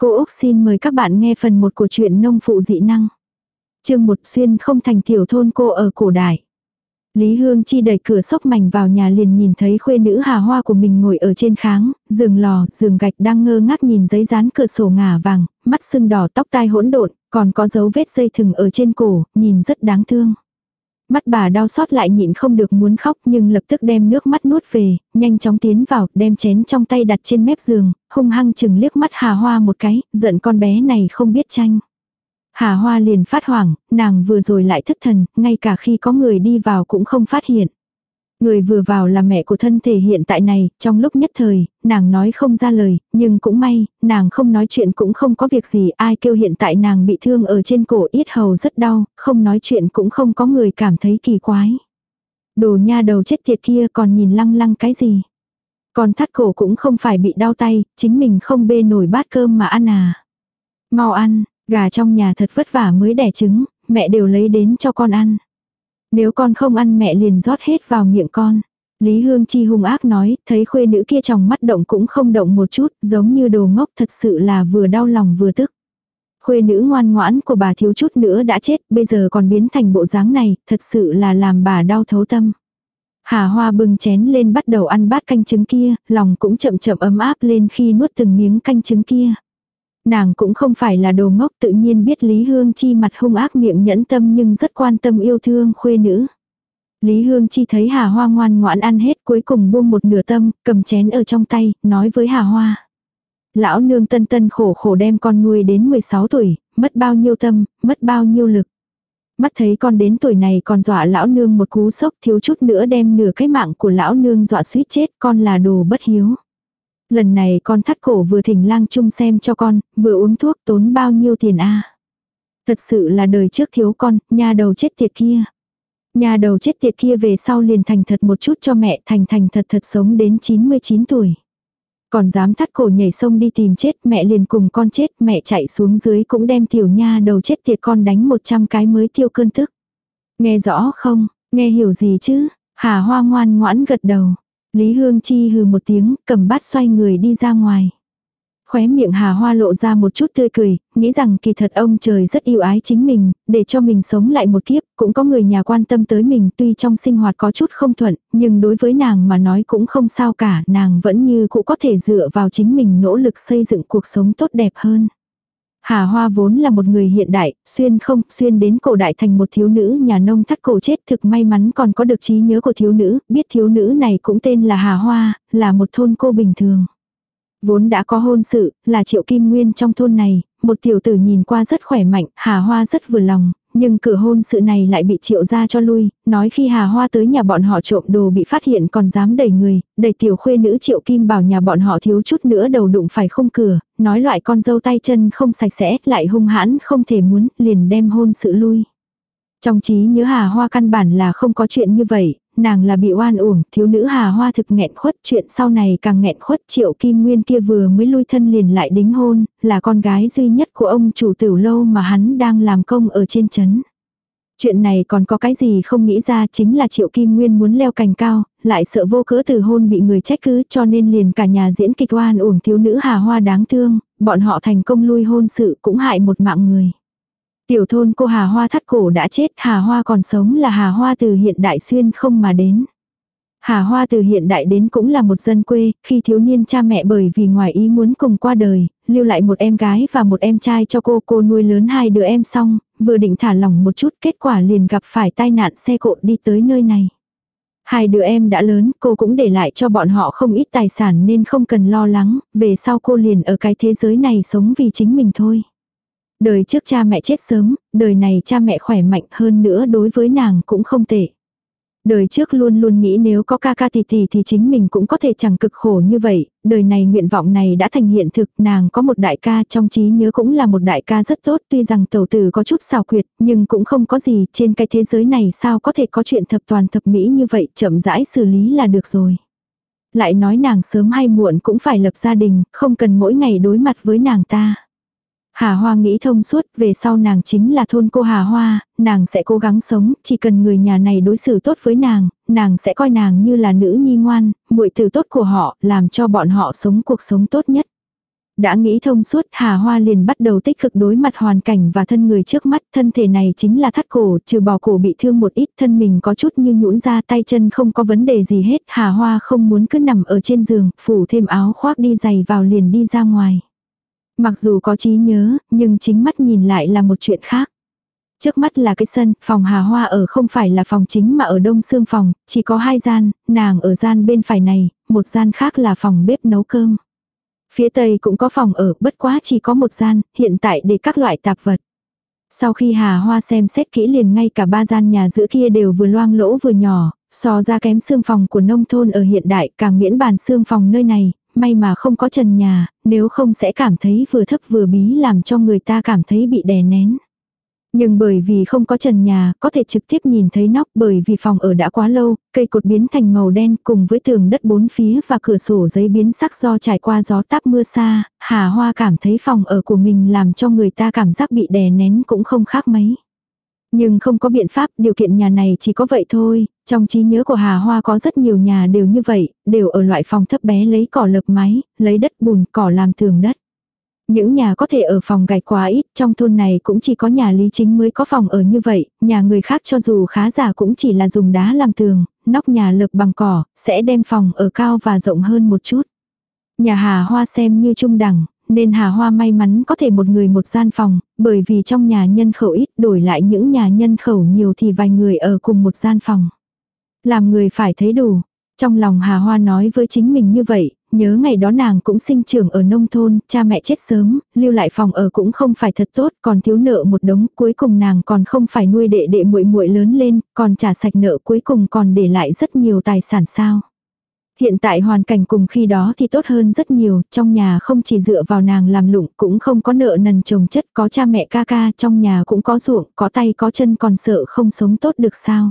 Cô Úc xin mời các bạn nghe phần 1 của truyện nông phụ dị năng. chương một xuyên không thành tiểu thôn cô ở cổ đại. Lý Hương Chi đẩy cửa sốc mảnh vào nhà liền nhìn thấy khuê nữ hà hoa của mình ngồi ở trên kháng, giường lò, giường gạch đang ngơ ngác nhìn giấy dán cửa sổ ngả vàng, mắt sưng đỏ tóc tai hỗn độn, còn có dấu vết dây thừng ở trên cổ, nhìn rất đáng thương. Mắt bà đau xót lại nhịn không được muốn khóc nhưng lập tức đem nước mắt nuốt về, nhanh chóng tiến vào, đem chén trong tay đặt trên mép giường, hung hăng chừng liếc mắt Hà Hoa một cái, giận con bé này không biết tranh. Hà Hoa liền phát hoảng, nàng vừa rồi lại thất thần, ngay cả khi có người đi vào cũng không phát hiện. Người vừa vào là mẹ của thân thể hiện tại này, trong lúc nhất thời, nàng nói không ra lời, nhưng cũng may, nàng không nói chuyện cũng không có việc gì, ai kêu hiện tại nàng bị thương ở trên cổ yết hầu rất đau, không nói chuyện cũng không có người cảm thấy kỳ quái. Đồ nha đầu chết tiệt kia còn nhìn lăng lăng cái gì. Còn thắt cổ cũng không phải bị đau tay, chính mình không bê nổi bát cơm mà ăn à. Mau ăn, gà trong nhà thật vất vả mới đẻ trứng, mẹ đều lấy đến cho con ăn. Nếu con không ăn mẹ liền rót hết vào miệng con. Lý Hương Chi hung ác nói, thấy khuê nữ kia trong mắt động cũng không động một chút, giống như đồ ngốc thật sự là vừa đau lòng vừa tức. Khuê nữ ngoan ngoãn của bà thiếu chút nữa đã chết, bây giờ còn biến thành bộ dáng này, thật sự là làm bà đau thấu tâm. Hà Hoa bưng chén lên bắt đầu ăn bát canh trứng kia, lòng cũng chậm chậm ấm áp lên khi nuốt từng miếng canh trứng kia. Nàng cũng không phải là đồ ngốc tự nhiên biết Lý Hương Chi mặt hung ác miệng nhẫn tâm nhưng rất quan tâm yêu thương khuê nữ. Lý Hương Chi thấy Hà Hoa ngoan ngoãn ăn hết cuối cùng buông một nửa tâm, cầm chén ở trong tay, nói với Hà Hoa. Lão nương tân tân khổ khổ đem con nuôi đến 16 tuổi, mất bao nhiêu tâm, mất bao nhiêu lực. Mắt thấy con đến tuổi này còn dọa lão nương một cú sốc thiếu chút nữa đem nửa cái mạng của lão nương dọa suýt chết con là đồ bất hiếu. Lần này con thắt cổ vừa thỉnh lang chung xem cho con, vừa uống thuốc tốn bao nhiêu tiền a Thật sự là đời trước thiếu con, nhà đầu chết tiệt kia. Nhà đầu chết tiệt kia về sau liền thành thật một chút cho mẹ thành thành thật thật sống đến 99 tuổi. Còn dám thắt cổ nhảy sông đi tìm chết mẹ liền cùng con chết mẹ chạy xuống dưới cũng đem tiểu nha đầu chết tiệt con đánh 100 cái mới tiêu cơn tức. Nghe rõ không, nghe hiểu gì chứ, hà hoa ngoan ngoãn gật đầu. Lý Hương Chi hừ một tiếng, cầm bát xoay người đi ra ngoài. Khóe miệng Hà Hoa lộ ra một chút tươi cười, nghĩ rằng kỳ thật ông trời rất yêu ái chính mình, để cho mình sống lại một kiếp, cũng có người nhà quan tâm tới mình tuy trong sinh hoạt có chút không thuận, nhưng đối với nàng mà nói cũng không sao cả, nàng vẫn như cũng có thể dựa vào chính mình nỗ lực xây dựng cuộc sống tốt đẹp hơn. Hà Hoa vốn là một người hiện đại, xuyên không, xuyên đến cổ đại thành một thiếu nữ nhà nông thắt cổ chết thực may mắn còn có được trí nhớ của thiếu nữ, biết thiếu nữ này cũng tên là Hà Hoa, là một thôn cô bình thường. Vốn đã có hôn sự, là triệu kim nguyên trong thôn này, một tiểu tử nhìn qua rất khỏe mạnh, Hà Hoa rất vừa lòng, nhưng cửa hôn sự này lại bị triệu ra cho lui, nói khi Hà Hoa tới nhà bọn họ trộm đồ bị phát hiện còn dám đẩy người, đẩy tiểu khuê nữ triệu kim bảo nhà bọn họ thiếu chút nữa đầu đụng phải khung cửa, nói loại con dâu tay chân không sạch sẽ, lại hung hãn không thể muốn, liền đem hôn sự lui. Trong trí nhớ Hà Hoa căn bản là không có chuyện như vậy, nàng là bị oan uổng, thiếu nữ Hà Hoa thực nghẹn khuất, chuyện sau này càng nghẹn khuất, Triệu Kim Nguyên kia vừa mới lui thân liền lại đính hôn, là con gái duy nhất của ông chủ tiểu lâu mà hắn đang làm công ở trên chấn. Chuyện này còn có cái gì không nghĩ ra chính là Triệu Kim Nguyên muốn leo cành cao, lại sợ vô cớ từ hôn bị người trách cứ cho nên liền cả nhà diễn kịch oan uổng thiếu nữ Hà Hoa đáng thương, bọn họ thành công lui hôn sự cũng hại một mạng người. Tiểu thôn cô Hà Hoa thắt cổ đã chết, Hà Hoa còn sống là Hà Hoa từ hiện đại xuyên không mà đến. Hà Hoa từ hiện đại đến cũng là một dân quê, khi thiếu niên cha mẹ bởi vì ngoài ý muốn cùng qua đời, lưu lại một em gái và một em trai cho cô, cô nuôi lớn hai đứa em xong, vừa định thả lỏng một chút, kết quả liền gặp phải tai nạn xe cộ đi tới nơi này. Hai đứa em đã lớn, cô cũng để lại cho bọn họ không ít tài sản nên không cần lo lắng, về sau cô liền ở cái thế giới này sống vì chính mình thôi. Đời trước cha mẹ chết sớm, đời này cha mẹ khỏe mạnh hơn nữa đối với nàng cũng không tệ. Đời trước luôn luôn nghĩ nếu có ca ca tỷ tỷ thì chính mình cũng có thể chẳng cực khổ như vậy, đời này nguyện vọng này đã thành hiện thực, nàng có một đại ca trong trí nhớ cũng là một đại ca rất tốt tuy rằng tẩu tử có chút xào quyệt nhưng cũng không có gì trên cái thế giới này sao có thể có chuyện thập toàn thập mỹ như vậy chậm rãi xử lý là được rồi. Lại nói nàng sớm hay muộn cũng phải lập gia đình, không cần mỗi ngày đối mặt với nàng ta. Hà Hoa nghĩ thông suốt, về sau nàng chính là thôn cô Hà Hoa, nàng sẽ cố gắng sống, chỉ cần người nhà này đối xử tốt với nàng, nàng sẽ coi nàng như là nữ nhi ngoan, muội tử tốt của họ, làm cho bọn họ sống cuộc sống tốt nhất. Đã nghĩ thông suốt Hà Hoa liền bắt đầu tích cực đối mặt hoàn cảnh và thân người trước mắt. Thân thể này chính là thắt cổ, trừ bỏ cổ bị thương một ít thân mình có chút như nhũn ra tay chân không có vấn đề gì hết. Hà Hoa không muốn cứ nằm ở trên giường, phủ thêm áo khoác đi giày vào liền đi ra ngoài. Mặc dù có trí nhớ, nhưng chính mắt nhìn lại là một chuyện khác. Trước mắt là cái sân, phòng Hà Hoa ở không phải là phòng chính mà ở đông xương phòng, chỉ có hai gian, nàng ở gian bên phải này, một gian khác là phòng bếp nấu cơm. Phía tây cũng có phòng ở, bất quá chỉ có một gian, hiện tại để các loại tạp vật. Sau khi Hà Hoa xem xét kỹ liền ngay cả ba gian nhà giữa kia đều vừa loang lỗ vừa nhỏ, so ra kém xương phòng của nông thôn ở hiện đại càng miễn bàn xương phòng nơi này, may mà không có trần nhà, nếu không sẽ cảm thấy vừa thấp vừa bí làm cho người ta cảm thấy bị đè nén. Nhưng bởi vì không có trần nhà, có thể trực tiếp nhìn thấy nóc bởi vì phòng ở đã quá lâu, cây cột biến thành màu đen cùng với tường đất bốn phía và cửa sổ giấy biến sắc do trải qua gió táp mưa xa, Hà Hoa cảm thấy phòng ở của mình làm cho người ta cảm giác bị đè nén cũng không khác mấy. Nhưng không có biện pháp, điều kiện nhà này chỉ có vậy thôi, trong trí nhớ của Hà Hoa có rất nhiều nhà đều như vậy, đều ở loại phòng thấp bé lấy cỏ lợp mái, lấy đất bùn cỏ làm tường đất. Những nhà có thể ở phòng gạch quá ít, trong thôn này cũng chỉ có nhà Lý Chính mới có phòng ở như vậy, nhà người khác cho dù khá giả cũng chỉ là dùng đá làm tường, nóc nhà lợp bằng cỏ, sẽ đem phòng ở cao và rộng hơn một chút. Nhà Hà Hoa xem như trung đẳng, nên Hà Hoa may mắn có thể một người một gian phòng, bởi vì trong nhà nhân khẩu ít đổi lại những nhà nhân khẩu nhiều thì vài người ở cùng một gian phòng. Làm người phải thấy đủ. Trong lòng Hà Hoa nói với chính mình như vậy, nhớ ngày đó nàng cũng sinh trưởng ở nông thôn, cha mẹ chết sớm, lưu lại phòng ở cũng không phải thật tốt, còn thiếu nợ một đống, cuối cùng nàng còn không phải nuôi đệ đệ muội muội lớn lên, còn trả sạch nợ cuối cùng còn để lại rất nhiều tài sản sao. Hiện tại hoàn cảnh cùng khi đó thì tốt hơn rất nhiều, trong nhà không chỉ dựa vào nàng làm lụng, cũng không có nợ nần chồng chất, có cha mẹ ca ca, trong nhà cũng có ruộng, có tay có chân còn sợ không sống tốt được sao.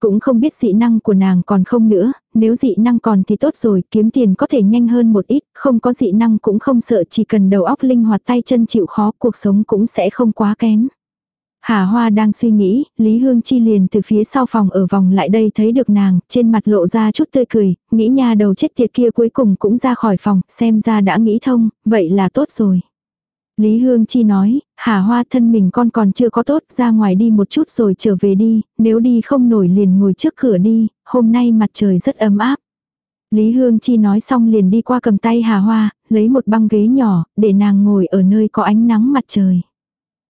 Cũng không biết dị năng của nàng còn không nữa, nếu dị năng còn thì tốt rồi, kiếm tiền có thể nhanh hơn một ít, không có dị năng cũng không sợ chỉ cần đầu óc linh hoạt tay chân chịu khó, cuộc sống cũng sẽ không quá kém. Hà Hoa đang suy nghĩ, Lý Hương Chi liền từ phía sau phòng ở vòng lại đây thấy được nàng, trên mặt lộ ra chút tươi cười, nghĩ nha đầu chết tiệt kia cuối cùng cũng ra khỏi phòng, xem ra đã nghĩ thông, vậy là tốt rồi. Lý Hương Chi nói, Hà Hoa thân mình con còn chưa có tốt, ra ngoài đi một chút rồi trở về đi, nếu đi không nổi liền ngồi trước cửa đi, hôm nay mặt trời rất ấm áp. Lý Hương Chi nói xong liền đi qua cầm tay Hà Hoa, lấy một băng ghế nhỏ, để nàng ngồi ở nơi có ánh nắng mặt trời.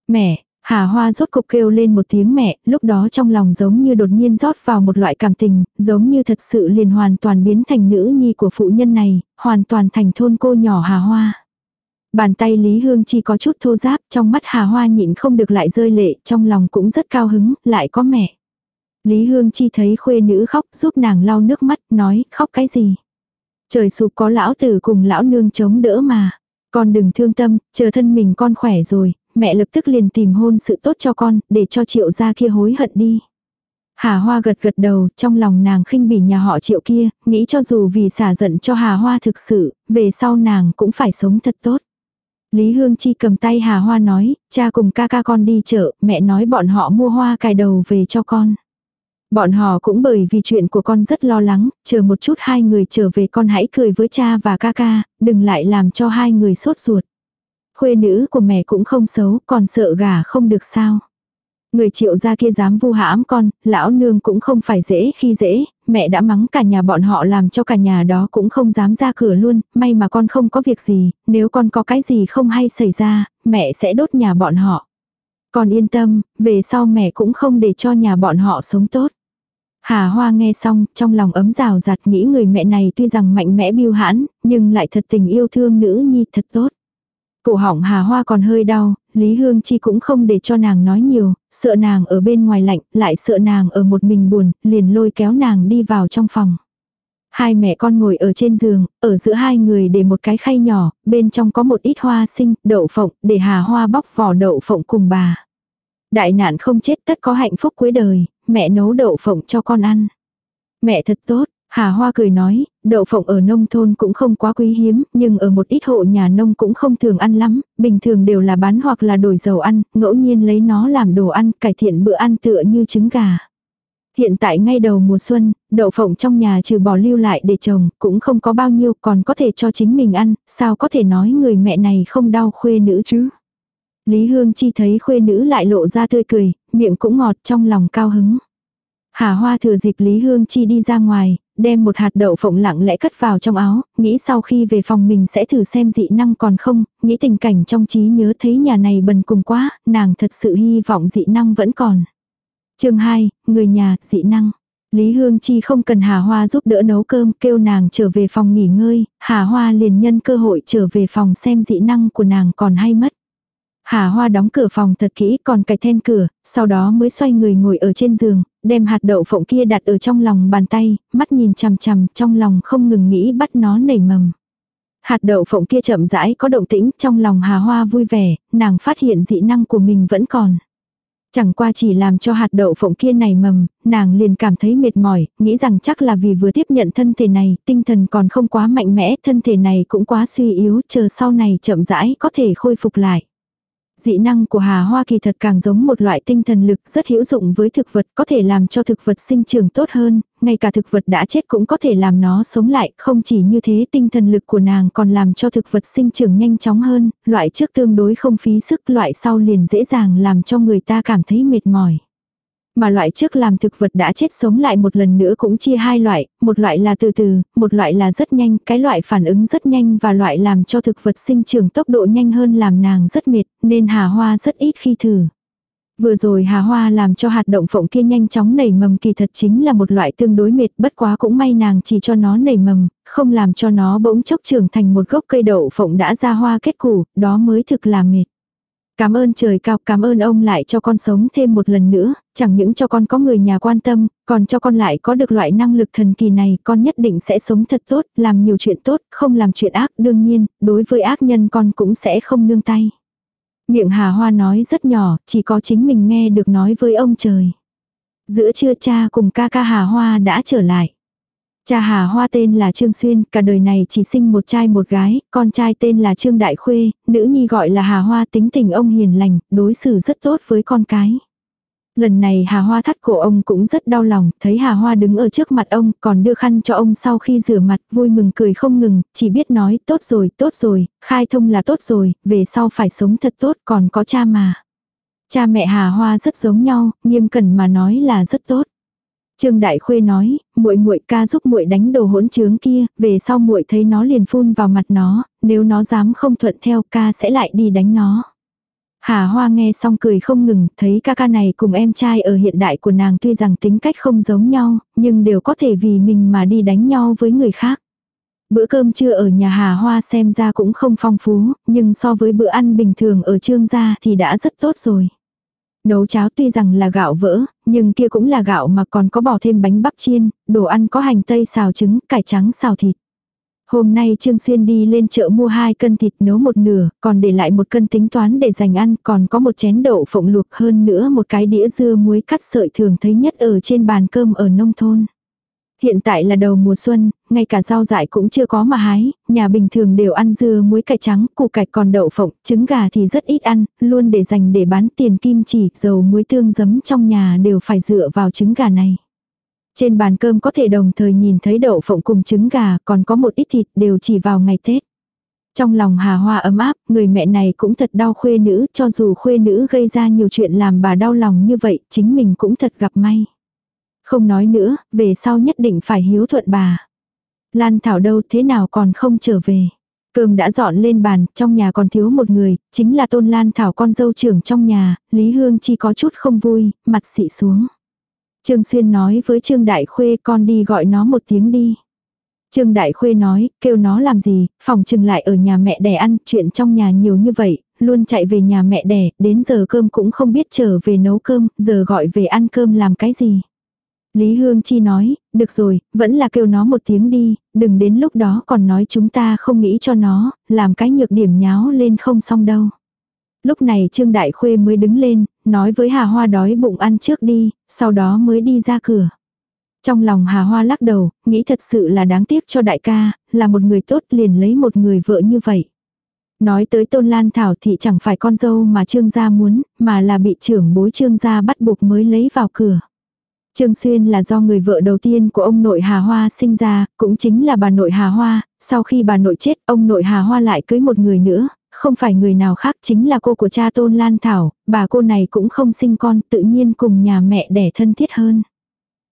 Mẹ, Hà Hoa rốt cục kêu lên một tiếng mẹ, lúc đó trong lòng giống như đột nhiên rót vào một loại cảm tình, giống như thật sự liền hoàn toàn biến thành nữ nhi của phụ nhân này, hoàn toàn thành thôn cô nhỏ Hà Hoa. Bàn tay Lý Hương Chi có chút thô giáp, trong mắt Hà Hoa nhịn không được lại rơi lệ, trong lòng cũng rất cao hứng, lại có mẹ. Lý Hương Chi thấy khuê nữ khóc, giúp nàng lau nước mắt, nói, khóc cái gì? Trời sụp có lão tử cùng lão nương chống đỡ mà. Con đừng thương tâm, chờ thân mình con khỏe rồi, mẹ lập tức liền tìm hôn sự tốt cho con, để cho triệu gia kia hối hận đi. Hà Hoa gật gật đầu, trong lòng nàng khinh bỉ nhà họ triệu kia, nghĩ cho dù vì xả giận cho Hà Hoa thực sự, về sau nàng cũng phải sống thật tốt. Lý Hương Chi cầm tay Hà Hoa nói, cha cùng ca ca con đi chợ, mẹ nói bọn họ mua hoa cài đầu về cho con. Bọn họ cũng bởi vì chuyện của con rất lo lắng, chờ một chút hai người trở về con hãy cười với cha và ca ca, đừng lại làm cho hai người sốt ruột. Khuê nữ của mẹ cũng không xấu, còn sợ gà không được sao. Người triệu gia kia dám vu hãm con, lão nương cũng không phải dễ khi dễ, mẹ đã mắng cả nhà bọn họ làm cho cả nhà đó cũng không dám ra cửa luôn, may mà con không có việc gì, nếu con có cái gì không hay xảy ra, mẹ sẽ đốt nhà bọn họ. Con yên tâm, về sau mẹ cũng không để cho nhà bọn họ sống tốt. Hà Hoa nghe xong, trong lòng ấm rào rạt nghĩ người mẹ này tuy rằng mạnh mẽ biêu hãn, nhưng lại thật tình yêu thương nữ nhi thật tốt. Cổ họng Hà Hoa còn hơi đau, Lý Hương Chi cũng không để cho nàng nói nhiều, sợ nàng ở bên ngoài lạnh, lại sợ nàng ở một mình buồn, liền lôi kéo nàng đi vào trong phòng. Hai mẹ con ngồi ở trên giường, ở giữa hai người để một cái khay nhỏ, bên trong có một ít hoa sinh, đậu phộng, để Hà Hoa bóc vỏ đậu phộng cùng bà. Đại nạn không chết tất có hạnh phúc cuối đời, mẹ nấu đậu phộng cho con ăn. Mẹ thật tốt, Hà Hoa cười nói, đậu phộng ở nông thôn cũng không quá quý hiếm, nhưng ở một ít hộ nhà nông cũng không thường ăn lắm, bình thường đều là bán hoặc là đổi dầu ăn, ngẫu nhiên lấy nó làm đồ ăn, cải thiện bữa ăn tựa như trứng gà. Hiện tại ngay đầu mùa xuân, đậu phộng trong nhà trừ bỏ lưu lại để trồng, cũng không có bao nhiêu còn có thể cho chính mình ăn, sao có thể nói người mẹ này không đau khuê nữ chứ. Lý Hương Chi thấy khuê nữ lại lộ ra tươi cười, miệng cũng ngọt trong lòng cao hứng. Hà Hoa thừa dịp Lý Hương Chi đi ra ngoài, đem một hạt đậu phộng lặng lẽ cất vào trong áo, nghĩ sau khi về phòng mình sẽ thử xem dị năng còn không, nghĩ tình cảnh trong trí nhớ thấy nhà này bần cùng quá, nàng thật sự hy vọng dị năng vẫn còn. chương 2, người nhà, dị năng. Lý Hương Chi không cần Hà Hoa giúp đỡ nấu cơm, kêu nàng trở về phòng nghỉ ngơi, Hà Hoa liền nhân cơ hội trở về phòng xem dị năng của nàng còn hay mất. Hà Hoa đóng cửa phòng thật kỹ còn cài then cửa, sau đó mới xoay người ngồi ở trên giường, đem hạt đậu phộng kia đặt ở trong lòng bàn tay, mắt nhìn chằm chằm trong lòng không ngừng nghĩ bắt nó nảy mầm. Hạt đậu phộng kia chậm rãi có động tĩnh trong lòng Hà Hoa vui vẻ, nàng phát hiện dị năng của mình vẫn còn. Chẳng qua chỉ làm cho hạt đậu phộng kia này mầm, nàng liền cảm thấy mệt mỏi, nghĩ rằng chắc là vì vừa tiếp nhận thân thể này, tinh thần còn không quá mạnh mẽ, thân thể này cũng quá suy yếu, chờ sau này chậm rãi có thể khôi phục lại. Dị năng của Hà Hoa kỳ thật càng giống một loại tinh thần lực rất hữu dụng với thực vật, có thể làm cho thực vật sinh trưởng tốt hơn, ngay cả thực vật đã chết cũng có thể làm nó sống lại, không chỉ như thế tinh thần lực của nàng còn làm cho thực vật sinh trưởng nhanh chóng hơn, loại trước tương đối không phí sức, loại sau liền dễ dàng làm cho người ta cảm thấy mệt mỏi. Mà loại trước làm thực vật đã chết sống lại một lần nữa cũng chia hai loại, một loại là từ từ, một loại là rất nhanh, cái loại phản ứng rất nhanh và loại làm cho thực vật sinh trưởng tốc độ nhanh hơn làm nàng rất mệt, nên hà hoa rất ít khi thử. Vừa rồi hà hoa làm cho hạt động phộng kia nhanh chóng nảy mầm kỳ thật chính là một loại tương đối mệt bất quá cũng may nàng chỉ cho nó nảy mầm, không làm cho nó bỗng chốc trưởng thành một gốc cây đậu phộng đã ra hoa kết củ, đó mới thực là mệt. Cảm ơn trời cao, cảm ơn ông lại cho con sống thêm một lần nữa, chẳng những cho con có người nhà quan tâm, còn cho con lại có được loại năng lực thần kỳ này, con nhất định sẽ sống thật tốt, làm nhiều chuyện tốt, không làm chuyện ác, đương nhiên, đối với ác nhân con cũng sẽ không nương tay. Miệng Hà Hoa nói rất nhỏ, chỉ có chính mình nghe được nói với ông trời. Giữa trưa cha cùng ca ca Hà Hoa đã trở lại. Cha Hà Hoa tên là Trương Xuyên, cả đời này chỉ sinh một trai một gái, con trai tên là Trương Đại Khuê, nữ nhi gọi là Hà Hoa tính tình ông hiền lành, đối xử rất tốt với con cái. Lần này Hà Hoa thắt cổ ông cũng rất đau lòng, thấy Hà Hoa đứng ở trước mặt ông, còn đưa khăn cho ông sau khi rửa mặt, vui mừng cười không ngừng, chỉ biết nói, tốt rồi, tốt rồi, khai thông là tốt rồi, về sau phải sống thật tốt, còn có cha mà. Cha mẹ Hà Hoa rất giống nhau, nghiêm cẩn mà nói là rất tốt. Trương Đại Khuê nói, muội muội ca giúp muội đánh đồ hỗn trướng kia, về sau muội thấy nó liền phun vào mặt nó, nếu nó dám không thuận theo ca sẽ lại đi đánh nó. Hà Hoa nghe xong cười không ngừng, thấy ca ca này cùng em trai ở hiện đại của nàng tuy rằng tính cách không giống nhau, nhưng đều có thể vì mình mà đi đánh nhau với người khác. Bữa cơm trưa ở nhà Hà Hoa xem ra cũng không phong phú, nhưng so với bữa ăn bình thường ở trương gia thì đã rất tốt rồi. Nấu cháo tuy rằng là gạo vỡ, nhưng kia cũng là gạo mà còn có bỏ thêm bánh bắp chiên, đồ ăn có hành tây xào trứng, cải trắng xào thịt. Hôm nay Trương Xuyên đi lên chợ mua hai cân thịt nấu một nửa, còn để lại một cân tính toán để dành ăn, còn có một chén đậu phộng luộc hơn nữa một cái đĩa dưa muối cắt sợi thường thấy nhất ở trên bàn cơm ở nông thôn. Hiện tại là đầu mùa xuân, ngay cả rau dại cũng chưa có mà hái, nhà bình thường đều ăn dưa muối cải trắng, củ cải còn đậu phộng, trứng gà thì rất ít ăn, luôn để dành để bán tiền kim chỉ, dầu muối tương giấm trong nhà đều phải dựa vào trứng gà này. Trên bàn cơm có thể đồng thời nhìn thấy đậu phộng cùng trứng gà, còn có một ít thịt đều chỉ vào ngày Tết. Trong lòng Hà Hoa ấm áp, người mẹ này cũng thật đau khuê nữ, cho dù khuê nữ gây ra nhiều chuyện làm bà đau lòng như vậy, chính mình cũng thật gặp may. Không nói nữa, về sau nhất định phải hiếu thuận bà. Lan Thảo đâu thế nào còn không trở về. Cơm đã dọn lên bàn, trong nhà còn thiếu một người, chính là Tôn Lan Thảo con dâu trưởng trong nhà, Lý Hương chi có chút không vui, mặt xị xuống. Trương Xuyên nói với Trương Đại Khuê con đi gọi nó một tiếng đi. Trương Đại Khuê nói, kêu nó làm gì, phòng trừng lại ở nhà mẹ đẻ ăn, chuyện trong nhà nhiều như vậy, luôn chạy về nhà mẹ đẻ, đến giờ cơm cũng không biết trở về nấu cơm, giờ gọi về ăn cơm làm cái gì. Lý Hương Chi nói, được rồi, vẫn là kêu nó một tiếng đi, đừng đến lúc đó còn nói chúng ta không nghĩ cho nó, làm cái nhược điểm nháo lên không xong đâu. Lúc này Trương Đại Khuê mới đứng lên, nói với Hà Hoa đói bụng ăn trước đi, sau đó mới đi ra cửa. Trong lòng Hà Hoa lắc đầu, nghĩ thật sự là đáng tiếc cho đại ca, là một người tốt liền lấy một người vợ như vậy. Nói tới Tôn Lan Thảo thì chẳng phải con dâu mà Trương gia muốn, mà là bị trưởng bối Trương gia bắt buộc mới lấy vào cửa. Trương Xuyên là do người vợ đầu tiên của ông nội Hà Hoa sinh ra, cũng chính là bà nội Hà Hoa, sau khi bà nội chết, ông nội Hà Hoa lại cưới một người nữa, không phải người nào khác chính là cô của cha Tôn Lan Thảo, bà cô này cũng không sinh con, tự nhiên cùng nhà mẹ đẻ thân thiết hơn.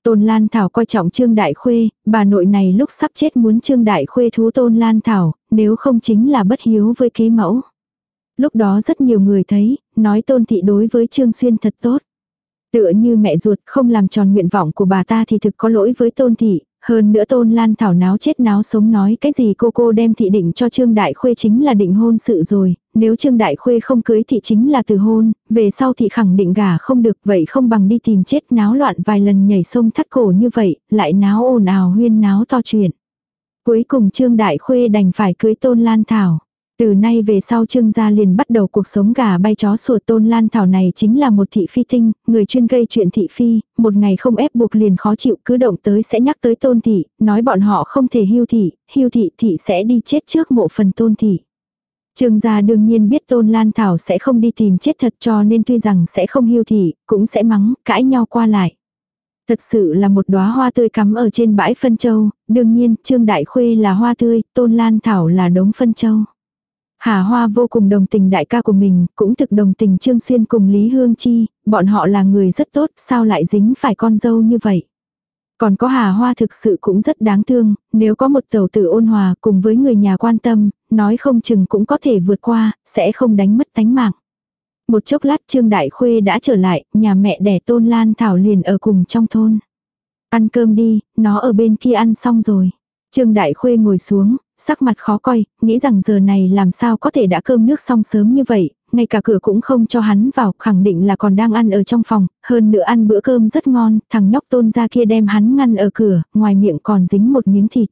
Tôn Lan Thảo coi trọng Trương Đại Khuê, bà nội này lúc sắp chết muốn Trương Đại Khuê thú Tôn Lan Thảo, nếu không chính là bất hiếu với kế mẫu. Lúc đó rất nhiều người thấy, nói Tôn Thị đối với Trương Xuyên thật tốt. Tựa như mẹ ruột không làm tròn nguyện vọng của bà ta thì thực có lỗi với Tôn Thị, hơn nữa Tôn Lan Thảo náo chết náo sống nói cái gì cô cô đem thị định cho Trương Đại Khuê chính là định hôn sự rồi, nếu Trương Đại Khuê không cưới thị chính là từ hôn, về sau thị khẳng định gả không được vậy không bằng đi tìm chết náo loạn vài lần nhảy sông thắt cổ như vậy, lại náo ồn ào huyên náo to chuyện. Cuối cùng Trương Đại Khuê đành phải cưới Tôn Lan Thảo. Từ nay về sau trương gia liền bắt đầu cuộc sống gà bay chó sủa tôn lan thảo này chính là một thị phi tinh, người chuyên gây chuyện thị phi, một ngày không ép buộc liền khó chịu cứ động tới sẽ nhắc tới tôn thị, nói bọn họ không thể hưu thị, hưu thị thị sẽ đi chết trước mộ phần tôn thị. Trương gia đương nhiên biết Tôn Lan Thảo sẽ không đi tìm chết thật cho nên tuy rằng sẽ không hưu thị, cũng sẽ mắng, cãi nhau qua lại. Thật sự là một đóa hoa tươi cắm ở trên bãi phân châu, đương nhiên Trương Đại Khuê là hoa tươi, Tôn Lan Thảo là đống phân châu. Hà Hoa vô cùng đồng tình đại ca của mình, cũng thực đồng tình Trương Xuyên cùng Lý Hương Chi, bọn họ là người rất tốt, sao lại dính phải con dâu như vậy. Còn có Hà Hoa thực sự cũng rất đáng thương, nếu có một tàu tử ôn hòa cùng với người nhà quan tâm, nói không chừng cũng có thể vượt qua, sẽ không đánh mất tánh mạng. Một chốc lát Trương Đại Khuê đã trở lại, nhà mẹ đẻ Tôn Lan Thảo liền ở cùng trong thôn. Ăn cơm đi, nó ở bên kia ăn xong rồi. Trương Đại Khuê ngồi xuống, sắc mặt khó coi, nghĩ rằng giờ này làm sao có thể đã cơm nước xong sớm như vậy, ngay cả cửa cũng không cho hắn vào, khẳng định là còn đang ăn ở trong phòng, hơn nữa ăn bữa cơm rất ngon, thằng nhóc tôn ra kia đem hắn ngăn ở cửa, ngoài miệng còn dính một miếng thịt.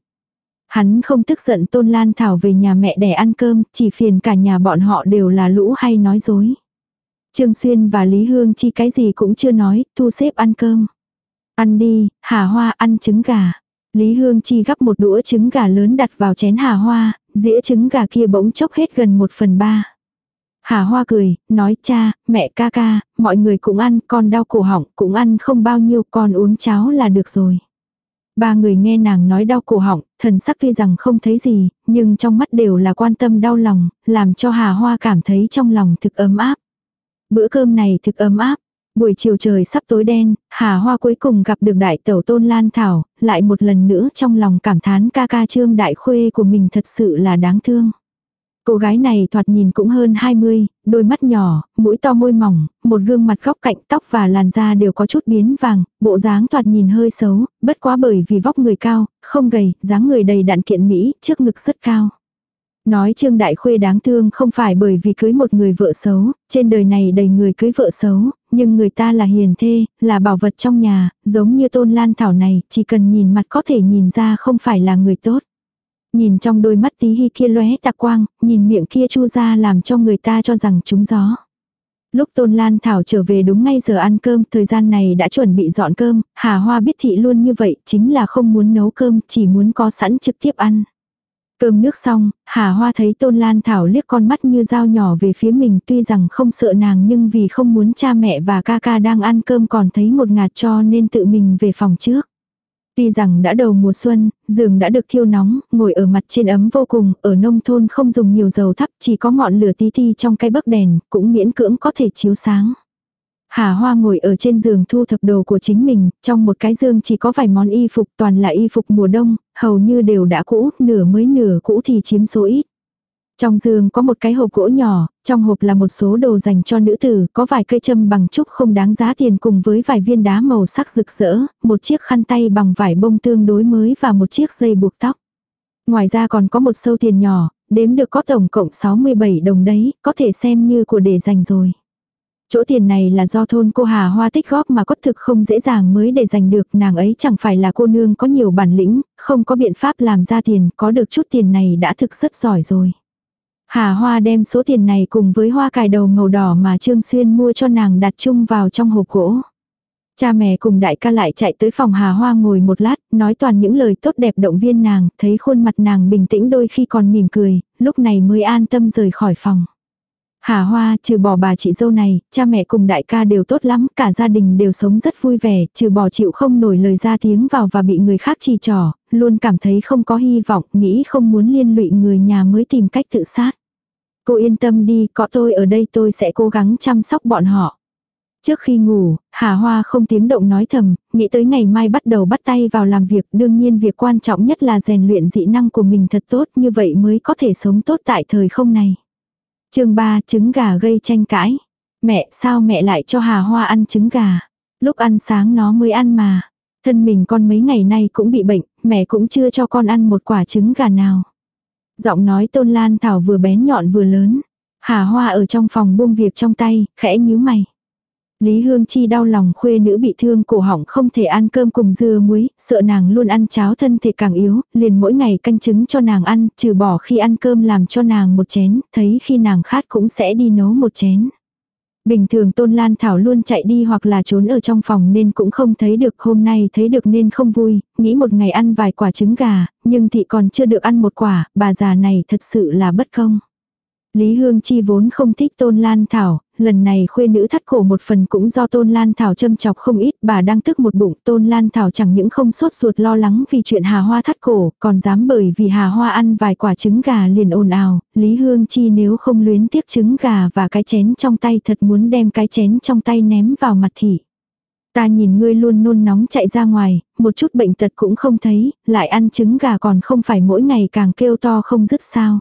Hắn không tức giận tôn lan thảo về nhà mẹ để ăn cơm, chỉ phiền cả nhà bọn họ đều là lũ hay nói dối. Trương Xuyên và Lý Hương chi cái gì cũng chưa nói, thu xếp ăn cơm. Ăn đi, hà hoa ăn trứng gà. Lý Hương Chi gắp một đũa trứng gà lớn đặt vào chén hà hoa, dĩa trứng gà kia bỗng chốc hết gần một phần ba. Hà Hoa cười, nói cha, mẹ ca ca, mọi người cũng ăn, con đau cổ họng, cũng ăn không bao nhiêu, con uống cháo là được rồi. Ba người nghe nàng nói đau cổ họng, thần sắc tuy rằng không thấy gì, nhưng trong mắt đều là quan tâm đau lòng, làm cho Hà Hoa cảm thấy trong lòng thực ấm áp. Bữa cơm này thực ấm áp, Buổi chiều trời sắp tối đen, Hà Hoa cuối cùng gặp được đại tẩu Tôn Lan Thảo, lại một lần nữa trong lòng cảm thán ca ca trương đại khuê của mình thật sự là đáng thương. Cô gái này thoạt nhìn cũng hơn 20, đôi mắt nhỏ, mũi to môi mỏng, một gương mặt góc cạnh tóc và làn da đều có chút biến vàng, bộ dáng thoạt nhìn hơi xấu, bất quá bởi vì vóc người cao, không gầy, dáng người đầy đặn kiện mỹ, trước ngực rất cao. Nói Trương Đại Khuê đáng thương không phải bởi vì cưới một người vợ xấu, trên đời này đầy người cưới vợ xấu, nhưng người ta là hiền thê, là bảo vật trong nhà, giống như tôn lan thảo này, chỉ cần nhìn mặt có thể nhìn ra không phải là người tốt. Nhìn trong đôi mắt tí hi kia lóe tạc quang, nhìn miệng kia chu ra làm cho người ta cho rằng trúng gió. Lúc Tôn Lan Thảo trở về đúng ngay giờ ăn cơm, thời gian này đã chuẩn bị dọn cơm, Hà Hoa biết thị luôn như vậy, chính là không muốn nấu cơm, chỉ muốn có sẵn trực tiếp ăn. Cơm nước xong, Hà Hoa thấy Tôn Lan Thảo liếc con mắt như dao nhỏ về phía mình tuy rằng không sợ nàng nhưng vì không muốn cha mẹ và ca ca đang ăn cơm còn thấy một ngạt cho nên tự mình về phòng trước. Tuy rằng đã đầu mùa xuân, giường đã được thiêu nóng, ngồi ở mặt trên ấm vô cùng, ở nông thôn không dùng nhiều dầu thắp, chỉ có ngọn lửa tí ti trong cái bấc đèn, cũng miễn cưỡng có thể chiếu sáng. Hà Hoa ngồi ở trên giường thu thập đồ của chính mình, trong một cái giường chỉ có vài món y phục toàn là y phục mùa đông, hầu như đều đã cũ, nửa mới nửa cũ thì chiếm số ít. Trong giường có một cái hộp gỗ nhỏ, trong hộp là một số đồ dành cho nữ tử, có vài cây châm bằng trúc không đáng giá tiền cùng với vài viên đá màu sắc rực rỡ, một chiếc khăn tay bằng vải bông tương đối mới và một chiếc dây buộc tóc. Ngoài ra còn có một sâu tiền nhỏ, đếm được có tổng cộng 67 đồng đấy, có thể xem như của để dành rồi. Chỗ tiền này là do thôn cô Hà Hoa tích góp mà có thực không dễ dàng mới để giành được, nàng ấy chẳng phải là cô nương có nhiều bản lĩnh, không có biện pháp làm ra tiền, có được chút tiền này đã thực rất giỏi rồi. Hà Hoa đem số tiền này cùng với hoa cài đầu màu đỏ mà Trương Xuyên mua cho nàng đặt chung vào trong hộp gỗ. Cha mẹ cùng đại ca lại chạy tới phòng Hà Hoa ngồi một lát, nói toàn những lời tốt đẹp động viên nàng, thấy khuôn mặt nàng bình tĩnh đôi khi còn mỉm cười, lúc này mới an tâm rời khỏi phòng. Hà Hoa, trừ bỏ bà chị dâu này, cha mẹ cùng đại ca đều tốt lắm, cả gia đình đều sống rất vui vẻ, trừ bỏ chịu không nổi lời ra tiếng vào và bị người khác chỉ trỏ, luôn cảm thấy không có hy vọng, nghĩ không muốn liên lụy người nhà mới tìm cách tự sát. Cô yên tâm đi, có tôi ở đây tôi sẽ cố gắng chăm sóc bọn họ. Trước khi ngủ, Hà Hoa không tiếng động nói thầm, nghĩ tới ngày mai bắt đầu bắt tay vào làm việc, đương nhiên việc quan trọng nhất là rèn luyện dị năng của mình thật tốt, như vậy mới có thể sống tốt tại thời không này chương 3 trứng gà gây tranh cãi. Mẹ, sao mẹ lại cho Hà Hoa ăn trứng gà? Lúc ăn sáng nó mới ăn mà. Thân mình con mấy ngày nay cũng bị bệnh, mẹ cũng chưa cho con ăn một quả trứng gà nào. Giọng nói tôn lan thảo vừa bén nhọn vừa lớn. Hà Hoa ở trong phòng buông việc trong tay, khẽ nhíu mày. Lý Hương Chi đau lòng khuê nữ bị thương cổ họng không thể ăn cơm cùng dưa muối, sợ nàng luôn ăn cháo thân thể càng yếu, liền mỗi ngày canh trứng cho nàng ăn, trừ bỏ khi ăn cơm làm cho nàng một chén, thấy khi nàng khát cũng sẽ đi nấu một chén. Bình thường Tôn Lan Thảo luôn chạy đi hoặc là trốn ở trong phòng nên cũng không thấy được hôm nay thấy được nên không vui, nghĩ một ngày ăn vài quả trứng gà, nhưng thị còn chưa được ăn một quả, bà già này thật sự là bất công. Lý Hương Chi vốn không thích Tôn Lan Thảo, lần này khuê nữ thắt cổ một phần cũng do Tôn Lan Thảo châm chọc không ít, bà đang tức một bụng, Tôn Lan Thảo chẳng những không sốt ruột lo lắng vì chuyện Hà Hoa thắt cổ, còn dám bởi vì Hà Hoa ăn vài quả trứng gà liền ồn ào, Lý Hương Chi nếu không luyến tiếc trứng gà và cái chén trong tay thật muốn đem cái chén trong tay ném vào mặt thị. Ta nhìn ngươi luôn nôn nóng chạy ra ngoài, một chút bệnh tật cũng không thấy, lại ăn trứng gà còn không phải mỗi ngày càng kêu to không dứt sao.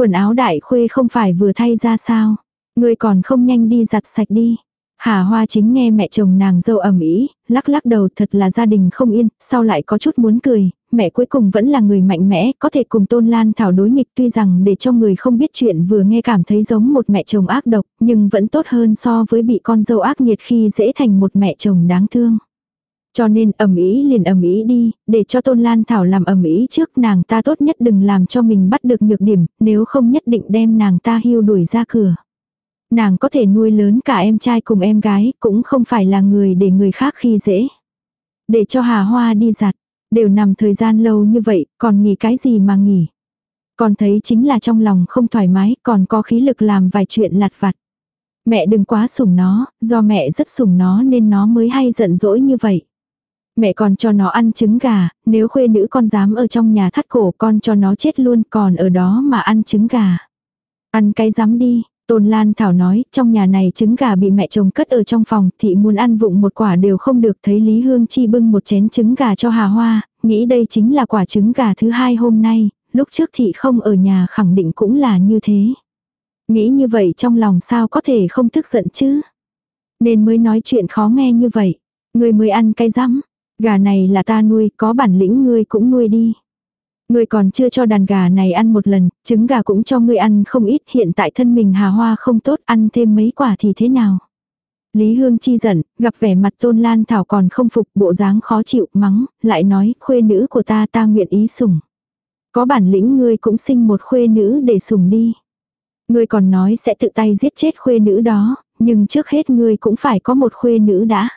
Quần áo đại khuê không phải vừa thay ra sao. Ngươi còn không nhanh đi giặt sạch đi. Hà Hoa chính nghe mẹ chồng nàng dâu ẩm ý, lắc lắc đầu thật là gia đình không yên, sau lại có chút muốn cười, mẹ cuối cùng vẫn là người mạnh mẽ, có thể cùng Tôn Lan Thảo đối nghịch tuy rằng để cho người không biết chuyện vừa nghe cảm thấy giống một mẹ chồng ác độc, nhưng vẫn tốt hơn so với bị con dâu ác nghiệt khi dễ thành một mẹ chồng đáng thương. Cho nên ẩm ý liền ẩm ý đi, để cho Tôn Lan Thảo làm ẩm ý trước nàng ta tốt nhất đừng làm cho mình bắt được nhược điểm, nếu không nhất định đem nàng ta hưu đuổi ra cửa. Nàng có thể nuôi lớn cả em trai cùng em gái, cũng không phải là người để người khác khi dễ. Để cho Hà Hoa đi giặt, đều nằm thời gian lâu như vậy, còn nghỉ cái gì mà nghỉ. Còn thấy chính là trong lòng không thoải mái, còn có khí lực làm vài chuyện lặt vặt. Mẹ đừng quá sủng nó, do mẹ rất sủng nó nên nó mới hay giận dỗi như vậy. Mẹ còn cho nó ăn trứng gà, nếu khuê nữ con dám ở trong nhà thắt cổ con cho nó chết luôn còn ở đó mà ăn trứng gà. Ăn cái dám đi, Tôn Lan Thảo nói, trong nhà này trứng gà bị mẹ chồng cất ở trong phòng, thị muốn ăn vụng một quả đều không được thấy Lý Hương Chi bưng một chén trứng gà cho Hà Hoa, nghĩ đây chính là quả trứng gà thứ hai hôm nay, lúc trước thị không ở nhà khẳng định cũng là như thế. Nghĩ như vậy trong lòng sao có thể không tức giận chứ? Nên mới nói chuyện khó nghe như vậy. Người mới ăn cái rắm, gà này là ta nuôi, có bản lĩnh ngươi cũng nuôi đi. Ngươi còn chưa cho đàn gà này ăn một lần, trứng gà cũng cho ngươi ăn không ít, hiện tại thân mình hà hoa không tốt, ăn thêm mấy quả thì thế nào. Lý Hương chi giận, gặp vẻ mặt tôn lan thảo còn không phục bộ dáng khó chịu, mắng, lại nói, khuê nữ của ta ta nguyện ý sủng. Có bản lĩnh ngươi cũng sinh một khuê nữ để sủng đi. Ngươi còn nói sẽ tự tay giết chết khuê nữ đó, nhưng trước hết ngươi cũng phải có một khuê nữ đã.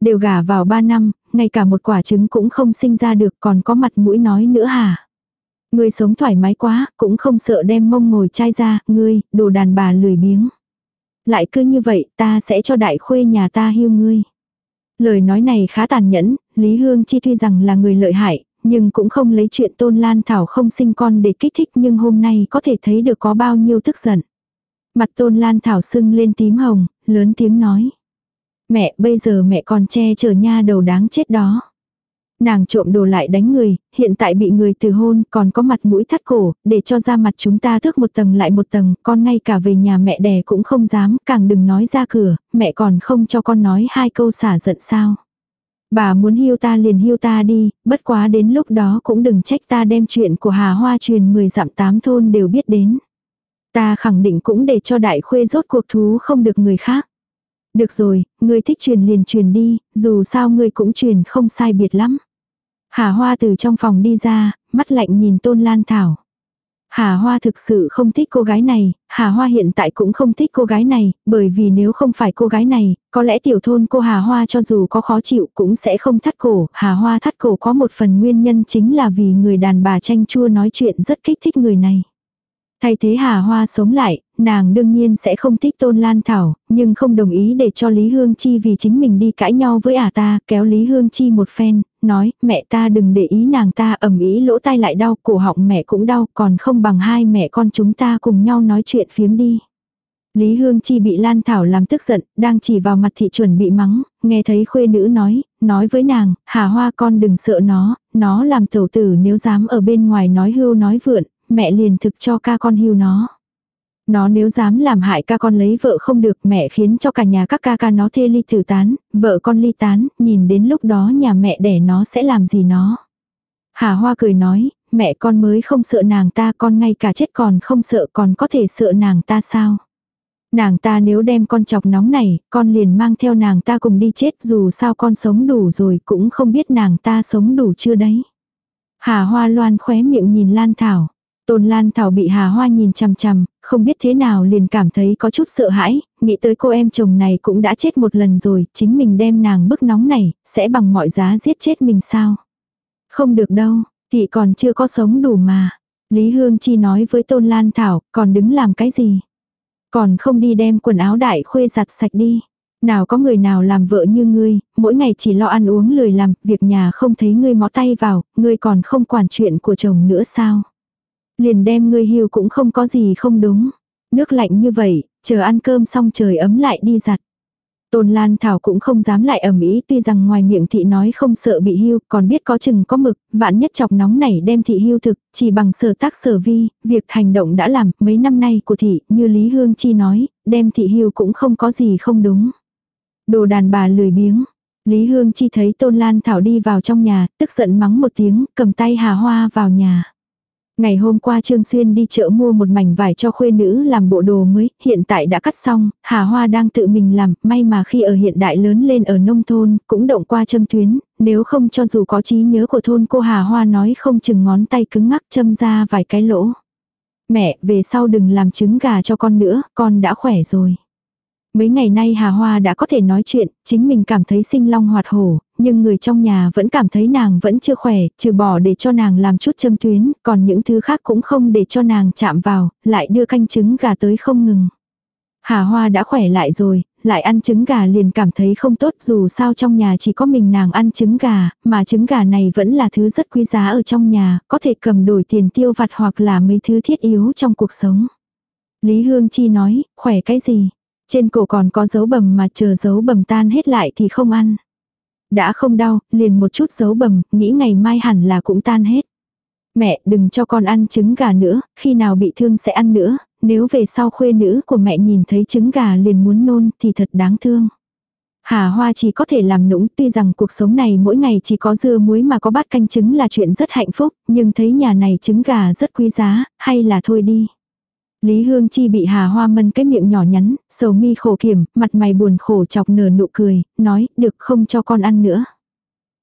Đều gả vào ba năm, ngay cả một quả trứng cũng không sinh ra được còn có mặt mũi nói nữa hả? Ngươi sống thoải mái quá, cũng không sợ đem mông ngồi chai ra, ngươi, đồ đàn bà lười biếng. Lại cứ như vậy, ta sẽ cho đại khuê nhà ta hiu ngươi. Lời nói này khá tàn nhẫn, Lý Hương Chi tuy rằng là người lợi hại, nhưng cũng không lấy chuyện Tôn Lan Thảo không sinh con để kích thích nhưng hôm nay có thể thấy được có bao nhiêu tức giận. Mặt Tôn Lan Thảo sưng lên tím hồng, lớn tiếng nói. Mẹ, bây giờ mẹ còn che chở nha đầu đáng chết đó. Nàng trộm đồ lại đánh người, hiện tại bị người từ hôn, còn có mặt mũi thắt cổ, để cho ra mặt chúng ta thước một tầng lại một tầng, con ngay cả về nhà mẹ đẻ cũng không dám, càng đừng nói ra cửa, mẹ còn không cho con nói hai câu xả giận sao. Bà muốn hiu ta liền hiu ta đi, bất quá đến lúc đó cũng đừng trách ta đem chuyện của Hà Hoa truyền 10 dặm tám thôn đều biết đến. Ta khẳng định cũng để cho đại khuê rốt cuộc thú không được người khác. Được rồi, ngươi thích truyền liền truyền đi, dù sao ngươi cũng truyền không sai biệt lắm. Hà Hoa từ trong phòng đi ra, mắt lạnh nhìn Tôn Lan Thảo. Hà Hoa thực sự không thích cô gái này, Hà Hoa hiện tại cũng không thích cô gái này, bởi vì nếu không phải cô gái này, có lẽ tiểu thôn cô Hà Hoa cho dù có khó chịu cũng sẽ không thắt cổ. Hà Hoa thắt cổ có một phần nguyên nhân chính là vì người đàn bà tranh chua nói chuyện rất kích thích người này. Thay thế Hà Hoa sống lại, nàng đương nhiên sẽ không thích Tôn Lan Thảo, nhưng không đồng ý để cho Lý Hương Chi vì chính mình đi cãi nhau với ả à ta, kéo Lý Hương Chi một phen, nói, mẹ ta đừng để ý nàng ta ẩm ý lỗ tai lại đau, cổ họng mẹ cũng đau, còn không bằng hai mẹ con chúng ta cùng nhau nói chuyện phiếm đi. Lý Hương Chi bị Lan Thảo làm tức giận, đang chỉ vào mặt thị chuẩn bị mắng, nghe thấy khuê nữ nói, nói với nàng, Hà Hoa con đừng sợ nó, nó làm tẩu tử nếu dám ở bên ngoài nói hưu nói vượn, mẹ liền thực cho ca con hưu nó. Nó nếu dám làm hại ca con lấy vợ không được mẹ khiến cho cả nhà các ca ca nó thê ly tử tán, vợ con ly tán, nhìn đến lúc đó nhà mẹ đẻ nó sẽ làm gì nó. Hà Hoa cười nói, mẹ con mới không sợ nàng ta con ngay cả chết còn không sợ còn có thể sợ nàng ta sao. Nàng ta nếu đem con chọc nóng này, con liền mang theo nàng ta cùng đi chết dù sao con sống đủ rồi cũng không biết nàng ta sống đủ chưa đấy. Hà Hoa loan khóe miệng nhìn Lan Thảo. Tôn Lan Thảo bị Hà Hoa nhìn chằm chằm, không biết thế nào liền cảm thấy có chút sợ hãi, nghĩ tới cô em chồng này cũng đã chết một lần rồi, chính mình đem nàng bức nóng này, sẽ bằng mọi giá giết chết mình sao? Không được đâu, thì còn chưa có sống đủ mà. Lý Hương Chi nói với Tôn Lan Thảo, còn đứng làm cái gì? Còn không đi đem quần áo đại khuê giặt sạch đi. Nào có người nào làm vợ như ngươi, mỗi ngày chỉ lo ăn uống lười làm, việc nhà không thấy ngươi mó tay vào, ngươi còn không quản chuyện của chồng nữa sao? Liền đem ngươi hưu cũng không có gì không đúng. Nước lạnh như vậy, chờ ăn cơm xong trời ấm lại đi giặt. Tôn Lan Thảo cũng không dám lại ầm ĩ tuy rằng ngoài miệng thị nói không sợ bị hưu, còn biết có chừng có mực, vạn nhất chọc nóng này đem thị hưu thực, chỉ bằng sở tác sở vi, việc hành động đã làm mấy năm nay của thị, như Lý Hương Chi nói, đem thị hưu cũng không có gì không đúng. Đồ đàn bà lười biếng. Lý Hương Chi thấy Tôn Lan Thảo đi vào trong nhà, tức giận mắng một tiếng, cầm tay Hà Hoa vào nhà. Ngày hôm qua Trương Xuyên đi chợ mua một mảnh vải cho khuê nữ làm bộ đồ mới, hiện tại đã cắt xong, Hà Hoa đang tự mình làm, may mà khi ở hiện đại lớn lên ở nông thôn, cũng động qua châm tuyến, nếu không cho dù có trí nhớ của thôn cô Hà Hoa nói không chừng ngón tay cứng ngắc châm ra vài cái lỗ. Mẹ, về sau đừng làm trứng gà cho con nữa, con đã khỏe rồi. Mấy ngày nay Hà Hoa đã có thể nói chuyện, chính mình cảm thấy sinh long hoạt hổ, nhưng người trong nhà vẫn cảm thấy nàng vẫn chưa khỏe, trừ bỏ để cho nàng làm chút châm tuyến, còn những thứ khác cũng không để cho nàng chạm vào, lại đưa canh trứng gà tới không ngừng. Hà Hoa đã khỏe lại rồi, lại ăn trứng gà liền cảm thấy không tốt dù sao trong nhà chỉ có mình nàng ăn trứng gà, mà trứng gà này vẫn là thứ rất quý giá ở trong nhà, có thể cầm đổi tiền tiêu vặt hoặc là mấy thứ thiết yếu trong cuộc sống. Lý Hương Chi nói, khỏe cái gì? Trên cổ còn có dấu bầm mà chờ dấu bầm tan hết lại thì không ăn. Đã không đau, liền một chút dấu bầm, nghĩ ngày mai hẳn là cũng tan hết. Mẹ đừng cho con ăn trứng gà nữa, khi nào bị thương sẽ ăn nữa, nếu về sau khuê nữ của mẹ nhìn thấy trứng gà liền muốn nôn thì thật đáng thương. Hà Hoa chỉ có thể làm nũng tuy rằng cuộc sống này mỗi ngày chỉ có dưa muối mà có bát canh trứng là chuyện rất hạnh phúc, nhưng thấy nhà này trứng gà rất quý giá, hay là thôi đi. Lý Hương Chi bị Hà Hoa Mân cái miệng nhỏ nhắn, sầu mi khổ kiểm, mặt mày buồn khổ chọc nở nụ cười, nói, được không cho con ăn nữa.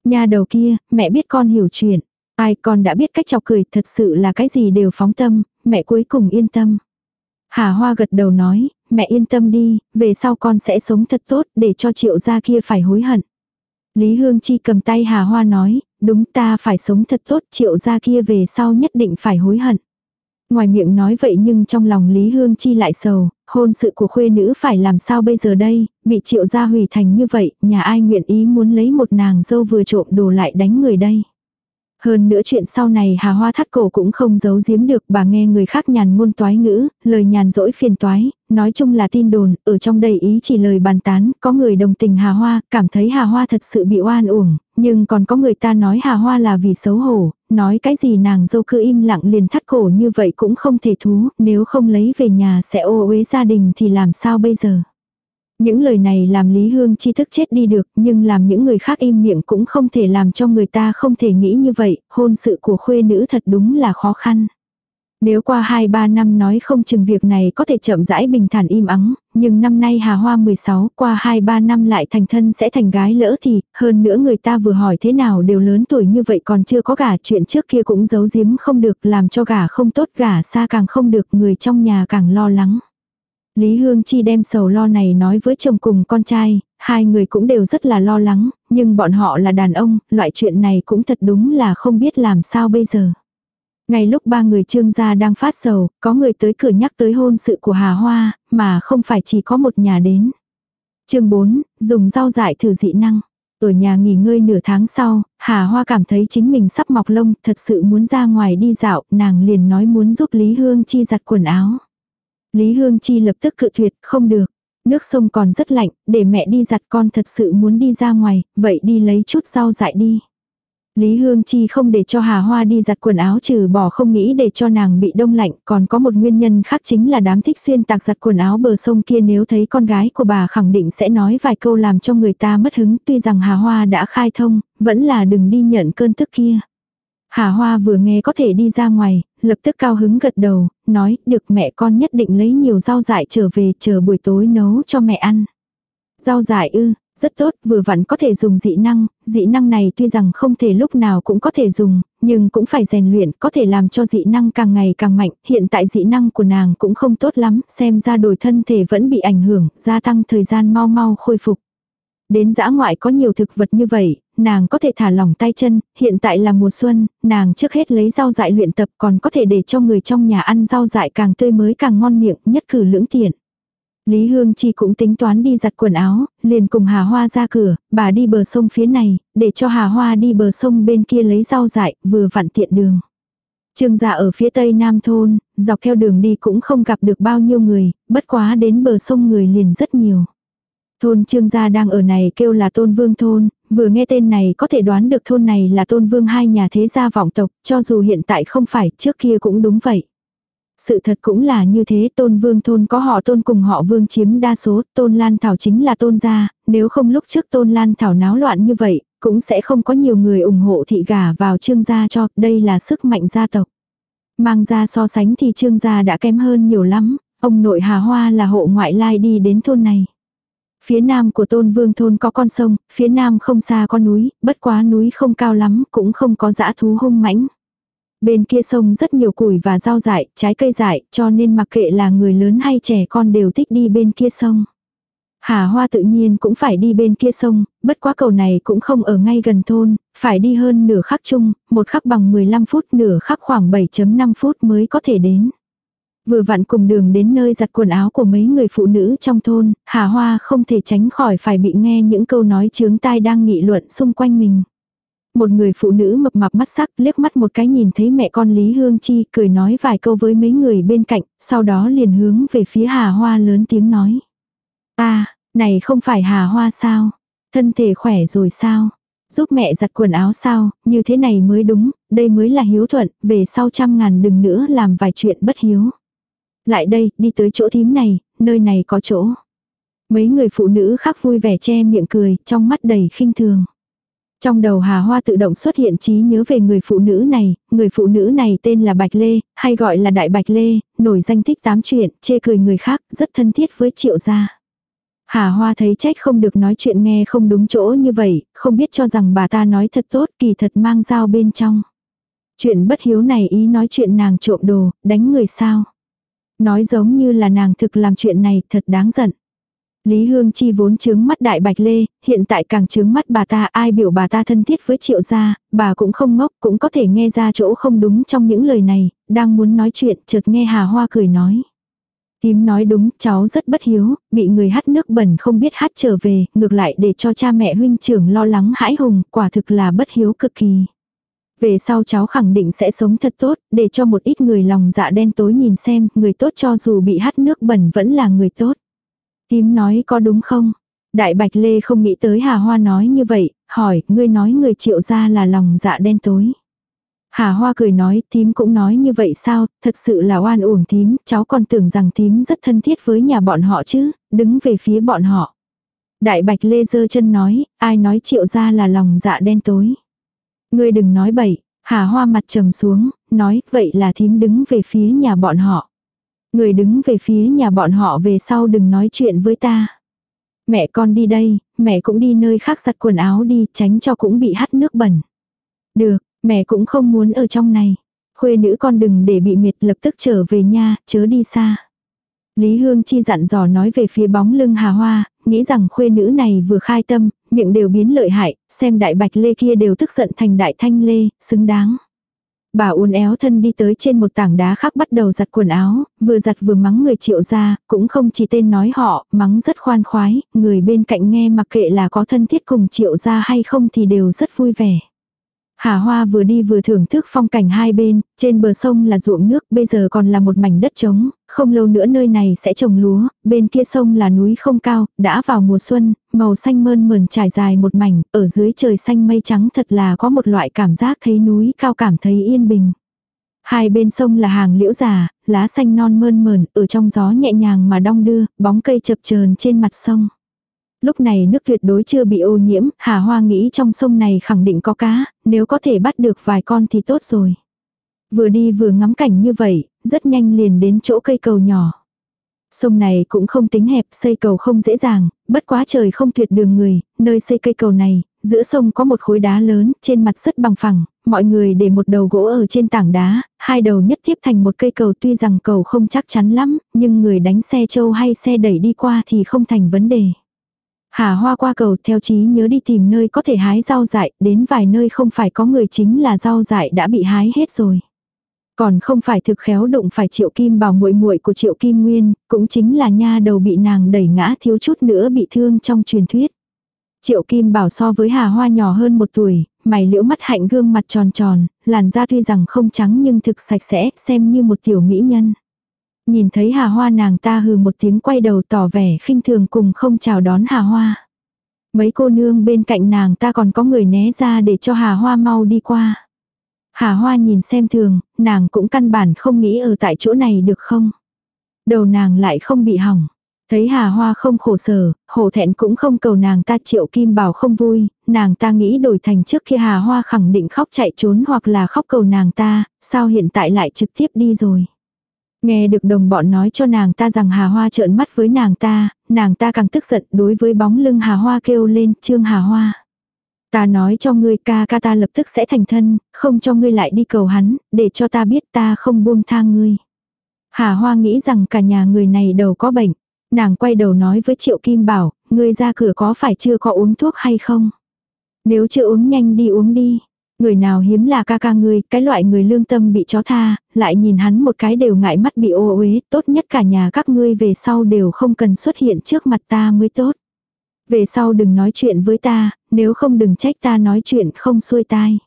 Nhà đầu kia, mẹ biết con hiểu chuyện. Ai con đã biết cách chọc cười thật sự là cái gì đều phóng tâm, mẹ cuối cùng yên tâm. Hà Hoa gật đầu nói, mẹ yên tâm đi, về sau con sẽ sống thật tốt để cho triệu gia kia phải hối hận. Lý Hương Chi cầm tay Hà Hoa nói, đúng ta phải sống thật tốt triệu gia kia về sau nhất định phải hối hận. Ngoài miệng nói vậy nhưng trong lòng Lý Hương Chi lại sầu, hôn sự của khuê nữ phải làm sao bây giờ đây, bị triệu gia hủy thành như vậy, nhà ai nguyện ý muốn lấy một nàng dâu vừa trộm đồ lại đánh người đây. Hơn nữa chuyện sau này Hà Hoa thắt cổ cũng không giấu giếm được bà nghe người khác nhàn ngôn toái ngữ, lời nhàn dỗi phiền toái, nói chung là tin đồn, ở trong đầy ý chỉ lời bàn tán, có người đồng tình Hà Hoa, cảm thấy Hà Hoa thật sự bị oan uổng, nhưng còn có người ta nói Hà Hoa là vì xấu hổ, nói cái gì nàng dâu cứ im lặng liền thắt cổ như vậy cũng không thể thú, nếu không lấy về nhà sẽ ô uế gia đình thì làm sao bây giờ. Những lời này làm Lý Hương chi thức chết đi được, nhưng làm những người khác im miệng cũng không thể làm cho người ta không thể nghĩ như vậy, hôn sự của khuê nữ thật đúng là khó khăn. Nếu qua 2-3 năm nói không chừng việc này có thể chậm rãi bình thản im ắng, nhưng năm nay Hà Hoa 16 qua 2-3 năm lại thành thân sẽ thành gái lỡ thì, hơn nữa người ta vừa hỏi thế nào đều lớn tuổi như vậy còn chưa có gả chuyện trước kia cũng giấu giếm không được làm cho gả không tốt gả xa càng không được người trong nhà càng lo lắng. Lý Hương Chi đem sầu lo này nói với chồng cùng con trai, hai người cũng đều rất là lo lắng, nhưng bọn họ là đàn ông, loại chuyện này cũng thật đúng là không biết làm sao bây giờ. Ngay lúc ba người trương gia đang phát sầu, có người tới cửa nhắc tới hôn sự của Hà Hoa, mà không phải chỉ có một nhà đến. chương 4, dùng rau dại thử dị năng. Ở nhà nghỉ ngơi nửa tháng sau, Hà Hoa cảm thấy chính mình sắp mọc lông, thật sự muốn ra ngoài đi dạo, nàng liền nói muốn giúp Lý Hương Chi giặt quần áo. Lý Hương Chi lập tức cự tuyệt, không được. Nước sông còn rất lạnh, để mẹ đi giặt con thật sự muốn đi ra ngoài, vậy đi lấy chút rau dại đi. Lý Hương Chi không để cho Hà Hoa đi giặt quần áo trừ bỏ không nghĩ để cho nàng bị đông lạnh, còn có một nguyên nhân khác chính là đám thích xuyên tạc giặt quần áo bờ sông kia nếu thấy con gái của bà khẳng định sẽ nói vài câu làm cho người ta mất hứng, tuy rằng Hà Hoa đã khai thông, vẫn là đừng đi nhận cơn tức kia. Hà Hoa vừa nghe có thể đi ra ngoài, lập tức cao hứng gật đầu, nói, được mẹ con nhất định lấy nhiều rau dại trở về chờ buổi tối nấu cho mẹ ăn. Rau dại ư, rất tốt, vừa vặn có thể dùng dị năng, dị năng này tuy rằng không thể lúc nào cũng có thể dùng, nhưng cũng phải rèn luyện, có thể làm cho dị năng càng ngày càng mạnh, hiện tại dị năng của nàng cũng không tốt lắm, xem ra đổi thân thể vẫn bị ảnh hưởng, gia tăng thời gian mau mau khôi phục. Đến dã ngoại có nhiều thực vật như vậy, nàng có thể thả lỏng tay chân, hiện tại là mùa xuân, nàng trước hết lấy rau dại luyện tập còn có thể để cho người trong nhà ăn rau dại càng tươi mới càng ngon miệng, nhất cử lưỡng tiện. Lý Hương Chi cũng tính toán đi giặt quần áo, liền cùng Hà Hoa ra cửa, bà đi bờ sông phía này, để cho Hà Hoa đi bờ sông bên kia lấy rau dại, vừa vặn tiện đường. Trương gia ở phía tây nam thôn, dọc theo đường đi cũng không gặp được bao nhiêu người, bất quá đến bờ sông người liền rất nhiều. Thôn Trương gia đang ở này kêu là Tôn Vương thôn, vừa nghe tên này có thể đoán được thôn này là Tôn Vương hai nhà thế gia vọng tộc, cho dù hiện tại không phải, trước kia cũng đúng vậy. Sự thật cũng là như thế tôn vương thôn có họ tôn cùng họ vương chiếm đa số, tôn lan thảo chính là tôn gia, nếu không lúc trước tôn lan thảo náo loạn như vậy, cũng sẽ không có nhiều người ủng hộ thị gả vào trương gia cho, đây là sức mạnh gia tộc. Mang ra so sánh thì trương gia đã kém hơn nhiều lắm, ông nội Hà Hoa là hộ ngoại lai đi đến thôn này. Phía nam của tôn vương thôn có con sông, phía nam không xa con núi, bất quá núi không cao lắm, cũng không có dã thú hung mãnh. Bên kia sông rất nhiều củi và rau dại, trái cây dại, cho nên mặc kệ là người lớn hay trẻ con đều thích đi bên kia sông. Hà Hoa tự nhiên cũng phải đi bên kia sông, bất quá cầu này cũng không ở ngay gần thôn, phải đi hơn nửa khắc chung, một khắc bằng 15 phút, nửa khắc khoảng 7.5 phút mới có thể đến. Vừa vặn cùng đường đến nơi giặt quần áo của mấy người phụ nữ trong thôn, Hà Hoa không thể tránh khỏi phải bị nghe những câu nói chướng tai đang nghị luận xung quanh mình. Một người phụ nữ mập mạp mắt sắc liếc mắt một cái nhìn thấy mẹ con Lý Hương Chi cười nói vài câu với mấy người bên cạnh, sau đó liền hướng về phía Hà Hoa lớn tiếng nói. Ta, này không phải Hà Hoa sao? Thân thể khỏe rồi sao? Giúp mẹ giặt quần áo sao? Như thế này mới đúng, đây mới là hiếu thuận, về sau trăm ngàn đừng nữa làm vài chuyện bất hiếu. Lại đây, đi tới chỗ thím này, nơi này có chỗ. Mấy người phụ nữ khác vui vẻ che miệng cười, trong mắt đầy khinh thường. Trong đầu Hà Hoa tự động xuất hiện trí nhớ về người phụ nữ này, người phụ nữ này tên là Bạch Lê, hay gọi là Đại Bạch Lê, nổi danh thích tám chuyện, chê cười người khác, rất thân thiết với triệu gia. Hà Hoa thấy trách không được nói chuyện nghe không đúng chỗ như vậy, không biết cho rằng bà ta nói thật tốt kỳ thật mang dao bên trong. Chuyện bất hiếu này ý nói chuyện nàng trộm đồ, đánh người sao. Nói giống như là nàng thực làm chuyện này thật đáng giận. Lý Hương Chi vốn chướng mắt đại bạch lê, hiện tại càng chướng mắt bà ta ai biểu bà ta thân thiết với triệu gia, bà cũng không ngốc cũng có thể nghe ra chỗ không đúng trong những lời này, đang muốn nói chuyện chợt nghe Hà Hoa cười nói. Tím nói đúng, cháu rất bất hiếu, bị người hắt nước bẩn không biết hát trở về, ngược lại để cho cha mẹ huynh trưởng lo lắng hãi hùng, quả thực là bất hiếu cực kỳ. Về sau cháu khẳng định sẽ sống thật tốt, để cho một ít người lòng dạ đen tối nhìn xem, người tốt cho dù bị hắt nước bẩn vẫn là người tốt. Tím nói có đúng không? Đại Bạch Lê không nghĩ tới Hà Hoa nói như vậy, hỏi, ngươi nói người triệu ra là lòng dạ đen tối. Hà Hoa cười nói, tím cũng nói như vậy sao, thật sự là oan uổng tím, cháu còn tưởng rằng tím rất thân thiết với nhà bọn họ chứ, đứng về phía bọn họ. Đại Bạch Lê giơ chân nói, ai nói triệu ra là lòng dạ đen tối. Ngươi đừng nói bậy, Hà Hoa mặt trầm xuống, nói, vậy là thím đứng về phía nhà bọn họ. Người đứng về phía nhà bọn họ về sau đừng nói chuyện với ta. Mẹ con đi đây, mẹ cũng đi nơi khác giặt quần áo đi, tránh cho cũng bị hắt nước bẩn. Được, mẹ cũng không muốn ở trong này. Khuê nữ con đừng để bị miệt lập tức trở về nha, chớ đi xa. Lý Hương Chi dặn dò nói về phía bóng lưng Hà Hoa, nghĩ rằng khuê nữ này vừa khai tâm, miệng đều biến lợi hại, xem đại bạch lê kia đều tức giận thành đại thanh lê, xứng đáng. Bà uốn éo thân đi tới trên một tảng đá khác bắt đầu giặt quần áo, vừa giặt vừa mắng người triệu ra, cũng không chỉ tên nói họ, mắng rất khoan khoái, người bên cạnh nghe mặc kệ là có thân thiết cùng triệu ra hay không thì đều rất vui vẻ. Hà Hoa vừa đi vừa thưởng thức phong cảnh hai bên, trên bờ sông là ruộng nước, bây giờ còn là một mảnh đất trống, không lâu nữa nơi này sẽ trồng lúa, bên kia sông là núi không cao, đã vào mùa xuân, màu xanh mơn mờn trải dài một mảnh, ở dưới trời xanh mây trắng thật là có một loại cảm giác thấy núi cao cảm thấy yên bình. Hai bên sông là hàng liễu già, lá xanh non mơn mờn, ở trong gió nhẹ nhàng mà đong đưa, bóng cây chập chờn trên mặt sông. Lúc này nước tuyệt đối chưa bị ô nhiễm, Hà Hoa nghĩ trong sông này khẳng định có cá, nếu có thể bắt được vài con thì tốt rồi. Vừa đi vừa ngắm cảnh như vậy, rất nhanh liền đến chỗ cây cầu nhỏ. Sông này cũng không tính hẹp, xây cầu không dễ dàng, bất quá trời không tuyệt đường người, nơi xây cây cầu này, giữa sông có một khối đá lớn, trên mặt rất bằng phẳng, mọi người để một đầu gỗ ở trên tảng đá, hai đầu nhất tiếp thành một cây cầu tuy rằng cầu không chắc chắn lắm, nhưng người đánh xe châu hay xe đẩy đi qua thì không thành vấn đề. Hà Hoa qua cầu theo chí nhớ đi tìm nơi có thể hái rau dại, đến vài nơi không phải có người chính là rau dại đã bị hái hết rồi. Còn không phải thực khéo đụng phải Triệu Kim Bảo muội muội của Triệu Kim Nguyên, cũng chính là nha đầu bị nàng đẩy ngã thiếu chút nữa bị thương trong truyền thuyết. Triệu Kim Bảo so với Hà Hoa nhỏ hơn một tuổi, mày liễu mắt hạnh gương mặt tròn tròn, làn da tuy rằng không trắng nhưng thực sạch sẽ, xem như một tiểu mỹ nhân. Nhìn thấy Hà Hoa nàng ta hừ một tiếng quay đầu tỏ vẻ khinh thường cùng không chào đón Hà Hoa. Mấy cô nương bên cạnh nàng ta còn có người né ra để cho Hà Hoa mau đi qua. Hà Hoa nhìn xem thường, nàng cũng căn bản không nghĩ ở tại chỗ này được không. Đầu nàng lại không bị hỏng. Thấy Hà Hoa không khổ sở, hổ thẹn cũng không cầu nàng ta triệu kim bảo không vui, nàng ta nghĩ đổi thành trước khi Hà Hoa khẳng định khóc chạy trốn hoặc là khóc cầu nàng ta, sao hiện tại lại trực tiếp đi rồi. Nghe được đồng bọn nói cho nàng ta rằng Hà Hoa trợn mắt với nàng ta, nàng ta càng tức giận đối với bóng lưng Hà Hoa kêu lên Trương Hà Hoa. Ta nói cho ngươi ca ca ta lập tức sẽ thành thân, không cho ngươi lại đi cầu hắn, để cho ta biết ta không buông tha ngươi. Hà Hoa nghĩ rằng cả nhà người này đầu có bệnh. Nàng quay đầu nói với Triệu Kim Bảo, ngươi ra cửa có phải chưa có uống thuốc hay không? Nếu chưa uống nhanh đi uống đi. Người nào hiếm là ca ca ngươi, cái loại người lương tâm bị chó tha, lại nhìn hắn một cái đều ngại mắt bị ô uế, tốt nhất cả nhà các ngươi về sau đều không cần xuất hiện trước mặt ta mới tốt. Về sau đừng nói chuyện với ta, nếu không đừng trách ta nói chuyện không xuôi tai.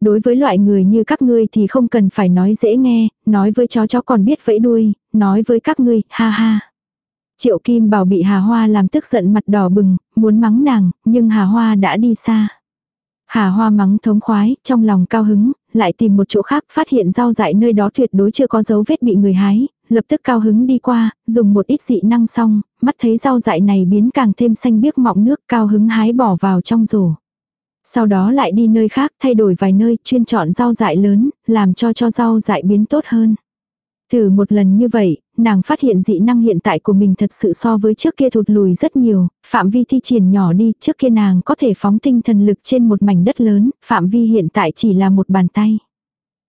Đối với loại người như các ngươi thì không cần phải nói dễ nghe, nói với chó chó còn biết vẫy đuôi, nói với các ngươi, ha ha. Triệu Kim Bảo bị Hà Hoa làm tức giận mặt đỏ bừng, muốn mắng nàng, nhưng Hà Hoa đã đi xa. Hà Hoa mắng thống khoái, trong lòng cao hứng, lại tìm một chỗ khác phát hiện rau dại nơi đó tuyệt đối chưa có dấu vết bị người hái, lập tức cao hứng đi qua, dùng một ít dị năng xong, mắt thấy rau dại này biến càng thêm xanh biếc mọng nước cao hứng hái bỏ vào trong rổ. Sau đó lại đi nơi khác thay đổi vài nơi chuyên chọn rau dại lớn, làm cho cho rau dại biến tốt hơn. Thử một lần như vậy, nàng phát hiện dị năng hiện tại của mình thật sự so với trước kia thụt lùi rất nhiều, phạm vi thi triển nhỏ đi, trước kia nàng có thể phóng tinh thần lực trên một mảnh đất lớn, phạm vi hiện tại chỉ là một bàn tay.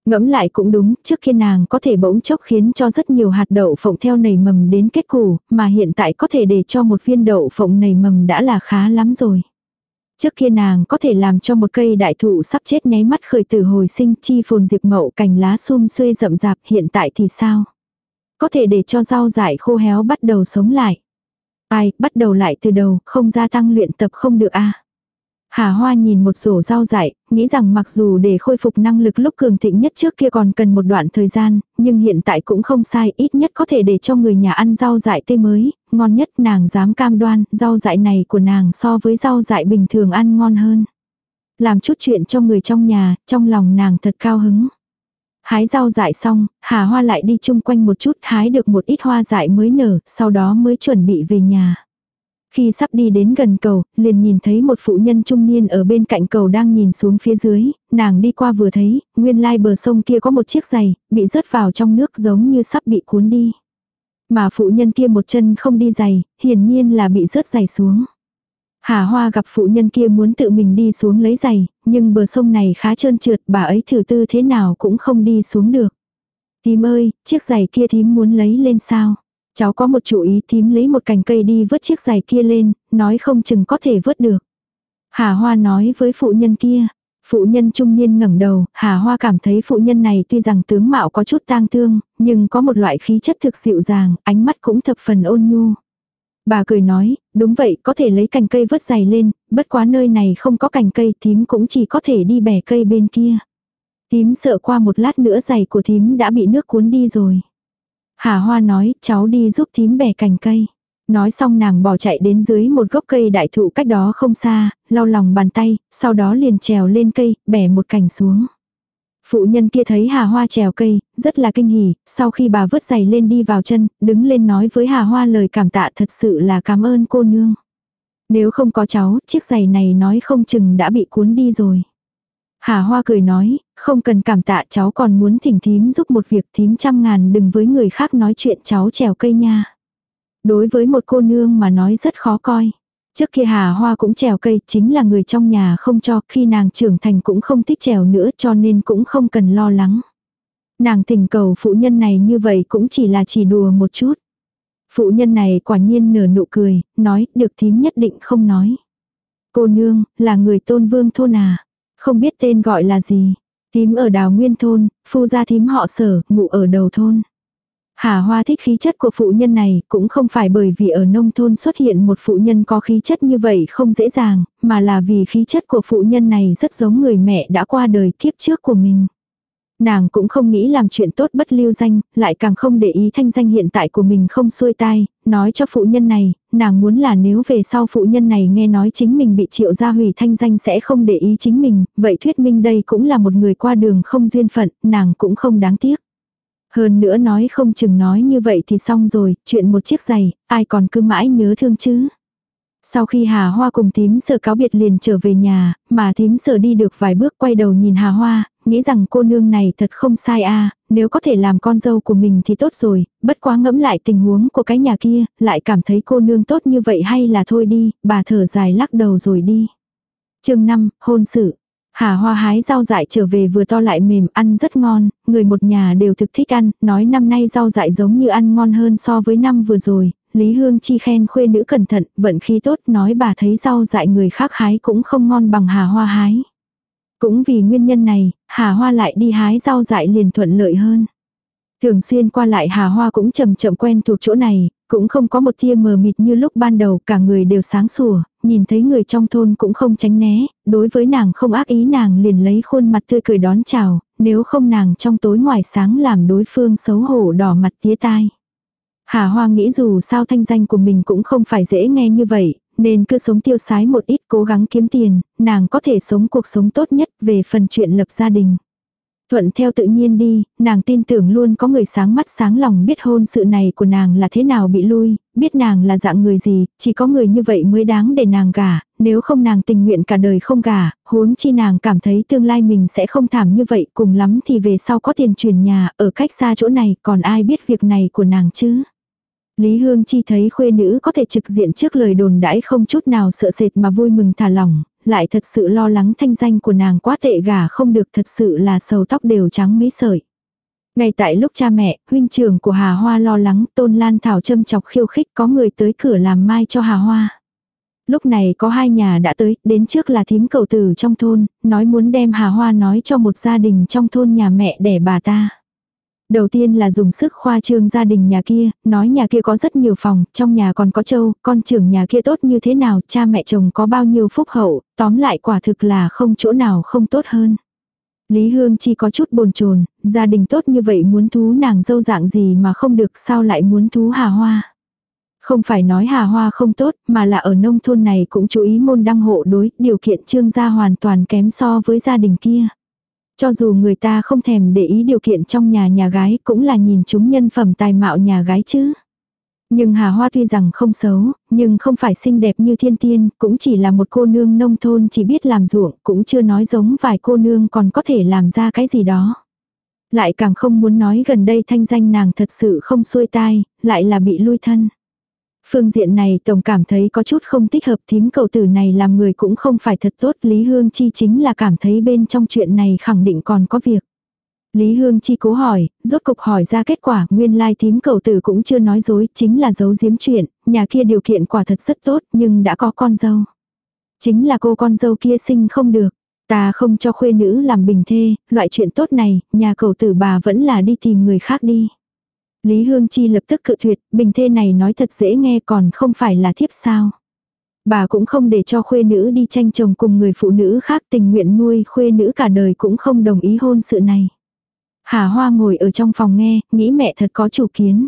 Ngẫm lại cũng đúng, trước kia nàng có thể bỗng chốc khiến cho rất nhiều hạt đậu phộng theo nảy mầm đến kết củ, mà hiện tại có thể để cho một viên đậu phộng nảy mầm đã là khá lắm rồi. Trước kia nàng có thể làm cho một cây đại thụ sắp chết nháy mắt khởi tử hồi sinh chi phồn diệp mậu cành lá sum xuê rậm rạp hiện tại thì sao? Có thể để cho rau dại khô héo bắt đầu sống lại. Ai, bắt đầu lại từ đầu, không gia tăng luyện tập không được a à? Hà Hoa nhìn một rổ rau dại, nghĩ rằng mặc dù để khôi phục năng lực lúc cường thịnh nhất trước kia còn cần một đoạn thời gian, nhưng hiện tại cũng không sai, ít nhất có thể để cho người nhà ăn rau dại tươi mới, ngon nhất nàng dám cam đoan, rau dại này của nàng so với rau dại bình thường ăn ngon hơn. Làm chút chuyện cho người trong nhà, trong lòng nàng thật cao hứng. Hái rau dại xong, Hà Hoa lại đi chung quanh một chút hái được một ít hoa dại mới nở, sau đó mới chuẩn bị về nhà. Khi sắp đi đến gần cầu, liền nhìn thấy một phụ nhân trung niên ở bên cạnh cầu đang nhìn xuống phía dưới, nàng đi qua vừa thấy, nguyên lai bờ sông kia có một chiếc giày, bị rớt vào trong nước giống như sắp bị cuốn đi. Mà phụ nhân kia một chân không đi giày, hiển nhiên là bị rớt giày xuống. Hà Hoa gặp phụ nhân kia muốn tự mình đi xuống lấy giày, nhưng bờ sông này khá trơn trượt, bà ấy thử tư thế nào cũng không đi xuống được. Tím ơi, chiếc giày kia thím muốn lấy lên sao? Cháu có một chủ ý thím lấy một cành cây đi vớt chiếc giày kia lên, nói không chừng có thể vớt được. Hà Hoa nói với phụ nhân kia, Phụ nhân trung niên ngẩng đầu, Hà Hoa cảm thấy phụ nhân này tuy rằng tướng mạo có chút tang thương, nhưng có một loại khí chất thực dịu dàng, ánh mắt cũng thập phần ôn nhu. Bà cười nói, đúng vậy, có thể lấy cành cây vớt giày lên, bất quá nơi này không có cành cây, thím cũng chỉ có thể đi bẻ cây bên kia. Thím sợ qua một lát nữa giày của thím đã bị nước cuốn đi rồi. Hà Hoa nói, cháu đi giúp thím bẻ cành cây. Nói xong nàng bỏ chạy đến dưới một gốc cây đại thụ cách đó không xa, lau lòng bàn tay, sau đó liền trèo lên cây, bẻ một cành xuống. Phụ nhân kia thấy Hà Hoa trèo cây, rất là kinh hỉ, sau khi bà vứt giày lên đi vào chân, đứng lên nói với Hà Hoa lời cảm tạ thật sự là cảm ơn cô nương. Nếu không có cháu, chiếc giày này nói không chừng đã bị cuốn đi rồi. Hà Hoa cười nói, không cần cảm tạ cháu còn muốn thỉnh thím giúp một việc thím trăm ngàn đừng với người khác nói chuyện cháu trèo cây nha. Đối với một cô nương mà nói rất khó coi. Trước kia Hà Hoa cũng trèo cây chính là người trong nhà không cho khi nàng trưởng thành cũng không thích trèo nữa cho nên cũng không cần lo lắng. Nàng tình cầu phụ nhân này như vậy cũng chỉ là chỉ đùa một chút. Phụ nhân này quả nhiên nở nụ cười, nói được thím nhất định không nói. Cô nương, là người tôn vương thôn à, không biết tên gọi là gì. Thím ở đào nguyên thôn, phu gia thím họ sở, ngụ ở đầu thôn. Hà Hoa thích khí chất của phụ nhân này, cũng không phải bởi vì ở nông thôn xuất hiện một phụ nhân có khí chất như vậy không dễ dàng, mà là vì khí chất của phụ nhân này rất giống người mẹ đã qua đời kiếp trước của mình. Nàng cũng không nghĩ làm chuyện tốt bất lưu danh, lại càng không để ý thanh danh hiện tại của mình không xuôi tai, nói cho phụ nhân này, nàng muốn là nếu về sau phụ nhân này nghe nói chính mình bị triệu gia hủy thanh danh sẽ không để ý chính mình, vậy thuyết minh đây cũng là một người qua đường không duyên phận, nàng cũng không đáng tiếc. Hơn nữa nói không chừng nói như vậy thì xong rồi, chuyện một chiếc giày, ai còn cứ mãi nhớ thương chứ. Sau khi Hà Hoa cùng tím sở cáo biệt liền trở về nhà, mà tím sở đi được vài bước quay đầu nhìn Hà Hoa, nghĩ rằng cô nương này thật không sai a nếu có thể làm con dâu của mình thì tốt rồi, bất quá ngẫm lại tình huống của cái nhà kia, lại cảm thấy cô nương tốt như vậy hay là thôi đi, bà thở dài lắc đầu rồi đi. chương 5, hôn sự. Hà hoa hái rau dại trở về vừa to lại mềm ăn rất ngon, người một nhà đều thực thích ăn, nói năm nay rau dại giống như ăn ngon hơn so với năm vừa rồi. Lý Hương Chi khen khuê nữ cẩn thận, vận khí tốt nói bà thấy rau dại người khác hái cũng không ngon bằng hà hoa hái. Cũng vì nguyên nhân này, hà hoa lại đi hái rau dại liền thuận lợi hơn. Thường xuyên qua lại hà hoa cũng chậm chậm quen thuộc chỗ này, cũng không có một tia mờ mịt như lúc ban đầu, cả người đều sáng sủa, nhìn thấy người trong thôn cũng không tránh né, đối với nàng không ác ý nàng liền lấy khuôn mặt tươi cười đón chào, nếu không nàng trong tối ngoài sáng làm đối phương xấu hổ đỏ mặt tía tai. Hà Hoa nghĩ dù sao thanh danh của mình cũng không phải dễ nghe như vậy, nên cứ sống tiêu sái một ít cố gắng kiếm tiền, nàng có thể sống cuộc sống tốt nhất về phần chuyện lập gia đình. Thuận theo tự nhiên đi, nàng tin tưởng luôn có người sáng mắt sáng lòng biết hôn sự này của nàng là thế nào bị lui, biết nàng là dạng người gì, chỉ có người như vậy mới đáng để nàng gả, nếu không nàng tình nguyện cả đời không gả, huống chi nàng cảm thấy tương lai mình sẽ không thảm như vậy, cùng lắm thì về sau có tiền chuyển nhà, ở cách xa chỗ này, còn ai biết việc này của nàng chứ. Lý Hương Chi thấy khuê nữ có thể trực diện trước lời đồn đãi không chút nào sợ sệt mà vui mừng thả lỏng, lại thật sự lo lắng thanh danh của nàng quá tệ gà không được thật sự là sầu tóc đều trắng mấy sợi. Ngay tại lúc cha mẹ, huynh trưởng của Hà Hoa lo lắng, Tôn Lan Thảo châm chọc khiêu khích có người tới cửa làm mai cho Hà Hoa. Lúc này có hai nhà đã tới, đến trước là thím cầu tử trong thôn, nói muốn đem Hà Hoa nói cho một gia đình trong thôn nhà mẹ để bà ta. Đầu tiên là dùng sức khoa trương gia đình nhà kia, nói nhà kia có rất nhiều phòng, trong nhà còn có châu, con trưởng nhà kia tốt như thế nào, cha mẹ chồng có bao nhiêu phúc hậu, tóm lại quả thực là không chỗ nào không tốt hơn. Lý Hương chi có chút bồn chồn gia đình tốt như vậy muốn thú nàng dâu dạng gì mà không được sao lại muốn thú hà hoa. Không phải nói hà hoa không tốt, mà là ở nông thôn này cũng chú ý môn đăng hộ đối, điều kiện trương gia hoàn toàn kém so với gia đình kia. Cho dù người ta không thèm để ý điều kiện trong nhà nhà gái cũng là nhìn chúng nhân phẩm tài mạo nhà gái chứ. Nhưng Hà Hoa tuy rằng không xấu, nhưng không phải xinh đẹp như thiên tiên, cũng chỉ là một cô nương nông thôn chỉ biết làm ruộng, cũng chưa nói giống vài cô nương còn có thể làm ra cái gì đó. Lại càng không muốn nói gần đây thanh danh nàng thật sự không xuôi tai, lại là bị lui thân. Phương diện này tổng cảm thấy có chút không thích hợp thím cậu tử này làm người cũng không phải thật tốt. Lý Hương Chi chính là cảm thấy bên trong chuyện này khẳng định còn có việc. Lý Hương Chi cố hỏi, rốt cục hỏi ra kết quả, nguyên lai thím cầu tử cũng chưa nói dối, chính là giấu giếm chuyện, nhà kia điều kiện quả thật rất tốt, nhưng đã có con dâu. Chính là cô con dâu kia sinh không được. Ta không cho khuê nữ làm bình thê, loại chuyện tốt này, nhà cầu tử bà vẫn là đi tìm người khác đi. Lý Hương Chi lập tức cự tuyệt, bình thê này nói thật dễ nghe còn không phải là thiếp sao. Bà cũng không để cho khuê nữ đi tranh chồng cùng người phụ nữ khác tình nguyện nuôi khuê nữ cả đời cũng không đồng ý hôn sự này. Hà Hoa ngồi ở trong phòng nghe, nghĩ mẹ thật có chủ kiến.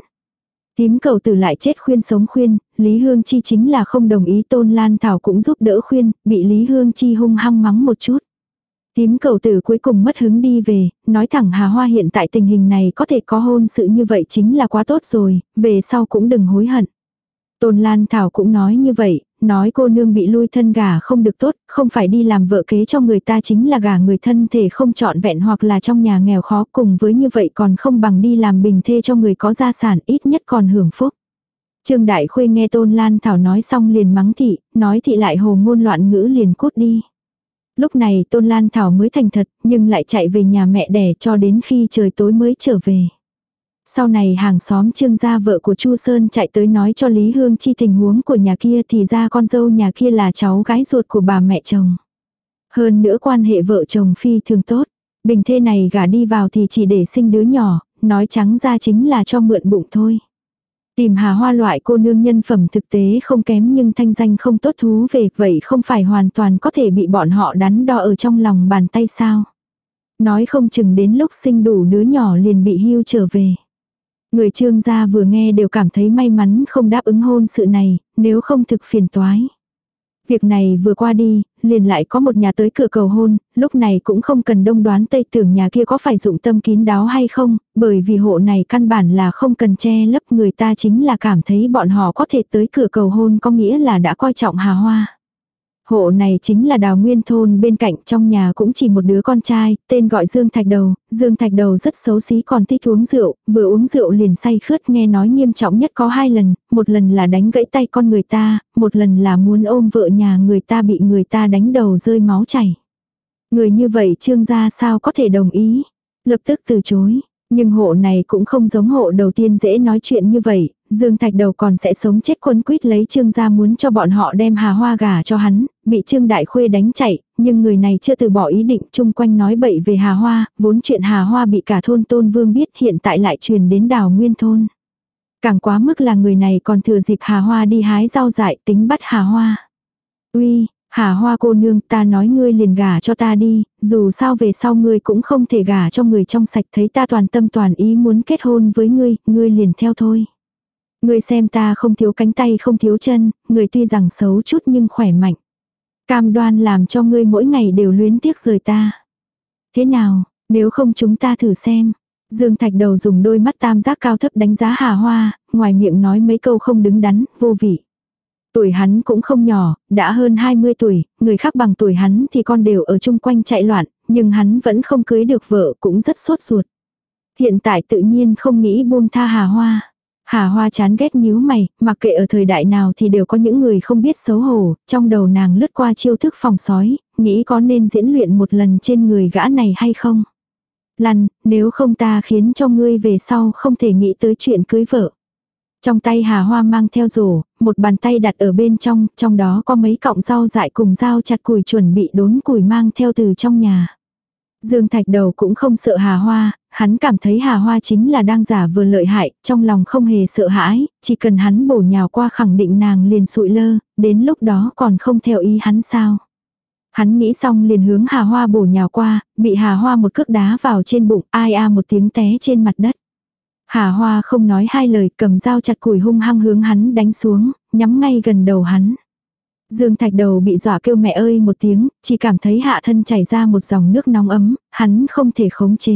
Tím cầu tử lại chết khuyên sống khuyên, Lý Hương Chi chính là không đồng ý Tôn Lan Thảo cũng giúp đỡ khuyên, bị Lý Hương Chi hung hăng mắng một chút. Tím cầu tử cuối cùng mất hứng đi về, nói thẳng Hà Hoa hiện tại tình hình này có thể có hôn sự như vậy chính là quá tốt rồi, về sau cũng đừng hối hận. Tôn Lan Thảo cũng nói như vậy, nói cô nương bị lui thân gà không được tốt, không phải đi làm vợ kế cho người ta chính là gà người thân thể không trọn vẹn hoặc là trong nhà nghèo khó cùng với như vậy còn không bằng đi làm bình thê cho người có gia sản ít nhất còn hưởng phúc. Trương Đại Khuê nghe Tôn Lan Thảo nói xong liền mắng thị, nói thị lại hồ ngôn loạn ngữ liền cút đi. Lúc này Tôn Lan Thảo mới thành thật, nhưng lại chạy về nhà mẹ đẻ cho đến khi trời tối mới trở về. Sau này hàng xóm trương gia vợ của Chu Sơn chạy tới nói cho Lý Hương Chi tình huống của nhà kia thì ra con dâu nhà kia là cháu gái ruột của bà mẹ chồng. Hơn nữa quan hệ vợ chồng phi thường tốt. Bình thê này gả đi vào thì chỉ để sinh đứa nhỏ, nói trắng ra chính là cho mượn bụng thôi. Tìm hà hoa loại cô nương nhân phẩm thực tế không kém nhưng thanh danh không tốt thú về vậy không phải hoàn toàn có thể bị bọn họ đắn đo ở trong lòng bàn tay sao. Nói không chừng đến lúc sinh đủ đứa nhỏ liền bị hưu trở về. Người trương gia vừa nghe đều cảm thấy may mắn không đáp ứng hôn sự này, nếu không thực phiền toái. Việc này vừa qua đi, liền lại có một nhà tới cửa cầu hôn, lúc này cũng không cần đông đoán tây tưởng nhà kia có phải dụng tâm kín đáo hay không, bởi vì hộ này căn bản là không cần che lấp người ta chính là cảm thấy bọn họ có thể tới cửa cầu hôn có nghĩa là đã coi trọng hà hoa. Hộ này chính là đào nguyên thôn bên cạnh trong nhà cũng chỉ một đứa con trai, tên gọi Dương Thạch Đầu, Dương Thạch Đầu rất xấu xí còn thích uống rượu, vừa uống rượu liền say khướt nghe nói nghiêm trọng nhất có hai lần, một lần là đánh gãy tay con người ta, một lần là muốn ôm vợ nhà người ta bị người ta đánh đầu rơi máu chảy. Người như vậy trương gia sao có thể đồng ý, lập tức từ chối. Nhưng hộ này cũng không giống hộ đầu tiên dễ nói chuyện như vậy, Dương Thạch Đầu còn sẽ sống chết quân quýt lấy Trương gia muốn cho bọn họ đem hà hoa gà cho hắn, bị Trương Đại Khuê đánh chạy, nhưng người này chưa từ bỏ ý định chung quanh nói bậy về hà hoa, vốn chuyện hà hoa bị cả thôn tôn vương biết hiện tại lại truyền đến đảo nguyên thôn. Càng quá mức là người này còn thừa dịp hà hoa đi hái rau dại tính bắt hà hoa. Uy, Hà hoa cô nương ta nói ngươi liền gả cho ta đi, dù sao về sau ngươi cũng không thể gả cho người trong sạch thấy ta toàn tâm toàn ý muốn kết hôn với ngươi, ngươi liền theo thôi. Ngươi xem ta không thiếu cánh tay không thiếu chân, người tuy rằng xấu chút nhưng khỏe mạnh. Cam đoan làm cho ngươi mỗi ngày đều luyến tiếc rời ta. Thế nào, nếu không chúng ta thử xem. Dương Thạch đầu dùng đôi mắt tam giác cao thấp đánh giá Hà Hoa, ngoài miệng nói mấy câu không đứng đắn, vô vị. Tuổi hắn cũng không nhỏ, đã hơn 20 tuổi, người khác bằng tuổi hắn thì con đều ở chung quanh chạy loạn, nhưng hắn vẫn không cưới được vợ cũng rất sốt ruột. Hiện tại tự nhiên không nghĩ buông tha Hà Hoa. Hà Hoa chán ghét nhíu mày, mặc kệ ở thời đại nào thì đều có những người không biết xấu hổ, trong đầu nàng lướt qua chiêu thức phòng sói, nghĩ có nên diễn luyện một lần trên người gã này hay không. Lăn, nếu không ta khiến cho ngươi về sau không thể nghĩ tới chuyện cưới vợ. Trong tay Hà Hoa mang theo rổ, một bàn tay đặt ở bên trong, trong đó có mấy cọng rau dại cùng dao chặt củi chuẩn bị đốn củi mang theo từ trong nhà. Dương Thạch đầu cũng không sợ Hà Hoa, hắn cảm thấy Hà Hoa chính là đang giả vừa lợi hại, trong lòng không hề sợ hãi, chỉ cần hắn bổ nhào qua khẳng định nàng liền sụi lơ, đến lúc đó còn không theo ý hắn sao. Hắn nghĩ xong liền hướng Hà Hoa bổ nhào qua, bị Hà Hoa một cước đá vào trên bụng, ai a một tiếng té trên mặt đất. Hà Hoa không nói hai lời cầm dao chặt củi hung hăng hướng hắn đánh xuống, nhắm ngay gần đầu hắn. Dương Thạch đầu bị dọa kêu mẹ ơi một tiếng, chỉ cảm thấy hạ thân chảy ra một dòng nước nóng ấm, hắn không thể khống chế.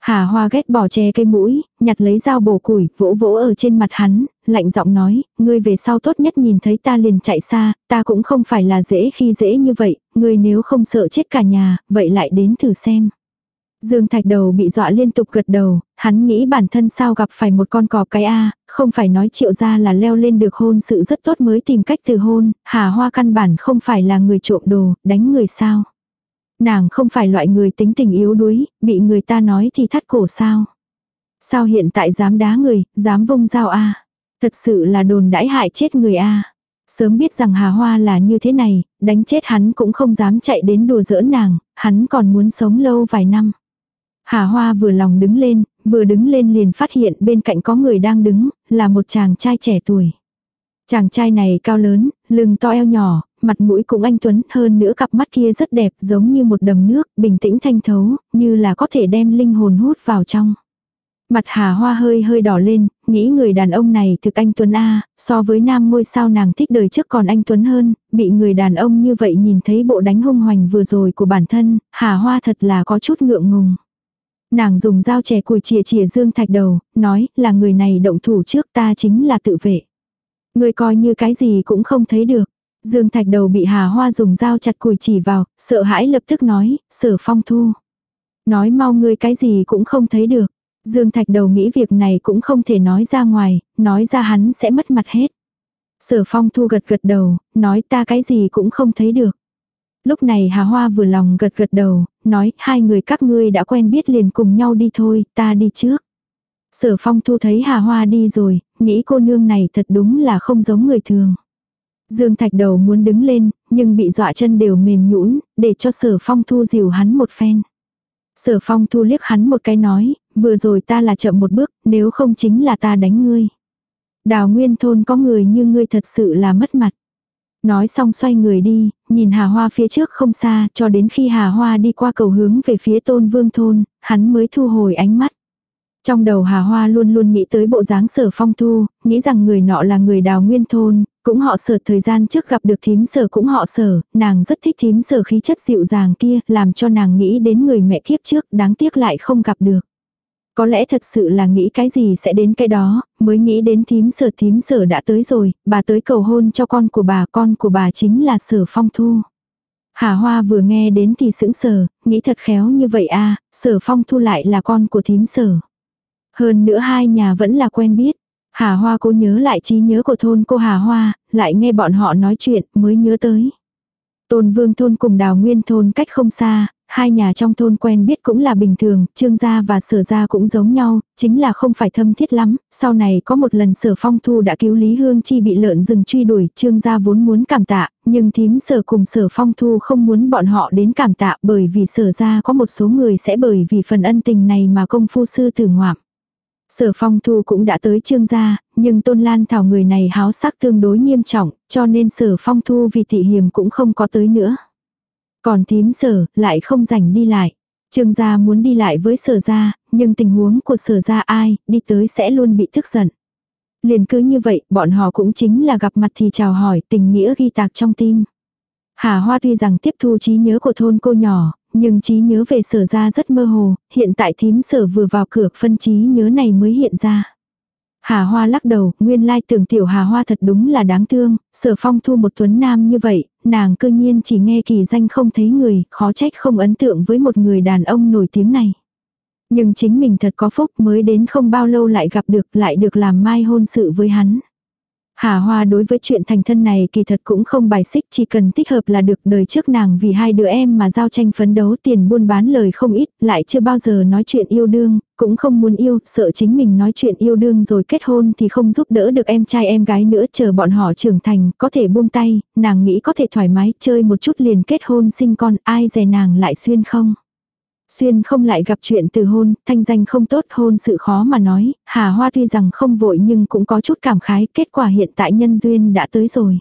Hà Hoa ghét bỏ che cây mũi, nhặt lấy dao bổ củi, vỗ vỗ ở trên mặt hắn, lạnh giọng nói, ngươi về sau tốt nhất nhìn thấy ta liền chạy xa, ta cũng không phải là dễ khi dễ như vậy, ngươi nếu không sợ chết cả nhà, vậy lại đến thử xem. Dương Thạch đầu bị dọa liên tục gật đầu, hắn nghĩ bản thân sao gặp phải một con cọp cái A, không phải nói triệu ra là leo lên được hôn sự rất tốt mới tìm cách từ hôn, hà hoa căn bản không phải là người trộm đồ, đánh người sao. Nàng không phải loại người tính tình yếu đuối, bị người ta nói thì thắt cổ sao. Sao hiện tại dám đá người, dám vung dao A. Thật sự là đồn đãi hại chết người A. Sớm biết rằng Hà Hoa là như thế này, đánh chết hắn cũng không dám chạy đến đùa giỡn nàng, hắn còn muốn sống lâu vài năm. Hà Hoa vừa lòng đứng lên, vừa đứng lên liền phát hiện bên cạnh có người đang đứng, là một chàng trai trẻ tuổi. Chàng trai này cao lớn, lưng to eo nhỏ, mặt mũi cũng anh tuấn, hơn nữa cặp mắt kia rất đẹp, giống như một đầm nước, bình tĩnh thanh thấu, như là có thể đem linh hồn hút vào trong. Mặt Hà Hoa hơi hơi đỏ lên, nghĩ người đàn ông này thực anh Tuấn A, so với nam ngôi sao nàng thích đời trước còn anh Tuấn hơn, bị người đàn ông như vậy nhìn thấy bộ đánh hung hoành vừa rồi của bản thân, Hà Hoa thật là có chút ngượng ngùng. Nàng dùng dao chè cùi chìa chìa Dương Thạch đầu, nói là người này động thủ trước ta chính là tự vệ. Người coi như cái gì cũng không thấy được. Dương Thạch đầu bị Hà Hoa dùng dao chặt cùi chỉ vào, sợ hãi lập tức nói, sở phong thu. Nói mau ngươi cái gì cũng không thấy được. Dương Thạch đầu nghĩ việc này cũng không thể nói ra ngoài, nói ra hắn sẽ mất mặt hết. Sở phong thu gật gật đầu, nói ta cái gì cũng không thấy được. Lúc này Hà Hoa vừa lòng gật gật đầu, nói hai người các ngươi đã quen biết liền cùng nhau đi thôi, ta đi trước. Sở phong thu thấy Hà Hoa đi rồi, nghĩ cô nương này thật đúng là không giống người thường. Dương Thạch đầu muốn đứng lên, nhưng bị dọa chân đều mềm nhũn, để cho sở phong thu dìu hắn một phen. Sở phong thu liếc hắn một cái nói, vừa rồi ta là chậm một bước, nếu không chính là ta đánh ngươi. Đào nguyên thôn có người như ngươi thật sự là mất mặt. Nói xong xoay người đi, nhìn Hà Hoa phía trước không xa, cho đến khi Hà Hoa đi qua cầu hướng về phía tôn vương thôn, hắn mới thu hồi ánh mắt. Trong đầu Hà Hoa luôn luôn nghĩ tới bộ dáng sở phong thu, nghĩ rằng người nọ là người đào nguyên thôn, cũng họ sở thời gian trước gặp được thím sở cũng họ sở, nàng rất thích thím sở khí chất dịu dàng kia, làm cho nàng nghĩ đến người mẹ kiếp trước, đáng tiếc lại không gặp được. Có lẽ thật sự là nghĩ cái gì sẽ đến cái đó, mới nghĩ đến thím sở thím sở đã tới rồi, bà tới cầu hôn cho con của bà, con của bà chính là sở phong thu. Hà Hoa vừa nghe đến thì sững sờ, nghĩ thật khéo như vậy a à, sở phong thu lại là con của thím sở. Hơn nữa hai nhà vẫn là quen biết. Hà Hoa cố nhớ lại trí nhớ của thôn cô Hà Hoa, lại nghe bọn họ nói chuyện mới nhớ tới. Tôn Vương thôn cùng Đào Nguyên thôn cách không xa, hai nhà trong thôn quen biết cũng là bình thường, trương gia và sở gia cũng giống nhau, chính là không phải thâm thiết lắm, sau này có một lần sở phong thu đã cứu Lý Hương Chi bị lợn rừng truy đuổi, trương gia vốn muốn cảm tạ, nhưng thím sở cùng sở phong thu không muốn bọn họ đến cảm tạ bởi vì sở gia có một số người sẽ bởi vì phần ân tình này mà công phu sư tử ngoạm. Sở phong thu cũng đã tới trương gia, nhưng tôn lan thảo người này háo sắc tương đối nghiêm trọng, cho nên sở phong thu vì thị hiểm cũng không có tới nữa. Còn thím sở, lại không rảnh đi lại. Trương gia muốn đi lại với sở gia, nhưng tình huống của sở gia ai, đi tới sẽ luôn bị tức giận. Liền cứ như vậy, bọn họ cũng chính là gặp mặt thì chào hỏi, tình nghĩa ghi tạc trong tim. Hà Hoa tuy rằng tiếp thu trí nhớ của thôn cô nhỏ, nhưng trí nhớ về sở ra rất mơ hồ, hiện tại thím sở vừa vào cửa phân trí nhớ này mới hiện ra. Hà Hoa lắc đầu, nguyên lai tưởng tiểu Hà Hoa thật đúng là đáng thương, sở phong thu một tuấn nam như vậy, nàng cơ nhiên chỉ nghe kỳ danh không thấy người, khó trách không ấn tượng với một người đàn ông nổi tiếng này. Nhưng chính mình thật có phúc mới đến không bao lâu lại gặp được lại được làm mai hôn sự với hắn. Hà Hoa đối với chuyện thành thân này kỳ thật cũng không bài xích chỉ cần thích hợp là được đời trước nàng vì hai đứa em mà giao tranh phấn đấu tiền buôn bán lời không ít, lại chưa bao giờ nói chuyện yêu đương, cũng không muốn yêu, sợ chính mình nói chuyện yêu đương rồi kết hôn thì không giúp đỡ được em trai em gái nữa chờ bọn họ trưởng thành, có thể buông tay, nàng nghĩ có thể thoải mái chơi một chút liền kết hôn sinh con, ai dè nàng lại xuyên không. Xuyên không lại gặp chuyện từ hôn, thanh danh không tốt hôn sự khó mà nói, Hà Hoa tuy rằng không vội nhưng cũng có chút cảm khái, kết quả hiện tại nhân duyên đã tới rồi.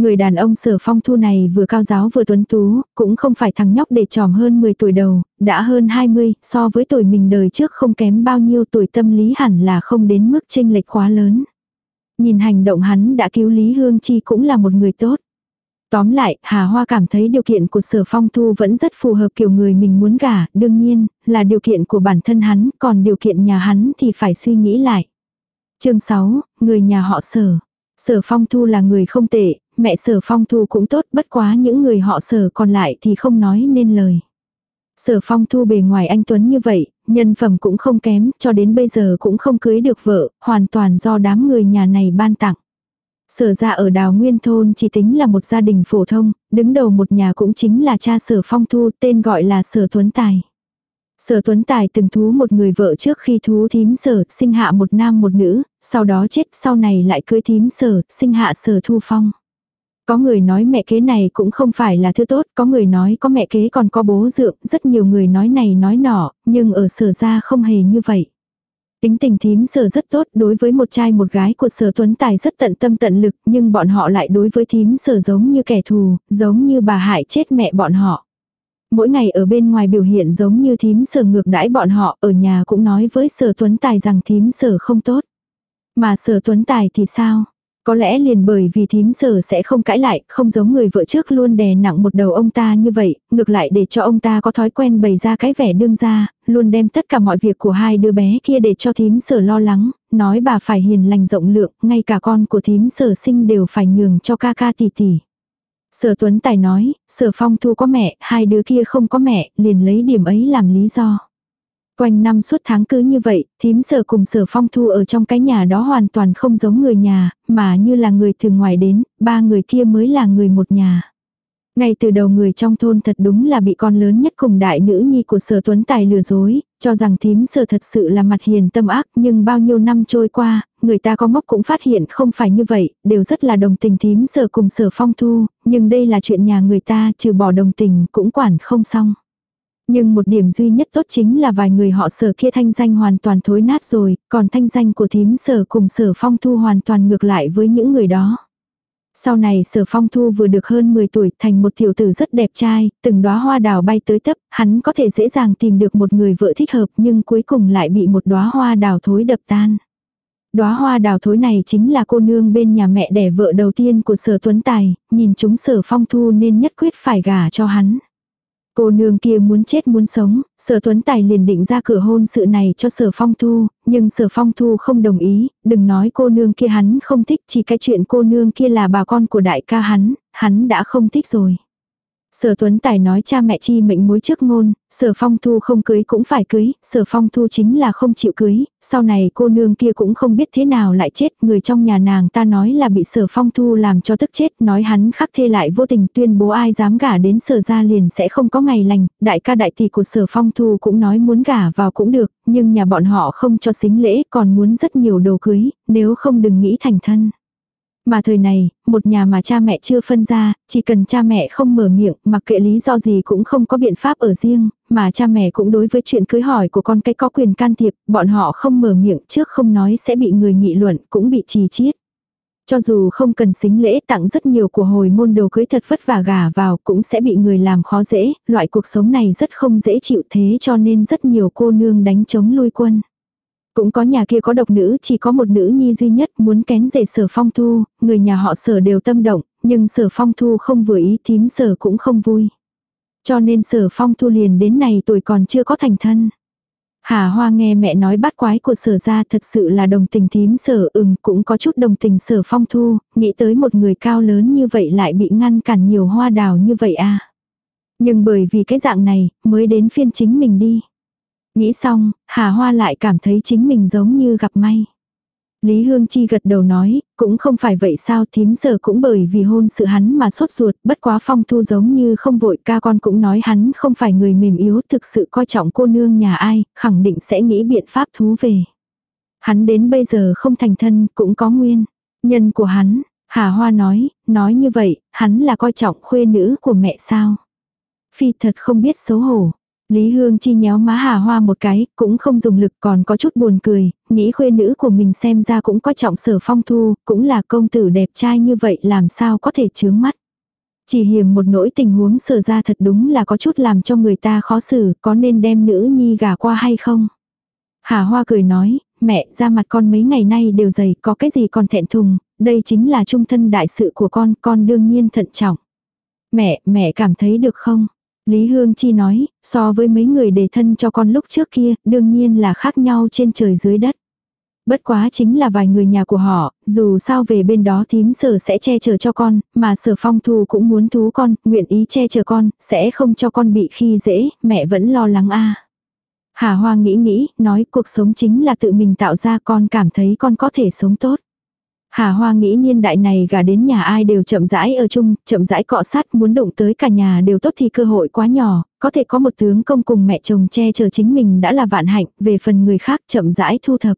Người đàn ông sở phong thu này vừa cao giáo vừa tuấn tú, cũng không phải thằng nhóc để tròm hơn 10 tuổi đầu, đã hơn 20, so với tuổi mình đời trước không kém bao nhiêu tuổi tâm lý hẳn là không đến mức chênh lệch quá lớn. Nhìn hành động hắn đã cứu Lý Hương Chi cũng là một người tốt. Tóm lại, Hà Hoa cảm thấy điều kiện của sở phong thu vẫn rất phù hợp kiểu người mình muốn gả, đương nhiên, là điều kiện của bản thân hắn, còn điều kiện nhà hắn thì phải suy nghĩ lại. chương 6, người nhà họ sở. Sở phong thu là người không tệ, mẹ sở phong thu cũng tốt, bất quá những người họ sở còn lại thì không nói nên lời. Sở phong thu bề ngoài anh Tuấn như vậy, nhân phẩm cũng không kém, cho đến bây giờ cũng không cưới được vợ, hoàn toàn do đám người nhà này ban tặng. Sở ra ở đào nguyên thôn chỉ tính là một gia đình phổ thông, đứng đầu một nhà cũng chính là cha sở phong thu tên gọi là sở tuấn tài. Sở Tuấn Tài từng thú một người vợ trước khi thú thím sở, sinh hạ một nam một nữ, sau đó chết, sau này lại cưới thím sở, sinh hạ sở thu phong. Có người nói mẹ kế này cũng không phải là thứ tốt, có người nói có mẹ kế còn có bố dượng, rất nhiều người nói này nói nọ, nhưng ở sở ra không hề như vậy. Tính tình thím sở rất tốt đối với một trai một gái của sở tuấn tài rất tận tâm tận lực nhưng bọn họ lại đối với thím sở giống như kẻ thù, giống như bà hại chết mẹ bọn họ. Mỗi ngày ở bên ngoài biểu hiện giống như thím sở ngược đãi bọn họ ở nhà cũng nói với sở tuấn tài rằng thím sở không tốt. Mà sở tuấn tài thì sao? Có lẽ liền bởi vì thím sở sẽ không cãi lại, không giống người vợ trước luôn đè nặng một đầu ông ta như vậy, ngược lại để cho ông ta có thói quen bày ra cái vẻ đương ra, luôn đem tất cả mọi việc của hai đứa bé kia để cho thím sở lo lắng, nói bà phải hiền lành rộng lượng, ngay cả con của thím sở sinh đều phải nhường cho ca ca tỷ tỷ. Sở Tuấn Tài nói, sở phong thu có mẹ, hai đứa kia không có mẹ, liền lấy điểm ấy làm lý do. Quanh năm suốt tháng cứ như vậy, thím sở cùng sở phong thu ở trong cái nhà đó hoàn toàn không giống người nhà, mà như là người từ ngoài đến, ba người kia mới là người một nhà. Ngay từ đầu người trong thôn thật đúng là bị con lớn nhất cùng đại nữ nhi của sở tuấn tài lừa dối, cho rằng thím sở thật sự là mặt hiền tâm ác nhưng bao nhiêu năm trôi qua, người ta có ngốc cũng phát hiện không phải như vậy, đều rất là đồng tình thím sở cùng sở phong thu, nhưng đây là chuyện nhà người ta trừ bỏ đồng tình cũng quản không xong. Nhưng một điểm duy nhất tốt chính là vài người họ sở kia thanh danh hoàn toàn thối nát rồi, còn thanh danh của thím sở cùng sở phong thu hoàn toàn ngược lại với những người đó. Sau này sở phong thu vừa được hơn 10 tuổi thành một tiểu tử rất đẹp trai, từng đóa hoa đào bay tới tấp, hắn có thể dễ dàng tìm được một người vợ thích hợp nhưng cuối cùng lại bị một đóa hoa đào thối đập tan. Đóa hoa đào thối này chính là cô nương bên nhà mẹ đẻ vợ đầu tiên của sở tuấn tài, nhìn chúng sở phong thu nên nhất quyết phải gả cho hắn. Cô nương kia muốn chết muốn sống, sở tuấn tài liền định ra cửa hôn sự này cho sở phong thu, nhưng sở phong thu không đồng ý, đừng nói cô nương kia hắn không thích chỉ cái chuyện cô nương kia là bà con của đại ca hắn, hắn đã không thích rồi. Sở Tuấn Tài nói cha mẹ chi mệnh mối trước ngôn, Sở Phong Thu không cưới cũng phải cưới, Sở Phong Thu chính là không chịu cưới, sau này cô nương kia cũng không biết thế nào lại chết, người trong nhà nàng ta nói là bị Sở Phong Thu làm cho tức chết, nói hắn khắc thê lại vô tình tuyên bố ai dám gả đến Sở gia liền sẽ không có ngày lành, đại ca đại tỷ của Sở Phong Thu cũng nói muốn gả vào cũng được, nhưng nhà bọn họ không cho xính lễ còn muốn rất nhiều đồ cưới, nếu không đừng nghĩ thành thân. Mà thời này, một nhà mà cha mẹ chưa phân ra, chỉ cần cha mẹ không mở miệng, mặc kệ lý do gì cũng không có biện pháp ở riêng, mà cha mẹ cũng đối với chuyện cưới hỏi của con cái có quyền can thiệp, bọn họ không mở miệng trước không nói sẽ bị người nghị luận, cũng bị trì chiết. Cho dù không cần xính lễ tặng rất nhiều của hồi môn đồ cưới thật vất vả gả vào cũng sẽ bị người làm khó dễ, loại cuộc sống này rất không dễ chịu thế cho nên rất nhiều cô nương đánh chống lui quân. Cũng có nhà kia có độc nữ, chỉ có một nữ nhi duy nhất muốn kén rể sở phong thu, người nhà họ sở đều tâm động, nhưng sở phong thu không vừa ý thím sở cũng không vui. Cho nên sở phong thu liền đến này tuổi còn chưa có thành thân. Hà Hoa nghe mẹ nói bắt quái của sở ra thật sự là đồng tình thím sở ừm cũng có chút đồng tình sở phong thu, nghĩ tới một người cao lớn như vậy lại bị ngăn cản nhiều hoa đào như vậy à. Nhưng bởi vì cái dạng này mới đến phiên chính mình đi. Nghĩ xong, Hà Hoa lại cảm thấy chính mình giống như gặp may. Lý Hương Chi gật đầu nói, cũng không phải vậy sao thím giờ cũng bởi vì hôn sự hắn mà sốt ruột, bất quá phong thu giống như không vội ca con cũng nói hắn không phải người mềm yếu thực sự coi trọng cô nương nhà ai, khẳng định sẽ nghĩ biện pháp thú về. Hắn đến bây giờ không thành thân cũng có nguyên, nhân của hắn, Hà Hoa nói, nói như vậy, hắn là coi trọng khuê nữ của mẹ sao. Phi thật không biết xấu hổ. Lý Hương Chi nhéo má Hà Hoa một cái, cũng không dùng lực còn có chút buồn cười, nghĩ khuê nữ của mình xem ra cũng có trọng sở phong thu, cũng là công tử đẹp trai như vậy làm sao có thể chướng mắt. Chỉ hiểm một nỗi tình huống sở ra thật đúng là có chút làm cho người ta khó xử, có nên đem nữ nhi gả qua hay không. Hà Hoa cười nói, mẹ ra mặt con mấy ngày nay đều dày, có cái gì còn thẹn thùng, đây chính là trung thân đại sự của con, con đương nhiên thận trọng. Mẹ, mẹ cảm thấy được không? Lý Hương Chi nói, so với mấy người để thân cho con lúc trước kia, đương nhiên là khác nhau trên trời dưới đất. Bất quá chính là vài người nhà của họ, dù sao về bên đó thím sở sẽ che chở cho con, mà sở phong thu cũng muốn thú con, nguyện ý che chở con, sẽ không cho con bị khi dễ, mẹ vẫn lo lắng a Hà Hoa nghĩ nghĩ, nói cuộc sống chính là tự mình tạo ra con cảm thấy con có thể sống tốt. Hà Hoa nghĩ niên đại này gả đến nhà ai đều chậm rãi ở chung, chậm rãi cọ sát muốn đụng tới cả nhà đều tốt thì cơ hội quá nhỏ, có thể có một tướng công cùng mẹ chồng che chở chính mình đã là vạn hạnh, về phần người khác chậm rãi thu thập.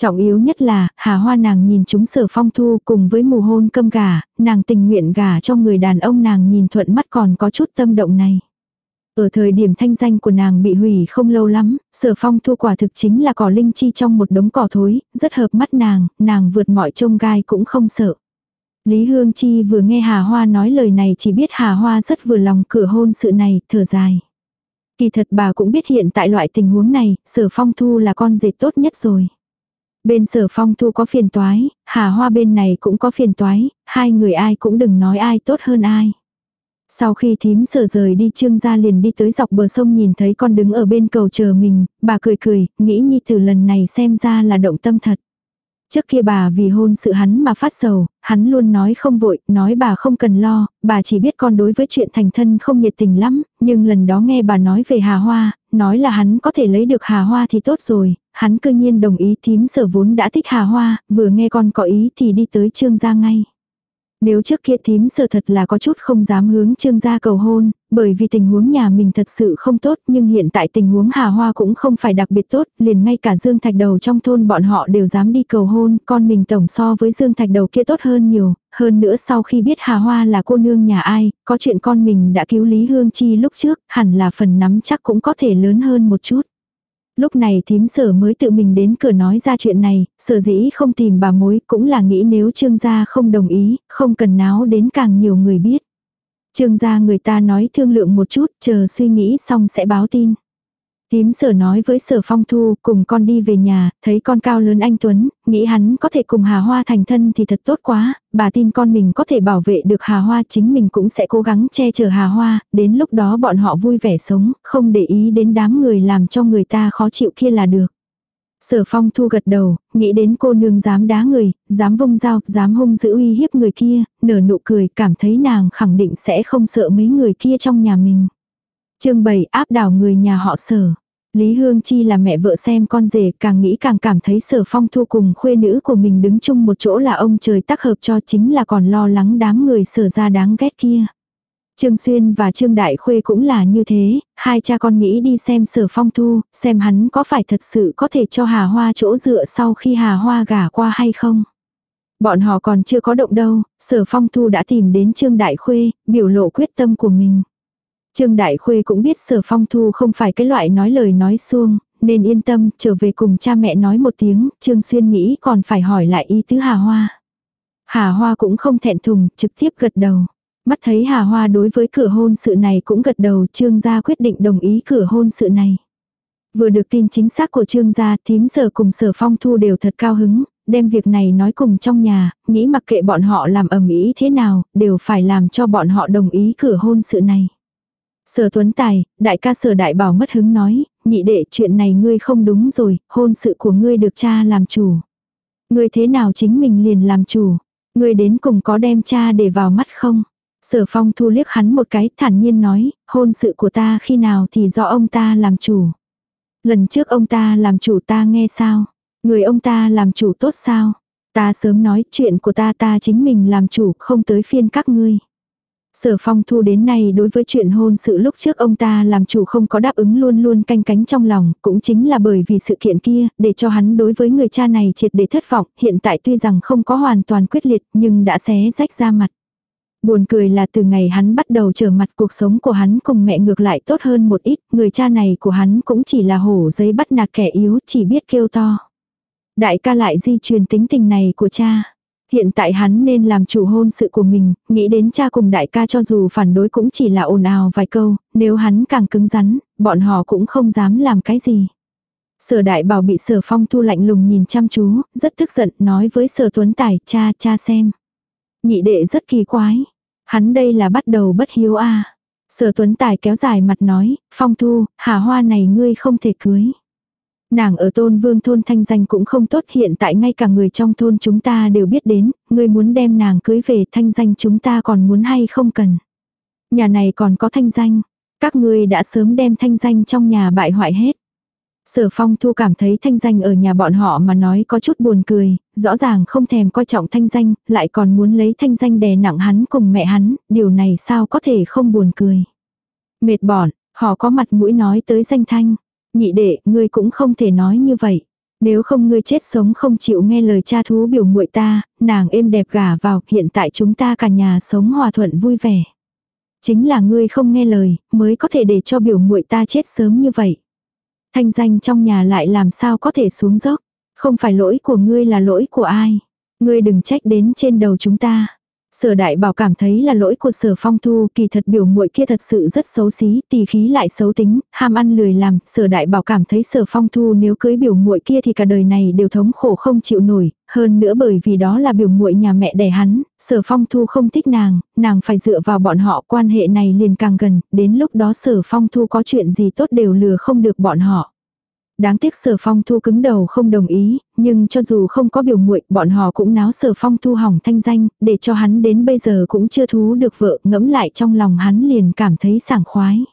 Trọng yếu nhất là, Hà Hoa nàng nhìn chúng sở phong thu cùng với mù hôn cơm gà, nàng tình nguyện gà cho người đàn ông nàng nhìn thuận mắt còn có chút tâm động này. Ở thời điểm thanh danh của nàng bị hủy không lâu lắm, sở phong thu quả thực chính là cỏ linh chi trong một đống cỏ thối, rất hợp mắt nàng, nàng vượt mọi trông gai cũng không sợ. Lý Hương Chi vừa nghe Hà Hoa nói lời này chỉ biết Hà Hoa rất vừa lòng cửa hôn sự này, thở dài. Kỳ thật bà cũng biết hiện tại loại tình huống này, sở phong thu là con dệt tốt nhất rồi. Bên sở phong thu có phiền toái, Hà Hoa bên này cũng có phiền toái, hai người ai cũng đừng nói ai tốt hơn ai. Sau khi thím sở rời đi trương gia liền đi tới dọc bờ sông nhìn thấy con đứng ở bên cầu chờ mình, bà cười cười, nghĩ nhi từ lần này xem ra là động tâm thật. Trước kia bà vì hôn sự hắn mà phát sầu, hắn luôn nói không vội, nói bà không cần lo, bà chỉ biết con đối với chuyện thành thân không nhiệt tình lắm, nhưng lần đó nghe bà nói về Hà Hoa, nói là hắn có thể lấy được Hà Hoa thì tốt rồi, hắn cư nhiên đồng ý thím sở vốn đã thích Hà Hoa, vừa nghe con có ý thì đi tới trương gia ngay. Nếu trước kia thím sợ thật là có chút không dám hướng trương gia cầu hôn, bởi vì tình huống nhà mình thật sự không tốt nhưng hiện tại tình huống hà hoa cũng không phải đặc biệt tốt, liền ngay cả Dương Thạch Đầu trong thôn bọn họ đều dám đi cầu hôn, con mình tổng so với Dương Thạch Đầu kia tốt hơn nhiều, hơn nữa sau khi biết hà hoa là cô nương nhà ai, có chuyện con mình đã cứu Lý Hương Chi lúc trước, hẳn là phần nắm chắc cũng có thể lớn hơn một chút. Lúc này thím sở mới tự mình đến cửa nói ra chuyện này, sở dĩ không tìm bà mối cũng là nghĩ nếu trương gia không đồng ý, không cần náo đến càng nhiều người biết. Trương gia người ta nói thương lượng một chút, chờ suy nghĩ xong sẽ báo tin. Tím sở nói với sở phong thu cùng con đi về nhà, thấy con cao lớn anh Tuấn, nghĩ hắn có thể cùng Hà Hoa thành thân thì thật tốt quá, bà tin con mình có thể bảo vệ được Hà Hoa chính mình cũng sẽ cố gắng che chở Hà Hoa, đến lúc đó bọn họ vui vẻ sống, không để ý đến đám người làm cho người ta khó chịu kia là được. Sở phong thu gật đầu, nghĩ đến cô nương dám đá người, dám vung dao, dám hung dữ uy hiếp người kia, nở nụ cười, cảm thấy nàng khẳng định sẽ không sợ mấy người kia trong nhà mình chương 7 áp đảo người nhà họ sở. Lý Hương Chi là mẹ vợ xem con rể càng nghĩ càng cảm thấy sở phong thu cùng khuê nữ của mình đứng chung một chỗ là ông trời tác hợp cho chính là còn lo lắng đám người sở ra đáng ghét kia. Trương Xuyên và Trương Đại Khuê cũng là như thế, hai cha con nghĩ đi xem sở phong thu, xem hắn có phải thật sự có thể cho Hà Hoa chỗ dựa sau khi Hà Hoa gả qua hay không. Bọn họ còn chưa có động đâu, sở phong thu đã tìm đến Trương Đại Khuê, biểu lộ quyết tâm của mình. Trương Đại Khuê cũng biết sở phong thu không phải cái loại nói lời nói xuông, nên yên tâm trở về cùng cha mẹ nói một tiếng, Trương Xuyên nghĩ còn phải hỏi lại ý tứ Hà Hoa. Hà Hoa cũng không thẹn thùng, trực tiếp gật đầu. Mắt thấy Hà Hoa đối với cửa hôn sự này cũng gật đầu Trương gia quyết định đồng ý cửa hôn sự này. Vừa được tin chính xác của Trương gia thím sở cùng sở phong thu đều thật cao hứng, đem việc này nói cùng trong nhà, nghĩ mặc kệ bọn họ làm ầm ĩ thế nào, đều phải làm cho bọn họ đồng ý cửa hôn sự này. Sở Tuấn Tài, đại ca sở đại bảo mất hứng nói, nhị đệ chuyện này ngươi không đúng rồi, hôn sự của ngươi được cha làm chủ. Ngươi thế nào chính mình liền làm chủ, ngươi đến cùng có đem cha để vào mắt không? Sở phong thu liếc hắn một cái thản nhiên nói, hôn sự của ta khi nào thì do ông ta làm chủ. Lần trước ông ta làm chủ ta nghe sao? Người ông ta làm chủ tốt sao? Ta sớm nói chuyện của ta ta chính mình làm chủ không tới phiên các ngươi. Sở phong thu đến nay đối với chuyện hôn sự lúc trước ông ta làm chủ không có đáp ứng luôn luôn canh cánh trong lòng, cũng chính là bởi vì sự kiện kia, để cho hắn đối với người cha này triệt để thất vọng, hiện tại tuy rằng không có hoàn toàn quyết liệt nhưng đã xé rách ra mặt. Buồn cười là từ ngày hắn bắt đầu trở mặt cuộc sống của hắn cùng mẹ ngược lại tốt hơn một ít, người cha này của hắn cũng chỉ là hổ giấy bắt nạt kẻ yếu chỉ biết kêu to. Đại ca lại di truyền tính tình này của cha. Hiện tại hắn nên làm chủ hôn sự của mình, nghĩ đến cha cùng đại ca cho dù phản đối cũng chỉ là ồn ào vài câu, nếu hắn càng cứng rắn, bọn họ cũng không dám làm cái gì. Sở đại bảo bị sở phong thu lạnh lùng nhìn chăm chú, rất tức giận nói với sở tuấn tài cha cha xem. Nhị đệ rất kỳ quái. Hắn đây là bắt đầu bất hiếu a Sở tuấn tài kéo dài mặt nói, phong thu, hà hoa này ngươi không thể cưới. Nàng ở tôn vương thôn thanh danh cũng không tốt hiện tại ngay cả người trong thôn chúng ta đều biết đến, người muốn đem nàng cưới về thanh danh chúng ta còn muốn hay không cần. Nhà này còn có thanh danh, các ngươi đã sớm đem thanh danh trong nhà bại hoại hết. Sở phong thu cảm thấy thanh danh ở nhà bọn họ mà nói có chút buồn cười, rõ ràng không thèm coi trọng thanh danh, lại còn muốn lấy thanh danh đè nặng hắn cùng mẹ hắn, điều này sao có thể không buồn cười. Mệt bọn, họ có mặt mũi nói tới danh thanh. Nhị đệ, ngươi cũng không thể nói như vậy. Nếu không ngươi chết sống không chịu nghe lời cha thú biểu muội ta, nàng êm đẹp gả vào, hiện tại chúng ta cả nhà sống hòa thuận vui vẻ. Chính là ngươi không nghe lời, mới có thể để cho biểu muội ta chết sớm như vậy. Thanh danh trong nhà lại làm sao có thể xuống dốc. Không phải lỗi của ngươi là lỗi của ai. Ngươi đừng trách đến trên đầu chúng ta. Sở đại bảo cảm thấy là lỗi của sở phong thu, kỳ thật biểu muội kia thật sự rất xấu xí, tỳ khí lại xấu tính, ham ăn lười làm, sở đại bảo cảm thấy sở phong thu nếu cưới biểu muội kia thì cả đời này đều thống khổ không chịu nổi, hơn nữa bởi vì đó là biểu muội nhà mẹ đẻ hắn, sở phong thu không thích nàng, nàng phải dựa vào bọn họ quan hệ này liền càng gần, đến lúc đó sở phong thu có chuyện gì tốt đều lừa không được bọn họ. Đáng tiếc sở phong thu cứng đầu không đồng ý, nhưng cho dù không có biểu muội bọn họ cũng náo sở phong thu hỏng thanh danh, để cho hắn đến bây giờ cũng chưa thú được vợ, ngẫm lại trong lòng hắn liền cảm thấy sảng khoái.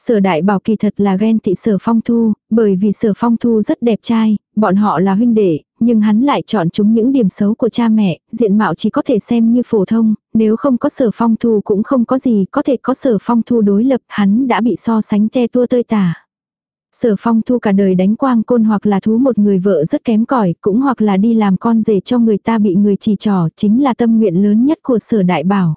Sở đại bảo kỳ thật là ghen tị sở phong thu, bởi vì sở phong thu rất đẹp trai, bọn họ là huynh đệ, nhưng hắn lại chọn chúng những điểm xấu của cha mẹ, diện mạo chỉ có thể xem như phổ thông, nếu không có sở phong thu cũng không có gì, có thể có sở phong thu đối lập, hắn đã bị so sánh te tua tơi tả. Sở phong thu cả đời đánh quang côn hoặc là thú một người vợ rất kém cỏi cũng hoặc là đi làm con rể cho người ta bị người chỉ trỏ, chính là tâm nguyện lớn nhất của sở đại bảo.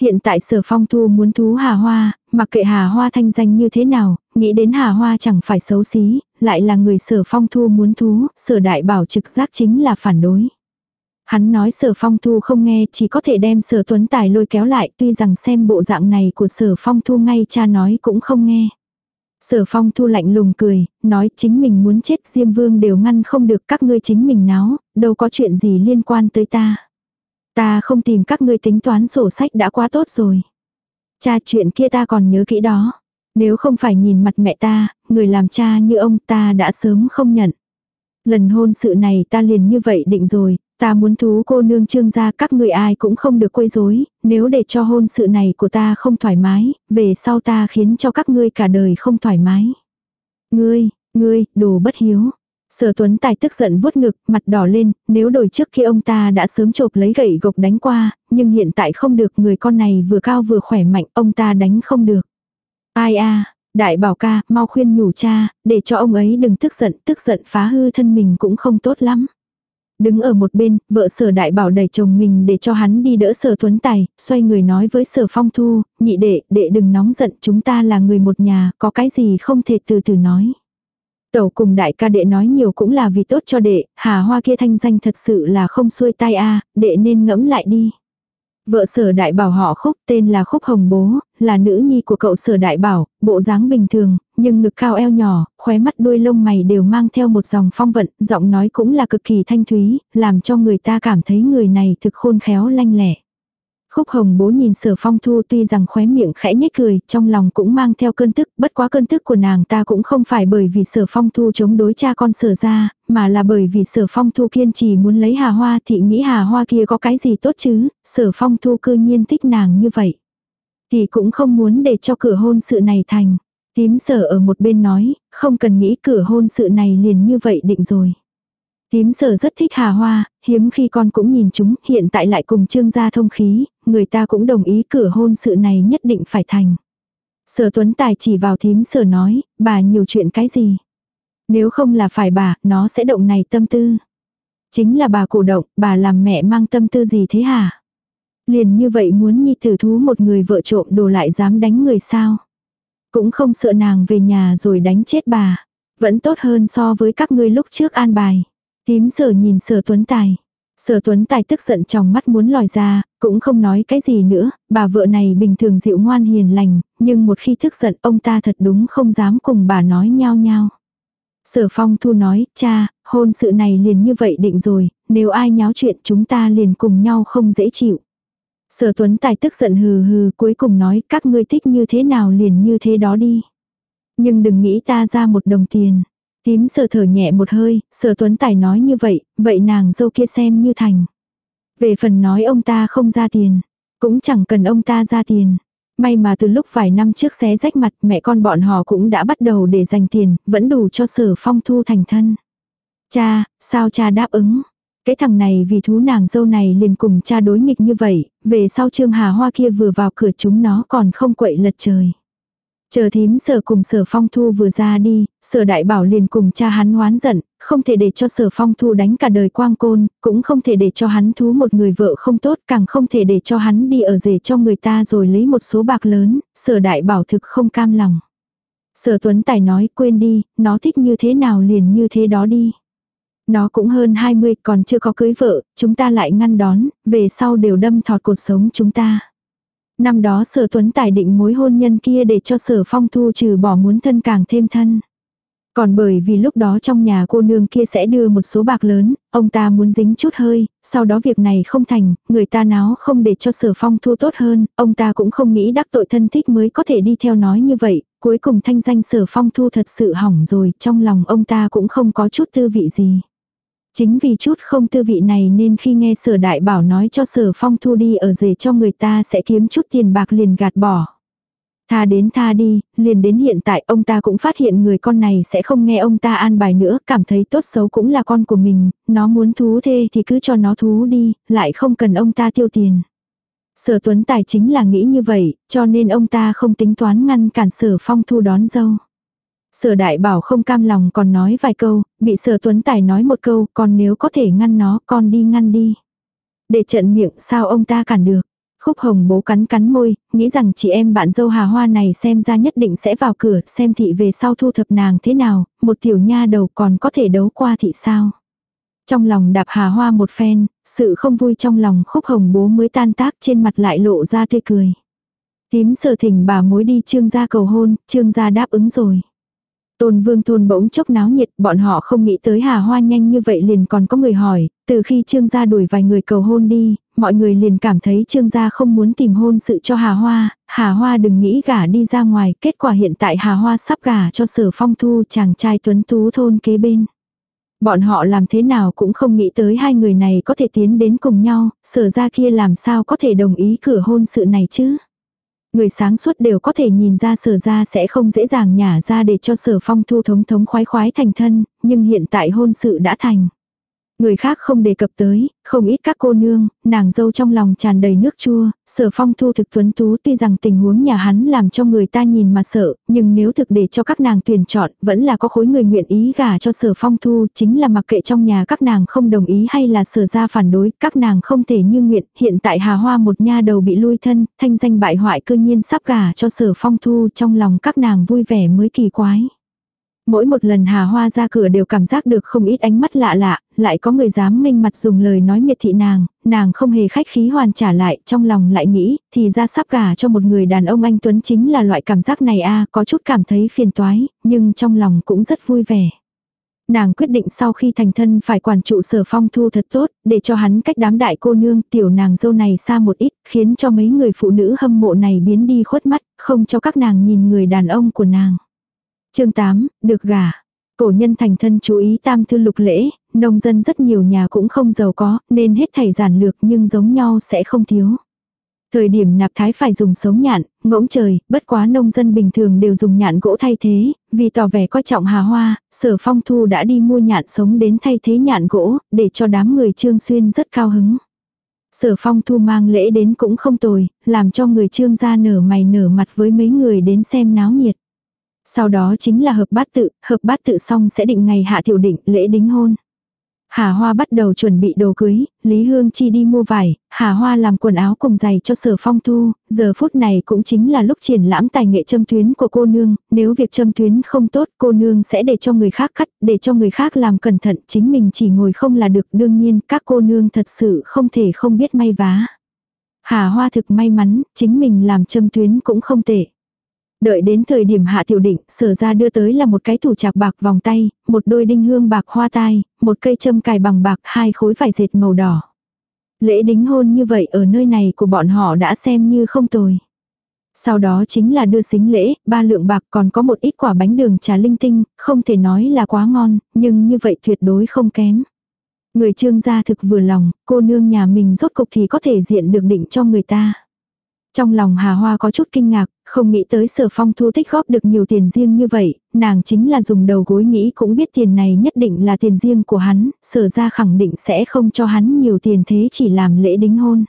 Hiện tại sở phong thu muốn thú hà hoa, mặc kệ hà hoa thanh danh như thế nào, nghĩ đến hà hoa chẳng phải xấu xí, lại là người sở phong thu muốn thú, sở đại bảo trực giác chính là phản đối. Hắn nói sở phong thu không nghe chỉ có thể đem sở tuấn tài lôi kéo lại tuy rằng xem bộ dạng này của sở phong thu ngay cha nói cũng không nghe. Sở phong thu lạnh lùng cười, nói chính mình muốn chết Diêm Vương đều ngăn không được các ngươi chính mình náo, đâu có chuyện gì liên quan tới ta. Ta không tìm các ngươi tính toán sổ sách đã quá tốt rồi. Cha chuyện kia ta còn nhớ kỹ đó. Nếu không phải nhìn mặt mẹ ta, người làm cha như ông ta đã sớm không nhận. Lần hôn sự này ta liền như vậy định rồi, ta muốn thú cô nương trương gia các người ai cũng không được quấy rối, nếu để cho hôn sự này của ta không thoải mái, về sau ta khiến cho các ngươi cả đời không thoải mái. Ngươi, ngươi, đồ bất hiếu. Sở Tuấn Tài tức giận vuốt ngực, mặt đỏ lên, nếu đổi trước khi ông ta đã sớm chộp lấy gậy gộc đánh qua, nhưng hiện tại không được, người con này vừa cao vừa khỏe mạnh, ông ta đánh không được. Ai a, đại bảo ca, mau khuyên nhủ cha, để cho ông ấy đừng tức giận, tức giận phá hư thân mình cũng không tốt lắm. Đứng ở một bên, vợ sở đại bảo đẩy chồng mình để cho hắn đi đỡ sở tuấn tài, xoay người nói với sở phong thu, nhị đệ, đệ đừng nóng giận, chúng ta là người một nhà, có cái gì không thể từ từ nói. Tẩu cùng đại ca đệ nói nhiều cũng là vì tốt cho đệ, hà hoa kia thanh danh thật sự là không xuôi tai a đệ nên ngẫm lại đi. Vợ sở đại bảo họ khúc tên là khúc hồng bố, là nữ nhi của cậu sở đại bảo, bộ dáng bình thường, nhưng ngực cao eo nhỏ, khóe mắt đuôi lông mày đều mang theo một dòng phong vận, giọng nói cũng là cực kỳ thanh thúy, làm cho người ta cảm thấy người này thực khôn khéo lanh lẹ. Khúc hồng bố nhìn sở phong thu tuy rằng khóe miệng khẽ nhếch cười, trong lòng cũng mang theo cơn tức, bất quá cơn tức của nàng ta cũng không phải bởi vì sở phong thu chống đối cha con sở ra, mà là bởi vì sở phong thu kiên trì muốn lấy hà hoa thì nghĩ hà hoa kia có cái gì tốt chứ, sở phong thu cư nhiên thích nàng như vậy. Thì cũng không muốn để cho cửa hôn sự này thành. Tím sở ở một bên nói, không cần nghĩ cửa hôn sự này liền như vậy định rồi. Tím sở rất thích hà hoa, hiếm khi con cũng nhìn chúng, hiện tại lại cùng trương gia thông khí, người ta cũng đồng ý cửa hôn sự này nhất định phải thành. Sở tuấn tài chỉ vào thím sở nói, bà nhiều chuyện cái gì. Nếu không là phải bà, nó sẽ động này tâm tư. Chính là bà cổ động, bà làm mẹ mang tâm tư gì thế hả? Liền như vậy muốn nhi tử thú một người vợ trộm đồ lại dám đánh người sao? Cũng không sợ nàng về nhà rồi đánh chết bà. Vẫn tốt hơn so với các ngươi lúc trước an bài. Tím sở nhìn sở tuấn tài. Sở tuấn tài tức giận trong mắt muốn lòi ra, cũng không nói cái gì nữa, bà vợ này bình thường dịu ngoan hiền lành, nhưng một khi tức giận ông ta thật đúng không dám cùng bà nói nhau nhau. Sở phong thu nói, cha, hôn sự này liền như vậy định rồi, nếu ai nháo chuyện chúng ta liền cùng nhau không dễ chịu. Sở tuấn tài tức giận hừ hừ cuối cùng nói các ngươi thích như thế nào liền như thế đó đi. Nhưng đừng nghĩ ta ra một đồng tiền. Tím sờ thở nhẹ một hơi, sở tuấn tài nói như vậy, vậy nàng dâu kia xem như thành. Về phần nói ông ta không ra tiền, cũng chẳng cần ông ta ra tiền. May mà từ lúc vài năm trước xé rách mặt mẹ con bọn họ cũng đã bắt đầu để dành tiền, vẫn đủ cho sở phong thu thành thân. Cha, sao cha đáp ứng? Cái thằng này vì thú nàng dâu này liền cùng cha đối nghịch như vậy, về sau Trương Hà Hoa kia vừa vào cửa chúng nó còn không quậy lật trời. Chờ thím sở cùng sở phong thu vừa ra đi, sở đại bảo liền cùng cha hắn hoán giận, không thể để cho sở phong thu đánh cả đời quang côn, cũng không thể để cho hắn thú một người vợ không tốt, càng không thể để cho hắn đi ở rể cho người ta rồi lấy một số bạc lớn, sở đại bảo thực không cam lòng. Sở tuấn tài nói quên đi, nó thích như thế nào liền như thế đó đi. Nó cũng hơn 20 còn chưa có cưới vợ, chúng ta lại ngăn đón, về sau đều đâm thọt cột sống chúng ta. Năm đó sở tuấn tài định mối hôn nhân kia để cho sở phong thu trừ bỏ muốn thân càng thêm thân. Còn bởi vì lúc đó trong nhà cô nương kia sẽ đưa một số bạc lớn, ông ta muốn dính chút hơi, sau đó việc này không thành, người ta náo không để cho sở phong thu tốt hơn, ông ta cũng không nghĩ đắc tội thân thích mới có thể đi theo nói như vậy, cuối cùng thanh danh sở phong thu thật sự hỏng rồi, trong lòng ông ta cũng không có chút tư vị gì. Chính vì chút không tư vị này nên khi nghe sở đại bảo nói cho sở phong thu đi ở rể cho người ta sẽ kiếm chút tiền bạc liền gạt bỏ. Tha đến tha đi, liền đến hiện tại ông ta cũng phát hiện người con này sẽ không nghe ông ta an bài nữa, cảm thấy tốt xấu cũng là con của mình, nó muốn thú thê thì cứ cho nó thú đi, lại không cần ông ta tiêu tiền. Sở tuấn tài chính là nghĩ như vậy, cho nên ông ta không tính toán ngăn cản sở phong thu đón dâu. Sở đại bảo không cam lòng còn nói vài câu, bị sở tuấn tài nói một câu, còn nếu có thể ngăn nó, con đi ngăn đi. Để trận miệng sao ông ta cản được. Khúc hồng bố cắn cắn môi, nghĩ rằng chị em bạn dâu hà hoa này xem ra nhất định sẽ vào cửa, xem thị về sau thu thập nàng thế nào, một tiểu nha đầu còn có thể đấu qua thị sao. Trong lòng đạp hà hoa một phen, sự không vui trong lòng khúc hồng bố mới tan tác trên mặt lại lộ ra tươi cười. Tím sở thỉnh bà mối đi trương gia cầu hôn, trương gia đáp ứng rồi. Tôn vương thôn bỗng chốc náo nhiệt, bọn họ không nghĩ tới hà hoa nhanh như vậy liền còn có người hỏi, từ khi trương gia đuổi vài người cầu hôn đi, mọi người liền cảm thấy trương gia không muốn tìm hôn sự cho hà hoa, hà hoa đừng nghĩ gả đi ra ngoài, kết quả hiện tại hà hoa sắp gả cho sở phong thu chàng trai tuấn tú thôn kế bên. Bọn họ làm thế nào cũng không nghĩ tới hai người này có thể tiến đến cùng nhau, sở ra kia làm sao có thể đồng ý cửa hôn sự này chứ. Người sáng suốt đều có thể nhìn ra sở ra sẽ không dễ dàng nhả ra để cho sở phong thu thống thống khoái khoái thành thân, nhưng hiện tại hôn sự đã thành. Người khác không đề cập tới, không ít các cô nương, nàng dâu trong lòng tràn đầy nước chua, sở phong thu thực tuấn tú tuy rằng tình huống nhà hắn làm cho người ta nhìn mà sợ, nhưng nếu thực để cho các nàng tuyển chọn, vẫn là có khối người nguyện ý gả cho sở phong thu, chính là mặc kệ trong nhà các nàng không đồng ý hay là sở ra phản đối, các nàng không thể như nguyện, hiện tại hà hoa một nha đầu bị lui thân, thanh danh bại hoại cơ nhiên sắp gả cho sở phong thu trong lòng các nàng vui vẻ mới kỳ quái. Mỗi một lần Hà Hoa ra cửa đều cảm giác được không ít ánh mắt lạ lạ, lại có người dám minh mặt dùng lời nói miệt thị nàng, nàng không hề khách khí hoàn trả lại, trong lòng lại nghĩ, thì ra sắp gả cho một người đàn ông anh Tuấn chính là loại cảm giác này a à, có chút cảm thấy phiền toái, nhưng trong lòng cũng rất vui vẻ. Nàng quyết định sau khi thành thân phải quản trụ sở phong thu thật tốt, để cho hắn cách đám đại cô nương tiểu nàng dâu này xa một ít, khiến cho mấy người phụ nữ hâm mộ này biến đi khuất mắt, không cho các nàng nhìn người đàn ông của nàng chương 8, được gả. Cổ nhân thành thân chú ý tam thư lục lễ, nông dân rất nhiều nhà cũng không giàu có, nên hết thảy giản lược nhưng giống nhau sẽ không thiếu. Thời điểm nạp thái phải dùng sống nhạn, ngỗng trời, bất quá nông dân bình thường đều dùng nhạn gỗ thay thế, vì tỏ vẻ coi trọng hà hoa, sở phong thu đã đi mua nhạn sống đến thay thế nhạn gỗ, để cho đám người trương xuyên rất cao hứng. Sở phong thu mang lễ đến cũng không tồi, làm cho người trương gia nở mày nở mặt với mấy người đến xem náo nhiệt. Sau đó chính là hợp bát tự, hợp bát tự xong sẽ định ngày hạ tiểu định lễ đính hôn. Hà Hoa bắt đầu chuẩn bị đồ cưới, Lý Hương Chi đi mua vải, Hà Hoa làm quần áo cùng giày cho sở phong thu, giờ phút này cũng chính là lúc triển lãm tài nghệ châm tuyến của cô nương, nếu việc châm tuyến không tốt cô nương sẽ để cho người khác cắt, để cho người khác làm cẩn thận, chính mình chỉ ngồi không là được, đương nhiên các cô nương thật sự không thể không biết may vá. Hà Hoa thực may mắn, chính mình làm châm tuyến cũng không tệ. Đợi đến thời điểm hạ tiểu định, sở ra đưa tới là một cái thủ chạc bạc vòng tay, một đôi đinh hương bạc hoa tai, một cây châm cài bằng bạc, hai khối vải dệt màu đỏ. Lễ đính hôn như vậy ở nơi này của bọn họ đã xem như không tồi. Sau đó chính là đưa xính lễ, ba lượng bạc còn có một ít quả bánh đường trà linh tinh, không thể nói là quá ngon, nhưng như vậy tuyệt đối không kém. Người trương gia thực vừa lòng, cô nương nhà mình rốt cục thì có thể diện được định cho người ta. Trong lòng Hà Hoa có chút kinh ngạc, không nghĩ tới sở phong thu tích góp được nhiều tiền riêng như vậy, nàng chính là dùng đầu gối nghĩ cũng biết tiền này nhất định là tiền riêng của hắn, sở ra khẳng định sẽ không cho hắn nhiều tiền thế chỉ làm lễ đính hôn.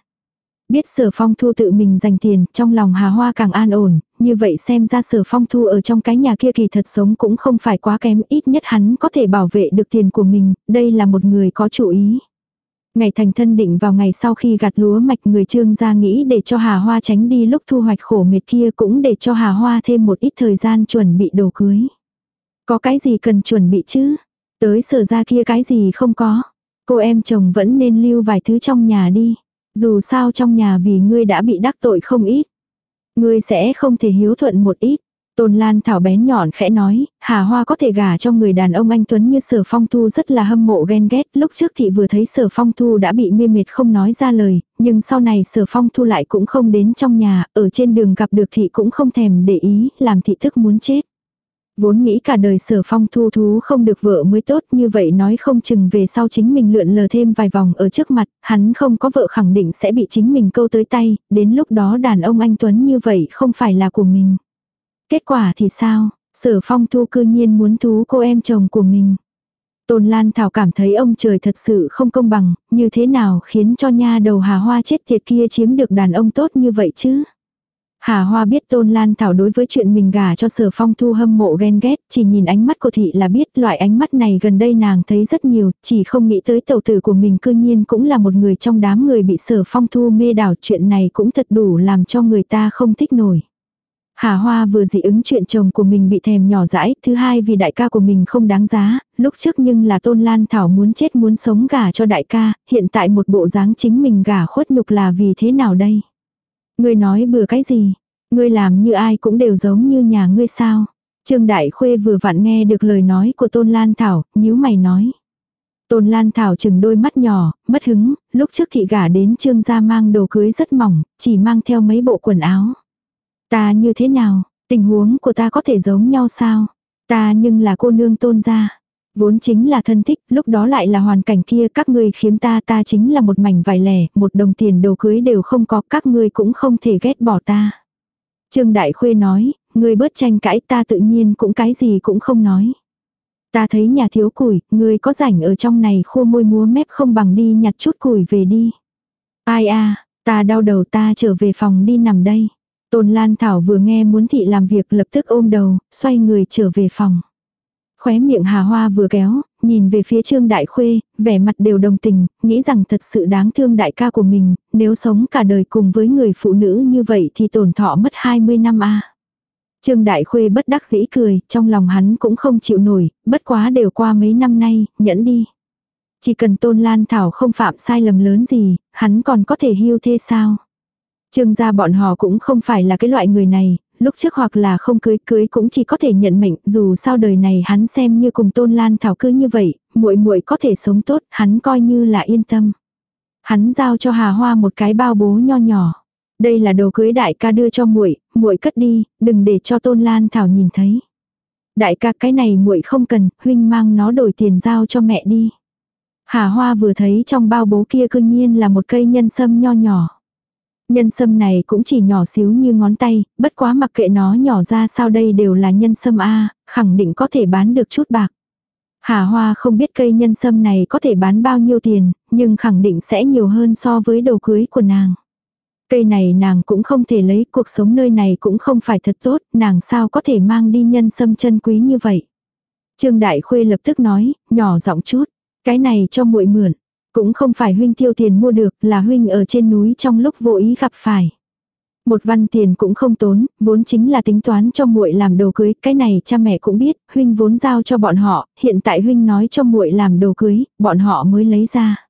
Biết sở phong thu tự mình dành tiền, trong lòng Hà Hoa càng an ổn, như vậy xem ra sở phong thu ở trong cái nhà kia kỳ thật sống cũng không phải quá kém, ít nhất hắn có thể bảo vệ được tiền của mình, đây là một người có chủ ý. Ngày thành thân định vào ngày sau khi gặt lúa mạch, người trương gia nghĩ để cho Hà Hoa tránh đi, lúc thu hoạch khổ mệt kia cũng để cho Hà Hoa thêm một ít thời gian chuẩn bị đồ cưới. Có cái gì cần chuẩn bị chứ? Tới sở ra kia cái gì không có. Cô em chồng vẫn nên lưu vài thứ trong nhà đi. Dù sao trong nhà vì ngươi đã bị đắc tội không ít. Ngươi sẽ không thể hiếu thuận một ít. Tôn Lan Thảo bén nhọn khẽ nói, Hà Hoa có thể gả cho người đàn ông anh Tuấn như Sở Phong Thu rất là hâm mộ ghen ghét. Lúc trước thị vừa thấy Sở Phong Thu đã bị mê mệt không nói ra lời, nhưng sau này Sở Phong Thu lại cũng không đến trong nhà, ở trên đường gặp được thị cũng không thèm để ý, làm thị thức muốn chết. Vốn nghĩ cả đời sở phong thu thú không được vợ mới tốt như vậy nói không chừng về sau chính mình lượn lờ thêm vài vòng ở trước mặt, hắn không có vợ khẳng định sẽ bị chính mình câu tới tay, đến lúc đó đàn ông anh Tuấn như vậy không phải là của mình. Kết quả thì sao, sở phong thu cư nhiên muốn thú cô em chồng của mình. Tôn Lan Thảo cảm thấy ông trời thật sự không công bằng, như thế nào khiến cho nha đầu hà hoa chết tiệt kia chiếm được đàn ông tốt như vậy chứ. Hà Hoa biết Tôn Lan Thảo đối với chuyện mình gả cho sở phong thu hâm mộ ghen ghét, chỉ nhìn ánh mắt của thị là biết loại ánh mắt này gần đây nàng thấy rất nhiều, chỉ không nghĩ tới tàu tử của mình cư nhiên cũng là một người trong đám người bị sở phong thu mê đảo chuyện này cũng thật đủ làm cho người ta không thích nổi. Hà Hoa vừa dị ứng chuyện chồng của mình bị thèm nhỏ dãi, thứ hai vì đại ca của mình không đáng giá, lúc trước nhưng là Tôn Lan Thảo muốn chết muốn sống gả cho đại ca, hiện tại một bộ dáng chính mình gả khuất nhục là vì thế nào đây? Ngươi nói bừa cái gì? Ngươi làm như ai cũng đều giống như nhà ngươi sao? Trương Đại Khuê vừa vặn nghe được lời nói của Tôn Lan Thảo, nhíu mày nói. Tôn Lan Thảo chừng đôi mắt nhỏ, mất hứng, lúc trước thị gả đến trương gia mang đồ cưới rất mỏng, chỉ mang theo mấy bộ quần áo. Ta như thế nào, tình huống của ta có thể giống nhau sao? Ta nhưng là cô nương tôn gia. Vốn chính là thân thích, lúc đó lại là hoàn cảnh kia các ngươi khiếm ta ta chính là một mảnh vải lẻ, một đồng tiền đồ cưới đều không có, các ngươi cũng không thể ghét bỏ ta. Trương Đại Khuê nói, ngươi bớt tranh cãi ta tự nhiên cũng cái gì cũng không nói. Ta thấy nhà thiếu củi, ngươi có rảnh ở trong này khô môi múa mép không bằng đi nhặt chút củi về đi. Ai a, ta đau đầu ta trở về phòng đi nằm đây. Tôn Lan Thảo vừa nghe muốn thị làm việc lập tức ôm đầu, xoay người trở về phòng. Khóe miệng Hà Hoa vừa kéo, nhìn về phía Trương Đại Khuê, vẻ mặt đều đồng tình, nghĩ rằng thật sự đáng thương đại ca của mình, nếu sống cả đời cùng với người phụ nữ như vậy thì tổn thọ mất 20 năm a. Trương Đại Khuê bất đắc dĩ cười, trong lòng hắn cũng không chịu nổi, bất quá đều qua mấy năm nay, nhẫn đi. Chỉ cần Tôn Lan Thảo không phạm sai lầm lớn gì, hắn còn có thể hưu thế sao. Trương gia bọn họ cũng không phải là cái loại người này, lúc trước hoặc là không cưới cưới cũng chỉ có thể nhận mệnh, dù sao đời này hắn xem như cùng Tôn Lan Thảo cứ như vậy, muội muội có thể sống tốt, hắn coi như là yên tâm. Hắn giao cho Hà Hoa một cái bao bố nho nhỏ. Đây là đồ cưới đại ca đưa cho muội, muội cất đi, đừng để cho Tôn Lan Thảo nhìn thấy. Đại ca cái này muội không cần, huynh mang nó đổi tiền giao cho mẹ đi. Hà Hoa vừa thấy trong bao bố kia cương nhiên là một cây nhân sâm nho nhỏ. Nhân sâm này cũng chỉ nhỏ xíu như ngón tay, bất quá mặc kệ nó nhỏ ra sao đây đều là nhân sâm A, khẳng định có thể bán được chút bạc. Hà Hoa không biết cây nhân sâm này có thể bán bao nhiêu tiền, nhưng khẳng định sẽ nhiều hơn so với đồ cưới của nàng. Cây này nàng cũng không thể lấy, cuộc sống nơi này cũng không phải thật tốt, nàng sao có thể mang đi nhân sâm chân quý như vậy. Trương Đại Khuê lập tức nói, nhỏ giọng chút, cái này cho muội mượn. Cũng không phải huynh tiêu tiền mua được, là huynh ở trên núi trong lúc vô ý gặp phải. Một văn tiền cũng không tốn, vốn chính là tính toán cho muội làm đồ cưới, cái này cha mẹ cũng biết, huynh vốn giao cho bọn họ, hiện tại huynh nói cho muội làm đồ cưới, bọn họ mới lấy ra.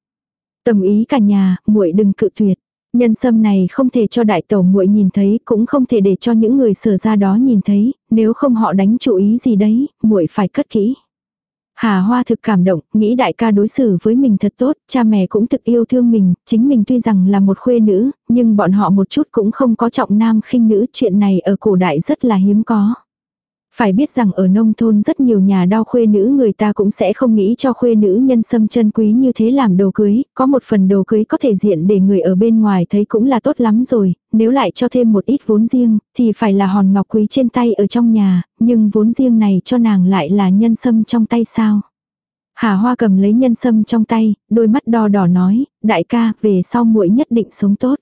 Tầm ý cả nhà, muội đừng cự tuyệt. Nhân sâm này không thể cho đại tẩu muội nhìn thấy, cũng không thể để cho những người sở ra đó nhìn thấy, nếu không họ đánh chú ý gì đấy, muội phải cất kỹ. Hà Hoa thực cảm động, nghĩ đại ca đối xử với mình thật tốt, cha mẹ cũng thực yêu thương mình, chính mình tuy rằng là một khuê nữ, nhưng bọn họ một chút cũng không có trọng nam khinh nữ, chuyện này ở cổ đại rất là hiếm có. Phải biết rằng ở nông thôn rất nhiều nhà đau khuê nữ người ta cũng sẽ không nghĩ cho khuê nữ nhân sâm chân quý như thế làm đồ cưới, có một phần đồ cưới có thể diện để người ở bên ngoài thấy cũng là tốt lắm rồi, nếu lại cho thêm một ít vốn riêng, thì phải là hòn ngọc quý trên tay ở trong nhà, nhưng vốn riêng này cho nàng lại là nhân sâm trong tay sao. Hà Hoa cầm lấy nhân sâm trong tay, đôi mắt đo đỏ nói, đại ca, về sau muội nhất định sống tốt.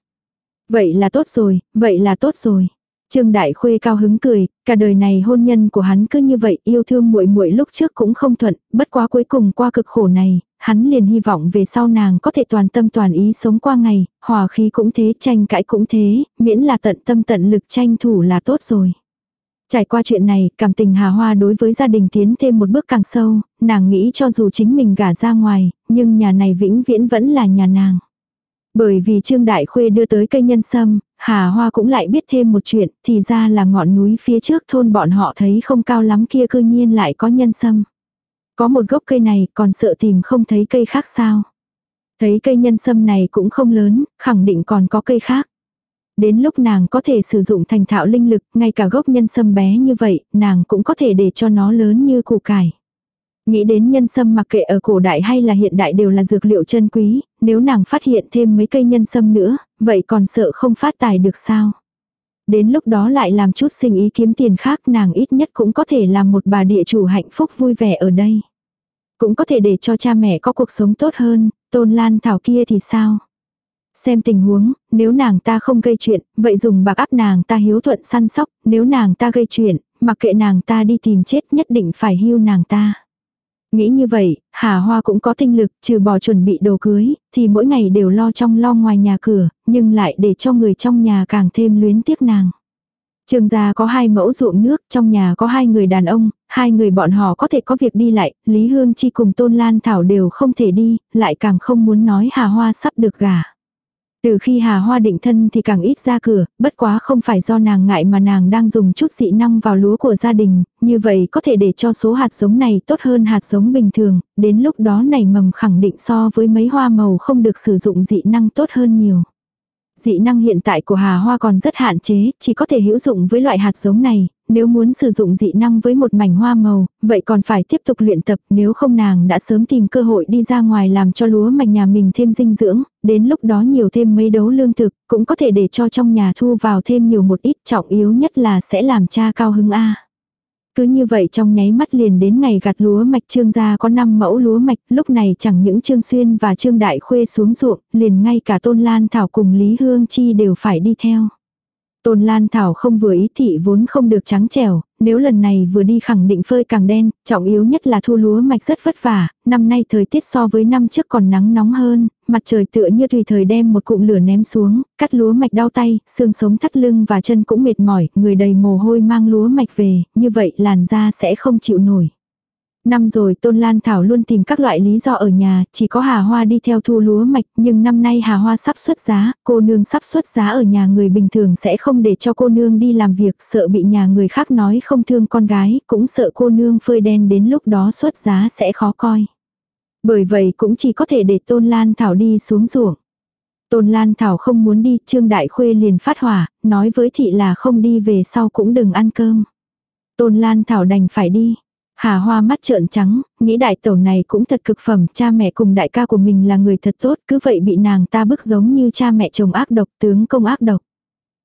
Vậy là tốt rồi, vậy là tốt rồi. Trương Đại Khuê cao hứng cười, cả đời này hôn nhân của hắn cứ như vậy, yêu thương muội muội lúc trước cũng không thuận, bất quá cuối cùng qua cực khổ này, hắn liền hy vọng về sau nàng có thể toàn tâm toàn ý sống qua ngày, hòa khí cũng thế, tranh cãi cũng thế, miễn là tận tâm tận lực tranh thủ là tốt rồi. Trải qua chuyện này, cảm tình Hà Hoa đối với gia đình tiến thêm một bước càng sâu, nàng nghĩ cho dù chính mình gả ra ngoài, nhưng nhà này vĩnh viễn vẫn là nhà nàng. Bởi vì Trương Đại Khuê đưa tới cây nhân sâm, Hà Hoa cũng lại biết thêm một chuyện, thì ra là ngọn núi phía trước thôn bọn họ thấy không cao lắm kia cư nhiên lại có nhân sâm. Có một gốc cây này còn sợ tìm không thấy cây khác sao. Thấy cây nhân sâm này cũng không lớn, khẳng định còn có cây khác. Đến lúc nàng có thể sử dụng thành thạo linh lực, ngay cả gốc nhân sâm bé như vậy, nàng cũng có thể để cho nó lớn như củ cải. Nghĩ đến nhân sâm mặc kệ ở cổ đại hay là hiện đại đều là dược liệu chân quý, nếu nàng phát hiện thêm mấy cây nhân sâm nữa, vậy còn sợ không phát tài được sao? Đến lúc đó lại làm chút sinh ý kiếm tiền khác nàng ít nhất cũng có thể làm một bà địa chủ hạnh phúc vui vẻ ở đây. Cũng có thể để cho cha mẹ có cuộc sống tốt hơn, tôn lan thảo kia thì sao? Xem tình huống, nếu nàng ta không gây chuyện, vậy dùng bạc áp nàng ta hiếu thuận săn sóc, nếu nàng ta gây chuyện, mặc kệ nàng ta đi tìm chết nhất định phải hưu nàng ta. Nghĩ như vậy, Hà Hoa cũng có tinh lực, trừ bỏ chuẩn bị đồ cưới, thì mỗi ngày đều lo trong lo ngoài nhà cửa, nhưng lại để cho người trong nhà càng thêm luyến tiếc nàng. Trường gia có hai mẫu ruộng nước, trong nhà có hai người đàn ông, hai người bọn họ có thể có việc đi lại, Lý Hương Chi cùng Tôn Lan Thảo đều không thể đi, lại càng không muốn nói Hà Hoa sắp được gả. Từ khi Hà Hoa định thân thì càng ít ra cửa, bất quá không phải do nàng ngại mà nàng đang dùng chút dị năng vào lúa của gia đình, như vậy có thể để cho số hạt giống này tốt hơn hạt giống bình thường, đến lúc đó nảy mầm khẳng định so với mấy hoa màu không được sử dụng dị năng tốt hơn nhiều. Dị năng hiện tại của Hà Hoa còn rất hạn chế, chỉ có thể hữu dụng với loại hạt giống này, nếu muốn sử dụng dị năng với một mảnh hoa màu, vậy còn phải tiếp tục luyện tập, nếu không nàng đã sớm tìm cơ hội đi ra ngoài làm cho lúa mạch nhà mình thêm dinh dưỡng, đến lúc đó nhiều thêm mấy đấu lương thực, cũng có thể để cho trong nhà thu vào thêm nhiều một ít, trọng yếu nhất là sẽ làm cha cao hứng A. Cứ như vậy trong nháy mắt liền đến ngày gặt lúa mạch trương gia có 5 mẫu lúa mạch, lúc này chẳng những trương xuyên và trương đại khuê xuống ruộng, liền ngay cả tôn lan thảo cùng Lý Hương Chi đều phải đi theo. Tôn Lan Thảo không vừa ý thị vốn không được trắng trẻo, nếu lần này vừa đi khẳng định phơi càng đen, trọng yếu nhất là thu lúa mạch rất vất vả, năm nay thời tiết so với năm trước còn nắng nóng hơn, mặt trời tựa như tùy thời đem một cụm lửa ném xuống, cắt lúa mạch đau tay, xương sống thắt lưng và chân cũng mệt mỏi, người đầy mồ hôi mang lúa mạch về, như vậy làn da sẽ không chịu nổi. Năm rồi Tôn Lan Thảo luôn tìm các loại lý do ở nhà, chỉ có Hà Hoa đi theo thu lúa mạch, nhưng năm nay Hà Hoa sắp xuất giá, cô nương sắp xuất giá ở nhà người bình thường sẽ không để cho cô nương đi làm việc, sợ bị nhà người khác nói không thương con gái, cũng sợ cô nương phơi đen đến lúc đó xuất giá sẽ khó coi. Bởi vậy cũng chỉ có thể để Tôn Lan Thảo đi xuống ruộng. Tôn Lan Thảo không muốn đi, Trương Đại Khuê liền phát hỏa, nói với thị là không đi về sau cũng đừng ăn cơm. Tôn Lan Thảo đành phải đi. Hà Hoa mắt trợn trắng, nghĩ đại tẩu này cũng thật cực phẩm, cha mẹ cùng đại ca của mình là người thật tốt, cứ vậy bị nàng ta bức giống như cha mẹ chồng ác độc, tướng công ác độc.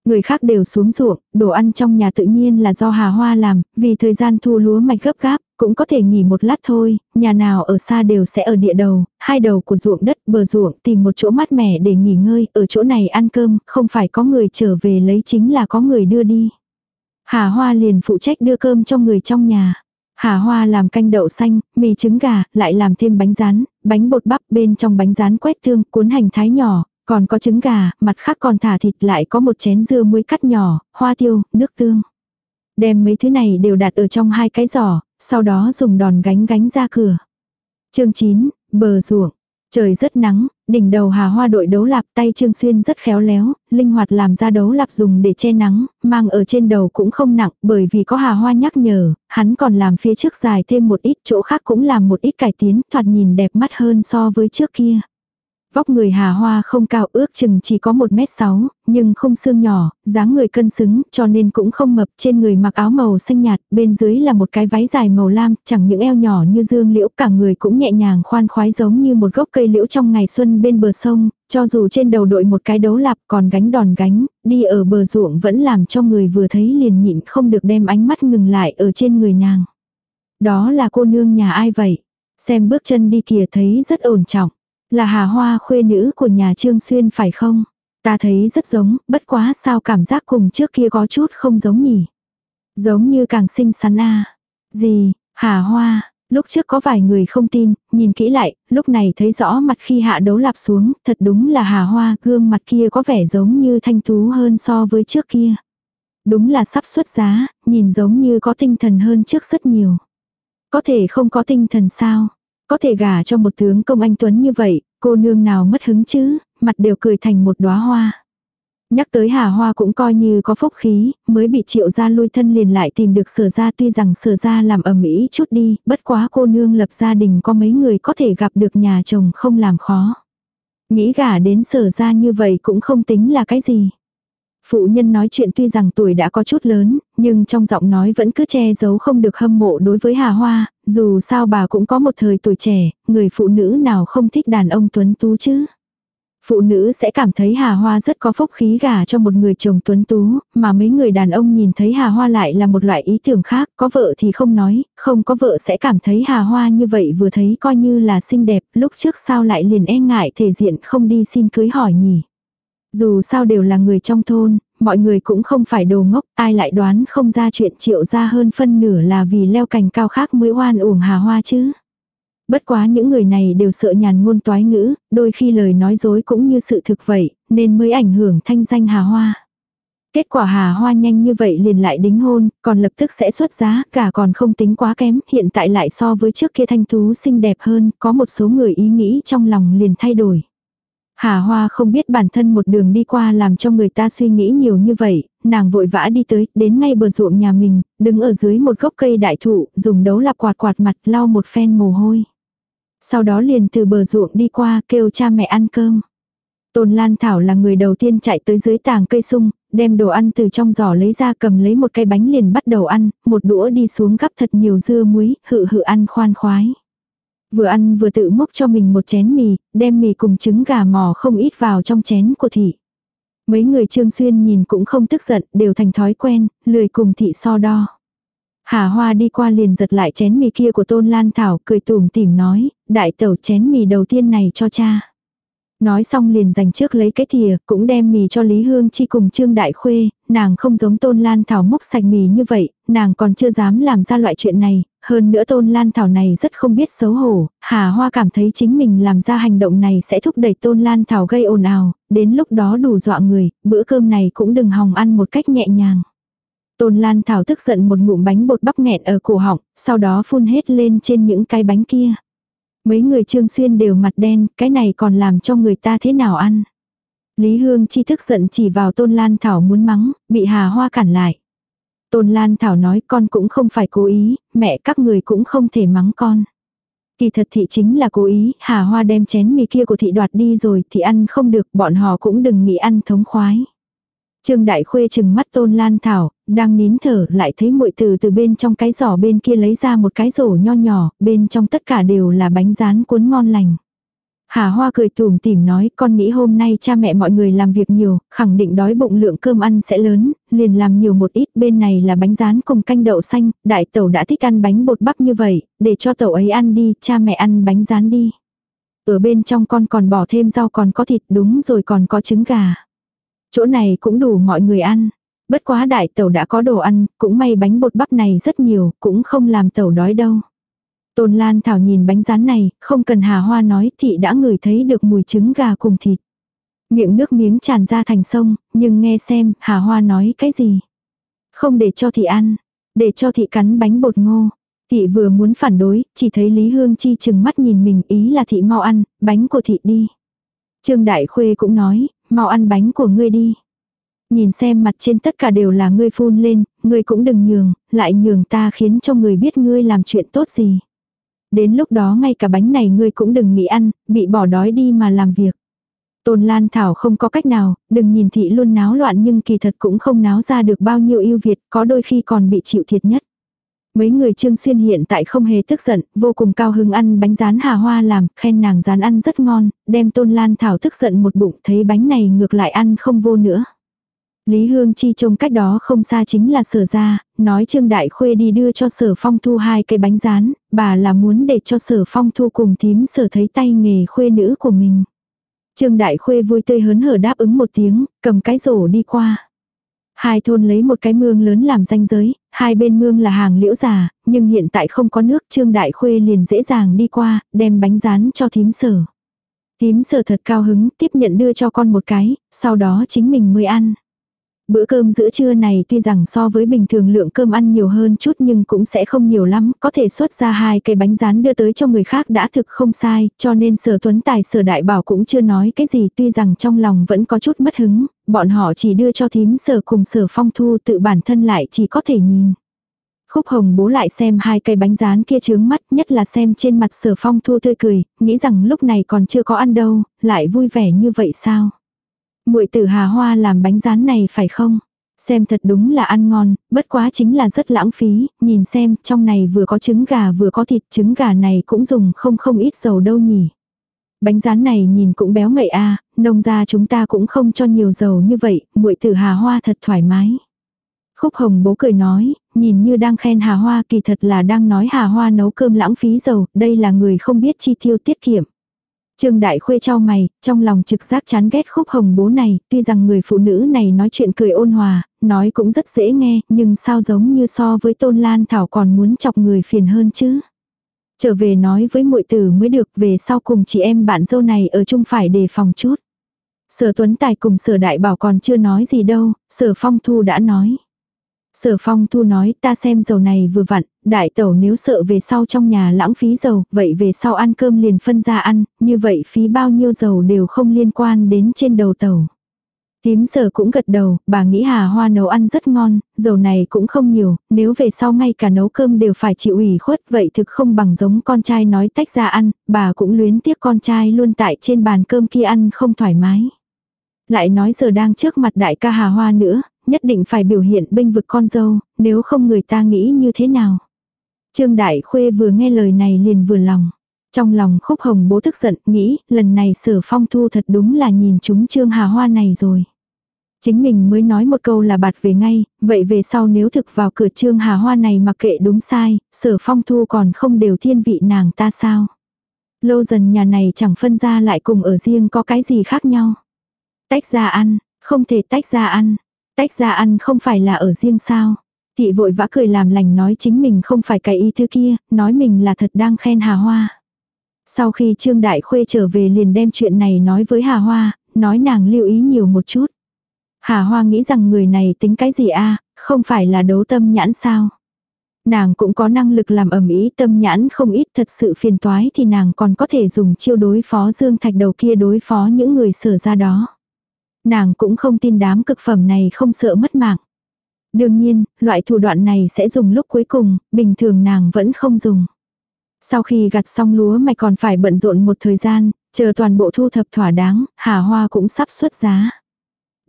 Người khác đều xuống ruộng, đồ ăn trong nhà tự nhiên là do Hà Hoa làm, vì thời gian thu lúa mạch gấp gáp, cũng có thể nghỉ một lát thôi, nhà nào ở xa đều sẽ ở địa đầu, hai đầu của ruộng đất bờ ruộng tìm một chỗ mát mẻ để nghỉ ngơi, ở chỗ này ăn cơm, không phải có người trở về lấy chính là có người đưa đi. Hà Hoa liền phụ trách đưa cơm cho người trong nhà. Hà Hoa làm canh đậu xanh, mì trứng gà, lại làm thêm bánh rán, bánh bột bắp bên trong bánh rán quét thương cuốn hành thái nhỏ, còn có trứng gà, mặt khác còn thả thịt lại có một chén dưa muối cắt nhỏ, hoa tiêu, nước tương. Đem mấy thứ này đều đặt ở trong hai cái giỏ, sau đó dùng đòn gánh gánh ra cửa. chương 9, bờ ruộng. Trời rất nắng, đỉnh đầu hà hoa đội đấu lạp tay Trương Xuyên rất khéo léo, linh hoạt làm ra đấu lạp dùng để che nắng, mang ở trên đầu cũng không nặng bởi vì có hà hoa nhắc nhở, hắn còn làm phía trước dài thêm một ít chỗ khác cũng làm một ít cải tiến thoạt nhìn đẹp mắt hơn so với trước kia. Vóc người Hà Hoa không cao ước chừng chỉ có 1m6, nhưng không xương nhỏ, dáng người cân xứng, cho nên cũng không mập, trên người mặc áo màu xanh nhạt, bên dưới là một cái váy dài màu lam, chẳng những eo nhỏ như dương liễu, cả người cũng nhẹ nhàng khoan khoái giống như một gốc cây liễu trong ngày xuân bên bờ sông, cho dù trên đầu đội một cái đấu lạp còn gánh đòn gánh, đi ở bờ ruộng vẫn làm cho người vừa thấy liền nhịn không được đem ánh mắt ngừng lại ở trên người nàng. Đó là cô nương nhà ai vậy? Xem bước chân đi kìa thấy rất ổn trọng. Là Hà Hoa khuê nữ của nhà Trương Xuyên phải không? Ta thấy rất giống, bất quá sao cảm giác cùng trước kia có chút không giống nhỉ? Giống như càng xinh xắn a Gì, Hà Hoa, lúc trước có vài người không tin, nhìn kỹ lại, lúc này thấy rõ mặt khi hạ đấu lạp xuống, thật đúng là Hà Hoa, gương mặt kia có vẻ giống như thanh tú hơn so với trước kia. Đúng là sắp xuất giá, nhìn giống như có tinh thần hơn trước rất nhiều. Có thể không có tinh thần sao? Có thể gả cho một tướng công anh Tuấn như vậy, cô nương nào mất hứng chứ, mặt đều cười thành một đóa hoa. Nhắc tới Hà Hoa cũng coi như có phúc khí, mới bị triệu gia lui thân liền lại tìm được sở gia tuy rằng sở gia làm ở Mỹ chút đi, bất quá cô nương lập gia đình có mấy người có thể gặp được nhà chồng không làm khó. Nghĩ gả đến sở gia như vậy cũng không tính là cái gì. Phụ nhân nói chuyện tuy rằng tuổi đã có chút lớn, nhưng trong giọng nói vẫn cứ che giấu không được hâm mộ đối với Hà Hoa, dù sao bà cũng có một thời tuổi trẻ, người phụ nữ nào không thích đàn ông tuấn tú chứ. Phụ nữ sẽ cảm thấy Hà Hoa rất có phúc khí gả cho một người chồng tuấn tú, mà mấy người đàn ông nhìn thấy Hà Hoa lại là một loại ý tưởng khác, có vợ thì không nói, không có vợ sẽ cảm thấy Hà Hoa như vậy vừa thấy coi như là xinh đẹp, lúc trước sao lại liền e ngại thể diện không đi xin cưới hỏi nhỉ. Dù sao đều là người trong thôn, mọi người cũng không phải đồ ngốc, ai lại đoán không ra chuyện triệu ra hơn phân nửa là vì leo cành cao khác mới oan uổng hà hoa chứ. Bất quá những người này đều sợ nhàn ngôn toái ngữ, đôi khi lời nói dối cũng như sự thực vậy, nên mới ảnh hưởng thanh danh hà hoa. Kết quả hà hoa nhanh như vậy liền lại đính hôn, còn lập tức sẽ xuất giá, cả còn không tính quá kém, hiện tại lại so với trước kia thanh tú xinh đẹp hơn, có một số người ý nghĩ trong lòng liền thay đổi. Hà Hoa không biết bản thân một đường đi qua làm cho người ta suy nghĩ nhiều như vậy, nàng vội vã đi tới, đến ngay bờ ruộng nhà mình, đứng ở dưới một gốc cây đại thụ, dùng đấu lạp quạt quạt mặt lau một phen mồ hôi. Sau đó liền từ bờ ruộng đi qua kêu cha mẹ ăn cơm. Tôn Lan Thảo là người đầu tiên chạy tới dưới tàng cây sung, đem đồ ăn từ trong giỏ lấy ra cầm lấy một cái bánh liền bắt đầu ăn, một đũa đi xuống gắp thật nhiều dưa muối, hự hự ăn khoan khoái. Vừa ăn vừa tự múc cho mình một chén mì, đem mì cùng trứng gà mò không ít vào trong chén của thị. Mấy người Trương Xuyên nhìn cũng không tức giận, đều thành thói quen, lười cùng thị so đo. Hà Hoa đi qua liền giật lại chén mì kia của Tôn Lan Thảo, cười tủm tỉm nói, đại tẩu chén mì đầu tiên này cho cha. Nói xong liền dành trước lấy cái thìa, cũng đem mì cho Lý Hương Chi cùng Trương Đại Khuê, nàng không giống Tôn Lan Thảo múc sạch mì như vậy, nàng còn chưa dám làm ra loại chuyện này, hơn nữa Tôn Lan Thảo này rất không biết xấu hổ, Hà Hoa cảm thấy chính mình làm ra hành động này sẽ thúc đẩy Tôn Lan Thảo gây ồn ào, đến lúc đó đủ dọa người, bữa cơm này cũng đừng hòng ăn một cách nhẹ nhàng. Tôn Lan Thảo tức giận một ngụm bánh bột bắp nghẹn ở cổ họng, sau đó phun hết lên trên những cái bánh kia. Mấy người Trương Xuyên đều mặt đen, cái này còn làm cho người ta thế nào ăn. Lý Hương chi thức giận chỉ vào Tôn Lan Thảo muốn mắng, bị Hà Hoa cản lại. Tôn Lan Thảo nói con cũng không phải cố ý, mẹ các người cũng không thể mắng con. Kỳ thật thị chính là cố ý, Hà Hoa đem chén mì kia của thị đoạt đi rồi thì ăn không được, bọn họ cũng đừng nghĩ ăn thống khoái. Trương Đại Khuê chừng mắt Tôn Lan Thảo, đang nín thở lại thấy muội từ từ bên trong cái giỏ bên kia lấy ra một cái rổ nho nhỏ, bên trong tất cả đều là bánh rán cuốn ngon lành. Hà Hoa cười tủm tỉm nói con nghĩ hôm nay cha mẹ mọi người làm việc nhiều, khẳng định đói bụng lượng cơm ăn sẽ lớn, liền làm nhiều một ít bên này là bánh rán cùng canh đậu xanh, đại tẩu đã thích ăn bánh bột bắp như vậy, để cho tẩu ấy ăn đi, cha mẹ ăn bánh rán đi. Ở bên trong con còn bỏ thêm rau còn có thịt đúng rồi còn có trứng gà. Chỗ này cũng đủ mọi người ăn. Bất quá đại tẩu đã có đồ ăn, cũng may bánh bột bắp này rất nhiều, cũng không làm tẩu đói đâu. Tôn Lan Thảo nhìn bánh rán này, không cần Hà Hoa nói thị đã ngửi thấy được mùi trứng gà cùng thịt. Miệng nước miếng tràn ra thành sông, nhưng nghe xem Hà Hoa nói cái gì. Không để cho thị ăn, để cho thị cắn bánh bột ngô. Thị vừa muốn phản đối, chỉ thấy Lý Hương Chi chừng mắt nhìn mình ý là thị mau ăn, bánh của thị đi. Trương Đại Khuê cũng nói, mau ăn bánh của ngươi đi. Nhìn xem mặt trên tất cả đều là ngươi phun lên, ngươi cũng đừng nhường, lại nhường ta khiến cho người biết ngươi làm chuyện tốt gì. Đến lúc đó ngay cả bánh này ngươi cũng đừng nghĩ ăn, bị bỏ đói đi mà làm việc. Tôn Lan Thảo không có cách nào, đừng nhìn thị luôn náo loạn nhưng kỳ thật cũng không náo ra được bao nhiêu yêu Việt, có đôi khi còn bị chịu thiệt nhất. Mấy người Trương Xuyên hiện tại không hề tức giận, vô cùng cao hứng ăn bánh rán hà hoa làm, khen nàng rán ăn rất ngon, đem Tôn Lan Thảo tức giận một bụng thấy bánh này ngược lại ăn không vô nữa. Lý Hương Chi trông cách đó không xa chính là sở ra, nói Trương Đại Khuê đi đưa cho sở phong thu hai cây bánh rán, bà là muốn để cho sở phong thu cùng thím sở thấy tay nghề khuê nữ của mình. Trương Đại Khuê vui tươi hớn hở đáp ứng một tiếng, cầm cái rổ đi qua. Hai thôn lấy một cái mương lớn làm ranh giới, hai bên mương là hàng liễu già, nhưng hiện tại không có nước Trương Đại Khuê liền dễ dàng đi qua, đem bánh rán cho thím sở. Thím sở thật cao hứng, tiếp nhận đưa cho con một cái, sau đó chính mình mới ăn. Bữa cơm giữa trưa này tuy rằng so với bình thường lượng cơm ăn nhiều hơn chút nhưng cũng sẽ không nhiều lắm, có thể xuất ra hai cây bánh rán đưa tới cho người khác đã thực không sai, cho nên sở tuấn tài sở đại bảo cũng chưa nói cái gì tuy rằng trong lòng vẫn có chút mất hứng, bọn họ chỉ đưa cho thím sở cùng sở phong thu tự bản thân lại chỉ có thể nhìn. Khúc hồng bố lại xem hai cây bánh rán kia trướng mắt nhất là xem trên mặt sở phong thu tươi cười, nghĩ rằng lúc này còn chưa có ăn đâu, lại vui vẻ như vậy sao muội tử Hà Hoa làm bánh rán này phải không? Xem thật đúng là ăn ngon, bất quá chính là rất lãng phí, nhìn xem, trong này vừa có trứng gà vừa có thịt, trứng gà này cũng dùng không không ít dầu đâu nhỉ. Bánh rán này nhìn cũng béo ngậy a, nông gia chúng ta cũng không cho nhiều dầu như vậy, muội tử Hà Hoa thật thoải mái. Khúc Hồng bố cười nói, nhìn như đang khen Hà Hoa kỳ thật là đang nói Hà Hoa nấu cơm lãng phí dầu, đây là người không biết chi tiêu tiết kiệm. Trương Đại Khuê trao mày, trong lòng trực giác chán ghét khúc hồng bố này, tuy rằng người phụ nữ này nói chuyện cười ôn hòa, nói cũng rất dễ nghe, nhưng sao giống như so với Tôn Lan Thảo còn muốn chọc người phiền hơn chứ. Trở về nói với muội tử mới được về sau cùng chị em bạn dâu này ở chung phải đề phòng chút. Sở Tuấn Tài cùng Sở Đại Bảo còn chưa nói gì đâu, Sở Phong Thu đã nói. Sở phong thu nói ta xem dầu này vừa vặn, đại tẩu nếu sợ về sau trong nhà lãng phí dầu, vậy về sau ăn cơm liền phân ra ăn, như vậy phí bao nhiêu dầu đều không liên quan đến trên đầu tẩu. Tím sở cũng gật đầu, bà nghĩ hà hoa nấu ăn rất ngon, dầu này cũng không nhiều, nếu về sau ngay cả nấu cơm đều phải chịu ủy khuất vậy thực không bằng giống con trai nói tách ra ăn, bà cũng luyến tiếc con trai luôn tại trên bàn cơm kia ăn không thoải mái. Lại nói giờ đang trước mặt đại ca hà hoa nữa, nhất định phải biểu hiện bênh vực con dâu, nếu không người ta nghĩ như thế nào. Trương Đại Khuê vừa nghe lời này liền vừa lòng. Trong lòng khúc hồng bố tức giận, nghĩ, lần này sở phong thu thật đúng là nhìn chúng Trương Hà Hoa này rồi. Chính mình mới nói một câu là bạt về ngay, vậy về sau nếu thực vào cửa Trương Hà Hoa này mà kệ đúng sai, sở phong thu còn không đều thiên vị nàng ta sao. Lâu dần nhà này chẳng phân ra lại cùng ở riêng có cái gì khác nhau. Tách ra ăn, không thể tách ra ăn. Tách ra ăn không phải là ở riêng sao. Thị vội vã cười làm lành nói chính mình không phải cái ý thứ kia, nói mình là thật đang khen Hà Hoa. Sau khi Trương Đại Khuê trở về liền đem chuyện này nói với Hà Hoa, nói nàng lưu ý nhiều một chút. Hà Hoa nghĩ rằng người này tính cái gì a không phải là đấu tâm nhãn sao. Nàng cũng có năng lực làm ẩm ý tâm nhãn không ít thật sự phiền toái thì nàng còn có thể dùng chiêu đối phó Dương Thạch đầu kia đối phó những người sở ra đó. Nàng cũng không tin đám cực phẩm này không sợ mất mạng. Đương nhiên, loại thủ đoạn này sẽ dùng lúc cuối cùng, bình thường nàng vẫn không dùng. Sau khi gặt xong lúa mạch còn phải bận rộn một thời gian, chờ toàn bộ thu thập thỏa đáng, hà hoa cũng sắp xuất giá.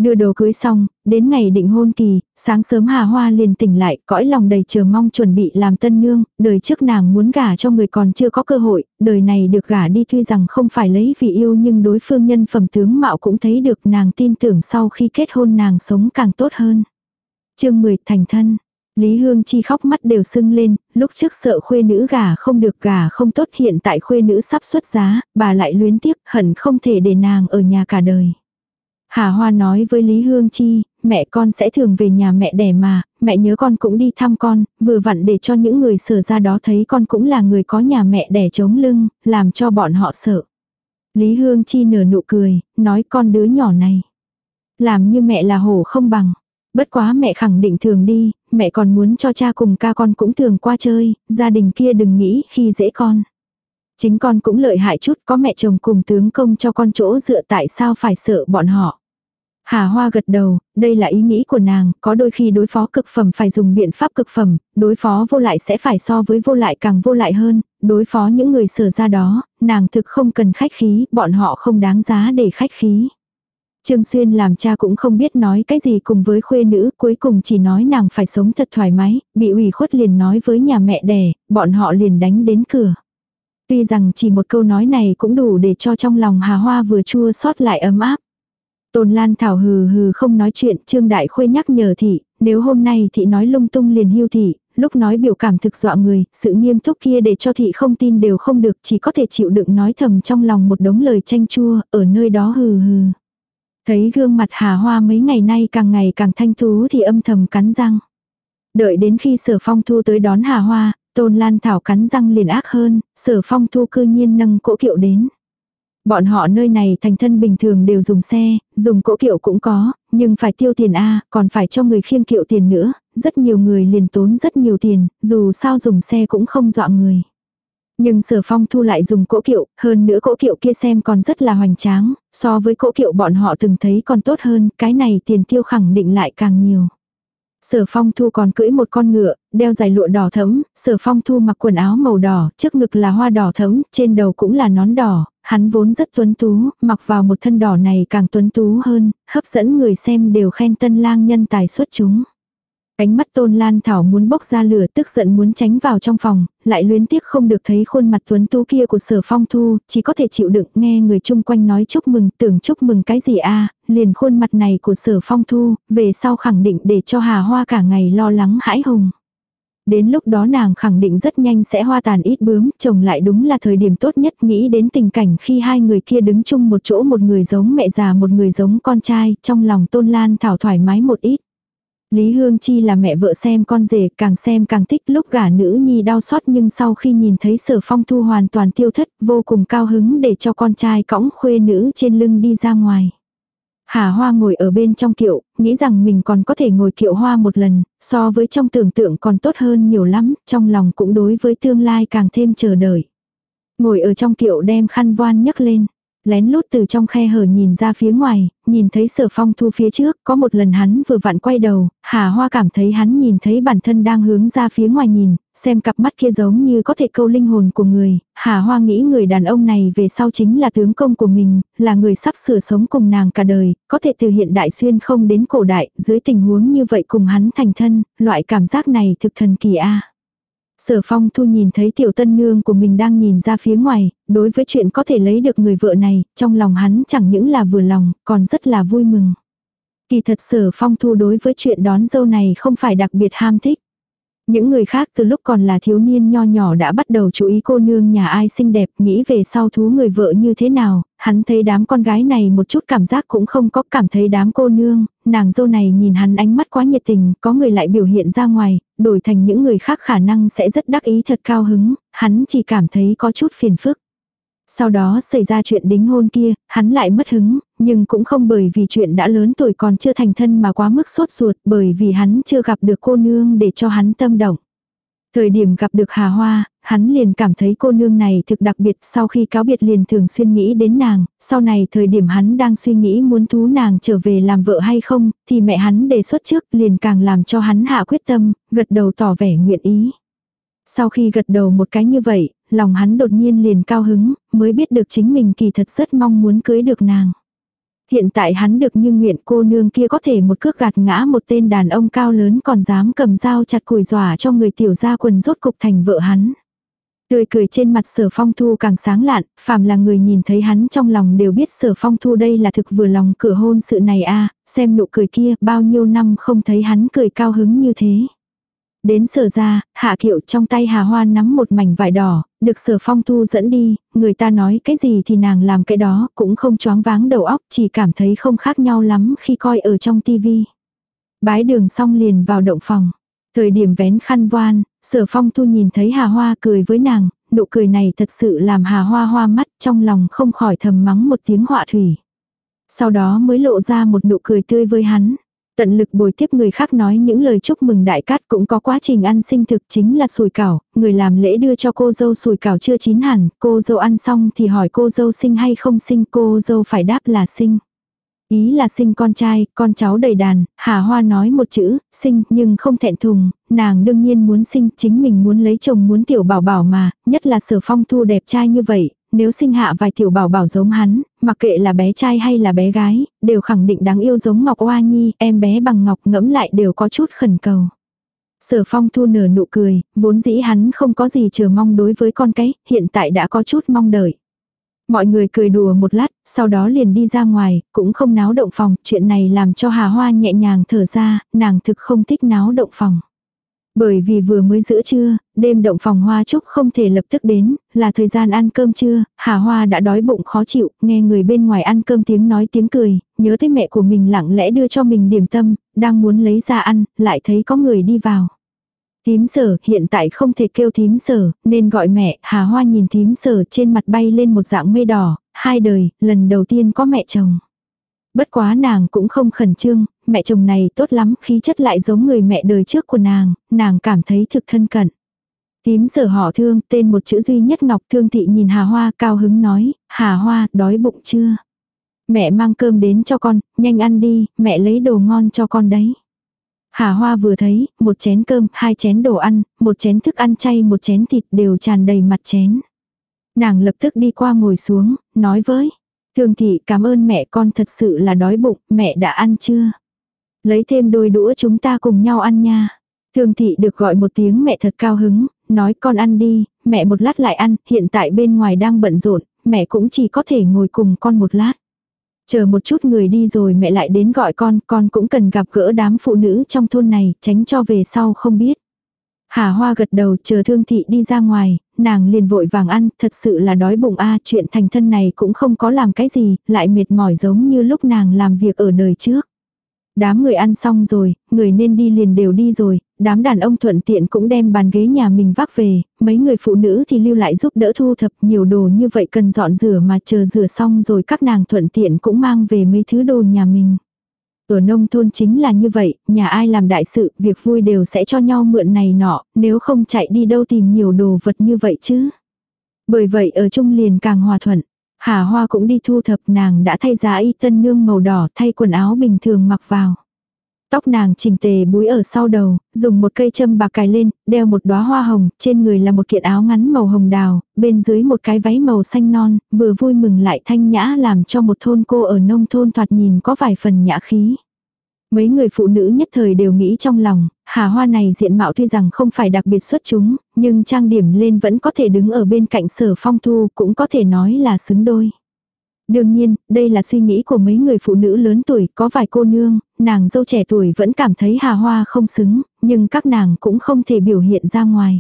Đưa đồ cưới xong, đến ngày định hôn kỳ, sáng sớm Hà Hoa liền tỉnh lại, cõi lòng đầy chờ mong chuẩn bị làm tân nương, đời trước nàng muốn gả cho người còn chưa có cơ hội, đời này được gả đi tuy rằng không phải lấy vì yêu nhưng đối phương nhân phẩm tướng mạo cũng thấy được nàng tin tưởng sau khi kết hôn nàng sống càng tốt hơn. chương 10 thành thân. Lý Hương Chi khóc mắt đều sưng lên, lúc trước sợ khuê nữ gả không được gả không tốt hiện tại khuê nữ sắp xuất giá, bà lại luyến tiếc hận không thể để nàng ở nhà cả đời. Hà Hoa nói với Lý Hương Chi, mẹ con sẽ thường về nhà mẹ đẻ mà, mẹ nhớ con cũng đi thăm con, vừa vặn để cho những người sở ra đó thấy con cũng là người có nhà mẹ đẻ chống lưng, làm cho bọn họ sợ. Lý Hương Chi nở nụ cười, nói con đứa nhỏ này. Làm như mẹ là hổ không bằng. Bất quá mẹ khẳng định thường đi, mẹ còn muốn cho cha cùng ca con cũng thường qua chơi, gia đình kia đừng nghĩ khi dễ con. Chính con cũng lợi hại chút có mẹ chồng cùng tướng công cho con chỗ dựa tại sao phải sợ bọn họ. Hà Hoa gật đầu, đây là ý nghĩ của nàng, có đôi khi đối phó cực phẩm phải dùng biện pháp cực phẩm, đối phó vô lại sẽ phải so với vô lại càng vô lại hơn, đối phó những người sở ra đó, nàng thực không cần khách khí, bọn họ không đáng giá để khách khí. Trương Xuyên làm cha cũng không biết nói cái gì cùng với khuê nữ, cuối cùng chỉ nói nàng phải sống thật thoải mái, bị ủy khuất liền nói với nhà mẹ đẻ, bọn họ liền đánh đến cửa. Tuy rằng chỉ một câu nói này cũng đủ để cho trong lòng Hà Hoa vừa chua xót lại ấm áp. Tôn Lan Thảo hừ hừ không nói chuyện, Trương Đại Khuê nhắc nhở thị, nếu hôm nay thị nói lung tung liền hưu thị, lúc nói biểu cảm thực dọa người, sự nghiêm túc kia để cho thị không tin đều không được, chỉ có thể chịu đựng nói thầm trong lòng một đống lời chanh chua, ở nơi đó hừ hừ. Thấy gương mặt Hà Hoa mấy ngày nay càng ngày càng thanh thú thì âm thầm cắn răng. Đợi đến khi sở phong thu tới đón Hà Hoa, Tôn Lan Thảo cắn răng liền ác hơn, sở phong thu cư nhiên nâng cỗ kiệu đến. Bọn họ nơi này thành thân bình thường đều dùng xe, dùng cỗ kiệu cũng có, nhưng phải tiêu tiền A, còn phải cho người khiêng kiệu tiền nữa, rất nhiều người liền tốn rất nhiều tiền, dù sao dùng xe cũng không dọa người. Nhưng sở phong thu lại dùng cỗ kiệu, hơn nữa cỗ kiệu kia xem còn rất là hoành tráng, so với cỗ kiệu bọn họ từng thấy còn tốt hơn, cái này tiền tiêu khẳng định lại càng nhiều. Sở phong thu còn cưỡi một con ngựa, đeo dài lụa đỏ thẫm, sở phong thu mặc quần áo màu đỏ, trước ngực là hoa đỏ thẫm, trên đầu cũng là nón đỏ, hắn vốn rất tuấn tú, mặc vào một thân đỏ này càng tuấn tú hơn, hấp dẫn người xem đều khen tân lang nhân tài xuất chúng. Cánh mắt tôn lan thảo muốn bốc ra lửa tức giận muốn tránh vào trong phòng, lại luyến tiếc không được thấy khuôn mặt tuấn tú kia của sở phong thu, chỉ có thể chịu đựng nghe người chung quanh nói chúc mừng, tưởng chúc mừng cái gì a liền khuôn mặt này của sở phong thu, về sau khẳng định để cho hà hoa cả ngày lo lắng hãi hùng. Đến lúc đó nàng khẳng định rất nhanh sẽ hoa tàn ít bướm, chồng lại đúng là thời điểm tốt nhất nghĩ đến tình cảnh khi hai người kia đứng chung một chỗ một người giống mẹ già một người giống con trai, trong lòng tôn lan thảo thoải mái một ít. Lý Hương Chi là mẹ vợ xem con rể càng xem càng thích lúc gả nữ nhi đau xót nhưng sau khi nhìn thấy sở phong thu hoàn toàn tiêu thất vô cùng cao hứng để cho con trai cõng khuê nữ trên lưng đi ra ngoài. Hà Hoa ngồi ở bên trong kiệu, nghĩ rằng mình còn có thể ngồi kiệu hoa một lần, so với trong tưởng tượng còn tốt hơn nhiều lắm, trong lòng cũng đối với tương lai càng thêm chờ đợi. Ngồi ở trong kiệu đem khăn voan nhấc lên lén lút từ trong khe hở nhìn ra phía ngoài, nhìn thấy sở phong thu phía trước, có một lần hắn vừa vặn quay đầu, hà hoa cảm thấy hắn nhìn thấy bản thân đang hướng ra phía ngoài nhìn, xem cặp mắt kia giống như có thể câu linh hồn của người, hà hoa nghĩ người đàn ông này về sau chính là tướng công của mình, là người sắp sửa sống cùng nàng cả đời, có thể từ hiện đại xuyên không đến cổ đại, dưới tình huống như vậy cùng hắn thành thân, loại cảm giác này thực thần kỳ a. Sở phong thu nhìn thấy tiểu tân nương của mình đang nhìn ra phía ngoài, đối với chuyện có thể lấy được người vợ này, trong lòng hắn chẳng những là vừa lòng, còn rất là vui mừng. Kỳ thật sở phong thu đối với chuyện đón dâu này không phải đặc biệt ham thích. Những người khác từ lúc còn là thiếu niên nho nhỏ đã bắt đầu chú ý cô nương nhà ai xinh đẹp, nghĩ về sau thú người vợ như thế nào, hắn thấy đám con gái này một chút cảm giác cũng không có cảm thấy đám cô nương, nàng dâu này nhìn hắn ánh mắt quá nhiệt tình, có người lại biểu hiện ra ngoài, đổi thành những người khác khả năng sẽ rất đắc ý thật cao hứng, hắn chỉ cảm thấy có chút phiền phức. Sau đó xảy ra chuyện đính hôn kia, hắn lại mất hứng, nhưng cũng không bởi vì chuyện đã lớn tuổi còn chưa thành thân mà quá mức sốt ruột bởi vì hắn chưa gặp được cô nương để cho hắn tâm động. Thời điểm gặp được Hà Hoa, hắn liền cảm thấy cô nương này thực đặc biệt sau khi cáo biệt liền thường xuyên nghĩ đến nàng, sau này thời điểm hắn đang suy nghĩ muốn thú nàng trở về làm vợ hay không, thì mẹ hắn đề xuất trước liền càng làm cho hắn hạ quyết tâm, gật đầu tỏ vẻ nguyện ý. Sau khi gật đầu một cái như vậy, lòng hắn đột nhiên liền cao hứng, mới biết được chính mình kỳ thật rất mong muốn cưới được nàng. Hiện tại hắn được như nguyện cô nương kia có thể một cước gạt ngã một tên đàn ông cao lớn còn dám cầm dao chặt củi dòa cho người tiểu gia quần rốt cục thành vợ hắn. Tươi cười trên mặt sở phong thu càng sáng lạn, phàm là người nhìn thấy hắn trong lòng đều biết sở phong thu đây là thực vừa lòng cửa hôn sự này a xem nụ cười kia bao nhiêu năm không thấy hắn cười cao hứng như thế. Đến sở ra, hạ kiệu trong tay hà hoa nắm một mảnh vải đỏ, được sở phong thu dẫn đi, người ta nói cái gì thì nàng làm cái đó, cũng không choáng váng đầu óc, chỉ cảm thấy không khác nhau lắm khi coi ở trong tivi. Bái đường xong liền vào động phòng. Thời điểm vén khăn voan, sở phong thu nhìn thấy hà hoa cười với nàng, nụ cười này thật sự làm hà hoa hoa mắt trong lòng không khỏi thầm mắng một tiếng họa thủy. Sau đó mới lộ ra một nụ cười tươi với hắn. Tận lực bồi tiếp người khác nói những lời chúc mừng đại cát cũng có quá trình ăn sinh thực chính là sùi cảo, người làm lễ đưa cho cô dâu sùi cảo chưa chín hẳn, cô dâu ăn xong thì hỏi cô dâu sinh hay không sinh, cô dâu phải đáp là sinh. Ý là sinh con trai, con cháu đầy đàn, Hà Hoa nói một chữ, sinh, nhưng không thẹn thùng, nàng đương nhiên muốn sinh, chính mình muốn lấy chồng muốn tiểu bảo bảo mà, nhất là sở phong thu đẹp trai như vậy, nếu sinh hạ vài tiểu bảo bảo giống hắn, mặc kệ là bé trai hay là bé gái, đều khẳng định đáng yêu giống Ngọc Oa Nhi, em bé bằng Ngọc ngẫm lại đều có chút khẩn cầu. Sở phong thu nở nụ cười, vốn dĩ hắn không có gì chờ mong đối với con cái, hiện tại đã có chút mong đợi. Mọi người cười đùa một lát, sau đó liền đi ra ngoài, cũng không náo động phòng, chuyện này làm cho Hà Hoa nhẹ nhàng thở ra, nàng thực không thích náo động phòng. Bởi vì vừa mới giữa trưa, đêm động phòng hoa trúc không thể lập tức đến, là thời gian ăn cơm trưa, Hà Hoa đã đói bụng khó chịu, nghe người bên ngoài ăn cơm tiếng nói tiếng cười, nhớ tới mẹ của mình lặng lẽ đưa cho mình điểm tâm, đang muốn lấy ra ăn, lại thấy có người đi vào. Thím sở, hiện tại không thể kêu thím sở, nên gọi mẹ, Hà Hoa nhìn thím sở trên mặt bay lên một dạng mây đỏ, hai đời, lần đầu tiên có mẹ chồng. Bất quá nàng cũng không khẩn trương, mẹ chồng này tốt lắm, khí chất lại giống người mẹ đời trước của nàng, nàng cảm thấy thực thân cận. Tím sở họ thương, tên một chữ duy nhất Ngọc Thương Thị nhìn Hà Hoa cao hứng nói, Hà Hoa, đói bụng chưa? Mẹ mang cơm đến cho con, nhanh ăn đi, mẹ lấy đồ ngon cho con đấy. Hà Hoa vừa thấy, một chén cơm, hai chén đồ ăn, một chén thức ăn chay, một chén thịt đều tràn đầy mặt chén. Nàng lập tức đi qua ngồi xuống, nói với. Thường thị cảm ơn mẹ con thật sự là đói bụng, mẹ đã ăn chưa? Lấy thêm đôi đũa chúng ta cùng nhau ăn nha. Thường thị được gọi một tiếng mẹ thật cao hứng, nói con ăn đi, mẹ một lát lại ăn, hiện tại bên ngoài đang bận rộn, mẹ cũng chỉ có thể ngồi cùng con một lát. Chờ một chút người đi rồi mẹ lại đến gọi con, con cũng cần gặp gỡ đám phụ nữ trong thôn này, tránh cho về sau không biết. Hà Hoa gật đầu chờ thương thị đi ra ngoài, nàng liền vội vàng ăn, thật sự là đói bụng a chuyện thành thân này cũng không có làm cái gì, lại mệt mỏi giống như lúc nàng làm việc ở đời trước. Đám người ăn xong rồi, người nên đi liền đều đi rồi, đám đàn ông thuận tiện cũng đem bàn ghế nhà mình vác về, mấy người phụ nữ thì lưu lại giúp đỡ thu thập nhiều đồ như vậy cần dọn rửa mà chờ rửa xong rồi các nàng thuận tiện cũng mang về mấy thứ đồ nhà mình. Ở nông thôn chính là như vậy, nhà ai làm đại sự, việc vui đều sẽ cho nhau mượn này nọ, nếu không chạy đi đâu tìm nhiều đồ vật như vậy chứ. Bởi vậy ở chung liền càng hòa thuận. Hà Hoa cũng đi thu thập nàng đã thay giá y tân nương màu đỏ thay quần áo bình thường mặc vào. Tóc nàng chỉnh tề búi ở sau đầu, dùng một cây châm bạc cài lên, đeo một đóa hoa hồng, trên người là một kiện áo ngắn màu hồng đào, bên dưới một cái váy màu xanh non, vừa vui mừng lại thanh nhã làm cho một thôn cô ở nông thôn thoạt nhìn có vài phần nhã khí. Mấy người phụ nữ nhất thời đều nghĩ trong lòng, hà hoa này diện mạo tuy rằng không phải đặc biệt xuất chúng, nhưng trang điểm lên vẫn có thể đứng ở bên cạnh sở phong thu cũng có thể nói là xứng đôi. Đương nhiên, đây là suy nghĩ của mấy người phụ nữ lớn tuổi, có vài cô nương, nàng dâu trẻ tuổi vẫn cảm thấy hà hoa không xứng, nhưng các nàng cũng không thể biểu hiện ra ngoài.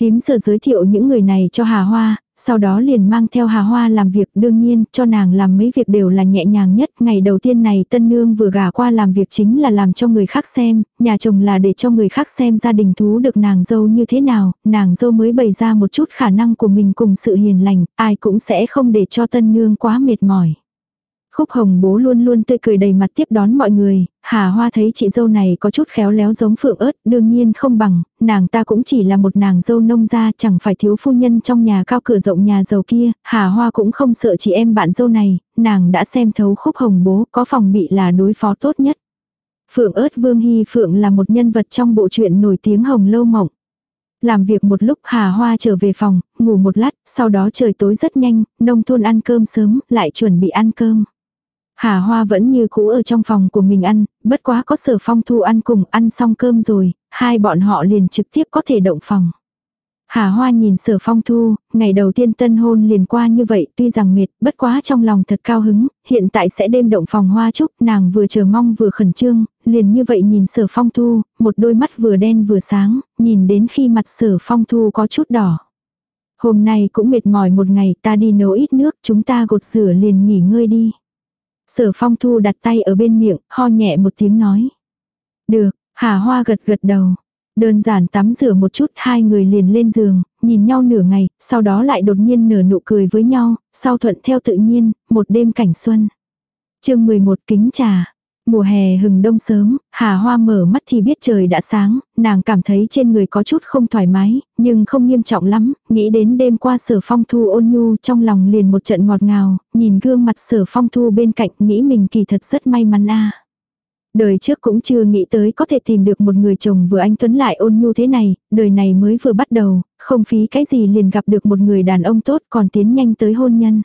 Tím sở giới thiệu những người này cho Hà Hoa, sau đó liền mang theo Hà Hoa làm việc đương nhiên cho nàng làm mấy việc đều là nhẹ nhàng nhất. Ngày đầu tiên này tân nương vừa gả qua làm việc chính là làm cho người khác xem, nhà chồng là để cho người khác xem gia đình thú được nàng dâu như thế nào, nàng dâu mới bày ra một chút khả năng của mình cùng sự hiền lành, ai cũng sẽ không để cho tân nương quá mệt mỏi. Khúc hồng bố luôn luôn tươi cười đầy mặt tiếp đón mọi người, Hà Hoa thấy chị dâu này có chút khéo léo giống phượng ớt, đương nhiên không bằng, nàng ta cũng chỉ là một nàng dâu nông gia chẳng phải thiếu phu nhân trong nhà cao cửa rộng nhà giàu kia, Hà Hoa cũng không sợ chị em bạn dâu này, nàng đã xem thấu khúc hồng bố có phòng bị là đối phó tốt nhất. Phượng ớt Vương Hy Phượng là một nhân vật trong bộ truyện nổi tiếng Hồng Lâu Mộng. Làm việc một lúc Hà Hoa trở về phòng, ngủ một lát, sau đó trời tối rất nhanh, nông thôn ăn cơm sớm, lại chuẩn bị ăn cơm. Hà Hoa vẫn như cũ ở trong phòng của mình ăn, bất quá có sở phong thu ăn cùng ăn xong cơm rồi, hai bọn họ liền trực tiếp có thể động phòng. Hà Hoa nhìn sở phong thu, ngày đầu tiên tân hôn liền qua như vậy tuy rằng mệt, bất quá trong lòng thật cao hứng, hiện tại sẽ đêm động phòng hoa chúc nàng vừa chờ mong vừa khẩn trương, liền như vậy nhìn sở phong thu, một đôi mắt vừa đen vừa sáng, nhìn đến khi mặt sở phong thu có chút đỏ. Hôm nay cũng mệt mỏi một ngày ta đi nấu ít nước chúng ta gột rửa liền nghỉ ngơi đi. Sở phong thu đặt tay ở bên miệng, ho nhẹ một tiếng nói. Được, Hà Hoa gật gật đầu. Đơn giản tắm rửa một chút hai người liền lên giường, nhìn nhau nửa ngày, sau đó lại đột nhiên nở nụ cười với nhau, sau thuận theo tự nhiên, một đêm cảnh xuân. chương 11 kính trà. Mùa hè hừng đông sớm, Hà Hoa mở mắt thì biết trời đã sáng, nàng cảm thấy trên người có chút không thoải mái, nhưng không nghiêm trọng lắm, nghĩ đến đêm qua sở phong thu ôn nhu trong lòng liền một trận ngọt ngào, nhìn gương mặt sở phong thu bên cạnh nghĩ mình kỳ thật rất may mắn a Đời trước cũng chưa nghĩ tới có thể tìm được một người chồng vừa anh Tuấn lại ôn nhu thế này, đời này mới vừa bắt đầu, không phí cái gì liền gặp được một người đàn ông tốt còn tiến nhanh tới hôn nhân.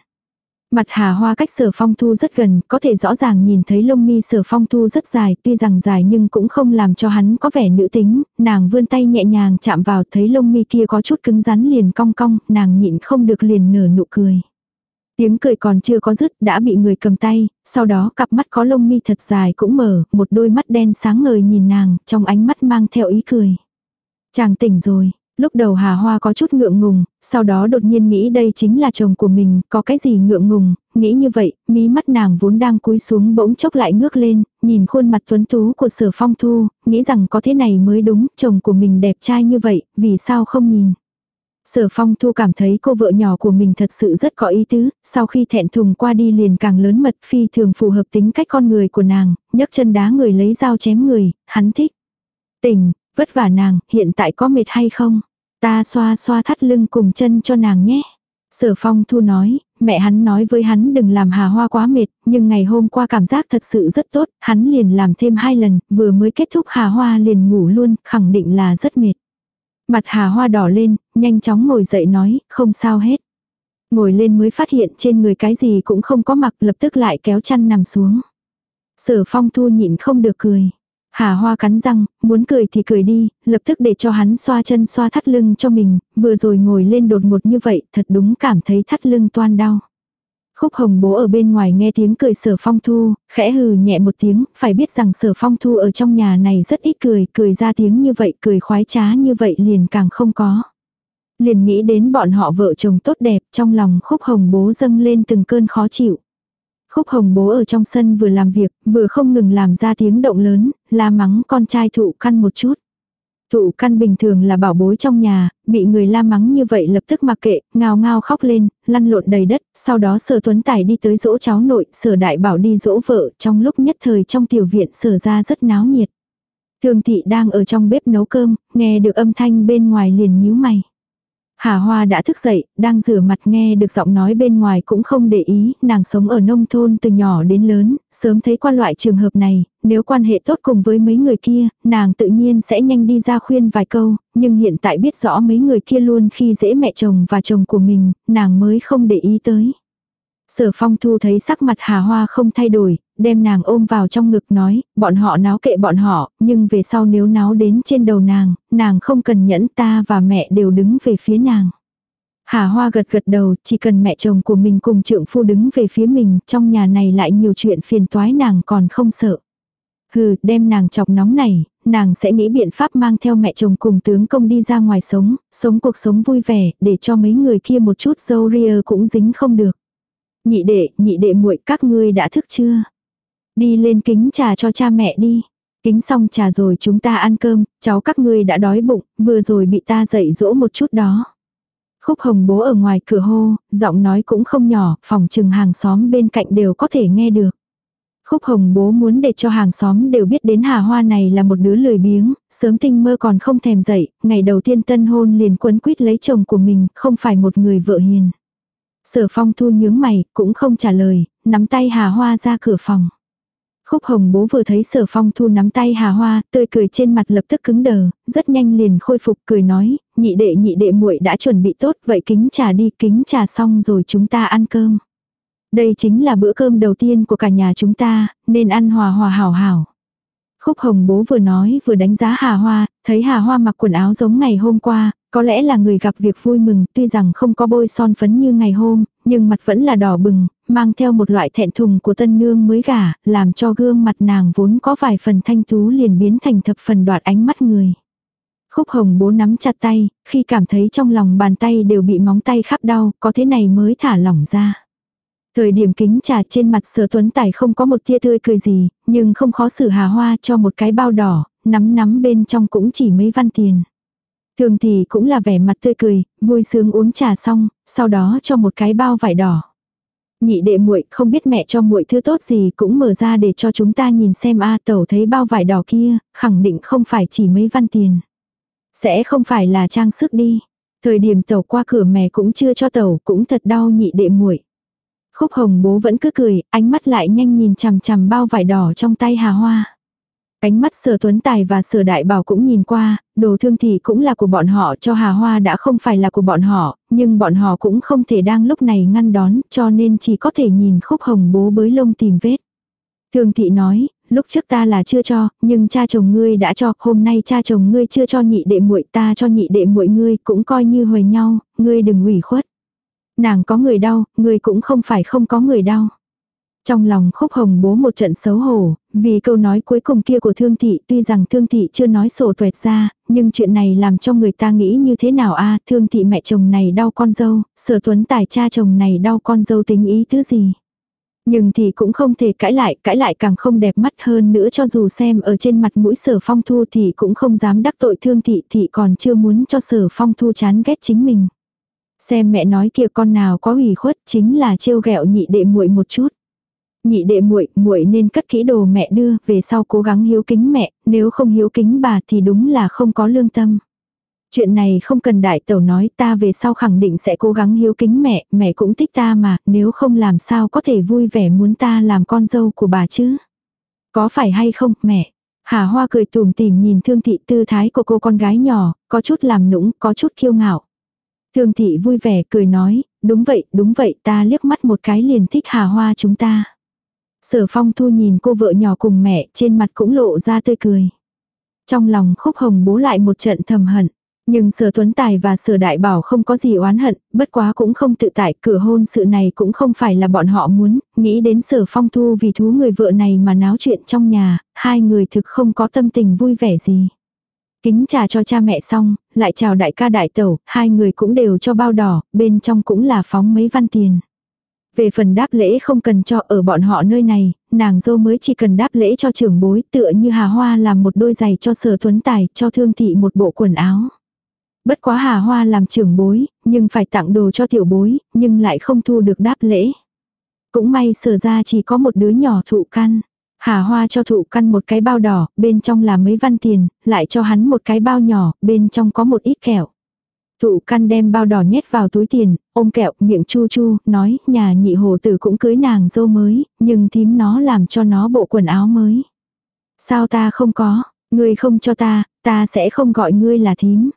Mặt hà hoa cách sở phong thu rất gần, có thể rõ ràng nhìn thấy lông mi sở phong thu rất dài, tuy rằng dài nhưng cũng không làm cho hắn có vẻ nữ tính, nàng vươn tay nhẹ nhàng chạm vào thấy lông mi kia có chút cứng rắn liền cong cong, nàng nhịn không được liền nở nụ cười. Tiếng cười còn chưa có dứt đã bị người cầm tay, sau đó cặp mắt có lông mi thật dài cũng mở, một đôi mắt đen sáng ngời nhìn nàng, trong ánh mắt mang theo ý cười. Chàng tỉnh rồi, lúc đầu Hà Hoa có chút ngượng ngùng, sau đó đột nhiên nghĩ đây chính là chồng của mình, có cái gì ngượng ngùng, nghĩ như vậy, mí mắt nàng vốn đang cúi xuống bỗng chốc lại ngước lên, nhìn khuôn mặt tuấn tú của sở phong thu, nghĩ rằng có thế này mới đúng, chồng của mình đẹp trai như vậy, vì sao không nhìn. Sở phong thu cảm thấy cô vợ nhỏ của mình thật sự rất có ý tứ, sau khi thẹn thùng qua đi liền càng lớn mật phi thường phù hợp tính cách con người của nàng, nhấc chân đá người lấy dao chém người, hắn thích. Tỉnh, vất vả nàng, hiện tại có mệt hay không? Ta xoa xoa thắt lưng cùng chân cho nàng nhé. Sở phong thu nói, mẹ hắn nói với hắn đừng làm hà hoa quá mệt, nhưng ngày hôm qua cảm giác thật sự rất tốt, hắn liền làm thêm hai lần, vừa mới kết thúc hà hoa liền ngủ luôn, khẳng định là rất mệt. Mặt hà hoa đỏ lên, nhanh chóng ngồi dậy nói, không sao hết. Ngồi lên mới phát hiện trên người cái gì cũng không có mặc lập tức lại kéo chăn nằm xuống. Sở phong thu nhịn không được cười. Hà hoa cắn răng, muốn cười thì cười đi, lập tức để cho hắn xoa chân xoa thắt lưng cho mình, vừa rồi ngồi lên đột ngột như vậy, thật đúng cảm thấy thắt lưng toan đau. Khúc hồng bố ở bên ngoài nghe tiếng cười sở phong thu, khẽ hừ nhẹ một tiếng, phải biết rằng sở phong thu ở trong nhà này rất ít cười, cười ra tiếng như vậy, cười khoái trá như vậy liền càng không có. Liền nghĩ đến bọn họ vợ chồng tốt đẹp, trong lòng khúc hồng bố dâng lên từng cơn khó chịu. Khúc hồng bố ở trong sân vừa làm việc, vừa không ngừng làm ra tiếng động lớn, la mắng con trai thụ căn một chút. Thụ căn bình thường là bảo bối trong nhà, bị người la mắng như vậy lập tức mặc kệ, ngao ngao khóc lên, lăn lộn đầy đất, sau đó sở tuấn tải đi tới dỗ cháu nội, sở đại bảo đi dỗ vợ, trong lúc nhất thời trong tiểu viện sở ra rất náo nhiệt. Thường thị đang ở trong bếp nấu cơm, nghe được âm thanh bên ngoài liền nhíu mày. Hà Hoa đã thức dậy, đang rửa mặt nghe được giọng nói bên ngoài cũng không để ý, nàng sống ở nông thôn từ nhỏ đến lớn, sớm thấy qua loại trường hợp này, nếu quan hệ tốt cùng với mấy người kia, nàng tự nhiên sẽ nhanh đi ra khuyên vài câu, nhưng hiện tại biết rõ mấy người kia luôn khi dễ mẹ chồng và chồng của mình, nàng mới không để ý tới. Sở phong thu thấy sắc mặt hà hoa không thay đổi, đem nàng ôm vào trong ngực nói, bọn họ náo kệ bọn họ, nhưng về sau nếu náo đến trên đầu nàng, nàng không cần nhẫn ta và mẹ đều đứng về phía nàng. Hà hoa gật gật đầu, chỉ cần mẹ chồng của mình cùng trượng phu đứng về phía mình, trong nhà này lại nhiều chuyện phiền toái nàng còn không sợ. Hừ, đem nàng chọc nóng này, nàng sẽ nghĩ biện pháp mang theo mẹ chồng cùng tướng công đi ra ngoài sống, sống cuộc sống vui vẻ, để cho mấy người kia một chút dâu ria cũng dính không được. Nhị đệ, nhị đệ muội các ngươi đã thức chưa? Đi lên kính trà cho cha mẹ đi. Kính xong trà rồi chúng ta ăn cơm, cháu các ngươi đã đói bụng, vừa rồi bị ta dạy dỗ một chút đó. Khúc hồng bố ở ngoài cửa hô, giọng nói cũng không nhỏ, phòng trừng hàng xóm bên cạnh đều có thể nghe được. Khúc hồng bố muốn để cho hàng xóm đều biết đến hà hoa này là một đứa lười biếng, sớm tinh mơ còn không thèm dậy, ngày đầu tiên tân hôn liền quấn quýt lấy chồng của mình, không phải một người vợ hiền. Sở phong thu nhướng mày, cũng không trả lời, nắm tay hà hoa ra cửa phòng. Khúc hồng bố vừa thấy sở phong thu nắm tay hà hoa, tươi cười trên mặt lập tức cứng đờ, rất nhanh liền khôi phục cười nói, nhị đệ nhị đệ muội đã chuẩn bị tốt, vậy kính trà đi, kính trà xong rồi chúng ta ăn cơm. Đây chính là bữa cơm đầu tiên của cả nhà chúng ta, nên ăn hòa hòa hảo hảo. Khúc hồng bố vừa nói vừa đánh giá Hà Hoa, thấy Hà Hoa mặc quần áo giống ngày hôm qua, có lẽ là người gặp việc vui mừng, tuy rằng không có bôi son phấn như ngày hôm, nhưng mặt vẫn là đỏ bừng, mang theo một loại thẹn thùng của tân nương mới gả, làm cho gương mặt nàng vốn có vài phần thanh tú liền biến thành thập phần đoạt ánh mắt người. Khúc hồng bố nắm chặt tay, khi cảm thấy trong lòng bàn tay đều bị móng tay khắp đau, có thế này mới thả lỏng ra. Thời điểm kính trà trên mặt sở tuấn tài không có một tia tươi cười gì, nhưng không khó xử hà hoa cho một cái bao đỏ, nắm nắm bên trong cũng chỉ mấy văn tiền. Thường thì cũng là vẻ mặt tươi cười, vui sướng uống trà xong, sau đó cho một cái bao vải đỏ. Nhị đệ muội không biết mẹ cho muội thứ tốt gì cũng mở ra để cho chúng ta nhìn xem a tẩu thấy bao vải đỏ kia, khẳng định không phải chỉ mấy văn tiền. Sẽ không phải là trang sức đi. Thời điểm tẩu qua cửa mẹ cũng chưa cho tẩu cũng thật đau nhị đệ muội. Khúc hồng bố vẫn cứ cười, ánh mắt lại nhanh nhìn chằm chằm bao vải đỏ trong tay Hà Hoa. Ánh mắt sở tuấn tài và sở đại bảo cũng nhìn qua, đồ thương thì cũng là của bọn họ cho Hà Hoa đã không phải là của bọn họ, nhưng bọn họ cũng không thể đang lúc này ngăn đón cho nên chỉ có thể nhìn khúc hồng bố bới lông tìm vết. Thương thị nói, lúc trước ta là chưa cho, nhưng cha chồng ngươi đã cho, hôm nay cha chồng ngươi chưa cho nhị đệ muội ta cho nhị đệ muội ngươi cũng coi như hồi nhau, ngươi đừng ủy khuất. Nàng có người đau, ngươi cũng không phải không có người đau. Trong lòng khúc hồng bố một trận xấu hổ, vì câu nói cuối cùng kia của thương thị tuy rằng thương thị chưa nói sổ tuệt ra, nhưng chuyện này làm cho người ta nghĩ như thế nào a thương thị mẹ chồng này đau con dâu, sở tuấn tài cha chồng này đau con dâu tính ý thứ gì. Nhưng thì cũng không thể cãi lại, cãi lại càng không đẹp mắt hơn nữa cho dù xem ở trên mặt mũi sở phong thu thì cũng không dám đắc tội thương thị thì còn chưa muốn cho sở phong thu chán ghét chính mình. Xem mẹ nói kia con nào có ủy khuất chính là trêu ghẹo nhị đệ muội một chút nhị đệ muội muội nên cất kỹ đồ mẹ đưa về sau cố gắng hiếu kính mẹ nếu không hiếu kính bà thì đúng là không có lương tâm chuyện này không cần đại tẩu nói ta về sau khẳng định sẽ cố gắng hiếu kính mẹ mẹ cũng thích ta mà nếu không làm sao có thể vui vẻ muốn ta làm con dâu của bà chứ có phải hay không mẹ Hà Hoa cười tủm tỉm nhìn Thương Thị tư thái của cô con gái nhỏ, có chút làm nũng, có chút kiêu ngạo. Thương Thị vui vẻ cười nói, đúng vậy, đúng vậy, ta liếc mắt một cái liền thích Hà Hoa chúng ta. Sở phong thu nhìn cô vợ nhỏ cùng mẹ trên mặt cũng lộ ra tươi cười. Trong lòng khúc hồng bố lại một trận thầm hận. Nhưng sở tuấn tài và sở đại bảo không có gì oán hận, bất quá cũng không tự tại, cửa hôn sự này cũng không phải là bọn họ muốn, nghĩ đến sở phong thu vì thú người vợ này mà náo chuyện trong nhà, hai người thực không có tâm tình vui vẻ gì. Kính trà cho cha mẹ xong, lại chào đại ca đại tẩu, hai người cũng đều cho bao đỏ, bên trong cũng là phóng mấy văn tiền. Về phần đáp lễ không cần cho ở bọn họ nơi này, nàng dâu mới chỉ cần đáp lễ cho trưởng bối tựa như Hà Hoa làm một đôi giày cho sở tuấn tài, cho thương thị một bộ quần áo. Bất quá Hà Hoa làm trưởng bối, nhưng phải tặng đồ cho tiểu bối, nhưng lại không thu được đáp lễ. Cũng may sở ra chỉ có một đứa nhỏ thụ căn. Hà Hoa cho thụ căn một cái bao đỏ, bên trong là mấy văn tiền, lại cho hắn một cái bao nhỏ, bên trong có một ít kẹo. Thụ căn đem bao đỏ nhét vào túi tiền, ôm kẹo, miệng chu chu, nói, nhà nhị hồ tử cũng cưới nàng dâu mới, nhưng thím nó làm cho nó bộ quần áo mới. Sao ta không có, ngươi không cho ta, ta sẽ không gọi ngươi là thím.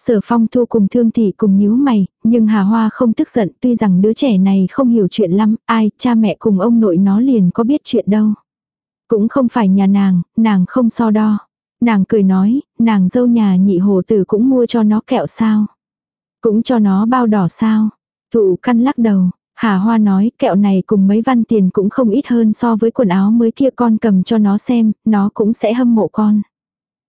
Sở phong thu cùng thương thị cùng nhíu mày, nhưng Hà Hoa không tức giận tuy rằng đứa trẻ này không hiểu chuyện lắm, ai, cha mẹ cùng ông nội nó liền có biết chuyện đâu. Cũng không phải nhà nàng, nàng không so đo. Nàng cười nói, nàng dâu nhà nhị hồ tử cũng mua cho nó kẹo sao. Cũng cho nó bao đỏ sao. Thụ căn lắc đầu, Hà Hoa nói kẹo này cùng mấy văn tiền cũng không ít hơn so với quần áo mới kia con cầm cho nó xem, nó cũng sẽ hâm mộ con.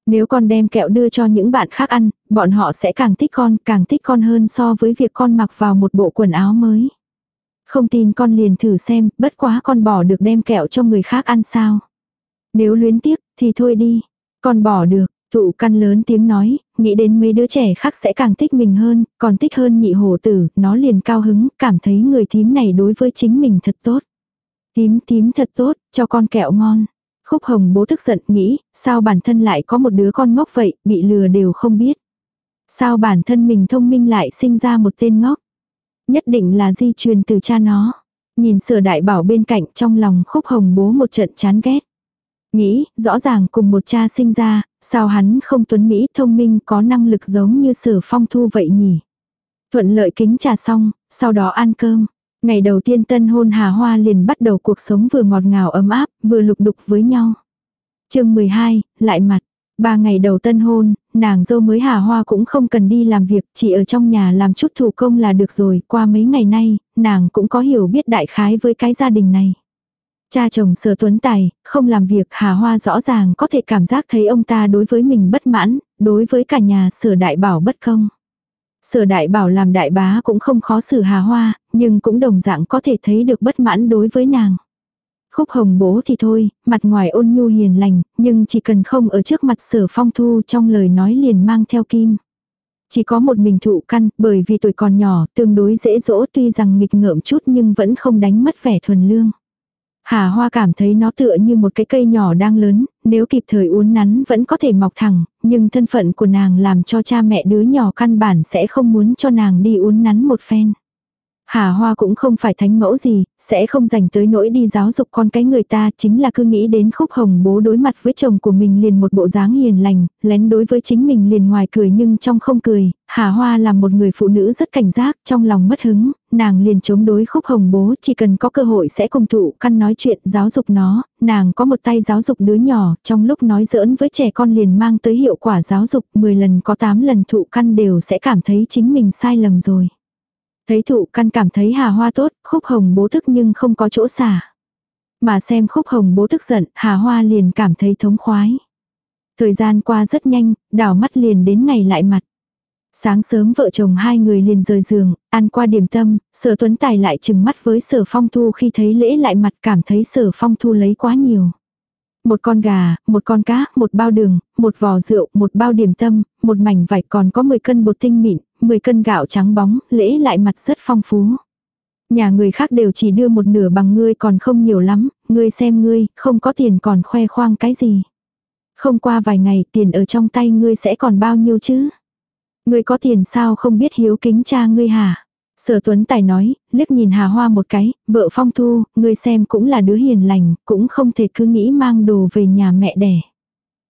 Nếu con đem kẹo đưa cho những bạn khác ăn, bọn họ sẽ càng thích con, càng thích con hơn so với việc con mặc vào một bộ quần áo mới. Không tin con liền thử xem, bất quá con bỏ được đem kẹo cho người khác ăn sao. Nếu luyến tiếc, thì thôi đi. Con bỏ được, thụ căn lớn tiếng nói, nghĩ đến mấy đứa trẻ khác sẽ càng thích mình hơn, còn thích hơn nhị hồ tử, nó liền cao hứng, cảm thấy người thím này đối với chính mình thật tốt. tím tím thật tốt, cho con kẹo ngon. Khúc hồng bố tức giận nghĩ, sao bản thân lại có một đứa con ngốc vậy, bị lừa đều không biết. Sao bản thân mình thông minh lại sinh ra một tên ngốc. Nhất định là di truyền từ cha nó. Nhìn sửa đại bảo bên cạnh trong lòng khúc hồng bố một trận chán ghét. Nghĩ, rõ ràng cùng một cha sinh ra, sao hắn không tuấn Mỹ thông minh có năng lực giống như sở phong thu vậy nhỉ? Thuận lợi kính trà xong, sau đó ăn cơm. Ngày đầu tiên tân hôn Hà Hoa liền bắt đầu cuộc sống vừa ngọt ngào ấm áp, vừa lục đục với nhau. chương 12, lại mặt. Ba ngày đầu tân hôn, nàng dâu mới Hà Hoa cũng không cần đi làm việc, chỉ ở trong nhà làm chút thủ công là được rồi. Qua mấy ngày nay, nàng cũng có hiểu biết đại khái với cái gia đình này. Cha chồng sở tuấn tài, không làm việc Hà Hoa rõ ràng có thể cảm giác thấy ông ta đối với mình bất mãn, đối với cả nhà sở đại bảo bất công. Sở đại bảo làm đại bá cũng không khó xử Hà Hoa, nhưng cũng đồng dạng có thể thấy được bất mãn đối với nàng. Khúc hồng bố thì thôi, mặt ngoài ôn nhu hiền lành, nhưng chỉ cần không ở trước mặt sở phong thu trong lời nói liền mang theo kim. Chỉ có một mình thụ căn, bởi vì tuổi còn nhỏ, tương đối dễ dỗ tuy rằng nghịch ngợm chút nhưng vẫn không đánh mất vẻ thuần lương. Hà Hoa cảm thấy nó tựa như một cái cây nhỏ đang lớn, nếu kịp thời uốn nắn vẫn có thể mọc thẳng, nhưng thân phận của nàng làm cho cha mẹ đứa nhỏ căn bản sẽ không muốn cho nàng đi uốn nắn một phen. Hà Hoa cũng không phải thánh mẫu gì, sẽ không dành tới nỗi đi giáo dục con cái người ta, chính là cứ nghĩ đến khúc hồng bố đối mặt với chồng của mình liền một bộ dáng hiền lành, lén đối với chính mình liền ngoài cười nhưng trong không cười. Hà Hoa là một người phụ nữ rất cảnh giác, trong lòng mất hứng, nàng liền chống đối khúc hồng bố, chỉ cần có cơ hội sẽ cùng thụ căn nói chuyện giáo dục nó, nàng có một tay giáo dục đứa nhỏ, trong lúc nói giỡn với trẻ con liền mang tới hiệu quả giáo dục, 10 lần có 8 lần thụ căn đều sẽ cảm thấy chính mình sai lầm rồi. Thấy thụ căn cảm thấy hà hoa tốt, khúc hồng bố thức nhưng không có chỗ xả. Mà xem khúc hồng bố tức giận, hà hoa liền cảm thấy thống khoái. Thời gian qua rất nhanh, đảo mắt liền đến ngày lại mặt. Sáng sớm vợ chồng hai người liền rời giường, ăn qua điểm tâm, sở tuấn tài lại chừng mắt với sở phong thu khi thấy lễ lại mặt cảm thấy sở phong thu lấy quá nhiều. Một con gà, một con cá, một bao đường, một vò rượu, một bao điểm tâm, một mảnh vải còn có 10 cân bột tinh mịn, 10 cân gạo trắng bóng, lễ lại mặt rất phong phú. Nhà người khác đều chỉ đưa một nửa bằng ngươi còn không nhiều lắm, ngươi xem ngươi, không có tiền còn khoe khoang cái gì. Không qua vài ngày tiền ở trong tay ngươi sẽ còn bao nhiêu chứ? Ngươi có tiền sao không biết hiếu kính cha ngươi hả? Sở Tuấn Tài nói, liếc nhìn Hà Hoa một cái, vợ Phong Thu, ngươi xem cũng là đứa hiền lành, cũng không thể cứ nghĩ mang đồ về nhà mẹ đẻ.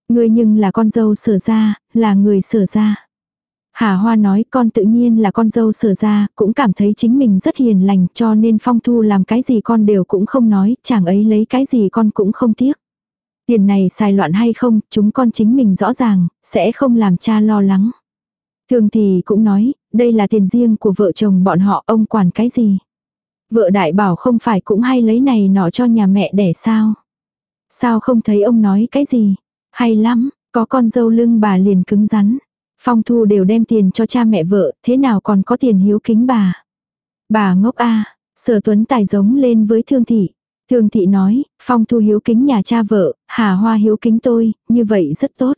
Ngươi nhưng là con dâu sở ra, là người sở ra. Hà Hoa nói con tự nhiên là con dâu sở ra, cũng cảm thấy chính mình rất hiền lành cho nên Phong Thu làm cái gì con đều cũng không nói, chàng ấy lấy cái gì con cũng không tiếc. Tiền này xài loạn hay không, chúng con chính mình rõ ràng, sẽ không làm cha lo lắng. Thường thì cũng nói, đây là tiền riêng của vợ chồng bọn họ, ông quản cái gì. Vợ đại bảo không phải cũng hay lấy này nọ cho nhà mẹ đẻ sao. Sao không thấy ông nói cái gì. Hay lắm, có con dâu lưng bà liền cứng rắn. Phong thu đều đem tiền cho cha mẹ vợ, thế nào còn có tiền hiếu kính bà. Bà ngốc a sở tuấn tài giống lên với thương thị. Thương thị nói, phong thu hiếu kính nhà cha vợ, hà hoa hiếu kính tôi, như vậy rất tốt.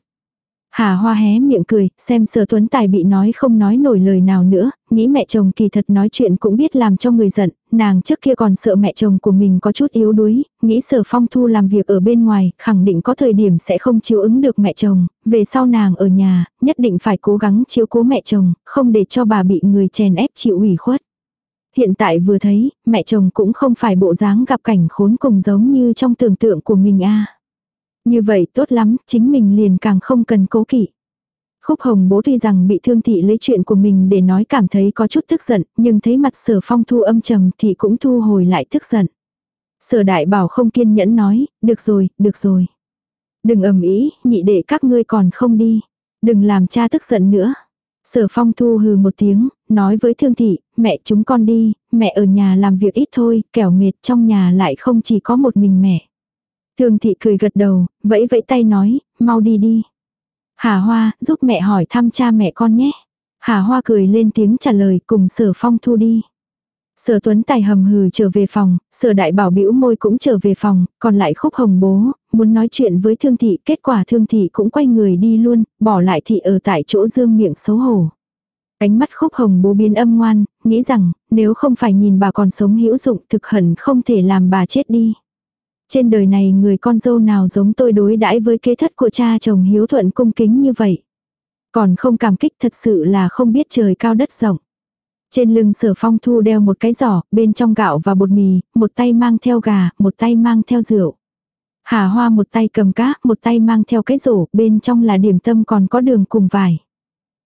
Hà Hoa hé miệng cười, xem sở tuấn tài bị nói không nói nổi lời nào nữa, nghĩ mẹ chồng kỳ thật nói chuyện cũng biết làm cho người giận, nàng trước kia còn sợ mẹ chồng của mình có chút yếu đuối, nghĩ sở phong thu làm việc ở bên ngoài, khẳng định có thời điểm sẽ không chiếu ứng được mẹ chồng, về sau nàng ở nhà, nhất định phải cố gắng chiếu cố mẹ chồng, không để cho bà bị người chèn ép chịu ủy khuất. Hiện tại vừa thấy, mẹ chồng cũng không phải bộ dáng gặp cảnh khốn cùng giống như trong tưởng tượng của mình a như vậy tốt lắm, chính mình liền càng không cần cố kỵ. Khúc hồng bố tuy rằng bị thương thị lấy chuyện của mình để nói cảm thấy có chút tức giận, nhưng thấy mặt sở phong thu âm trầm thì cũng thu hồi lại tức giận. Sở đại bảo không kiên nhẫn nói, được rồi, được rồi. Đừng ầm ý, nhị để các ngươi còn không đi. Đừng làm cha tức giận nữa. Sở phong thu hừ một tiếng, nói với thương thị, mẹ chúng con đi, mẹ ở nhà làm việc ít thôi, kẻo mệt trong nhà lại không chỉ có một mình mẹ. Thương thị cười gật đầu, vẫy vẫy tay nói, mau đi đi. Hà Hoa, giúp mẹ hỏi thăm cha mẹ con nhé. Hà Hoa cười lên tiếng trả lời cùng sở phong thu đi. Sở Tuấn Tài hầm hừ trở về phòng, sở đại bảo bĩu môi cũng trở về phòng, còn lại khúc hồng bố, muốn nói chuyện với thương thị, kết quả thương thị cũng quay người đi luôn, bỏ lại thị ở tại chỗ dương miệng xấu hổ. Ánh mắt khúc hồng bố biến âm ngoan, nghĩ rằng, nếu không phải nhìn bà còn sống hữu dụng thực hẳn không thể làm bà chết đi. Trên đời này người con dâu nào giống tôi đối đãi với kế thất của cha chồng hiếu thuận cung kính như vậy. Còn không cảm kích thật sự là không biết trời cao đất rộng. Trên lưng sở phong thu đeo một cái giỏ, bên trong gạo và bột mì, một tay mang theo gà, một tay mang theo rượu. Hà hoa một tay cầm cá, một tay mang theo cái rổ, bên trong là điểm tâm còn có đường cùng vải.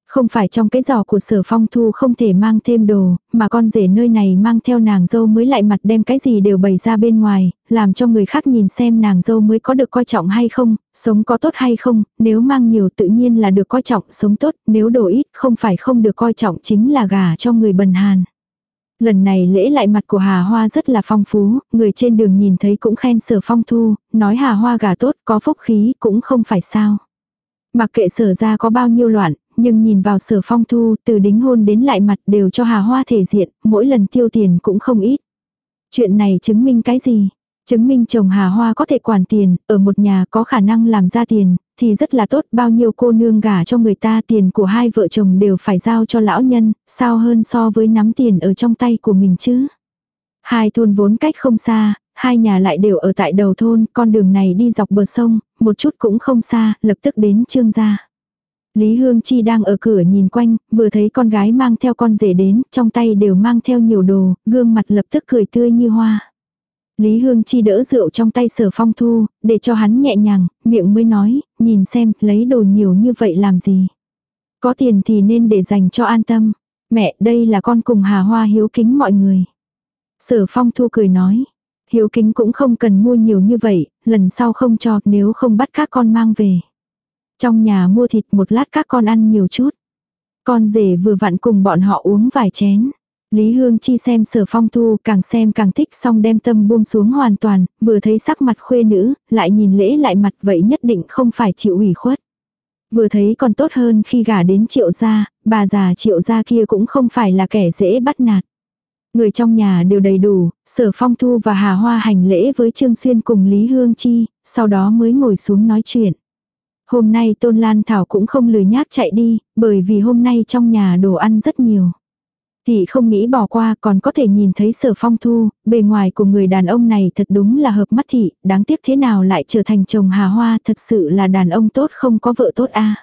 Không phải trong cái giỏ của sở phong thu không thể mang thêm đồ, mà con rể nơi này mang theo nàng dâu mới lại mặt đem cái gì đều bày ra bên ngoài, làm cho người khác nhìn xem nàng dâu mới có được coi trọng hay không, sống có tốt hay không, nếu mang nhiều tự nhiên là được coi trọng, sống tốt, nếu đồ ít không phải không được coi trọng chính là gà cho người bần hàn. Lần này lễ lại mặt của Hà Hoa rất là phong phú, người trên đường nhìn thấy cũng khen sở phong thu, nói Hà Hoa gà tốt có phúc khí cũng không phải sao. Mặc kệ sở ra có bao nhiêu loạn, nhưng nhìn vào sở phong thu từ đính hôn đến lại mặt đều cho hà hoa thể diện, mỗi lần tiêu tiền cũng không ít. Chuyện này chứng minh cái gì? Chứng minh chồng Hà Hoa có thể quản tiền, ở một nhà có khả năng làm ra tiền, thì rất là tốt, bao nhiêu cô nương gả cho người ta tiền của hai vợ chồng đều phải giao cho lão nhân, sao hơn so với nắm tiền ở trong tay của mình chứ. Hai thôn vốn cách không xa, hai nhà lại đều ở tại đầu thôn, con đường này đi dọc bờ sông, một chút cũng không xa, lập tức đến trương gia. Lý Hương Chi đang ở cửa nhìn quanh, vừa thấy con gái mang theo con rể đến, trong tay đều mang theo nhiều đồ, gương mặt lập tức cười tươi như hoa. Lý Hương Chi đỡ rượu trong tay sở phong thu, để cho hắn nhẹ nhàng, miệng mới nói, nhìn xem, lấy đồ nhiều như vậy làm gì. Có tiền thì nên để dành cho an tâm. Mẹ, đây là con cùng Hà Hoa hiếu kính mọi người. Sở phong thu cười nói, hiếu kính cũng không cần mua nhiều như vậy, lần sau không cho nếu không bắt các con mang về. Trong nhà mua thịt một lát các con ăn nhiều chút. Con rể vừa vặn cùng bọn họ uống vài chén. Lý Hương Chi xem sở phong thu càng xem càng thích xong đem tâm buông xuống hoàn toàn, vừa thấy sắc mặt khuê nữ, lại nhìn lễ lại mặt vậy nhất định không phải chịu ủy khuất. Vừa thấy còn tốt hơn khi gả đến triệu gia, bà già triệu gia kia cũng không phải là kẻ dễ bắt nạt. Người trong nhà đều đầy đủ, sở phong thu và hà hoa hành lễ với Trương Xuyên cùng Lý Hương Chi, sau đó mới ngồi xuống nói chuyện. Hôm nay Tôn Lan Thảo cũng không lười nhác chạy đi, bởi vì hôm nay trong nhà đồ ăn rất nhiều. Thì không nghĩ bỏ qua còn có thể nhìn thấy sở phong thu, bề ngoài của người đàn ông này thật đúng là hợp mắt thị, đáng tiếc thế nào lại trở thành chồng hà hoa thật sự là đàn ông tốt không có vợ tốt a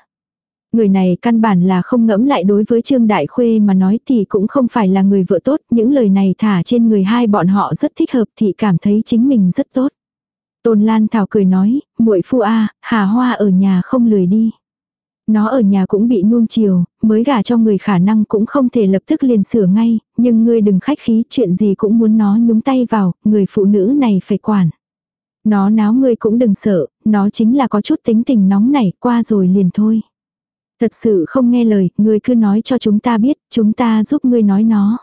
Người này căn bản là không ngẫm lại đối với Trương Đại Khuê mà nói thì cũng không phải là người vợ tốt, những lời này thả trên người hai bọn họ rất thích hợp thì cảm thấy chính mình rất tốt. Tôn Lan Thảo cười nói, muội phu a, Hà Hoa ở nhà không lười đi. Nó ở nhà cũng bị nuông chiều, mới gả cho người khả năng cũng không thể lập tức liền sửa ngay, nhưng ngươi đừng khách khí chuyện gì cũng muốn nó nhúng tay vào, người phụ nữ này phải quản. Nó náo ngươi cũng đừng sợ, nó chính là có chút tính tình nóng nảy qua rồi liền thôi. Thật sự không nghe lời, ngươi cứ nói cho chúng ta biết, chúng ta giúp ngươi nói nó.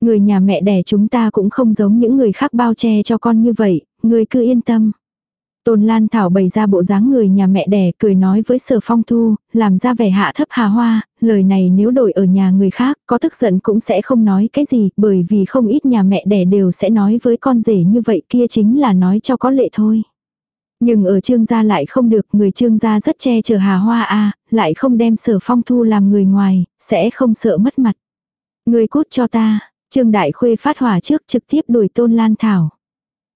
Người nhà mẹ đẻ chúng ta cũng không giống những người khác bao che cho con như vậy, người cứ yên tâm. Tôn Lan Thảo bày ra bộ dáng người nhà mẹ đẻ cười nói với sở phong thu, làm ra vẻ hạ thấp hà hoa, lời này nếu đổi ở nhà người khác, có tức giận cũng sẽ không nói cái gì, bởi vì không ít nhà mẹ đẻ đều sẽ nói với con rể như vậy kia chính là nói cho có lệ thôi. Nhưng ở trương gia lại không được, người trương gia rất che chở hà hoa a lại không đem sở phong thu làm người ngoài, sẽ không sợ mất mặt. Người cút cho ta, trương đại khuê phát hỏa trước trực tiếp đuổi tôn lan thảo.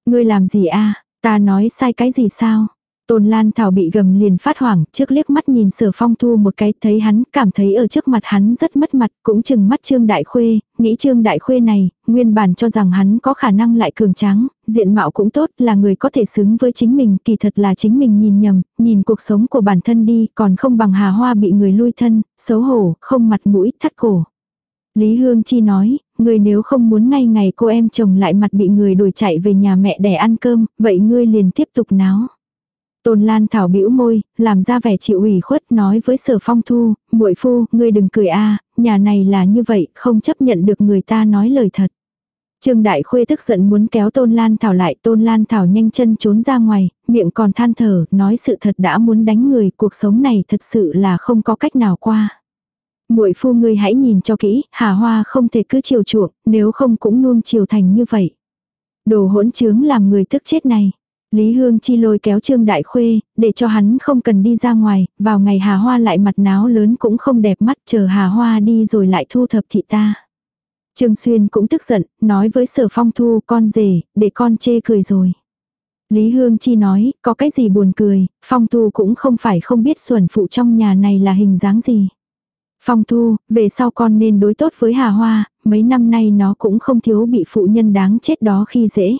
Ngươi làm gì a Ta nói sai cái gì sao? Tôn Lan Thảo bị gầm liền phát hoảng, trước liếc mắt nhìn sở phong thu một cái, thấy hắn, cảm thấy ở trước mặt hắn rất mất mặt, cũng chừng mắt Trương Đại Khuê, nghĩ Trương Đại Khuê này, nguyên bản cho rằng hắn có khả năng lại cường tráng, diện mạo cũng tốt, là người có thể xứng với chính mình, kỳ thật là chính mình nhìn nhầm, nhìn cuộc sống của bản thân đi, còn không bằng hà hoa bị người lui thân, xấu hổ, không mặt mũi, thắt cổ. Lý Hương Chi nói, ngươi nếu không muốn ngay ngày cô em chồng lại mặt bị người đuổi chạy về nhà mẹ đẻ ăn cơm, vậy ngươi liền tiếp tục náo. Tôn Lan Thảo bĩu môi, làm ra vẻ chịu ủy khuất nói với Sở Phong Thu, muội phu, ngươi đừng cười a, nhà này là như vậy, không chấp nhận được người ta nói lời thật. Trương Đại Khuê tức giận muốn kéo Tôn Lan Thảo lại, Tôn Lan Thảo nhanh chân trốn ra ngoài, miệng còn than thở, nói sự thật đã muốn đánh người, cuộc sống này thật sự là không có cách nào qua muội phu ngươi hãy nhìn cho kỹ, Hà Hoa không thể cứ chiều chuộng, nếu không cũng nuông chiều thành như vậy. Đồ hỗn trướng làm người tức chết này. Lý Hương Chi lôi kéo Trương Đại Khuê, để cho hắn không cần đi ra ngoài, vào ngày Hà Hoa lại mặt náo lớn cũng không đẹp mắt, chờ Hà Hoa đi rồi lại thu thập thị ta. Trương Xuyên cũng tức giận, nói với sở phong thu con rể, để con chê cười rồi. Lý Hương Chi nói, có cái gì buồn cười, phong thu cũng không phải không biết xuẩn phụ trong nhà này là hình dáng gì. Phong Thu, về sau con nên đối tốt với Hà Hoa, mấy năm nay nó cũng không thiếu bị phụ nhân đáng chết đó khi dễ.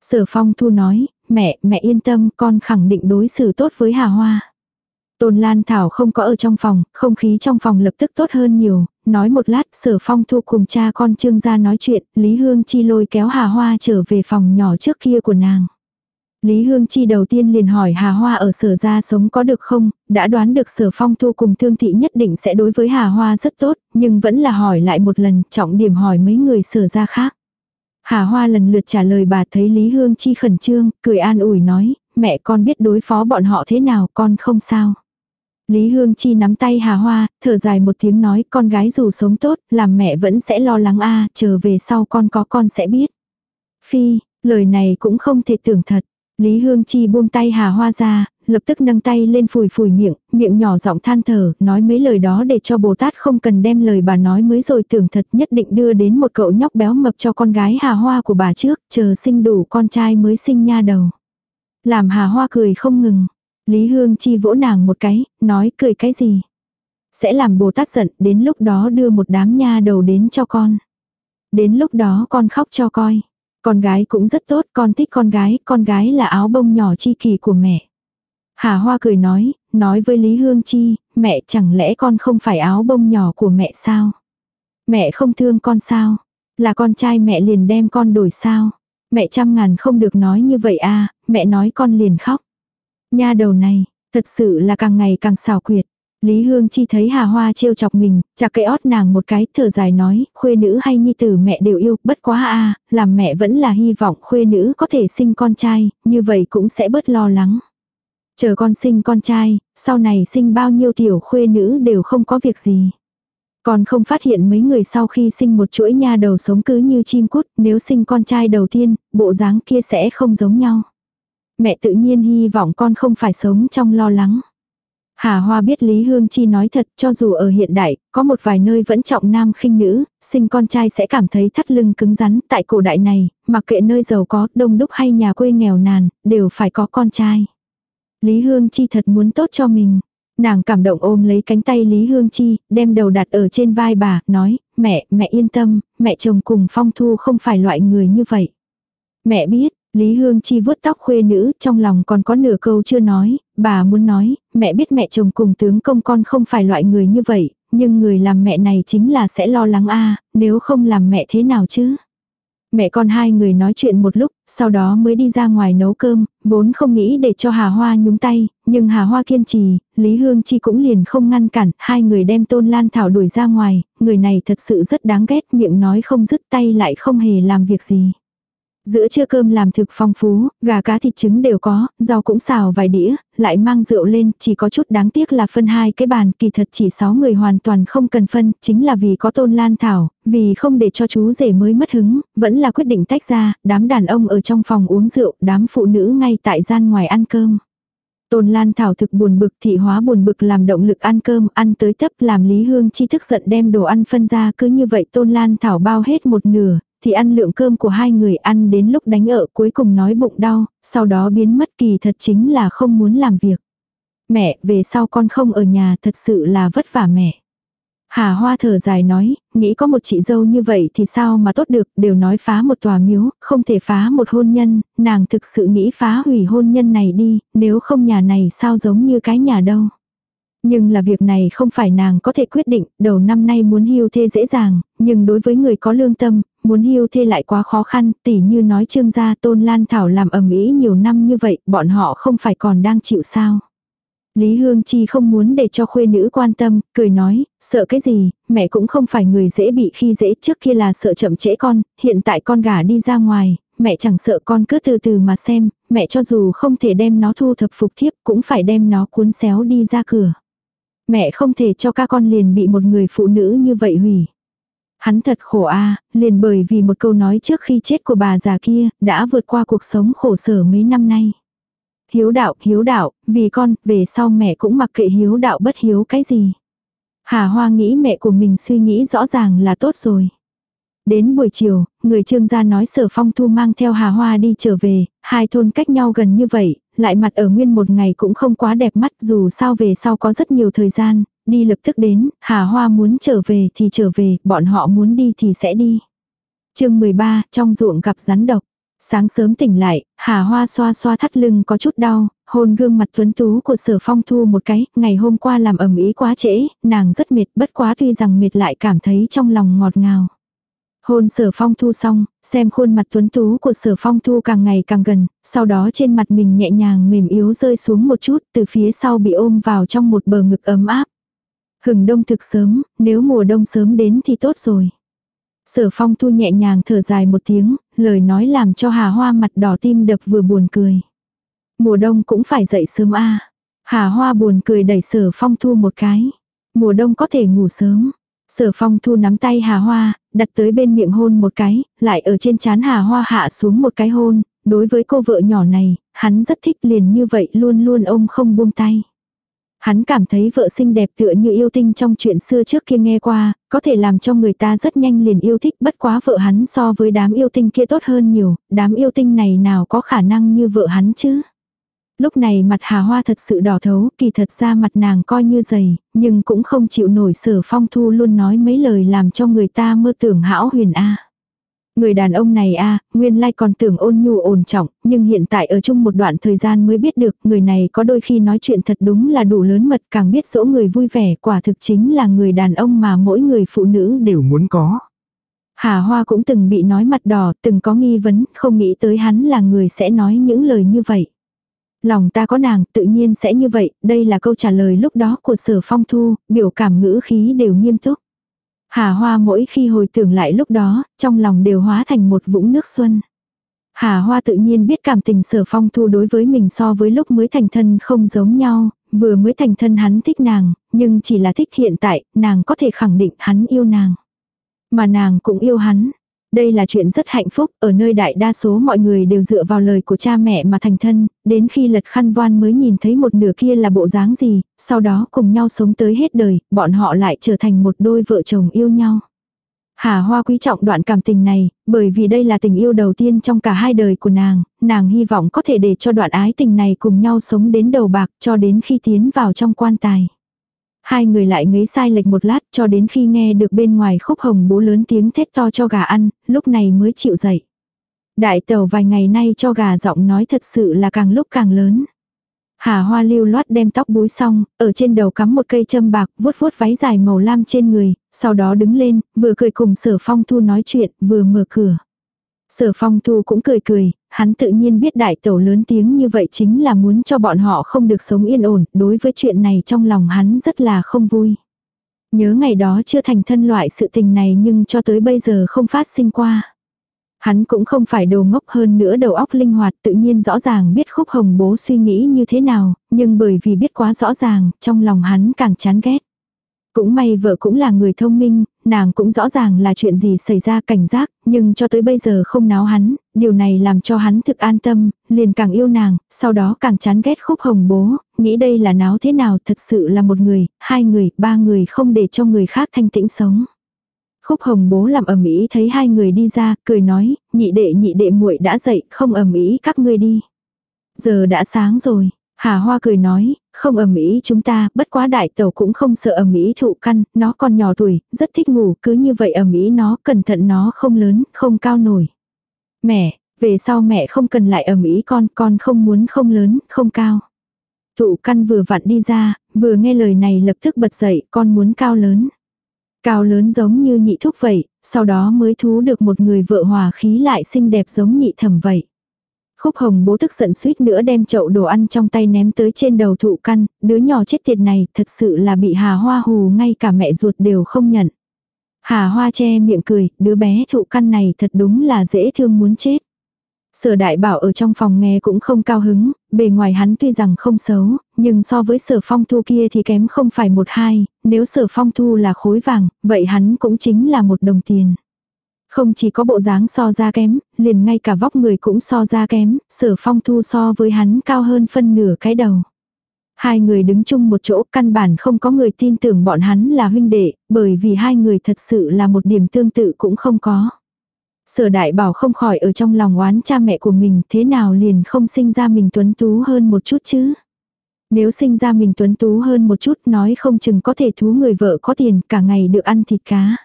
Sở Phong Thu nói, mẹ, mẹ yên tâm, con khẳng định đối xử tốt với Hà Hoa. Tôn Lan Thảo không có ở trong phòng, không khí trong phòng lập tức tốt hơn nhiều, nói một lát sở phong thu cùng cha con trương ra nói chuyện, Lý Hương Chi lôi kéo Hà Hoa trở về phòng nhỏ trước kia của nàng. Lý Hương Chi đầu tiên liền hỏi Hà Hoa ở sở gia sống có được không, đã đoán được sở phong thu cùng thương thị nhất định sẽ đối với Hà Hoa rất tốt, nhưng vẫn là hỏi lại một lần, trọng điểm hỏi mấy người sở gia khác. Hà Hoa lần lượt trả lời bà thấy Lý Hương Chi khẩn trương, cười an ủi nói, mẹ con biết đối phó bọn họ thế nào con không sao. Lý Hương Chi nắm tay Hà Hoa, thở dài một tiếng nói con gái dù sống tốt, làm mẹ vẫn sẽ lo lắng a chờ về sau con có con sẽ biết. Phi, Lời này cũng không thể tưởng thật. Lý Hương Chi buông tay Hà Hoa ra, lập tức nâng tay lên phủi phủi miệng, miệng nhỏ giọng than thở, nói mấy lời đó để cho Bồ Tát không cần đem lời bà nói mới rồi tưởng thật nhất định đưa đến một cậu nhóc béo mập cho con gái Hà Hoa của bà trước, chờ sinh đủ con trai mới sinh nha đầu. Làm Hà Hoa cười không ngừng. Lý Hương Chi vỗ nàng một cái, nói cười cái gì. Sẽ làm Bồ Tát giận, đến lúc đó đưa một đám nha đầu đến cho con. Đến lúc đó con khóc cho coi. Con gái cũng rất tốt, con thích con gái, con gái là áo bông nhỏ chi kỳ của mẹ. Hà Hoa cười nói, nói với Lý Hương Chi, mẹ chẳng lẽ con không phải áo bông nhỏ của mẹ sao? Mẹ không thương con sao? Là con trai mẹ liền đem con đổi sao? Mẹ trăm ngàn không được nói như vậy à, mẹ nói con liền khóc. Nha đầu này, thật sự là càng ngày càng xảo quyệt. Lý Hương Chi thấy Hà Hoa trêu chọc mình, chặt cái ót nàng một cái, thở dài nói, khuê nữ hay nhi tử mẹ đều yêu, bất quá a làm mẹ vẫn là hy vọng khuê nữ có thể sinh con trai, như vậy cũng sẽ bớt lo lắng. Chờ con sinh con trai, sau này sinh bao nhiêu tiểu khuê nữ đều không có việc gì. Còn không phát hiện mấy người sau khi sinh một chuỗi nha đầu sống cứ như chim cút, nếu sinh con trai đầu tiên, bộ dáng kia sẽ không giống nhau. Mẹ tự nhiên hy vọng con không phải sống trong lo lắng. Hà Hoa biết Lý Hương Chi nói thật, cho dù ở hiện đại, có một vài nơi vẫn trọng nam khinh nữ, sinh con trai sẽ cảm thấy thắt lưng cứng rắn, tại cổ đại này, mặc kệ nơi giàu có, đông đúc hay nhà quê nghèo nàn, đều phải có con trai. Lý Hương Chi thật muốn tốt cho mình. Nàng cảm động ôm lấy cánh tay Lý Hương Chi, đem đầu đặt ở trên vai bà, nói, mẹ, mẹ yên tâm, mẹ chồng cùng Phong Thu không phải loại người như vậy. Mẹ biết, Lý Hương Chi vuốt tóc khuê nữ, trong lòng còn có nửa câu chưa nói, bà muốn nói, mẹ biết mẹ chồng cùng tướng công con không phải loại người như vậy, nhưng người làm mẹ này chính là sẽ lo lắng a nếu không làm mẹ thế nào chứ. Mẹ con hai người nói chuyện một lúc, sau đó mới đi ra ngoài nấu cơm, vốn không nghĩ để cho Hà Hoa nhúng tay, nhưng Hà Hoa kiên trì, Lý Hương Chi cũng liền không ngăn cản, hai người đem Tôn Lan Thảo đuổi ra ngoài, người này thật sự rất đáng ghét, miệng nói không dứt tay lại không hề làm việc gì. Giữa trưa cơm làm thực phong phú, gà cá thịt trứng đều có, rau cũng xào vài đĩa, lại mang rượu lên, chỉ có chút đáng tiếc là phân hai cái bàn, kỳ thật chỉ sáu người hoàn toàn không cần phân, chính là vì có tôn lan thảo, vì không để cho chú rể mới mất hứng, vẫn là quyết định tách ra, đám đàn ông ở trong phòng uống rượu, đám phụ nữ ngay tại gian ngoài ăn cơm. Tôn Lan Thảo thực buồn bực thị hóa buồn bực làm động lực ăn cơm, ăn tới tấp làm Lý Hương chi thức giận đem đồ ăn phân ra cứ như vậy Tôn Lan Thảo bao hết một nửa, thì ăn lượng cơm của hai người ăn đến lúc đánh ở cuối cùng nói bụng đau, sau đó biến mất kỳ thật chính là không muốn làm việc. Mẹ, về sau con không ở nhà thật sự là vất vả mẹ. Hà Hoa thở dài nói, nghĩ có một chị dâu như vậy thì sao mà tốt được, đều nói phá một tòa miếu, không thể phá một hôn nhân, nàng thực sự nghĩ phá hủy hôn nhân này đi, nếu không nhà này sao giống như cái nhà đâu. Nhưng là việc này không phải nàng có thể quyết định, đầu năm nay muốn hưu thê dễ dàng, nhưng đối với người có lương tâm, muốn hưu thê lại quá khó khăn, tỉ như nói trương gia tôn lan thảo làm ầm ĩ nhiều năm như vậy, bọn họ không phải còn đang chịu sao. Lý Hương Chi không muốn để cho khuê nữ quan tâm, cười nói, sợ cái gì, mẹ cũng không phải người dễ bị khi dễ trước kia là sợ chậm trễ con, hiện tại con gả đi ra ngoài, mẹ chẳng sợ con cứ từ từ mà xem, mẹ cho dù không thể đem nó thu thập phục thiếp cũng phải đem nó cuốn xéo đi ra cửa. Mẹ không thể cho các con liền bị một người phụ nữ như vậy hủy. Hắn thật khổ a liền bởi vì một câu nói trước khi chết của bà già kia, đã vượt qua cuộc sống khổ sở mấy năm nay. Hiếu đạo, hiếu đạo, vì con, về sau mẹ cũng mặc kệ hiếu đạo bất hiếu cái gì. Hà Hoa nghĩ mẹ của mình suy nghĩ rõ ràng là tốt rồi. Đến buổi chiều, người trương gia nói sở phong thu mang theo Hà Hoa đi trở về, hai thôn cách nhau gần như vậy, lại mặt ở nguyên một ngày cũng không quá đẹp mắt dù sao về sau có rất nhiều thời gian, đi lập tức đến, Hà Hoa muốn trở về thì trở về, bọn họ muốn đi thì sẽ đi. chương 13, trong ruộng gặp rắn độc. Sáng sớm tỉnh lại, Hà Hoa xoa xoa thắt lưng có chút đau, hôn gương mặt tuấn tú của sở phong thu một cái, ngày hôm qua làm ẩm ý quá trễ, nàng rất mệt bất quá tuy rằng mệt lại cảm thấy trong lòng ngọt ngào. Hôn sở phong thu xong, xem khuôn mặt tuấn tú của sở phong thu càng ngày càng gần, sau đó trên mặt mình nhẹ nhàng mềm yếu rơi xuống một chút, từ phía sau bị ôm vào trong một bờ ngực ấm áp. Hừng đông thực sớm, nếu mùa đông sớm đến thì tốt rồi. Sở phong thu nhẹ nhàng thở dài một tiếng, lời nói làm cho hà hoa mặt đỏ tim đập vừa buồn cười. Mùa đông cũng phải dậy sớm a Hà hoa buồn cười đẩy sở phong thu một cái. Mùa đông có thể ngủ sớm. Sở phong thu nắm tay hà hoa, đặt tới bên miệng hôn một cái, lại ở trên chán Hà Hoa hạ xuống một cái hôn, đối với cô vợ nhỏ này, hắn rất thích liền như vậy luôn luôn ông không buông tay. Hắn cảm thấy vợ xinh đẹp tựa như yêu tinh trong chuyện xưa trước kia nghe qua, có thể làm cho người ta rất nhanh liền yêu thích bất quá vợ hắn so với đám yêu tinh kia tốt hơn nhiều, đám yêu tinh này nào có khả năng như vợ hắn chứ. Lúc này mặt Hà Hoa thật sự đỏ thấu, kỳ thật ra mặt nàng coi như dày, nhưng cũng không chịu nổi sở phong thu luôn nói mấy lời làm cho người ta mơ tưởng hão huyền A. Người đàn ông này a nguyên lai còn tưởng ôn nhu ổn trọng, nhưng hiện tại ở chung một đoạn thời gian mới biết được người này có đôi khi nói chuyện thật đúng là đủ lớn mật càng biết dỗ người vui vẻ quả thực chính là người đàn ông mà mỗi người phụ nữ đều muốn có. Hà Hoa cũng từng bị nói mặt đỏ, từng có nghi vấn, không nghĩ tới hắn là người sẽ nói những lời như vậy. Lòng ta có nàng, tự nhiên sẽ như vậy, đây là câu trả lời lúc đó của sở phong thu, biểu cảm ngữ khí đều nghiêm túc. Hà Hoa mỗi khi hồi tưởng lại lúc đó, trong lòng đều hóa thành một vũng nước xuân. Hà Hoa tự nhiên biết cảm tình sở phong thu đối với mình so với lúc mới thành thân không giống nhau, vừa mới thành thân hắn thích nàng, nhưng chỉ là thích hiện tại, nàng có thể khẳng định hắn yêu nàng. Mà nàng cũng yêu hắn, đây là chuyện rất hạnh phúc, ở nơi đại đa số mọi người đều dựa vào lời của cha mẹ mà thành thân, đến khi lật khăn voan mới nhìn thấy một nửa kia là bộ dáng gì, sau đó cùng nhau sống tới hết đời, bọn họ lại trở thành một đôi vợ chồng yêu nhau. Hà Hoa quý trọng đoạn cảm tình này, bởi vì đây là tình yêu đầu tiên trong cả hai đời của nàng, nàng hy vọng có thể để cho đoạn ái tình này cùng nhau sống đến đầu bạc cho đến khi tiến vào trong quan tài. Hai người lại ngấy sai lệch một lát cho đến khi nghe được bên ngoài khúc hồng bố lớn tiếng thét to cho gà ăn, lúc này mới chịu dậy. Đại tàu vài ngày nay cho gà giọng nói thật sự là càng lúc càng lớn. Hà hoa lưu loát đem tóc búi xong, ở trên đầu cắm một cây châm bạc, vuốt vuốt váy dài màu lam trên người, sau đó đứng lên, vừa cười cùng sở phong thu nói chuyện, vừa mở cửa. Sở phong thu cũng cười cười, hắn tự nhiên biết đại tẩu lớn tiếng như vậy chính là muốn cho bọn họ không được sống yên ổn, đối với chuyện này trong lòng hắn rất là không vui. Nhớ ngày đó chưa thành thân loại sự tình này nhưng cho tới bây giờ không phát sinh qua. Hắn cũng không phải đồ ngốc hơn nữa đầu óc linh hoạt tự nhiên rõ ràng biết khúc hồng bố suy nghĩ như thế nào, nhưng bởi vì biết quá rõ ràng, trong lòng hắn càng chán ghét. Cũng may vợ cũng là người thông minh, nàng cũng rõ ràng là chuyện gì xảy ra cảnh giác, nhưng cho tới bây giờ không náo hắn, điều này làm cho hắn thực an tâm, liền càng yêu nàng, sau đó càng chán ghét khúc hồng bố, nghĩ đây là náo thế nào thật sự là một người, hai người, ba người không để cho người khác thanh tĩnh sống. Khúc hồng bố làm ẩm ý thấy hai người đi ra, cười nói, nhị đệ nhị đệ muội đã dậy, không ẩm ý các ngươi đi. Giờ đã sáng rồi, Hà Hoa cười nói, không ẩm ý chúng ta, bất quá đại tàu cũng không sợ ẩm ý thụ căn, nó còn nhỏ tuổi, rất thích ngủ, cứ như vậy ẩm ý nó, cẩn thận nó không lớn, không cao nổi. Mẹ, về sau mẹ không cần lại ẩm ý con, con không muốn không lớn, không cao. Thụ căn vừa vặn đi ra, vừa nghe lời này lập tức bật dậy, con muốn cao lớn. Cao lớn giống như nhị thúc vậy, sau đó mới thú được một người vợ hòa khí lại xinh đẹp giống nhị thẩm vậy. Khúc hồng bố tức giận suýt nữa đem chậu đồ ăn trong tay ném tới trên đầu thụ căn, đứa nhỏ chết tiệt này thật sự là bị hà hoa hù ngay cả mẹ ruột đều không nhận. Hà hoa che miệng cười, đứa bé thụ căn này thật đúng là dễ thương muốn chết. Sở đại bảo ở trong phòng nghe cũng không cao hứng, bề ngoài hắn tuy rằng không xấu, nhưng so với sở phong thu kia thì kém không phải một hai, nếu sở phong thu là khối vàng, vậy hắn cũng chính là một đồng tiền. Không chỉ có bộ dáng so ra kém, liền ngay cả vóc người cũng so ra kém, sở phong thu so với hắn cao hơn phân nửa cái đầu. Hai người đứng chung một chỗ căn bản không có người tin tưởng bọn hắn là huynh đệ, bởi vì hai người thật sự là một điểm tương tự cũng không có. Sở đại bảo không khỏi ở trong lòng oán cha mẹ của mình thế nào liền không sinh ra mình tuấn tú hơn một chút chứ. Nếu sinh ra mình tuấn tú hơn một chút nói không chừng có thể thú người vợ có tiền cả ngày được ăn thịt cá.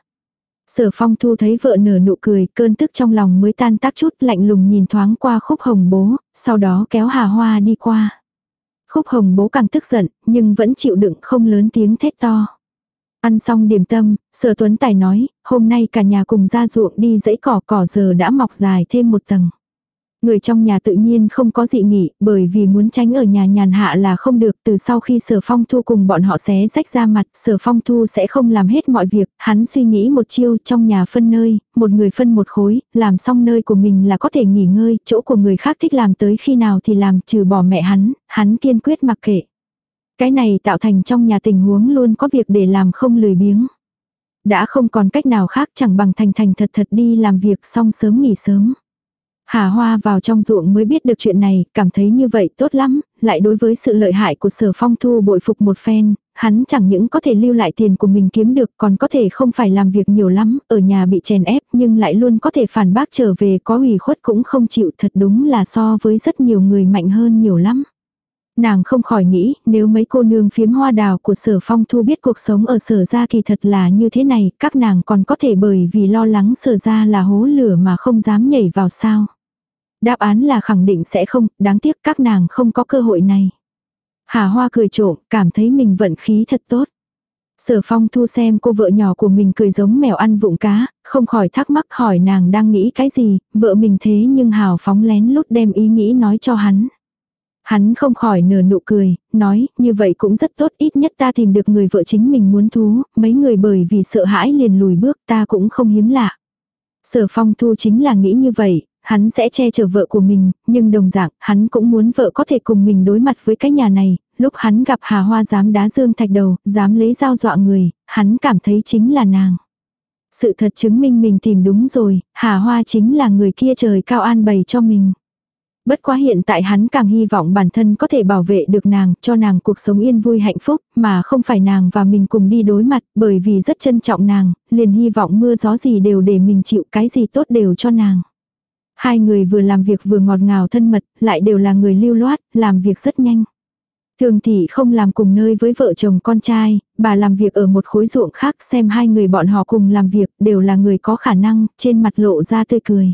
Sở phong thu thấy vợ nở nụ cười, cơn tức trong lòng mới tan tác chút lạnh lùng nhìn thoáng qua khúc hồng bố, sau đó kéo hà hoa đi qua. Khúc hồng bố càng tức giận, nhưng vẫn chịu đựng không lớn tiếng thét to. Ăn xong điểm tâm, sở tuấn tài nói, hôm nay cả nhà cùng ra ruộng đi dãy cỏ cỏ giờ đã mọc dài thêm một tầng. Người trong nhà tự nhiên không có dị nghỉ, bởi vì muốn tránh ở nhà nhàn hạ là không được. Từ sau khi sở phong thu cùng bọn họ xé rách ra mặt, sở phong thu sẽ không làm hết mọi việc. Hắn suy nghĩ một chiêu trong nhà phân nơi, một người phân một khối, làm xong nơi của mình là có thể nghỉ ngơi, chỗ của người khác thích làm tới khi nào thì làm, trừ bỏ mẹ hắn, hắn kiên quyết mặc kệ. Cái này tạo thành trong nhà tình huống luôn có việc để làm không lười biếng. đã không còn cách nào khác chẳng bằng thành thành thật thật đi làm việc xong sớm nghỉ sớm. Hà Hoa vào trong ruộng mới biết được chuyện này, cảm thấy như vậy tốt lắm, lại đối với sự lợi hại của sở phong thu bội phục một phen, hắn chẳng những có thể lưu lại tiền của mình kiếm được còn có thể không phải làm việc nhiều lắm, ở nhà bị chèn ép nhưng lại luôn có thể phản bác trở về có ủy khuất cũng không chịu thật đúng là so với rất nhiều người mạnh hơn nhiều lắm. Nàng không khỏi nghĩ, nếu mấy cô nương phiếm hoa đào của sở phong thu biết cuộc sống ở sở gia kỳ thật là như thế này, các nàng còn có thể bởi vì lo lắng sở gia là hố lửa mà không dám nhảy vào sao. Đáp án là khẳng định sẽ không, đáng tiếc các nàng không có cơ hội này. Hà Hoa cười trộm, cảm thấy mình vận khí thật tốt. Sở phong thu xem cô vợ nhỏ của mình cười giống mèo ăn vụng cá, không khỏi thắc mắc hỏi nàng đang nghĩ cái gì, vợ mình thế nhưng hào phóng lén lút đem ý nghĩ nói cho hắn. Hắn không khỏi nở nụ cười, nói, như vậy cũng rất tốt, ít nhất ta tìm được người vợ chính mình muốn thú, mấy người bởi vì sợ hãi liền lùi bước ta cũng không hiếm lạ. Sở phong thu chính là nghĩ như vậy, hắn sẽ che chở vợ của mình, nhưng đồng dạng, hắn cũng muốn vợ có thể cùng mình đối mặt với cái nhà này, lúc hắn gặp Hà Hoa dám đá dương thạch đầu, dám lấy dao dọa người, hắn cảm thấy chính là nàng. Sự thật chứng minh mình tìm đúng rồi, Hà Hoa chính là người kia trời cao an bày cho mình. Bất quá hiện tại hắn càng hy vọng bản thân có thể bảo vệ được nàng, cho nàng cuộc sống yên vui hạnh phúc, mà không phải nàng và mình cùng đi đối mặt, bởi vì rất trân trọng nàng, liền hy vọng mưa gió gì đều để mình chịu cái gì tốt đều cho nàng. Hai người vừa làm việc vừa ngọt ngào thân mật, lại đều là người lưu loát, làm việc rất nhanh. Thường thị không làm cùng nơi với vợ chồng con trai, bà làm việc ở một khối ruộng khác xem hai người bọn họ cùng làm việc đều là người có khả năng, trên mặt lộ ra tươi cười.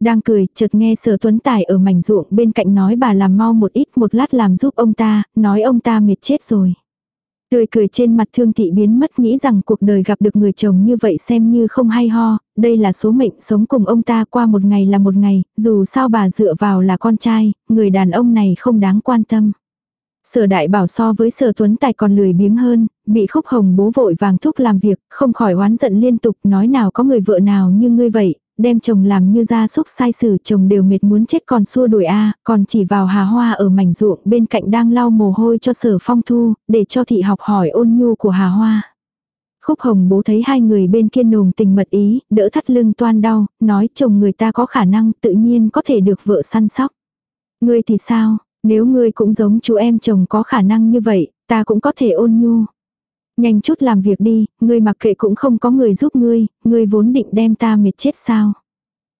Đang cười, chợt nghe sở tuấn tài ở mảnh ruộng bên cạnh nói bà làm mau một ít một lát làm giúp ông ta, nói ông ta mệt chết rồi. Tươi cười trên mặt thương thị biến mất nghĩ rằng cuộc đời gặp được người chồng như vậy xem như không hay ho, đây là số mệnh sống cùng ông ta qua một ngày là một ngày, dù sao bà dựa vào là con trai, người đàn ông này không đáng quan tâm. Sở đại bảo so với sở tuấn tài còn lười biếng hơn, bị khúc hồng bố vội vàng thúc làm việc, không khỏi oán giận liên tục nói nào có người vợ nào như ngươi vậy, đem chồng làm như ra súc sai xử chồng đều mệt muốn chết còn xua đuổi a còn chỉ vào hà hoa ở mảnh ruộng bên cạnh đang lau mồ hôi cho sở phong thu, để cho thị học hỏi ôn nhu của hà hoa. Khúc hồng bố thấy hai người bên kia nồng tình mật ý, đỡ thắt lưng toan đau, nói chồng người ta có khả năng tự nhiên có thể được vợ săn sóc. Ngươi thì sao, nếu ngươi cũng giống chú em chồng có khả năng như vậy, ta cũng có thể ôn nhu. Nhanh chút làm việc đi, ngươi mặc kệ cũng không có người giúp ngươi, ngươi vốn định đem ta mệt chết sao.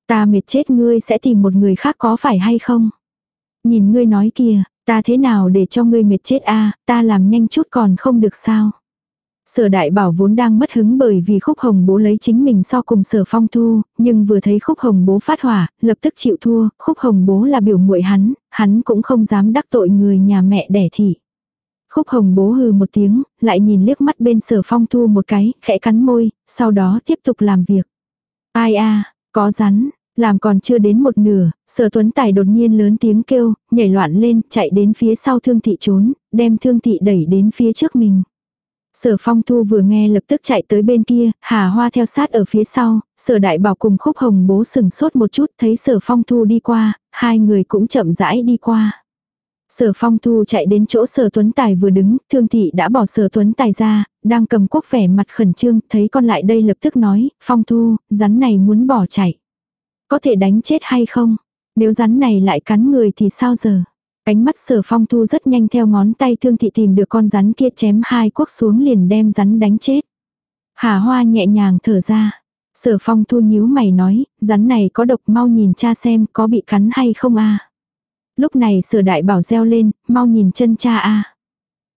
Ta mệt chết ngươi sẽ tìm một người khác có phải hay không? Nhìn ngươi nói kìa, ta thế nào để cho ngươi mệt chết a ta làm nhanh chút còn không được sao? Sở đại bảo vốn đang mất hứng bởi vì khúc hồng bố lấy chính mình so cùng sở phong thu, nhưng vừa thấy khúc hồng bố phát hỏa, lập tức chịu thua, khúc hồng bố là biểu muội hắn, hắn cũng không dám đắc tội người nhà mẹ đẻ thị. Khúc hồng bố hừ một tiếng, lại nhìn liếc mắt bên sở phong thu một cái, khẽ cắn môi, sau đó tiếp tục làm việc. Ai a có rắn, làm còn chưa đến một nửa, sở tuấn tài đột nhiên lớn tiếng kêu, nhảy loạn lên, chạy đến phía sau thương thị trốn, đem thương thị đẩy đến phía trước mình. Sở phong thu vừa nghe lập tức chạy tới bên kia, hà hoa theo sát ở phía sau, sở đại bảo cùng khúc hồng bố sừng sốt một chút thấy sở phong thu đi qua, hai người cũng chậm rãi đi qua. Sở phong thu chạy đến chỗ sở tuấn tài vừa đứng, thương thị đã bỏ sở tuấn tài ra, đang cầm quốc vẻ mặt khẩn trương, thấy con lại đây lập tức nói, phong thu, rắn này muốn bỏ chạy. Có thể đánh chết hay không? Nếu rắn này lại cắn người thì sao giờ? Cánh mắt sở phong thu rất nhanh theo ngón tay thương thị tìm được con rắn kia chém hai quốc xuống liền đem rắn đánh chết. Hà hoa nhẹ nhàng thở ra. Sở phong thu nhíu mày nói, rắn này có độc mau nhìn cha xem có bị cắn hay không a Lúc này sở đại bảo reo lên, mau nhìn chân cha a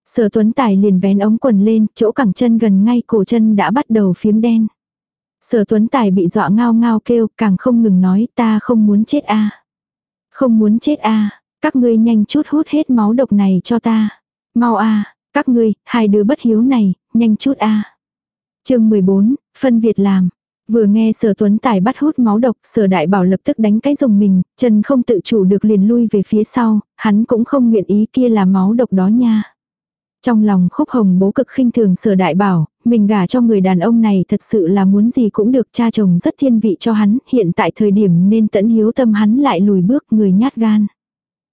Sở tuấn tài liền vén ống quần lên, chỗ cẳng chân gần ngay cổ chân đã bắt đầu phiếm đen. Sở tuấn tài bị dọa ngao ngao kêu, càng không ngừng nói ta không muốn chết a Không muốn chết a các ngươi nhanh chút hút hết máu độc này cho ta. Mau a các ngươi, hai đứa bất hiếu này, nhanh chút a chương 14, phân Việt làm. Vừa nghe sở tuấn tài bắt hút máu độc, sở đại bảo lập tức đánh cái dùng mình, chân không tự chủ được liền lui về phía sau, hắn cũng không nguyện ý kia là máu độc đó nha. Trong lòng khúc hồng bố cực khinh thường sở đại bảo, mình gả cho người đàn ông này thật sự là muốn gì cũng được cha chồng rất thiên vị cho hắn, hiện tại thời điểm nên tẫn hiếu tâm hắn lại lùi bước người nhát gan.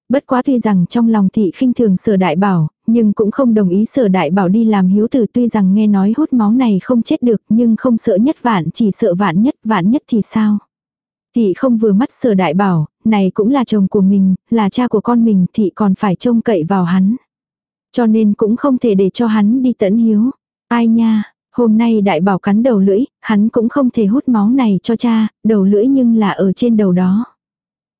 Bất quá tuy rằng trong lòng thị khinh thường sở đại bảo, nhưng cũng không đồng ý sở đại bảo đi làm hiếu tử tuy rằng nghe nói hút máu này không chết được nhưng không sợ nhất vạn chỉ sợ vạn nhất vạn nhất thì sao. Thị không vừa mắt sở đại bảo, này cũng là chồng của mình, là cha của con mình thị còn phải trông cậy vào hắn. Cho nên cũng không thể để cho hắn đi tẫn hiếu. Ai nha, hôm nay đại bảo cắn đầu lưỡi, hắn cũng không thể hút máu này cho cha, đầu lưỡi nhưng là ở trên đầu đó.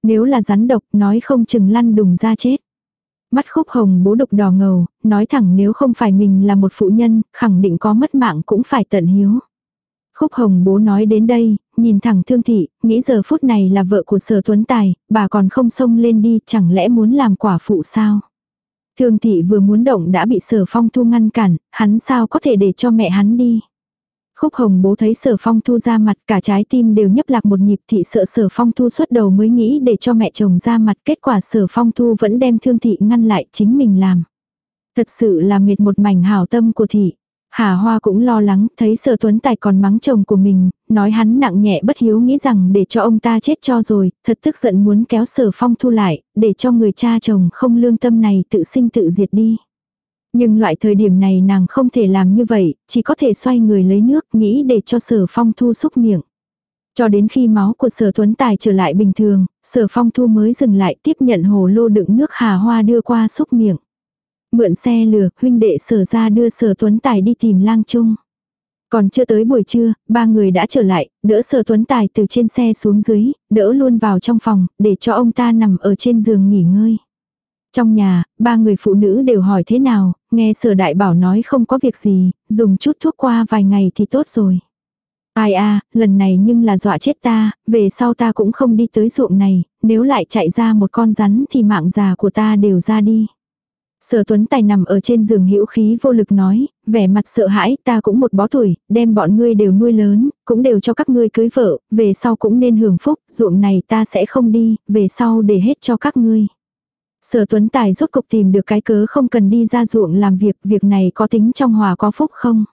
Nếu là rắn độc nói không chừng lăn đùng ra chết. Mắt khúc hồng bố đục đỏ ngầu, nói thẳng nếu không phải mình là một phụ nhân, khẳng định có mất mạng cũng phải tận hiếu. Khúc hồng bố nói đến đây, nhìn thẳng thương thị, nghĩ giờ phút này là vợ của sở tuấn tài, bà còn không xông lên đi, chẳng lẽ muốn làm quả phụ sao? Thương thị vừa muốn động đã bị sở phong thu ngăn cản, hắn sao có thể để cho mẹ hắn đi? Khúc hồng bố thấy sở phong thu ra mặt cả trái tim đều nhấp lạc một nhịp thị sợ sở phong thu xuất đầu mới nghĩ để cho mẹ chồng ra mặt kết quả sở phong thu vẫn đem thương thị ngăn lại chính mình làm. Thật sự là mệt một mảnh hảo tâm của thị. Hà Hoa cũng lo lắng, thấy Sở Tuấn Tài còn mắng chồng của mình, nói hắn nặng nhẹ bất hiếu nghĩ rằng để cho ông ta chết cho rồi, thật tức giận muốn kéo Sở Phong thu lại, để cho người cha chồng không lương tâm này tự sinh tự diệt đi. Nhưng loại thời điểm này nàng không thể làm như vậy, chỉ có thể xoay người lấy nước nghĩ để cho sở phong thu xúc miệng. Cho đến khi máu của sở tuấn tài trở lại bình thường, sở phong thu mới dừng lại tiếp nhận hồ lô đựng nước hà hoa đưa qua xúc miệng. Mượn xe lừa, huynh đệ sở ra đưa sở tuấn tài đi tìm lang trung. Còn chưa tới buổi trưa, ba người đã trở lại, đỡ sở tuấn tài từ trên xe xuống dưới, đỡ luôn vào trong phòng, để cho ông ta nằm ở trên giường nghỉ ngơi. Trong nhà, ba người phụ nữ đều hỏi thế nào, nghe sở đại bảo nói không có việc gì, dùng chút thuốc qua vài ngày thì tốt rồi. Ai a lần này nhưng là dọa chết ta, về sau ta cũng không đi tới ruộng này, nếu lại chạy ra một con rắn thì mạng già của ta đều ra đi. Sở Tuấn Tài nằm ở trên giường hữu khí vô lực nói, vẻ mặt sợ hãi, ta cũng một bó tuổi, đem bọn ngươi đều nuôi lớn, cũng đều cho các ngươi cưới vợ, về sau cũng nên hưởng phúc, ruộng này ta sẽ không đi, về sau để hết cho các ngươi. Sở Tuấn Tài rốt cục tìm được cái cớ không cần đi ra ruộng làm việc, việc này có tính trong hòa có phúc không?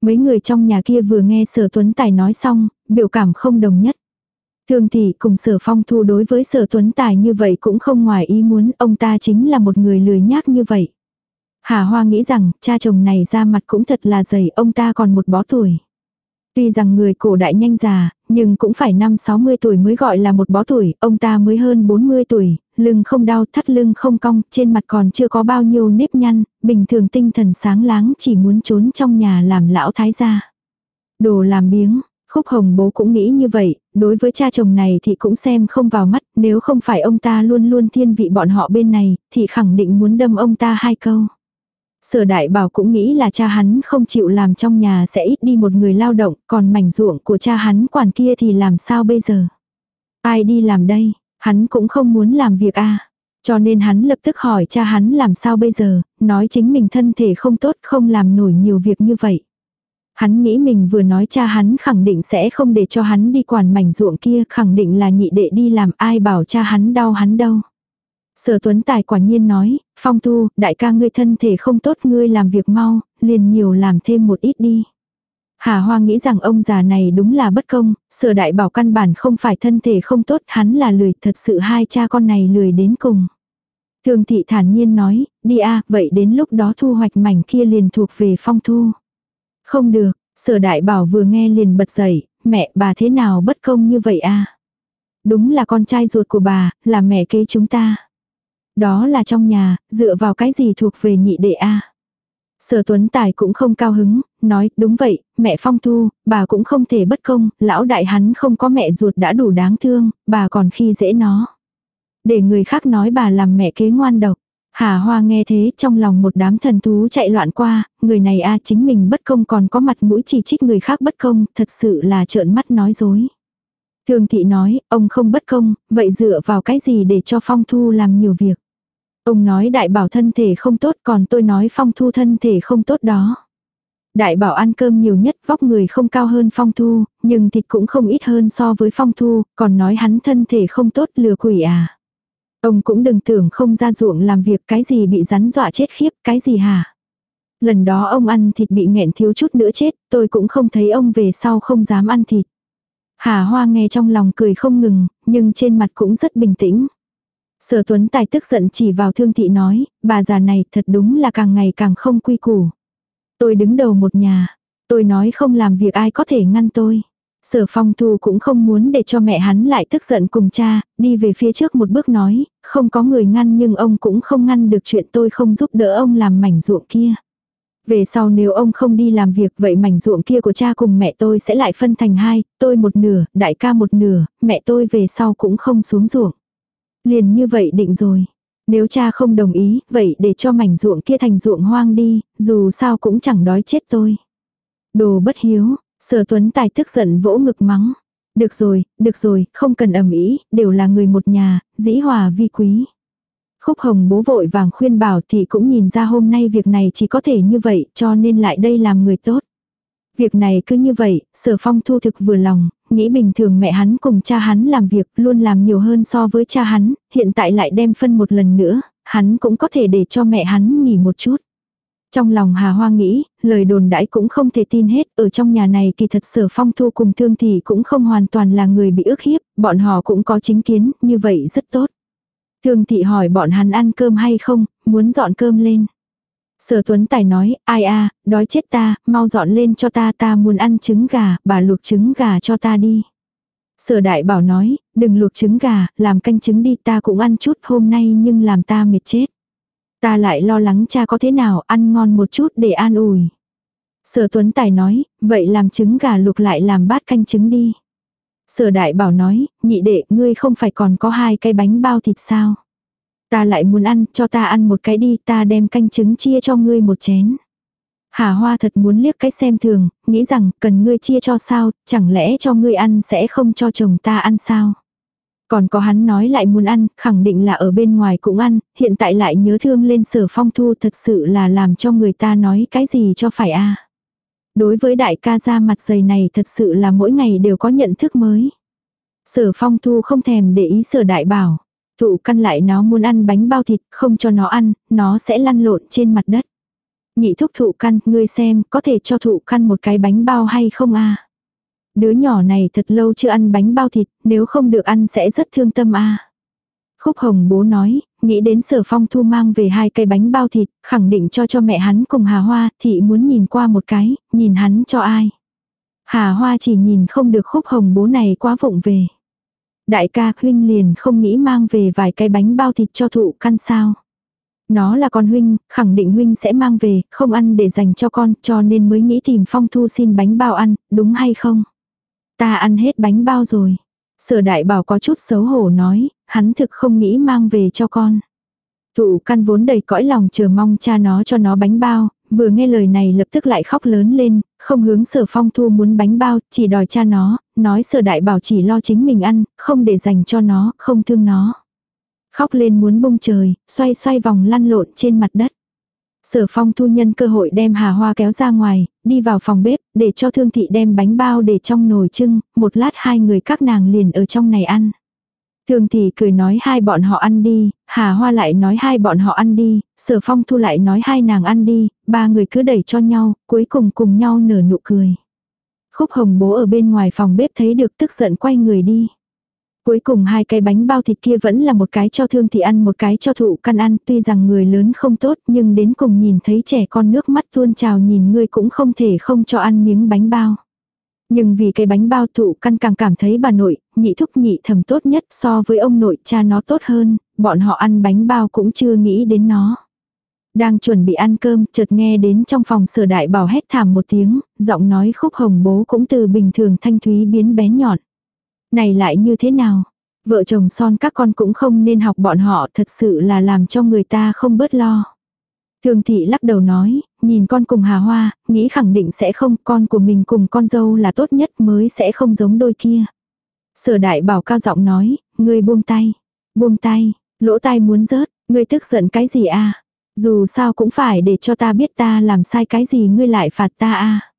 Mấy người trong nhà kia vừa nghe Sở Tuấn Tài nói xong, biểu cảm không đồng nhất. thường thị cùng sở phong thu đối với sở tuấn tài như vậy cũng không ngoài ý muốn ông ta chính là một người lười nhác như vậy. Hà Hoa nghĩ rằng cha chồng này ra mặt cũng thật là dày ông ta còn một bó tuổi. Tuy rằng người cổ đại nhanh già, nhưng cũng phải năm 60 tuổi mới gọi là một bó tuổi, ông ta mới hơn 40 tuổi, lưng không đau, thắt lưng không cong, trên mặt còn chưa có bao nhiêu nếp nhăn, bình thường tinh thần sáng láng chỉ muốn trốn trong nhà làm lão thái gia. Đồ làm biếng, Khúc hồng bố cũng nghĩ như vậy, đối với cha chồng này thì cũng xem không vào mắt, nếu không phải ông ta luôn luôn thiên vị bọn họ bên này, thì khẳng định muốn đâm ông ta hai câu. Sở đại bảo cũng nghĩ là cha hắn không chịu làm trong nhà sẽ ít đi một người lao động, còn mảnh ruộng của cha hắn quản kia thì làm sao bây giờ? Ai đi làm đây? Hắn cũng không muốn làm việc a à. Cho nên hắn lập tức hỏi cha hắn làm sao bây giờ, nói chính mình thân thể không tốt không làm nổi nhiều việc như vậy. Hắn nghĩ mình vừa nói cha hắn khẳng định sẽ không để cho hắn đi quản mảnh ruộng kia, khẳng định là nhị đệ đi làm ai bảo cha hắn đau hắn đâu. Sở Tuấn Tài quả nhiên nói, Phong Thu, đại ca ngươi thân thể không tốt ngươi làm việc mau, liền nhiều làm thêm một ít đi. Hà Hoa nghĩ rằng ông già này đúng là bất công, sở đại bảo căn bản không phải thân thể không tốt, hắn là lười, thật sự hai cha con này lười đến cùng. Thường thị thản nhiên nói, đi a vậy đến lúc đó thu hoạch mảnh kia liền thuộc về Phong Thu. Không được, sở đại bảo vừa nghe liền bật dậy, mẹ bà thế nào bất công như vậy a Đúng là con trai ruột của bà, là mẹ kế chúng ta. Đó là trong nhà, dựa vào cái gì thuộc về nhị đệ a Sở Tuấn Tài cũng không cao hứng, nói, đúng vậy, mẹ Phong Thu, bà cũng không thể bất công, lão đại hắn không có mẹ ruột đã đủ đáng thương, bà còn khi dễ nó. Để người khác nói bà làm mẹ kế ngoan độc. Hà Hoa nghe thế trong lòng một đám thần thú chạy loạn qua, người này a chính mình bất công còn có mặt mũi chỉ trích người khác bất công, thật sự là trợn mắt nói dối. Thường thị nói, ông không bất công, vậy dựa vào cái gì để cho Phong Thu làm nhiều việc. Ông nói đại bảo thân thể không tốt còn tôi nói Phong Thu thân thể không tốt đó. Đại bảo ăn cơm nhiều nhất vóc người không cao hơn Phong Thu, nhưng thịt cũng không ít hơn so với Phong Thu, còn nói hắn thân thể không tốt lừa quỷ à. Ông cũng đừng tưởng không ra ruộng làm việc cái gì bị rắn dọa chết khiếp, cái gì hả? Lần đó ông ăn thịt bị nghẹn thiếu chút nữa chết, tôi cũng không thấy ông về sau không dám ăn thịt. Hà Hoa nghe trong lòng cười không ngừng, nhưng trên mặt cũng rất bình tĩnh. Sở Tuấn Tài tức giận chỉ vào thương thị nói, bà già này thật đúng là càng ngày càng không quy củ. Tôi đứng đầu một nhà, tôi nói không làm việc ai có thể ngăn tôi. Sở phong thu cũng không muốn để cho mẹ hắn lại tức giận cùng cha, đi về phía trước một bước nói, không có người ngăn nhưng ông cũng không ngăn được chuyện tôi không giúp đỡ ông làm mảnh ruộng kia. Về sau nếu ông không đi làm việc vậy mảnh ruộng kia của cha cùng mẹ tôi sẽ lại phân thành hai, tôi một nửa, đại ca một nửa, mẹ tôi về sau cũng không xuống ruộng. Liền như vậy định rồi. Nếu cha không đồng ý, vậy để cho mảnh ruộng kia thành ruộng hoang đi, dù sao cũng chẳng đói chết tôi. Đồ bất hiếu, sở tuấn tài tức giận vỗ ngực mắng. Được rồi, được rồi, không cần ầm ĩ, đều là người một nhà, dĩ hòa vi quý. Khúc hồng bố vội vàng khuyên bảo thì cũng nhìn ra hôm nay việc này chỉ có thể như vậy cho nên lại đây làm người tốt. Việc này cứ như vậy, sở phong thu thực vừa lòng, nghĩ bình thường mẹ hắn cùng cha hắn làm việc luôn làm nhiều hơn so với cha hắn, hiện tại lại đem phân một lần nữa, hắn cũng có thể để cho mẹ hắn nghỉ một chút. Trong lòng Hà Hoa nghĩ, lời đồn đãi cũng không thể tin hết, ở trong nhà này kỳ thật sở phong thu cùng thương thì cũng không hoàn toàn là người bị ức hiếp, bọn họ cũng có chính kiến, như vậy rất tốt. Thương thị hỏi bọn hắn ăn cơm hay không, muốn dọn cơm lên. Sở Tuấn Tài nói, ai a, đói chết ta, mau dọn lên cho ta, ta muốn ăn trứng gà, bà luộc trứng gà cho ta đi. Sở Đại Bảo nói, đừng luộc trứng gà, làm canh trứng đi ta cũng ăn chút hôm nay nhưng làm ta mệt chết. Ta lại lo lắng cha có thế nào ăn ngon một chút để an ủi. Sở Tuấn Tài nói, vậy làm trứng gà luộc lại làm bát canh trứng đi. Sở Đại Bảo nói, nhị đệ, ngươi không phải còn có hai cái bánh bao thịt sao? Ta lại muốn ăn, cho ta ăn một cái đi, ta đem canh trứng chia cho ngươi một chén. Hà Hoa thật muốn liếc cái xem thường, nghĩ rằng cần ngươi chia cho sao, chẳng lẽ cho ngươi ăn sẽ không cho chồng ta ăn sao? Còn có hắn nói lại muốn ăn, khẳng định là ở bên ngoài cũng ăn, hiện tại lại nhớ thương lên sở phong thu thật sự là làm cho người ta nói cái gì cho phải a Đối với đại ca ra mặt dày này thật sự là mỗi ngày đều có nhận thức mới. Sở phong thu không thèm để ý sở đại bảo. Thụ căn lại nó muốn ăn bánh bao thịt, không cho nó ăn, nó sẽ lăn lộn trên mặt đất. Nhị thúc thụ căn, ngươi xem, có thể cho thụ căn một cái bánh bao hay không a Đứa nhỏ này thật lâu chưa ăn bánh bao thịt, nếu không được ăn sẽ rất thương tâm a Khúc hồng bố nói, nghĩ đến sở phong thu mang về hai cây bánh bao thịt, khẳng định cho cho mẹ hắn cùng Hà Hoa, thị muốn nhìn qua một cái, nhìn hắn cho ai. Hà Hoa chỉ nhìn không được khúc hồng bố này quá vụng về. Đại ca huynh liền không nghĩ mang về vài cái bánh bao thịt cho thụ căn sao. Nó là con huynh, khẳng định huynh sẽ mang về, không ăn để dành cho con, cho nên mới nghĩ tìm phong thu xin bánh bao ăn, đúng hay không? Ta ăn hết bánh bao rồi. Sở đại bảo có chút xấu hổ nói, hắn thực không nghĩ mang về cho con. Thụ căn vốn đầy cõi lòng chờ mong cha nó cho nó bánh bao, vừa nghe lời này lập tức lại khóc lớn lên, không hướng sở phong thu muốn bánh bao, chỉ đòi cha nó, nói sở đại bảo chỉ lo chính mình ăn, không để dành cho nó, không thương nó. Khóc lên muốn bung trời, xoay xoay vòng lăn lộn trên mặt đất. Sở phong thu nhân cơ hội đem hà hoa kéo ra ngoài, đi vào phòng bếp, để cho thương thị đem bánh bao để trong nồi trưng, một lát hai người các nàng liền ở trong này ăn. Thường thì cười nói hai bọn họ ăn đi, Hà Hoa lại nói hai bọn họ ăn đi, Sở Phong Thu lại nói hai nàng ăn đi, ba người cứ đẩy cho nhau, cuối cùng cùng nhau nở nụ cười. Khúc hồng bố ở bên ngoài phòng bếp thấy được tức giận quay người đi. Cuối cùng hai cái bánh bao thịt kia vẫn là một cái cho thương thì ăn một cái cho thụ căn ăn tuy rằng người lớn không tốt nhưng đến cùng nhìn thấy trẻ con nước mắt tuôn trào nhìn người cũng không thể không cho ăn miếng bánh bao. Nhưng vì cái bánh bao thụ căn càng cảm thấy bà nội, nhị thúc nhị thầm tốt nhất so với ông nội cha nó tốt hơn, bọn họ ăn bánh bao cũng chưa nghĩ đến nó. Đang chuẩn bị ăn cơm, chợt nghe đến trong phòng sở đại bảo hét thảm một tiếng, giọng nói khúc hồng bố cũng từ bình thường thanh thúy biến bé nhọn. Này lại như thế nào? Vợ chồng son các con cũng không nên học bọn họ thật sự là làm cho người ta không bớt lo. Thường thị lắc đầu nói, nhìn con cùng Hà Hoa, nghĩ khẳng định sẽ không, con của mình cùng con dâu là tốt nhất mới sẽ không giống đôi kia. Sở đại bảo cao giọng nói, ngươi buông tay, buông tay, lỗ tai muốn rớt, ngươi tức giận cái gì a? À? Dù sao cũng phải để cho ta biết ta làm sai cái gì ngươi lại phạt ta a. À?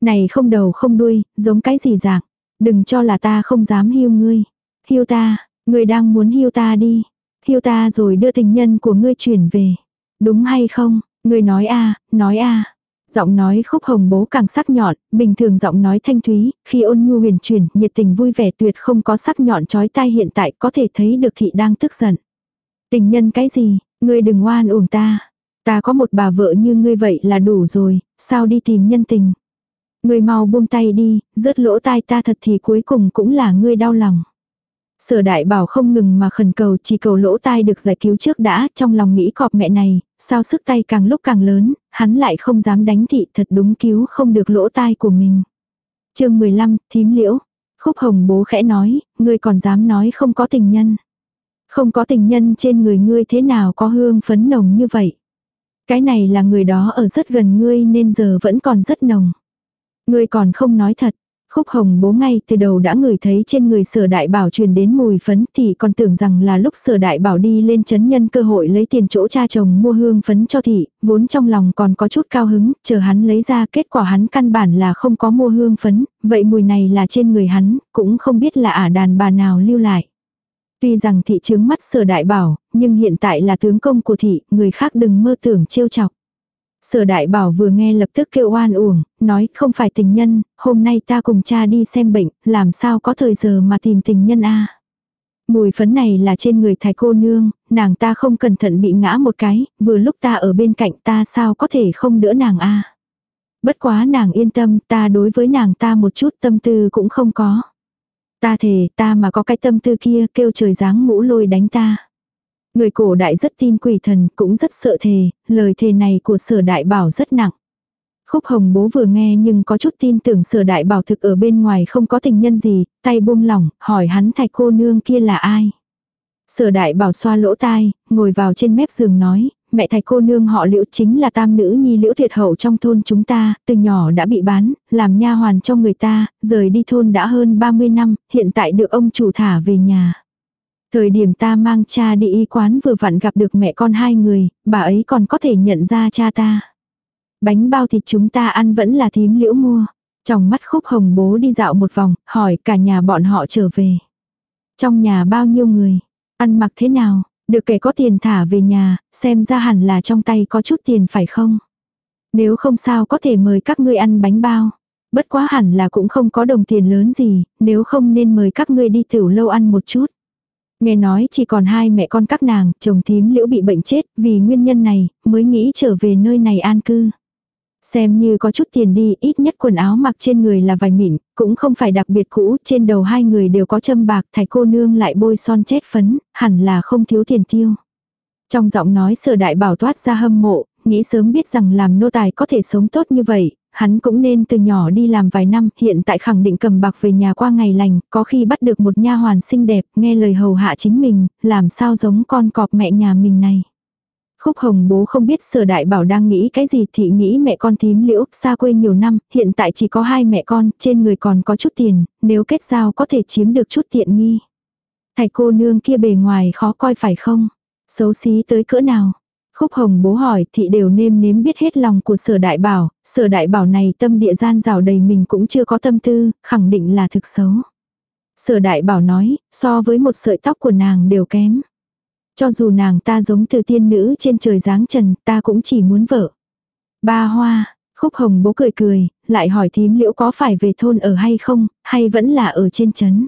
Này không đầu không đuôi, giống cái gì dạng, đừng cho là ta không dám hiu ngươi. Hiu ta, ngươi đang muốn hiu ta đi. Hiu ta rồi đưa tình nhân của ngươi chuyển về. Đúng hay không? Người nói a, nói a. Giọng nói khúc hồng bố càng sắc nhọn, bình thường giọng nói thanh thúy, khi ôn nhu huyền truyền nhiệt tình vui vẻ tuyệt không có sắc nhọn chói tai hiện tại có thể thấy được thị đang tức giận. Tình nhân cái gì, ngươi đừng oan uổng ta. Ta có một bà vợ như ngươi vậy là đủ rồi, sao đi tìm nhân tình. Ngươi mau buông tay đi, rớt lỗ tai ta thật thì cuối cùng cũng là ngươi đau lòng. Sở đại bảo không ngừng mà khẩn cầu chỉ cầu lỗ tai được giải cứu trước đã trong lòng nghĩ cọp mẹ này, sao sức tay càng lúc càng lớn, hắn lại không dám đánh thị thật đúng cứu không được lỗ tai của mình. chương 15, thím liễu. Khúc hồng bố khẽ nói, ngươi còn dám nói không có tình nhân. Không có tình nhân trên người ngươi thế nào có hương phấn nồng như vậy. Cái này là người đó ở rất gần ngươi nên giờ vẫn còn rất nồng. Ngươi còn không nói thật, Khúc hồng bố ngay từ đầu đã ngửi thấy trên người sở đại bảo truyền đến mùi phấn thì còn tưởng rằng là lúc sở đại bảo đi lên chấn nhân cơ hội lấy tiền chỗ cha chồng mua hương phấn cho thị, vốn trong lòng còn có chút cao hứng, chờ hắn lấy ra kết quả hắn căn bản là không có mua hương phấn, vậy mùi này là trên người hắn, cũng không biết là ả đàn bà nào lưu lại. Tuy rằng thị trướng mắt sở đại bảo, nhưng hiện tại là tướng công của thị, người khác đừng mơ tưởng trêu chọc. Sở đại bảo vừa nghe lập tức kêu oan uổng, nói không phải tình nhân, hôm nay ta cùng cha đi xem bệnh, làm sao có thời giờ mà tìm tình nhân a Mùi phấn này là trên người thái cô nương, nàng ta không cẩn thận bị ngã một cái, vừa lúc ta ở bên cạnh ta sao có thể không đỡ nàng a Bất quá nàng yên tâm, ta đối với nàng ta một chút tâm tư cũng không có. Ta thề, ta mà có cái tâm tư kia kêu trời giáng ngũ lôi đánh ta. Người cổ đại rất tin quỷ thần, cũng rất sợ thề, lời thề này của sở đại bảo rất nặng. Khúc hồng bố vừa nghe nhưng có chút tin tưởng sở đại bảo thực ở bên ngoài không có tình nhân gì, tay buông lỏng, hỏi hắn thạch cô nương kia là ai. Sở đại bảo xoa lỗ tai, ngồi vào trên mép giường nói, mẹ thạch cô nương họ liễu chính là tam nữ nhi liễu thiệt hậu trong thôn chúng ta, từ nhỏ đã bị bán, làm nha hoàn cho người ta, rời đi thôn đã hơn 30 năm, hiện tại được ông chủ thả về nhà. Thời điểm ta mang cha đi y quán vừa vặn gặp được mẹ con hai người, bà ấy còn có thể nhận ra cha ta. Bánh bao thịt chúng ta ăn vẫn là thím liễu mua. Trong mắt khúc hồng bố đi dạo một vòng, hỏi cả nhà bọn họ trở về. Trong nhà bao nhiêu người, ăn mặc thế nào, được kẻ có tiền thả về nhà, xem ra hẳn là trong tay có chút tiền phải không? Nếu không sao có thể mời các ngươi ăn bánh bao. Bất quá hẳn là cũng không có đồng tiền lớn gì, nếu không nên mời các ngươi đi tiểu lâu ăn một chút. Nghe nói chỉ còn hai mẹ con các nàng, chồng thím liễu bị bệnh chết, vì nguyên nhân này, mới nghĩ trở về nơi này an cư. Xem như có chút tiền đi, ít nhất quần áo mặc trên người là vài mịn, cũng không phải đặc biệt cũ, trên đầu hai người đều có châm bạc, thầy cô nương lại bôi son chết phấn, hẳn là không thiếu tiền tiêu. Trong giọng nói sở đại bảo toát ra hâm mộ, nghĩ sớm biết rằng làm nô tài có thể sống tốt như vậy, hắn cũng nên từ nhỏ đi làm vài năm, hiện tại khẳng định cầm bạc về nhà qua ngày lành, có khi bắt được một nha hoàn xinh đẹp, nghe lời hầu hạ chính mình, làm sao giống con cọp mẹ nhà mình này. Khúc hồng bố không biết sở đại bảo đang nghĩ cái gì thì nghĩ mẹ con thím liễu, xa quê nhiều năm, hiện tại chỉ có hai mẹ con, trên người còn có chút tiền, nếu kết giao có thể chiếm được chút tiện nghi. Thầy cô nương kia bề ngoài khó coi phải không? Xấu xí tới cỡ nào? Khúc hồng bố hỏi thị đều nêm nếm biết hết lòng của sở đại bảo, sở đại bảo này tâm địa gian rào đầy mình cũng chưa có tâm tư, khẳng định là thực xấu. Sở đại bảo nói, so với một sợi tóc của nàng đều kém. Cho dù nàng ta giống từ tiên nữ trên trời dáng trần, ta cũng chỉ muốn vợ. Ba hoa, khúc hồng bố cười cười, lại hỏi thím liễu có phải về thôn ở hay không, hay vẫn là ở trên trấn.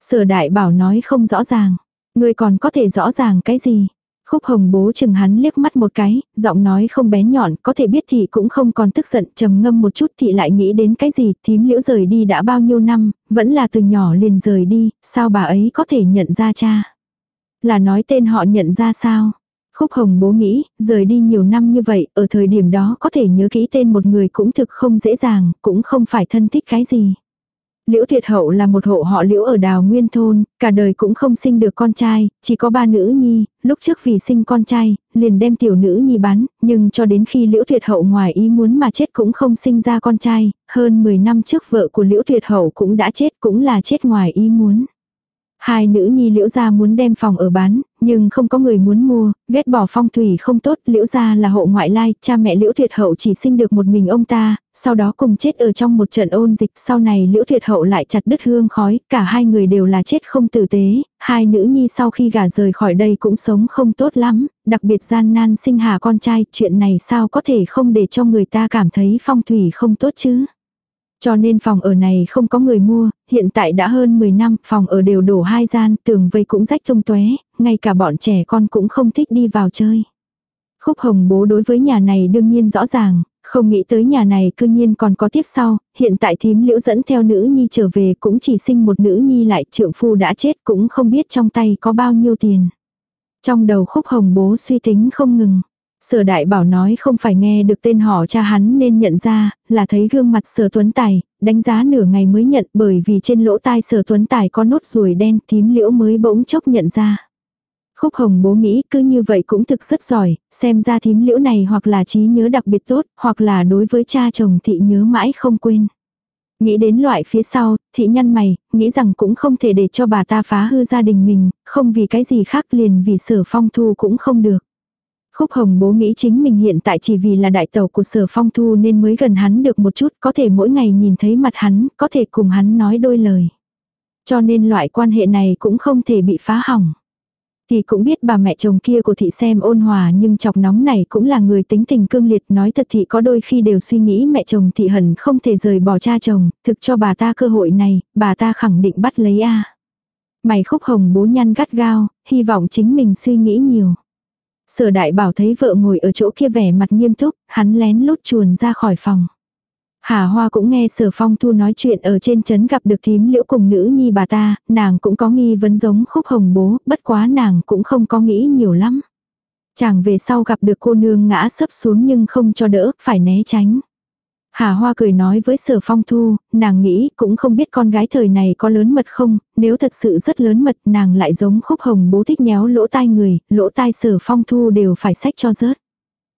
Sở đại bảo nói không rõ ràng. Người còn có thể rõ ràng cái gì? Khúc hồng bố chừng hắn liếc mắt một cái, giọng nói không bén nhọn, có thể biết thị cũng không còn tức giận, trầm ngâm một chút thì lại nghĩ đến cái gì, thím liễu rời đi đã bao nhiêu năm, vẫn là từ nhỏ liền rời đi, sao bà ấy có thể nhận ra cha. Là nói tên họ nhận ra sao? Khúc hồng bố nghĩ, rời đi nhiều năm như vậy, ở thời điểm đó có thể nhớ kỹ tên một người cũng thực không dễ dàng, cũng không phải thân thích cái gì. Liễu Thiệt Hậu là một hộ họ Liễu ở đào nguyên thôn, cả đời cũng không sinh được con trai, chỉ có ba nữ nhi, lúc trước vì sinh con trai, liền đem tiểu nữ nhi bán, nhưng cho đến khi Liễu Thiệt Hậu ngoài ý muốn mà chết cũng không sinh ra con trai, hơn 10 năm trước vợ của Liễu Thiệt Hậu cũng đã chết cũng là chết ngoài ý muốn. Hai nữ nhi liễu gia muốn đem phòng ở bán, nhưng không có người muốn mua, ghét bỏ phong thủy không tốt, liễu gia là hộ ngoại lai, cha mẹ liễu thiệt hậu chỉ sinh được một mình ông ta, sau đó cùng chết ở trong một trận ôn dịch, sau này liễu tuyệt hậu lại chặt đứt hương khói, cả hai người đều là chết không tử tế, hai nữ nhi sau khi gả rời khỏi đây cũng sống không tốt lắm, đặc biệt gian nan sinh hà con trai, chuyện này sao có thể không để cho người ta cảm thấy phong thủy không tốt chứ. Cho nên phòng ở này không có người mua, hiện tại đã hơn 10 năm, phòng ở đều đổ hai gian, tường vây cũng rách tung tóe, ngay cả bọn trẻ con cũng không thích đi vào chơi. Khúc hồng bố đối với nhà này đương nhiên rõ ràng, không nghĩ tới nhà này cư nhiên còn có tiếp sau, hiện tại thím liễu dẫn theo nữ nhi trở về cũng chỉ sinh một nữ nhi lại trượng phu đã chết cũng không biết trong tay có bao nhiêu tiền. Trong đầu khúc hồng bố suy tính không ngừng. Sở đại bảo nói không phải nghe được tên họ cha hắn nên nhận ra, là thấy gương mặt sở tuấn tài, đánh giá nửa ngày mới nhận bởi vì trên lỗ tai sở tuấn tài có nốt ruồi đen thím liễu mới bỗng chốc nhận ra. Khúc hồng bố nghĩ cứ như vậy cũng thực rất giỏi, xem ra thím liễu này hoặc là trí nhớ đặc biệt tốt, hoặc là đối với cha chồng thị nhớ mãi không quên. Nghĩ đến loại phía sau, thị nhăn mày, nghĩ rằng cũng không thể để cho bà ta phá hư gia đình mình, không vì cái gì khác liền vì sở phong thu cũng không được. Khúc hồng bố nghĩ chính mình hiện tại chỉ vì là đại tàu của sở phong thu nên mới gần hắn được một chút, có thể mỗi ngày nhìn thấy mặt hắn, có thể cùng hắn nói đôi lời. Cho nên loại quan hệ này cũng không thể bị phá hỏng. Thì cũng biết bà mẹ chồng kia của thị xem ôn hòa nhưng chọc nóng này cũng là người tính tình cương liệt nói thật thị có đôi khi đều suy nghĩ mẹ chồng thị hẳn không thể rời bỏ cha chồng, thực cho bà ta cơ hội này, bà ta khẳng định bắt lấy a Mày khúc hồng bố nhăn gắt gao, hy vọng chính mình suy nghĩ nhiều. Sở đại bảo thấy vợ ngồi ở chỗ kia vẻ mặt nghiêm túc, hắn lén lút chuồn ra khỏi phòng. Hà Hoa cũng nghe Sở Phong Thu nói chuyện ở trên chấn gặp được thím liễu cùng nữ nhi bà ta, nàng cũng có nghi vấn giống khúc hồng bố, bất quá nàng cũng không có nghĩ nhiều lắm. Chàng về sau gặp được cô nương ngã sấp xuống nhưng không cho đỡ, phải né tránh. Hà Hoa cười nói với Sở Phong Thu, nàng nghĩ cũng không biết con gái thời này có lớn mật không, nếu thật sự rất lớn mật nàng lại giống khúc hồng bố thích nhéo lỗ tai người, lỗ tai Sở Phong Thu đều phải sách cho rớt.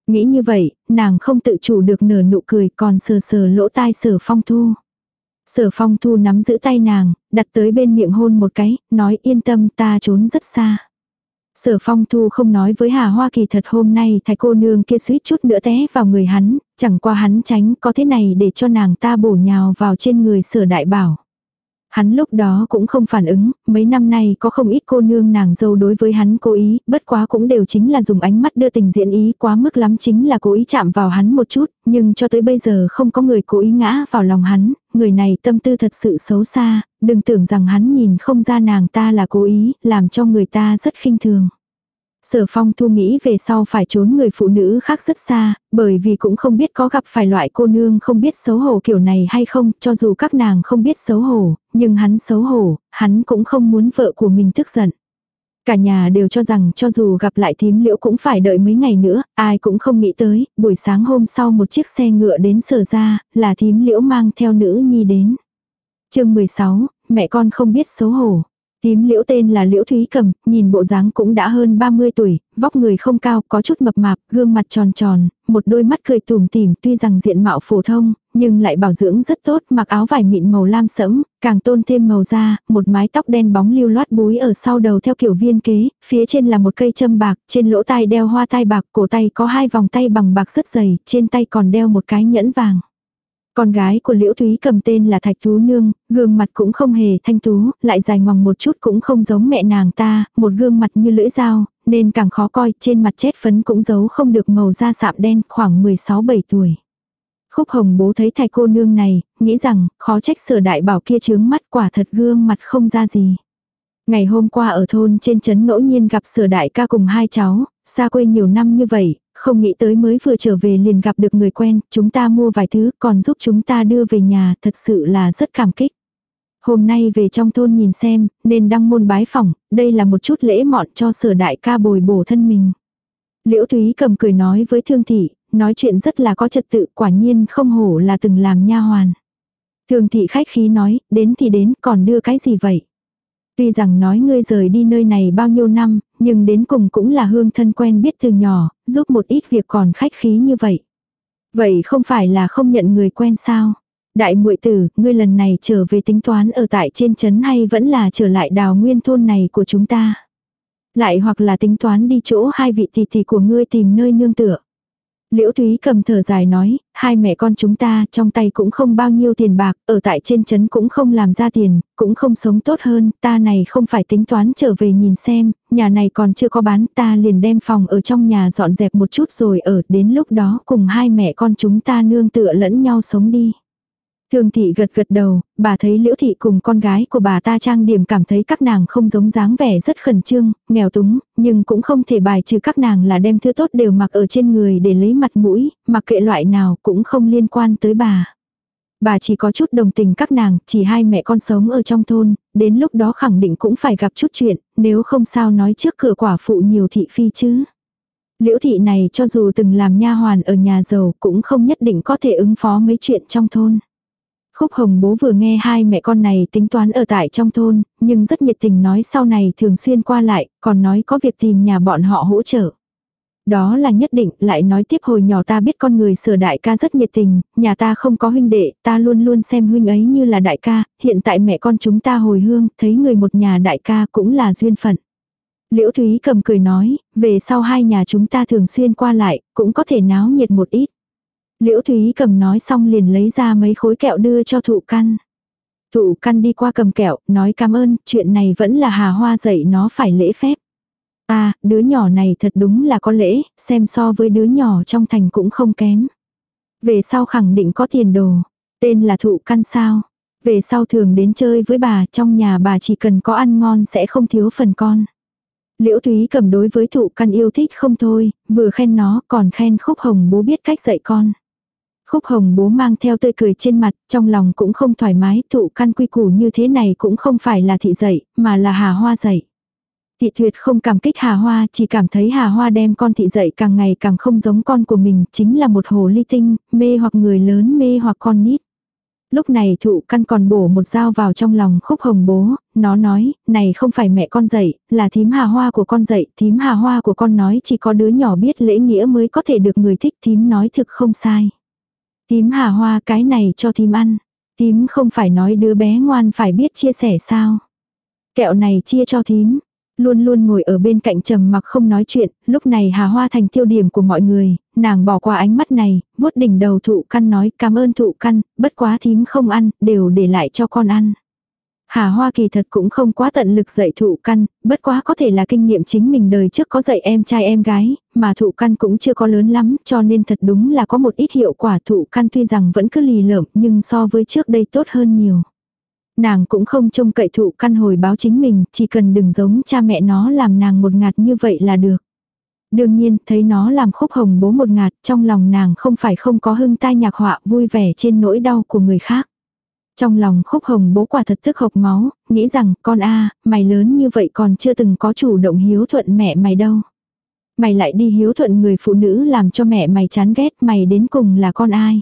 Nghĩ như vậy, nàng không tự chủ được nở nụ cười còn sờ sờ lỗ tai sở phong thu. Sở phong thu nắm giữ tay nàng, đặt tới bên miệng hôn một cái, nói yên tâm ta trốn rất xa. Sở phong thu không nói với Hà Hoa kỳ thật hôm nay thái cô nương kia suýt chút nữa té vào người hắn, chẳng qua hắn tránh có thế này để cho nàng ta bổ nhào vào trên người sở đại bảo. Hắn lúc đó cũng không phản ứng, mấy năm nay có không ít cô nương nàng dâu đối với hắn cố ý, bất quá cũng đều chính là dùng ánh mắt đưa tình diễn ý quá mức lắm chính là cố ý chạm vào hắn một chút, nhưng cho tới bây giờ không có người cố ý ngã vào lòng hắn, người này tâm tư thật sự xấu xa, đừng tưởng rằng hắn nhìn không ra nàng ta là cố ý, làm cho người ta rất khinh thường. Sở phong thu nghĩ về sau phải trốn người phụ nữ khác rất xa, bởi vì cũng không biết có gặp phải loại cô nương không biết xấu hổ kiểu này hay không, cho dù các nàng không biết xấu hổ, nhưng hắn xấu hổ, hắn cũng không muốn vợ của mình tức giận. Cả nhà đều cho rằng cho dù gặp lại thím liễu cũng phải đợi mấy ngày nữa, ai cũng không nghĩ tới, buổi sáng hôm sau một chiếc xe ngựa đến sở ra, là thím liễu mang theo nữ nhi đến. chương 16, mẹ con không biết xấu hổ. Tím liễu tên là liễu thúy cầm, nhìn bộ dáng cũng đã hơn 30 tuổi, vóc người không cao, có chút mập mạp, gương mặt tròn tròn, một đôi mắt cười tùm tìm tuy rằng diện mạo phổ thông, nhưng lại bảo dưỡng rất tốt, mặc áo vải mịn màu lam sẫm, càng tôn thêm màu da, một mái tóc đen bóng lưu loát búi ở sau đầu theo kiểu viên kế, phía trên là một cây châm bạc, trên lỗ tai đeo hoa tai bạc, cổ tay có hai vòng tay bằng bạc rất dày, trên tay còn đeo một cái nhẫn vàng. Con gái của Liễu Thúy cầm tên là Thạch Tú Nương, gương mặt cũng không hề thanh tú, lại dài ngoằng một chút cũng không giống mẹ nàng ta, một gương mặt như lưỡi dao, nên càng khó coi, trên mặt chết phấn cũng giấu không được màu da sạm đen, khoảng 16-7 tuổi. Khúc hồng bố thấy thầy cô nương này, nghĩ rằng, khó trách sở đại bảo kia chướng mắt quả thật gương mặt không ra gì. Ngày hôm qua ở thôn trên trấn ngẫu nhiên gặp sở đại ca cùng hai cháu, xa quê nhiều năm như vậy, không nghĩ tới mới vừa trở về liền gặp được người quen, chúng ta mua vài thứ còn giúp chúng ta đưa về nhà, thật sự là rất cảm kích. Hôm nay về trong thôn nhìn xem, nên đăng môn bái phỏng, đây là một chút lễ mọn cho sở đại ca bồi bổ thân mình. Liễu Thúy cầm cười nói với Thương Thị, nói chuyện rất là có trật tự, quả nhiên không hổ là từng làm nha hoàn. Thương Thị khách khí nói, đến thì đến, còn đưa cái gì vậy? Tuy rằng nói ngươi rời đi nơi này bao nhiêu năm, nhưng đến cùng cũng là hương thân quen biết từ nhỏ, giúp một ít việc còn khách khí như vậy. Vậy không phải là không nhận người quen sao? Đại muội tử, ngươi lần này trở về tính toán ở tại trên trấn hay vẫn là trở lại đào nguyên thôn này của chúng ta? Lại hoặc là tính toán đi chỗ hai vị tỷ tỷ của ngươi tìm nơi nương tựa. Liễu Thúy cầm thở dài nói, hai mẹ con chúng ta trong tay cũng không bao nhiêu tiền bạc, ở tại trên chấn cũng không làm ra tiền, cũng không sống tốt hơn, ta này không phải tính toán trở về nhìn xem, nhà này còn chưa có bán, ta liền đem phòng ở trong nhà dọn dẹp một chút rồi ở, đến lúc đó cùng hai mẹ con chúng ta nương tựa lẫn nhau sống đi thường thị gật gật đầu, bà thấy liễu thị cùng con gái của bà ta trang điểm cảm thấy các nàng không giống dáng vẻ rất khẩn trương, nghèo túng, nhưng cũng không thể bài trừ các nàng là đem thứ tốt đều mặc ở trên người để lấy mặt mũi, mặc kệ loại nào cũng không liên quan tới bà. Bà chỉ có chút đồng tình các nàng, chỉ hai mẹ con sống ở trong thôn, đến lúc đó khẳng định cũng phải gặp chút chuyện, nếu không sao nói trước cửa quả phụ nhiều thị phi chứ. Liễu thị này cho dù từng làm nha hoàn ở nhà giàu cũng không nhất định có thể ứng phó mấy chuyện trong thôn. Khúc Hồng bố vừa nghe hai mẹ con này tính toán ở tại trong thôn, nhưng rất nhiệt tình nói sau này thường xuyên qua lại, còn nói có việc tìm nhà bọn họ hỗ trợ. Đó là nhất định, lại nói tiếp hồi nhỏ ta biết con người sửa đại ca rất nhiệt tình, nhà ta không có huynh đệ, ta luôn luôn xem huynh ấy như là đại ca, hiện tại mẹ con chúng ta hồi hương, thấy người một nhà đại ca cũng là duyên phận. Liễu Thúy cầm cười nói, về sau hai nhà chúng ta thường xuyên qua lại, cũng có thể náo nhiệt một ít. Liễu Thúy cầm nói xong liền lấy ra mấy khối kẹo đưa cho thụ căn. Thụ căn đi qua cầm kẹo, nói cảm ơn, chuyện này vẫn là hà hoa dạy nó phải lễ phép. À, đứa nhỏ này thật đúng là có lễ, xem so với đứa nhỏ trong thành cũng không kém. Về sau khẳng định có tiền đồ. Tên là thụ căn sao. Về sau thường đến chơi với bà, trong nhà bà chỉ cần có ăn ngon sẽ không thiếu phần con. Liễu Thúy cầm đối với thụ căn yêu thích không thôi, vừa khen nó còn khen khúc hồng bố biết cách dạy con. Khúc hồng bố mang theo tươi cười trên mặt, trong lòng cũng không thoải mái, thụ căn quy củ như thế này cũng không phải là thị dạy, mà là hà hoa dạy. Thị tuyệt không cảm kích Hà Hoa, chỉ cảm thấy Hà Hoa đem con thị dậy càng ngày càng không giống con của mình, chính là một hồ ly tinh, mê hoặc người lớn mê hoặc con nít. Lúc này thụ căn còn bổ một dao vào trong lòng khúc hồng bố, nó nói, này không phải mẹ con dậy, là thím hà hoa của con dậy, thím hà hoa của con nói chỉ có đứa nhỏ biết lễ nghĩa mới có thể được người thích, thím nói thực không sai tím hà hoa cái này cho tím ăn, tím không phải nói đứa bé ngoan phải biết chia sẻ sao. Kẹo này chia cho tím luôn luôn ngồi ở bên cạnh trầm mặc không nói chuyện, lúc này Hà Hoa thành tiêu điểm của mọi người, nàng bỏ qua ánh mắt này, vuốt đỉnh đầu thụ căn nói cảm ơn thụ căn, bất quá thím không ăn, đều để lại cho con ăn. Hà Hoa kỳ thật cũng không quá tận lực dạy thụ căn, bất quá có thể là kinh nghiệm chính mình đời trước có dạy em trai em gái, mà thụ căn cũng chưa có lớn lắm, cho nên thật đúng là có một ít hiệu quả thụ căn tuy rằng vẫn cứ lì lợm nhưng so với trước đây tốt hơn nhiều. Nàng cũng không trông cậy thụ căn hồi báo chính mình, chỉ cần đừng giống cha mẹ nó làm nàng một ngạt như vậy là được. Đương nhiên, thấy nó làm khúc hồng bố một ngạt, trong lòng nàng không phải không có hưng tai nhạc họa vui vẻ trên nỗi đau của người khác. Trong lòng khúc hồng bố quả thật tức hộc máu, nghĩ rằng con a mày lớn như vậy còn chưa từng có chủ động hiếu thuận mẹ mày đâu. Mày lại đi hiếu thuận người phụ nữ làm cho mẹ mày chán ghét mày đến cùng là con ai.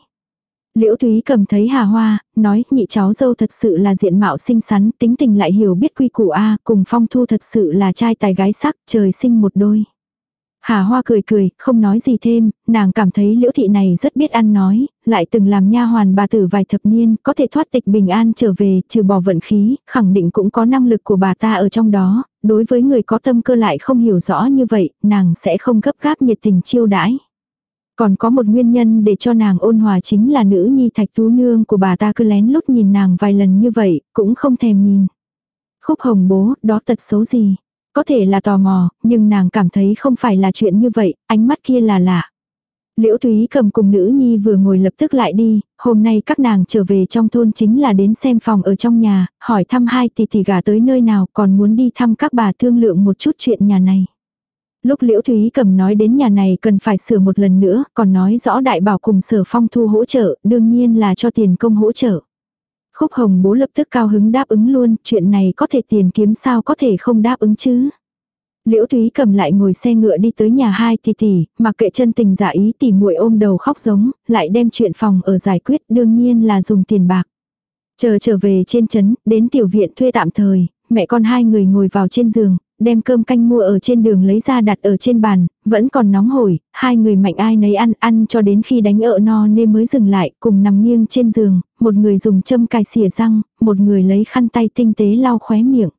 Liễu Thúy cầm thấy Hà Hoa, nói nhị cháu dâu thật sự là diện mạo xinh xắn, tính tình lại hiểu biết quy củ A, cùng Phong Thu thật sự là trai tài gái sắc, trời sinh một đôi. Hà Hoa cười cười, không nói gì thêm, nàng cảm thấy liễu thị này rất biết ăn nói, lại từng làm nha hoàn bà tử vài thập niên, có thể thoát tịch bình an trở về, trừ bỏ vận khí, khẳng định cũng có năng lực của bà ta ở trong đó, đối với người có tâm cơ lại không hiểu rõ như vậy, nàng sẽ không gấp gáp nhiệt tình chiêu đãi. Còn có một nguyên nhân để cho nàng ôn hòa chính là nữ nhi thạch tú nương của bà ta cứ lén lút nhìn nàng vài lần như vậy, cũng không thèm nhìn. Khúc hồng bố, đó tật xấu gì? Có thể là tò mò, nhưng nàng cảm thấy không phải là chuyện như vậy, ánh mắt kia là lạ. Liễu Thúy cầm cùng nữ nhi vừa ngồi lập tức lại đi, hôm nay các nàng trở về trong thôn chính là đến xem phòng ở trong nhà, hỏi thăm hai tỷ tỷ gả tới nơi nào còn muốn đi thăm các bà thương lượng một chút chuyện nhà này. Lúc Liễu Thúy cầm nói đến nhà này cần phải sửa một lần nữa, còn nói rõ đại bảo cùng sở phong thu hỗ trợ, đương nhiên là cho tiền công hỗ trợ. Khúc hồng bố lập tức cao hứng đáp ứng luôn, chuyện này có thể tiền kiếm sao có thể không đáp ứng chứ. Liễu Thúy cầm lại ngồi xe ngựa đi tới nhà hai tỷ tỷ, mặc kệ chân tình giả ý tỷ muội ôm đầu khóc giống, lại đem chuyện phòng ở giải quyết đương nhiên là dùng tiền bạc. Chờ trở về trên trấn, đến tiểu viện thuê tạm thời, mẹ con hai người ngồi vào trên giường, đem cơm canh mua ở trên đường lấy ra đặt ở trên bàn, vẫn còn nóng hổi, hai người mạnh ai nấy ăn ăn cho đến khi đánh ợ no nên mới dừng lại, cùng nằm nghiêng trên giường, một người dùng châm cài xỉa răng, một người lấy khăn tay tinh tế lau khóe miệng.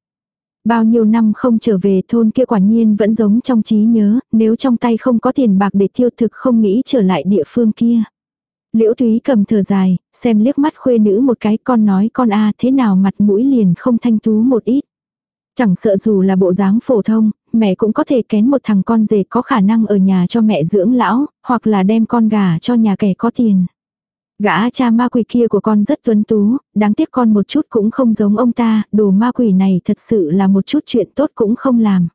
Bao nhiêu năm không trở về thôn kia quả nhiên vẫn giống trong trí nhớ, nếu trong tay không có tiền bạc để tiêu thực không nghĩ trở lại địa phương kia. Liễu Thúy cầm thở dài, xem liếc mắt khuê nữ một cái con nói con a thế nào mặt mũi liền không thanh tú một ít. Chẳng sợ dù là bộ dáng phổ thông, mẹ cũng có thể kén một thằng con rể có khả năng ở nhà cho mẹ dưỡng lão, hoặc là đem con gà cho nhà kẻ có tiền. Gã cha ma quỷ kia của con rất tuấn tú, đáng tiếc con một chút cũng không giống ông ta, đồ ma quỷ này thật sự là một chút chuyện tốt cũng không làm.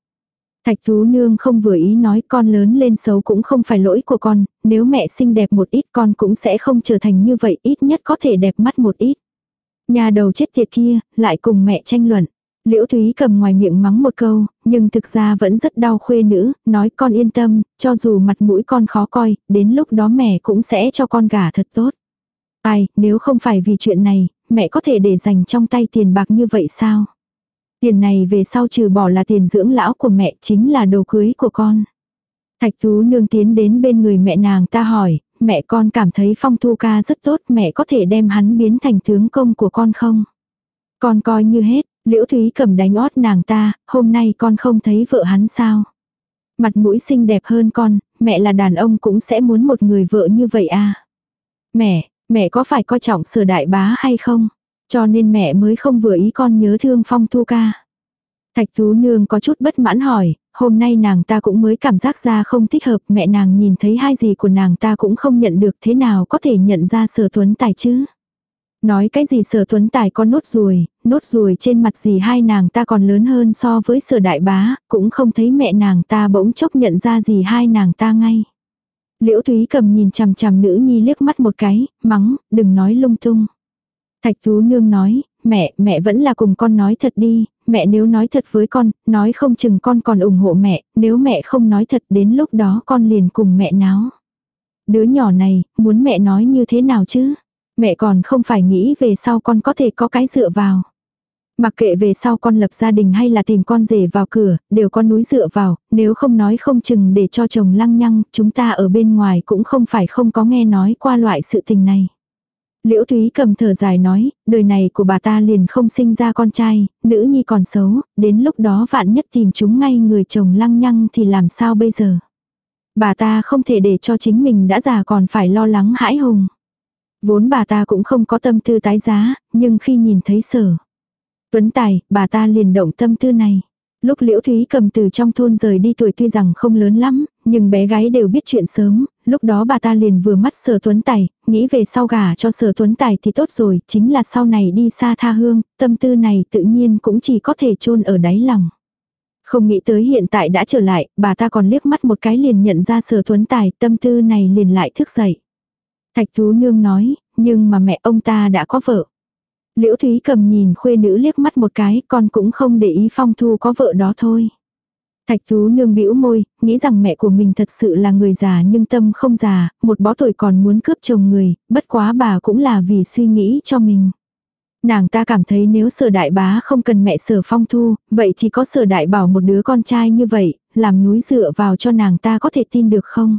Thạch Tú Nương không vừa ý nói con lớn lên xấu cũng không phải lỗi của con, nếu mẹ xinh đẹp một ít con cũng sẽ không trở thành như vậy, ít nhất có thể đẹp mắt một ít. Nhà đầu chết tiệt kia, lại cùng mẹ tranh luận. Liễu Thúy cầm ngoài miệng mắng một câu, nhưng thực ra vẫn rất đau khuê nữ, nói con yên tâm, cho dù mặt mũi con khó coi, đến lúc đó mẹ cũng sẽ cho con gả thật tốt. Ai, nếu không phải vì chuyện này, mẹ có thể để dành trong tay tiền bạc như vậy sao? Tiền này về sau trừ bỏ là tiền dưỡng lão của mẹ chính là đồ cưới của con. Thạch Tú nương tiến đến bên người mẹ nàng ta hỏi, mẹ con cảm thấy phong thu ca rất tốt mẹ có thể đem hắn biến thành tướng công của con không? Con coi như hết, liễu thúy cầm đánh ót nàng ta, hôm nay con không thấy vợ hắn sao? Mặt mũi xinh đẹp hơn con, mẹ là đàn ông cũng sẽ muốn một người vợ như vậy à? Mẹ, mẹ có phải coi trọng sở đại bá hay không? Cho nên mẹ mới không vừa ý con nhớ thương phong thu ca. Thạch Tú Nương có chút bất mãn hỏi, hôm nay nàng ta cũng mới cảm giác ra không thích hợp, mẹ nàng nhìn thấy hai gì của nàng ta cũng không nhận được thế nào có thể nhận ra sở tuấn tài chứ. Nói cái gì sở tuấn tài có nốt ruồi, nốt ruồi trên mặt gì hai nàng ta còn lớn hơn so với sở đại bá, cũng không thấy mẹ nàng ta bỗng chốc nhận ra gì hai nàng ta ngay. Liễu Thúy cầm nhìn chằm chằm nữ nhi liếc mắt một cái, mắng, đừng nói lung tung. Thạch Tú Nương nói, mẹ, mẹ vẫn là cùng con nói thật đi, mẹ nếu nói thật với con, nói không chừng con còn ủng hộ mẹ, nếu mẹ không nói thật đến lúc đó con liền cùng mẹ náo. Đứa nhỏ này, muốn mẹ nói như thế nào chứ? Mẹ còn không phải nghĩ về sau con có thể có cái dựa vào. Mặc kệ về sau con lập gia đình hay là tìm con rể vào cửa, đều có núi dựa vào, nếu không nói không chừng để cho chồng lăng nhăng, chúng ta ở bên ngoài cũng không phải không có nghe nói qua loại sự tình này. Liễu Thúy cầm thở dài nói, đời này của bà ta liền không sinh ra con trai, nữ nhi còn xấu, đến lúc đó vạn nhất tìm chúng ngay người chồng lăng nhăng thì làm sao bây giờ. Bà ta không thể để cho chính mình đã già còn phải lo lắng hãi hùng. Vốn bà ta cũng không có tâm tư tái giá, nhưng khi nhìn thấy sở. Tuấn Tài, bà ta liền động tâm tư này. Lúc Liễu Thúy cầm từ trong thôn rời đi tuổi tuy rằng không lớn lắm, nhưng bé gái đều biết chuyện sớm, lúc đó bà ta liền vừa mắt sở tuấn tài, nghĩ về sau gả cho sở tuấn tài thì tốt rồi, chính là sau này đi xa tha hương, tâm tư này tự nhiên cũng chỉ có thể chôn ở đáy lòng. Không nghĩ tới hiện tại đã trở lại, bà ta còn liếc mắt một cái liền nhận ra sở tuấn tài, tâm tư này liền lại thức dậy. Thạch Tú Nương nói, nhưng mà mẹ ông ta đã có vợ. Liễu Thúy cầm nhìn khuê nữ liếc mắt một cái, con cũng không để ý phong thu có vợ đó thôi. Thạch Tú nương bĩu môi, nghĩ rằng mẹ của mình thật sự là người già nhưng tâm không già, một bó tuổi còn muốn cướp chồng người, bất quá bà cũng là vì suy nghĩ cho mình. Nàng ta cảm thấy nếu sở đại bá không cần mẹ sở phong thu, vậy chỉ có sở đại bảo một đứa con trai như vậy, làm núi dựa vào cho nàng ta có thể tin được không?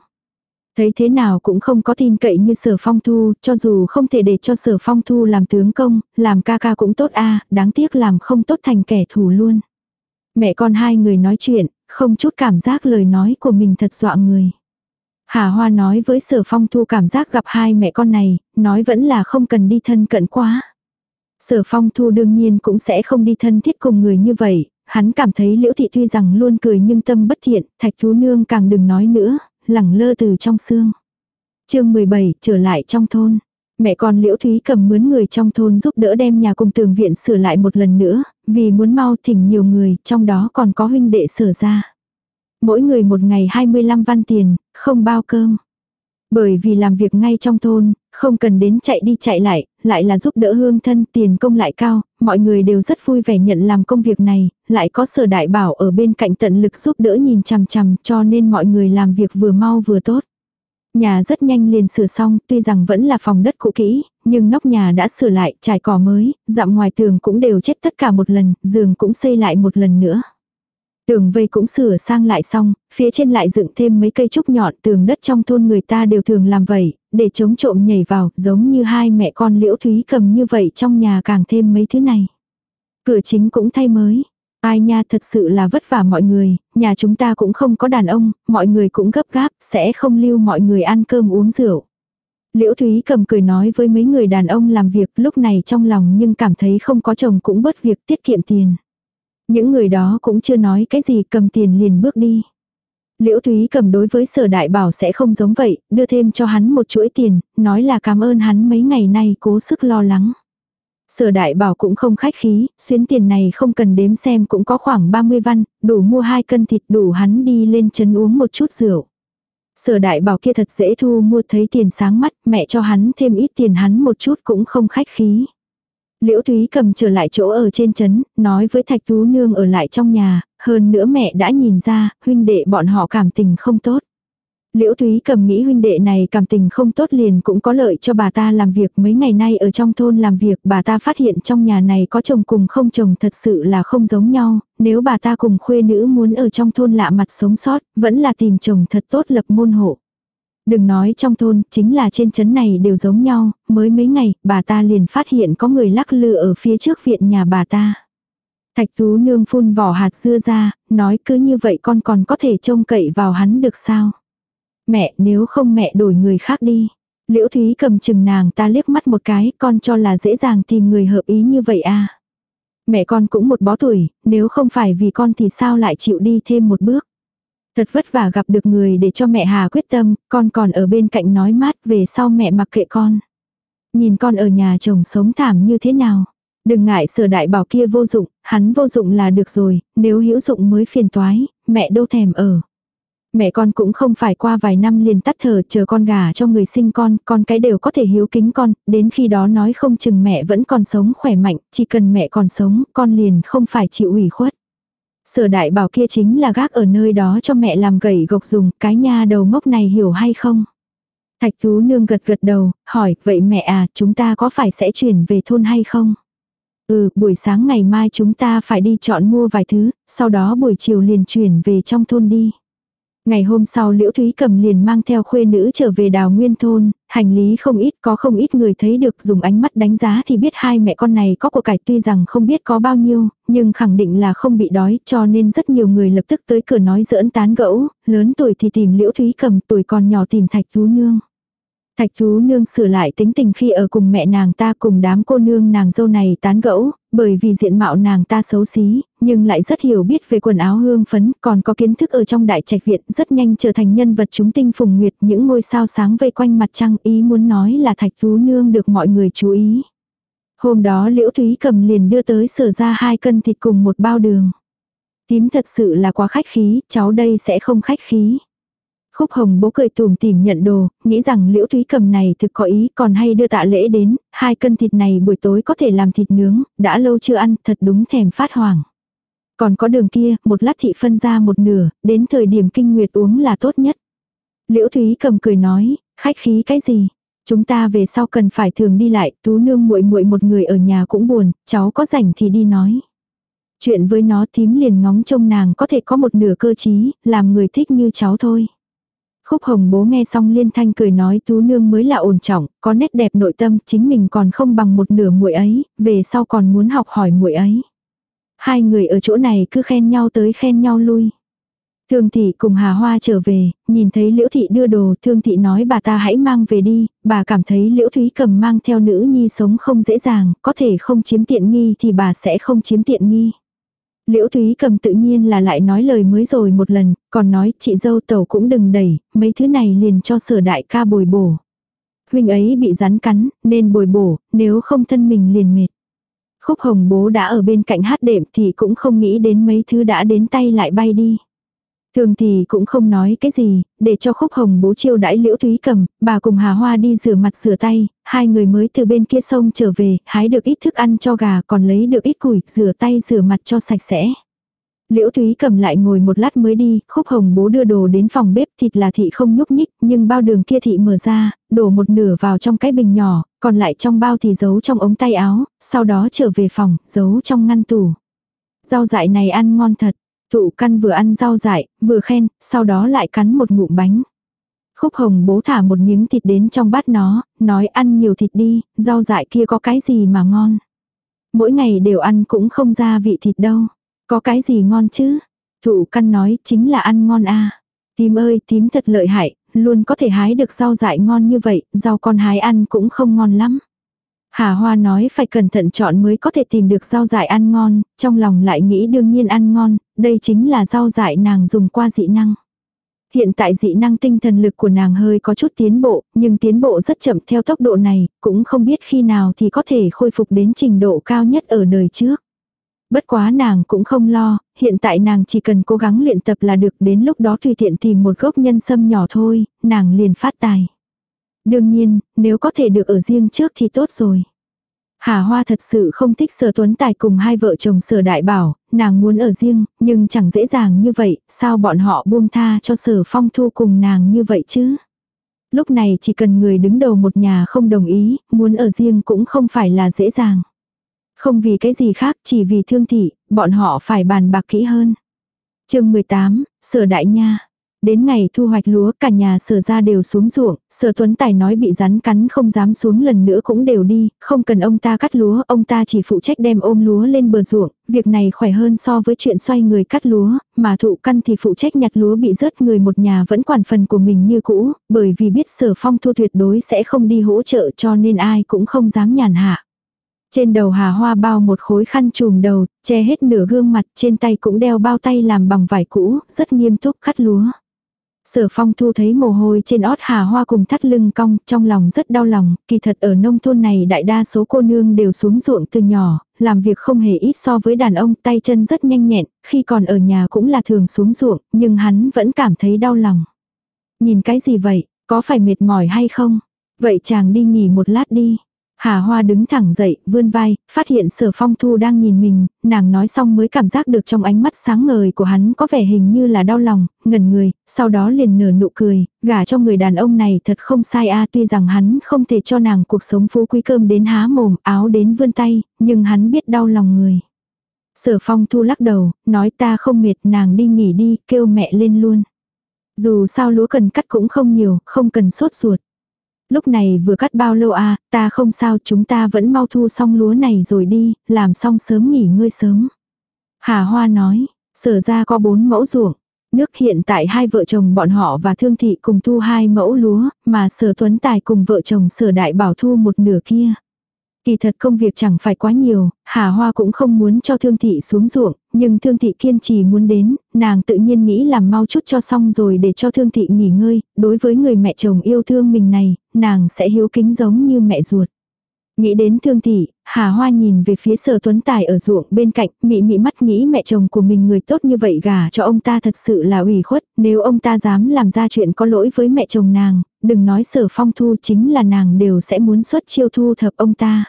Thấy thế nào cũng không có tin cậy như sở phong thu, cho dù không thể để cho sở phong thu làm tướng công, làm ca ca cũng tốt a đáng tiếc làm không tốt thành kẻ thù luôn. Mẹ con hai người nói chuyện, không chút cảm giác lời nói của mình thật dọa người. Hà Hoa nói với sở phong thu cảm giác gặp hai mẹ con này, nói vẫn là không cần đi thân cận quá. Sở phong thu đương nhiên cũng sẽ không đi thân thiết cùng người như vậy, hắn cảm thấy liễu thị tuy rằng luôn cười nhưng tâm bất thiện, thạch thú nương càng đừng nói nữa, lẳng lơ từ trong xương. chương 17, trở lại trong thôn. Mẹ con Liễu Thúy cầm mướn người trong thôn giúp đỡ đem nhà cùng tường viện sửa lại một lần nữa, vì muốn mau thỉnh nhiều người, trong đó còn có huynh đệ sở ra. Mỗi người một ngày 25 văn tiền, không bao cơm. Bởi vì làm việc ngay trong thôn, không cần đến chạy đi chạy lại, lại là giúp đỡ hương thân tiền công lại cao, mọi người đều rất vui vẻ nhận làm công việc này, lại có sở đại bảo ở bên cạnh tận lực giúp đỡ nhìn chằm chằm cho nên mọi người làm việc vừa mau vừa tốt. Nhà rất nhanh liền sửa xong, tuy rằng vẫn là phòng đất cũ kỹ, nhưng nóc nhà đã sửa lại, trải cỏ mới, dặm ngoài tường cũng đều chết tất cả một lần, giường cũng xây lại một lần nữa. Tường vây cũng sửa sang lại xong, phía trên lại dựng thêm mấy cây trúc nhọn tường đất trong thôn người ta đều thường làm vậy, để chống trộm nhảy vào, giống như hai mẹ con liễu thúy cầm như vậy trong nhà càng thêm mấy thứ này. Cửa chính cũng thay mới, Ai nha thật sự là vất vả mọi người, nhà chúng ta cũng không có đàn ông, mọi người cũng gấp gáp, sẽ không lưu mọi người ăn cơm uống rượu. Liễu Thúy cầm cười nói với mấy người đàn ông làm việc lúc này trong lòng nhưng cảm thấy không có chồng cũng bớt việc tiết kiệm tiền. Những người đó cũng chưa nói cái gì cầm tiền liền bước đi. Liễu Thúy cầm đối với sở đại bảo sẽ không giống vậy, đưa thêm cho hắn một chuỗi tiền, nói là cảm ơn hắn mấy ngày nay cố sức lo lắng. Sở đại bảo cũng không khách khí, xuyến tiền này không cần đếm xem cũng có khoảng 30 văn, đủ mua hai cân thịt đủ hắn đi lên chân uống một chút rượu. Sở đại bảo kia thật dễ thu mua thấy tiền sáng mắt, mẹ cho hắn thêm ít tiền hắn một chút cũng không khách khí. Liễu Thúy cầm trở lại chỗ ở trên chấn, nói với Thạch Tú Nương ở lại trong nhà, hơn nữa mẹ đã nhìn ra, huynh đệ bọn họ cảm tình không tốt. Liễu Thúy cầm nghĩ huynh đệ này cảm tình không tốt liền cũng có lợi cho bà ta làm việc mấy ngày nay ở trong thôn làm việc bà ta phát hiện trong nhà này có chồng cùng không chồng thật sự là không giống nhau, nếu bà ta cùng khuê nữ muốn ở trong thôn lạ mặt sống sót, vẫn là tìm chồng thật tốt lập môn hộ. Đừng nói trong thôn, chính là trên chấn này đều giống nhau, mới mấy ngày, bà ta liền phát hiện có người lắc lư ở phía trước viện nhà bà ta. Thạch Tú Nương phun vỏ hạt dưa ra, nói cứ như vậy con còn có thể trông cậy vào hắn được sao. Mẹ, nếu không mẹ đổi người khác đi. Liễu Thúy cầm chừng nàng ta liếc mắt một cái, con cho là dễ dàng tìm người hợp ý như vậy à. Mẹ con cũng một bó tuổi, nếu không phải vì con thì sao lại chịu đi thêm một bước. Thật vất vả gặp được người để cho mẹ Hà quyết tâm, con còn ở bên cạnh nói mát về sau mẹ mặc kệ con. Nhìn con ở nhà chồng sống thảm như thế nào. Đừng ngại sở đại bảo kia vô dụng, hắn vô dụng là được rồi, nếu hữu dụng mới phiền toái, mẹ đâu thèm ở. Mẹ con cũng không phải qua vài năm liền tắt thở chờ con gà cho người sinh con, con cái đều có thể hiếu kính con, đến khi đó nói không chừng mẹ vẫn còn sống khỏe mạnh, chỉ cần mẹ còn sống, con liền không phải chịu ủy khuất. Sở đại bảo kia chính là gác ở nơi đó cho mẹ làm gậy gộc dùng, cái nha đầu ngốc này hiểu hay không? Thạch Tú Nương gật gật đầu, hỏi, vậy mẹ à, chúng ta có phải sẽ chuyển về thôn hay không? Ừ, buổi sáng ngày mai chúng ta phải đi chọn mua vài thứ, sau đó buổi chiều liền chuyển về trong thôn đi. Ngày hôm sau Liễu Thúy Cầm liền mang theo khuê nữ trở về đào nguyên thôn, hành lý không ít có không ít người thấy được dùng ánh mắt đánh giá thì biết hai mẹ con này có của cải tuy rằng không biết có bao nhiêu, nhưng khẳng định là không bị đói cho nên rất nhiều người lập tức tới cửa nói giỡn tán gẫu, lớn tuổi thì tìm Liễu Thúy Cầm tuổi còn nhỏ tìm Thạch Tú Nương. Thạch chú Nương sửa lại tính tình khi ở cùng mẹ nàng ta cùng đám cô nương nàng dâu này tán gẫu, bởi vì diện mạo nàng ta xấu xí, nhưng lại rất hiểu biết về quần áo hương phấn, còn có kiến thức ở trong đại trạch viện, rất nhanh trở thành nhân vật chúng tinh phùng nguyệt, những ngôi sao sáng vây quanh mặt trăng, ý muốn nói là Thạch chú Nương được mọi người chú ý. Hôm đó Liễu Thúy cầm liền đưa tới sở ra hai cân thịt cùng một bao đường. Tím thật sự là quá khách khí, cháu đây sẽ không khách khí. Khúc hồng bố cười tùm tìm nhận đồ, nghĩ rằng liễu thúy cầm này thực có ý còn hay đưa tạ lễ đến, hai cân thịt này buổi tối có thể làm thịt nướng, đã lâu chưa ăn, thật đúng thèm phát hoàng. Còn có đường kia, một lát thị phân ra một nửa, đến thời điểm kinh nguyệt uống là tốt nhất. Liễu thúy cầm cười nói, khách khí cái gì? Chúng ta về sau cần phải thường đi lại, tú nương muội muội một người ở nhà cũng buồn, cháu có rảnh thì đi nói. Chuyện với nó thím liền ngóng trông nàng có thể có một nửa cơ trí, làm người thích như cháu thôi. Khúc hồng bố nghe xong liên thanh cười nói tú nương mới là ổn trọng, có nét đẹp nội tâm, chính mình còn không bằng một nửa muội ấy, về sau còn muốn học hỏi muội ấy. Hai người ở chỗ này cứ khen nhau tới khen nhau lui. Thương thị cùng Hà Hoa trở về, nhìn thấy Liễu thị đưa đồ, Thương thị nói bà ta hãy mang về đi, bà cảm thấy Liễu Thúy cầm mang theo nữ nhi sống không dễ dàng, có thể không chiếm tiện nghi thì bà sẽ không chiếm tiện nghi. Liễu Thúy cầm tự nhiên là lại nói lời mới rồi một lần, còn nói chị dâu tàu cũng đừng đẩy, mấy thứ này liền cho sở đại ca bồi bổ. Huynh ấy bị rắn cắn, nên bồi bổ, nếu không thân mình liền mệt. Khúc hồng bố đã ở bên cạnh hát đệm thì cũng không nghĩ đến mấy thứ đã đến tay lại bay đi. Thường thì cũng không nói cái gì, để cho khúc hồng bố chiêu đãi liễu thúy cầm, bà cùng Hà Hoa đi rửa mặt rửa tay, hai người mới từ bên kia sông trở về, hái được ít thức ăn cho gà còn lấy được ít củi, rửa tay rửa mặt cho sạch sẽ. Liễu Thúy cầm lại ngồi một lát mới đi, khúc hồng bố đưa đồ đến phòng bếp thịt là thị không nhúc nhích, nhưng bao đường kia thị mở ra, đổ một nửa vào trong cái bình nhỏ, còn lại trong bao thì giấu trong ống tay áo, sau đó trở về phòng, giấu trong ngăn tủ. Rau dại này ăn ngon thật, Thụ căn vừa ăn rau dại, vừa khen, sau đó lại cắn một ngụm bánh. Khúc hồng bố thả một miếng thịt đến trong bát nó, nói ăn nhiều thịt đi, rau dại kia có cái gì mà ngon. Mỗi ngày đều ăn cũng không ra vị thịt đâu. Có cái gì ngon chứ? Thụ căn nói chính là ăn ngon a à. Tím ơi, tím thật lợi hại, luôn có thể hái được rau dại ngon như vậy, rau con hái ăn cũng không ngon lắm. Hà Hoa nói phải cẩn thận chọn mới có thể tìm được rau dại ăn ngon, trong lòng lại nghĩ đương nhiên ăn ngon, đây chính là rau dại nàng dùng qua dị năng. Hiện tại dị năng tinh thần lực của nàng hơi có chút tiến bộ, nhưng tiến bộ rất chậm theo tốc độ này, cũng không biết khi nào thì có thể khôi phục đến trình độ cao nhất ở đời trước. Bất quá nàng cũng không lo, hiện tại nàng chỉ cần cố gắng luyện tập là được đến lúc đó tùy tiện tìm một gốc nhân sâm nhỏ thôi, nàng liền phát tài. Đương nhiên, nếu có thể được ở riêng trước thì tốt rồi. Hà Hoa thật sự không thích sở tuấn tài cùng hai vợ chồng sở đại bảo, nàng muốn ở riêng, nhưng chẳng dễ dàng như vậy, sao bọn họ buông tha cho sở phong thu cùng nàng như vậy chứ? Lúc này chỉ cần người đứng đầu một nhà không đồng ý, muốn ở riêng cũng không phải là dễ dàng. Không vì cái gì khác, chỉ vì thương thị, bọn họ phải bàn bạc kỹ hơn. chương 18, Sở Đại Nha Đến ngày thu hoạch lúa cả nhà sở ra đều xuống ruộng, sở tuấn tài nói bị rắn cắn không dám xuống lần nữa cũng đều đi, không cần ông ta cắt lúa, ông ta chỉ phụ trách đem ôm lúa lên bờ ruộng, việc này khỏe hơn so với chuyện xoay người cắt lúa, mà thụ căn thì phụ trách nhặt lúa bị rớt người một nhà vẫn quản phần của mình như cũ, bởi vì biết sở phong thu tuyệt đối sẽ không đi hỗ trợ cho nên ai cũng không dám nhàn hạ. Trên đầu Hà Hoa bao một khối khăn trùm đầu, che hết nửa gương mặt, trên tay cũng đeo bao tay làm bằng vải cũ, rất nghiêm túc cắt lúa. Sở phong thu thấy mồ hôi trên ót hà hoa cùng thắt lưng cong, trong lòng rất đau lòng, kỳ thật ở nông thôn này đại đa số cô nương đều xuống ruộng từ nhỏ, làm việc không hề ít so với đàn ông, tay chân rất nhanh nhẹn, khi còn ở nhà cũng là thường xuống ruộng, nhưng hắn vẫn cảm thấy đau lòng. Nhìn cái gì vậy, có phải mệt mỏi hay không? Vậy chàng đi nghỉ một lát đi. Hà Hoa đứng thẳng dậy, vươn vai, phát hiện sở phong thu đang nhìn mình, nàng nói xong mới cảm giác được trong ánh mắt sáng ngời của hắn có vẻ hình như là đau lòng, ngẩn người, sau đó liền nở nụ cười, gả cho người đàn ông này thật không sai a tuy rằng hắn không thể cho nàng cuộc sống phú quý cơm đến há mồm, áo đến vươn tay, nhưng hắn biết đau lòng người. Sở phong thu lắc đầu, nói ta không mệt nàng đi nghỉ đi, kêu mẹ lên luôn. Dù sao lúa cần cắt cũng không nhiều, không cần sốt ruột. Lúc này vừa cắt bao lâu à, ta không sao chúng ta vẫn mau thu xong lúa này rồi đi, làm xong sớm nghỉ ngơi sớm. Hà Hoa nói, sở ra có bốn mẫu ruộng. Nước hiện tại hai vợ chồng bọn họ và thương thị cùng thu hai mẫu lúa, mà sở tuấn tài cùng vợ chồng sở đại bảo thu một nửa kia. Kỳ thật công việc chẳng phải quá nhiều, Hà Hoa cũng không muốn cho thương thị xuống ruộng, nhưng thương thị kiên trì muốn đến, nàng tự nhiên nghĩ làm mau chút cho xong rồi để cho thương thị nghỉ ngơi, đối với người mẹ chồng yêu thương mình này, nàng sẽ hiếu kính giống như mẹ ruột. Nghĩ đến thương thị, Hà Hoa nhìn về phía sở tuấn tài ở ruộng bên cạnh, mị mị mắt nghĩ mẹ chồng của mình người tốt như vậy gả cho ông ta thật sự là ủy khuất, nếu ông ta dám làm ra chuyện có lỗi với mẹ chồng nàng, đừng nói sở phong thu chính là nàng đều sẽ muốn xuất chiêu thu thập ông ta.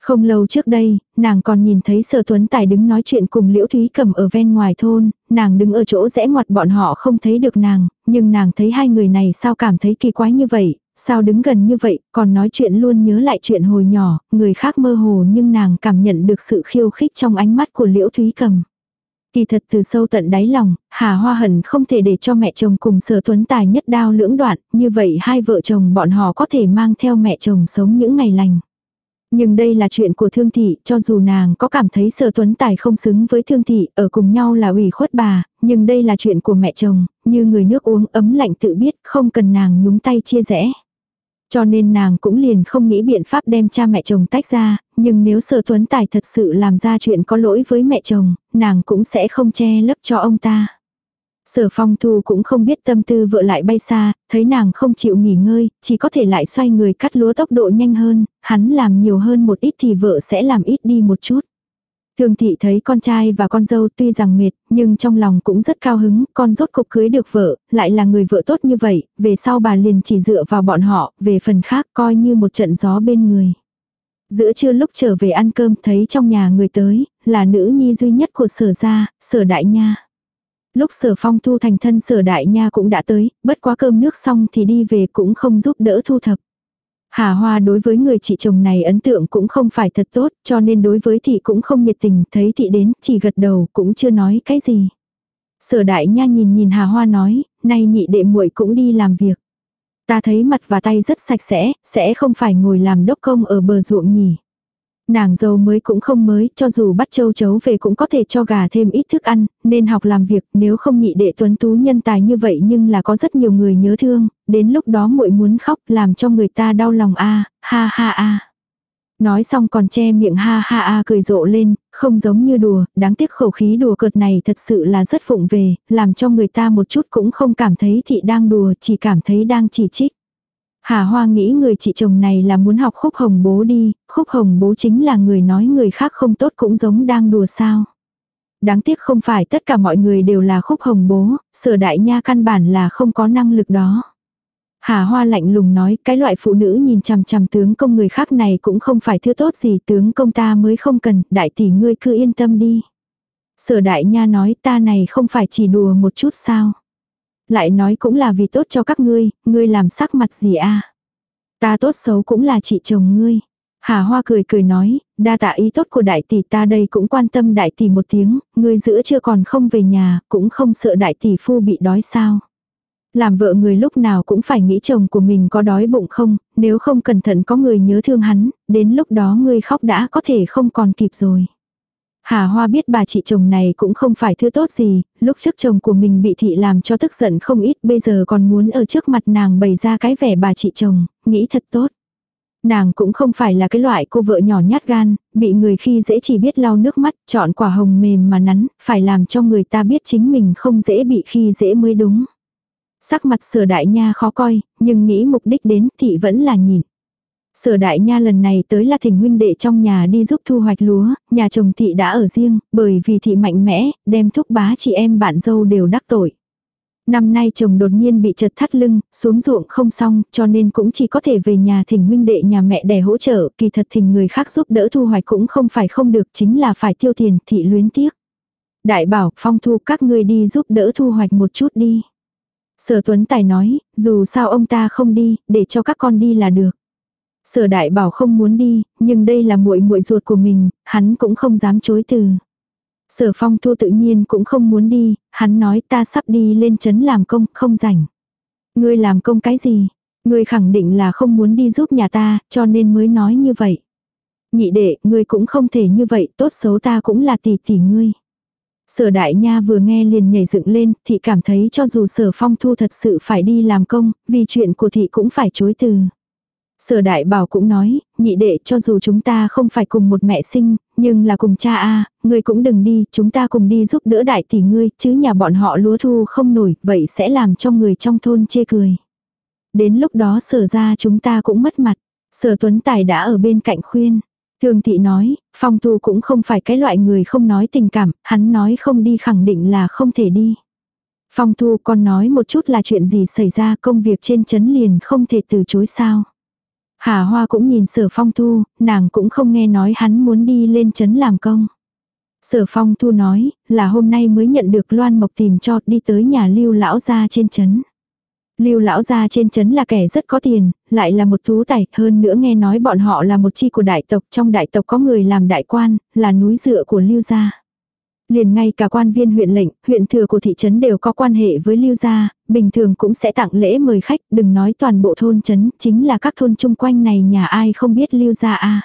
Không lâu trước đây, nàng còn nhìn thấy sở tuấn tài đứng nói chuyện cùng liễu thúy cầm ở ven ngoài thôn, nàng đứng ở chỗ rẽ ngoặt bọn họ không thấy được nàng, nhưng nàng thấy hai người này sao cảm thấy kỳ quái như vậy, sao đứng gần như vậy, còn nói chuyện luôn nhớ lại chuyện hồi nhỏ, người khác mơ hồ nhưng nàng cảm nhận được sự khiêu khích trong ánh mắt của liễu thúy cầm. Kỳ thật từ sâu tận đáy lòng, Hà Hoa Hận không thể để cho mẹ chồng cùng sở tuấn tài nhất đao lưỡng đoạn, như vậy hai vợ chồng bọn họ có thể mang theo mẹ chồng sống những ngày lành. Nhưng đây là chuyện của thương thị, cho dù nàng có cảm thấy sở tuấn tài không xứng với thương thị, ở cùng nhau là ủy khuất bà, nhưng đây là chuyện của mẹ chồng, như người nước uống ấm lạnh tự biết, không cần nàng nhúng tay chia rẽ. Cho nên nàng cũng liền không nghĩ biện pháp đem cha mẹ chồng tách ra, nhưng nếu sở tuấn tài thật sự làm ra chuyện có lỗi với mẹ chồng, nàng cũng sẽ không che lấp cho ông ta. Sở phong thu cũng không biết tâm tư vợ lại bay xa, thấy nàng không chịu nghỉ ngơi, chỉ có thể lại xoay người cắt lúa tốc độ nhanh hơn, hắn làm nhiều hơn một ít thì vợ sẽ làm ít đi một chút. Thường thị thấy con trai và con dâu tuy rằng mệt, nhưng trong lòng cũng rất cao hứng, con rốt cục cưới được vợ, lại là người vợ tốt như vậy, về sau bà liền chỉ dựa vào bọn họ, về phần khác coi như một trận gió bên người. Giữa trưa lúc trở về ăn cơm thấy trong nhà người tới, là nữ nhi duy nhất của sở gia, sở đại nha. Lúc sở phong thu thành thân sở đại nha cũng đã tới, bất quá cơm nước xong thì đi về cũng không giúp đỡ thu thập. Hà Hoa đối với người chị chồng này ấn tượng cũng không phải thật tốt, cho nên đối với thị cũng không nhiệt tình, thấy thị đến, chỉ gật đầu, cũng chưa nói cái gì. Sở đại nha nhìn nhìn Hà Hoa nói, nay nhị đệ muội cũng đi làm việc. Ta thấy mặt và tay rất sạch sẽ, sẽ không phải ngồi làm đốc công ở bờ ruộng nhỉ. Nàng dâu mới cũng không mới, cho dù bắt châu chấu về cũng có thể cho gà thêm ít thức ăn, nên học làm việc, nếu không nhị đệ tuấn tú nhân tài như vậy nhưng là có rất nhiều người nhớ thương, đến lúc đó muội muốn khóc làm cho người ta đau lòng a ha ha a Nói xong còn che miệng ha ha a cười rộ lên, không giống như đùa, đáng tiếc khẩu khí đùa cợt này thật sự là rất phụng về, làm cho người ta một chút cũng không cảm thấy thị đang đùa, chỉ cảm thấy đang chỉ trích. Hà Hoa nghĩ người chị chồng này là muốn học khúc hồng bố đi, khúc hồng bố chính là người nói người khác không tốt cũng giống đang đùa sao. Đáng tiếc không phải tất cả mọi người đều là khúc hồng bố, sở đại nha căn bản là không có năng lực đó. Hà Hoa lạnh lùng nói cái loại phụ nữ nhìn chằm chằm tướng công người khác này cũng không phải thứ tốt gì tướng công ta mới không cần, đại tỷ ngươi cứ yên tâm đi. Sở đại nha nói ta này không phải chỉ đùa một chút sao. Lại nói cũng là vì tốt cho các ngươi, ngươi làm sắc mặt gì a Ta tốt xấu cũng là chị chồng ngươi. Hà Hoa cười cười nói, đa tạ ý tốt của đại tỷ ta đây cũng quan tâm đại tỷ một tiếng, ngươi giữa chưa còn không về nhà, cũng không sợ đại tỷ phu bị đói sao. Làm vợ người lúc nào cũng phải nghĩ chồng của mình có đói bụng không, nếu không cẩn thận có người nhớ thương hắn, đến lúc đó ngươi khóc đã có thể không còn kịp rồi. Hà Hoa biết bà chị chồng này cũng không phải thứ tốt gì, lúc trước chồng của mình bị thị làm cho tức giận không ít bây giờ còn muốn ở trước mặt nàng bày ra cái vẻ bà chị chồng, nghĩ thật tốt. Nàng cũng không phải là cái loại cô vợ nhỏ nhát gan, bị người khi dễ chỉ biết lau nước mắt, chọn quả hồng mềm mà nắn, phải làm cho người ta biết chính mình không dễ bị khi dễ mới đúng. Sắc mặt sửa đại nha khó coi, nhưng nghĩ mục đích đến thị vẫn là nhìn. Sở đại nha lần này tới là thỉnh huynh đệ trong nhà đi giúp thu hoạch lúa, nhà chồng thị đã ở riêng, bởi vì thị mạnh mẽ, đem thúc bá chị em bạn dâu đều đắc tội. Năm nay chồng đột nhiên bị chật thắt lưng, xuống ruộng không xong, cho nên cũng chỉ có thể về nhà thỉnh huynh đệ nhà mẹ để hỗ trợ, kỳ thật thỉnh người khác giúp đỡ thu hoạch cũng không phải không được, chính là phải tiêu tiền, thị luyến tiếc. Đại bảo, phong thu các ngươi đi giúp đỡ thu hoạch một chút đi. Sở Tuấn Tài nói, dù sao ông ta không đi, để cho các con đi là được. Sở Đại Bảo không muốn đi, nhưng đây là muội muội ruột của mình, hắn cũng không dám chối từ. Sở Phong Thu tự nhiên cũng không muốn đi, hắn nói ta sắp đi lên chấn làm công, không rảnh. Ngươi làm công cái gì? Ngươi khẳng định là không muốn đi giúp nhà ta, cho nên mới nói như vậy. Nhị đệ, ngươi cũng không thể như vậy, tốt xấu ta cũng là tỷ tỷ ngươi. Sở đại nha vừa nghe liền nhảy dựng lên, thị cảm thấy cho dù sở phong thu thật sự phải đi làm công, vì chuyện của thị cũng phải chối từ. Sở đại bảo cũng nói, nhị đệ cho dù chúng ta không phải cùng một mẹ sinh, nhưng là cùng cha a ngươi cũng đừng đi, chúng ta cùng đi giúp đỡ đại tỷ ngươi, chứ nhà bọn họ lúa thu không nổi, vậy sẽ làm cho người trong thôn chê cười. Đến lúc đó sở ra chúng ta cũng mất mặt. Sở Tuấn Tài đã ở bên cạnh khuyên. Thường thị nói, phong tu cũng không phải cái loại người không nói tình cảm, hắn nói không đi khẳng định là không thể đi. Phong thu con nói một chút là chuyện gì xảy ra công việc trên chấn liền không thể từ chối sao. Hà Hoa cũng nhìn sở phong thu, nàng cũng không nghe nói hắn muốn đi lên chấn làm công. Sở phong thu nói, là hôm nay mới nhận được Loan Mộc tìm cho đi tới nhà lưu lão gia trên chấn. Lưu lão gia trên chấn là kẻ rất có tiền, lại là một thú tài, hơn nữa nghe nói bọn họ là một chi của đại tộc, trong đại tộc có người làm đại quan, là núi dựa của Lưu gia. Liền ngay cả quan viên huyện lệnh, huyện thừa của thị trấn đều có quan hệ với Lưu gia, bình thường cũng sẽ tặng lễ mời khách, đừng nói toàn bộ thôn trấn, chính là các thôn chung quanh này nhà ai không biết Lưu gia a.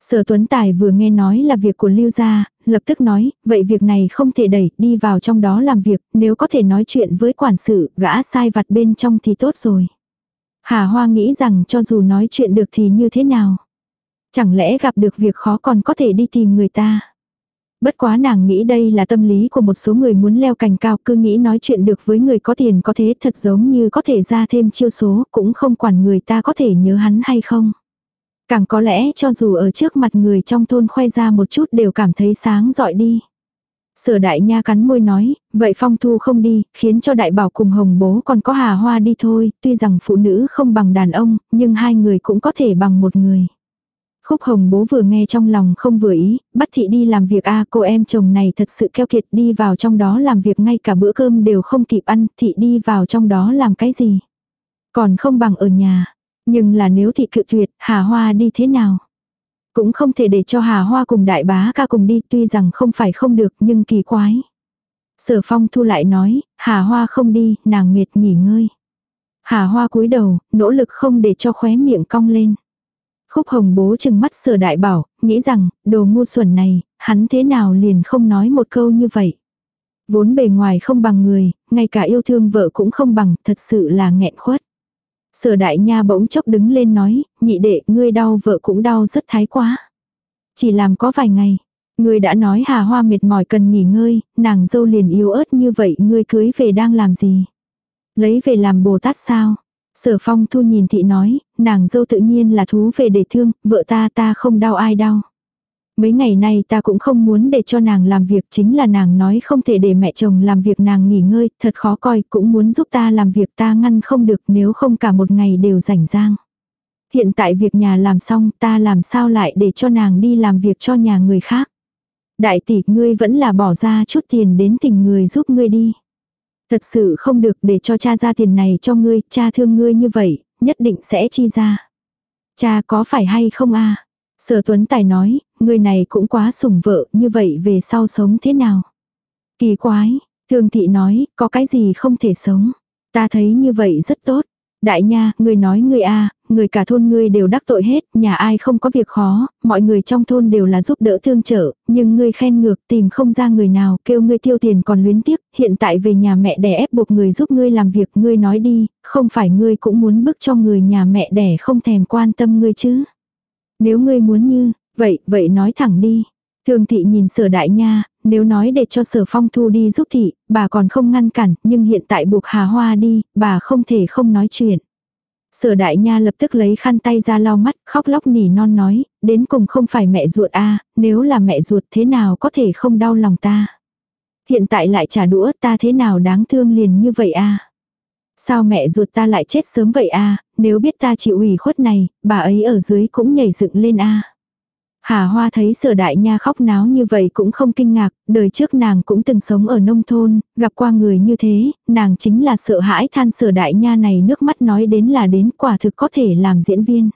Sở Tuấn Tài vừa nghe nói là việc của Lưu gia, lập tức nói, vậy việc này không thể đẩy, đi vào trong đó làm việc, nếu có thể nói chuyện với quản sự, gã sai vặt bên trong thì tốt rồi. Hà Hoa nghĩ rằng cho dù nói chuyện được thì như thế nào? Chẳng lẽ gặp được việc khó còn có thể đi tìm người ta? Bất quá nàng nghĩ đây là tâm lý của một số người muốn leo cành cao cứ nghĩ nói chuyện được với người có tiền có thế thật giống như có thể ra thêm chiêu số cũng không quản người ta có thể nhớ hắn hay không. Càng có lẽ cho dù ở trước mặt người trong thôn khoe ra một chút đều cảm thấy sáng dọi đi. Sở đại nha cắn môi nói, vậy phong thu không đi, khiến cho đại bảo cùng hồng bố còn có hà hoa đi thôi, tuy rằng phụ nữ không bằng đàn ông, nhưng hai người cũng có thể bằng một người. Khúc hồng bố vừa nghe trong lòng không vừa ý, bắt thị đi làm việc a cô em chồng này thật sự keo kiệt đi vào trong đó làm việc ngay cả bữa cơm đều không kịp ăn, thị đi vào trong đó làm cái gì. Còn không bằng ở nhà, nhưng là nếu thị cự tuyệt, Hà Hoa đi thế nào? Cũng không thể để cho Hà Hoa cùng đại bá ca cùng đi tuy rằng không phải không được nhưng kỳ quái. Sở phong thu lại nói, Hà Hoa không đi, nàng mệt nghỉ ngơi. Hà Hoa cúi đầu, nỗ lực không để cho khóe miệng cong lên. Khúc hồng bố chừng mắt sửa đại bảo, nghĩ rằng, đồ ngu xuẩn này, hắn thế nào liền không nói một câu như vậy. Vốn bề ngoài không bằng người, ngay cả yêu thương vợ cũng không bằng, thật sự là nghẹn khuất. Sở đại nha bỗng chốc đứng lên nói, nhị đệ, ngươi đau vợ cũng đau rất thái quá. Chỉ làm có vài ngày, ngươi đã nói hà hoa mệt mỏi cần nghỉ ngơi, nàng dâu liền yếu ớt như vậy ngươi cưới về đang làm gì? Lấy về làm Bồ Tát sao? Sở phong thu nhìn thị nói, nàng dâu tự nhiên là thú về để thương, vợ ta ta không đau ai đau. Mấy ngày nay ta cũng không muốn để cho nàng làm việc chính là nàng nói không thể để mẹ chồng làm việc nàng nghỉ ngơi, thật khó coi, cũng muốn giúp ta làm việc ta ngăn không được nếu không cả một ngày đều rảnh rang. Hiện tại việc nhà làm xong ta làm sao lại để cho nàng đi làm việc cho nhà người khác. Đại tỷ ngươi vẫn là bỏ ra chút tiền đến tình người giúp ngươi đi. Thật sự không được để cho cha ra tiền này cho ngươi, cha thương ngươi như vậy, nhất định sẽ chi ra. Cha có phải hay không a Sở Tuấn Tài nói, người này cũng quá sủng vợ, như vậy về sau sống thế nào? Kỳ quái, Thương Thị nói, có cái gì không thể sống? Ta thấy như vậy rất tốt. Đại nha, người nói người a, người cả thôn ngươi đều đắc tội hết, nhà ai không có việc khó, mọi người trong thôn đều là giúp đỡ thương trợ, nhưng ngươi khen ngược tìm không ra người nào, kêu ngươi tiêu tiền còn luyến tiếc, hiện tại về nhà mẹ đẻ ép buộc người giúp ngươi làm việc, ngươi nói đi, không phải ngươi cũng muốn bức cho người nhà mẹ đẻ không thèm quan tâm ngươi chứ. Nếu ngươi muốn như, vậy, vậy nói thẳng đi. Thường thị nhìn sở đại nha, nếu nói để cho sở phong thu đi giúp thị, bà còn không ngăn cản, nhưng hiện tại buộc hà hoa đi, bà không thể không nói chuyện. Sở đại nha lập tức lấy khăn tay ra lau mắt, khóc lóc nỉ non nói, đến cùng không phải mẹ ruột a nếu là mẹ ruột thế nào có thể không đau lòng ta. Hiện tại lại trả đũa ta thế nào đáng thương liền như vậy a Sao mẹ ruột ta lại chết sớm vậy a nếu biết ta chịu ủy khuất này, bà ấy ở dưới cũng nhảy dựng lên a Hà Hoa thấy sở đại nha khóc náo như vậy cũng không kinh ngạc, đời trước nàng cũng từng sống ở nông thôn, gặp qua người như thế, nàng chính là sợ hãi than sở đại nha này nước mắt nói đến là đến quả thực có thể làm diễn viên.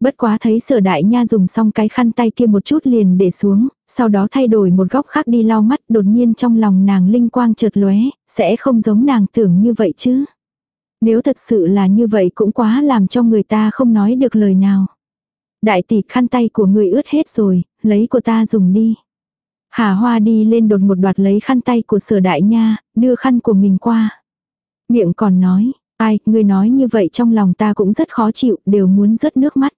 Bất quá thấy sở đại nha dùng xong cái khăn tay kia một chút liền để xuống, sau đó thay đổi một góc khác đi lau mắt đột nhiên trong lòng nàng linh quang chợt lóe, sẽ không giống nàng tưởng như vậy chứ. Nếu thật sự là như vậy cũng quá làm cho người ta không nói được lời nào. Đại tỷ khăn tay của người ướt hết rồi, lấy của ta dùng đi. Hà Hoa đi lên đột một đoạt lấy khăn tay của sở đại nha, đưa khăn của mình qua. Miệng còn nói, ai, người nói như vậy trong lòng ta cũng rất khó chịu, đều muốn rớt nước mắt.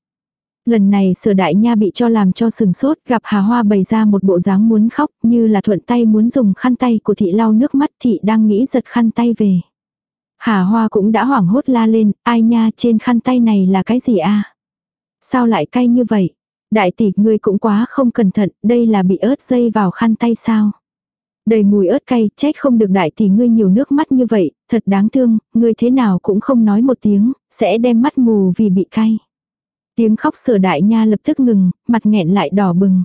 Lần này sở đại nha bị cho làm cho sừng sốt, gặp Hà Hoa bày ra một bộ dáng muốn khóc, như là thuận tay muốn dùng khăn tay của thị lau nước mắt thị đang nghĩ giật khăn tay về. Hà Hoa cũng đã hoảng hốt la lên, ai nha trên khăn tay này là cái gì a Sao lại cay như vậy? Đại tỷ ngươi cũng quá không cẩn thận, đây là bị ớt dây vào khăn tay sao? Đầy mùi ớt cay, trách không được đại tỷ ngươi nhiều nước mắt như vậy, thật đáng thương, ngươi thế nào cũng không nói một tiếng, sẽ đem mắt mù vì bị cay. Tiếng khóc sở đại nha lập tức ngừng, mặt nghẹn lại đỏ bừng.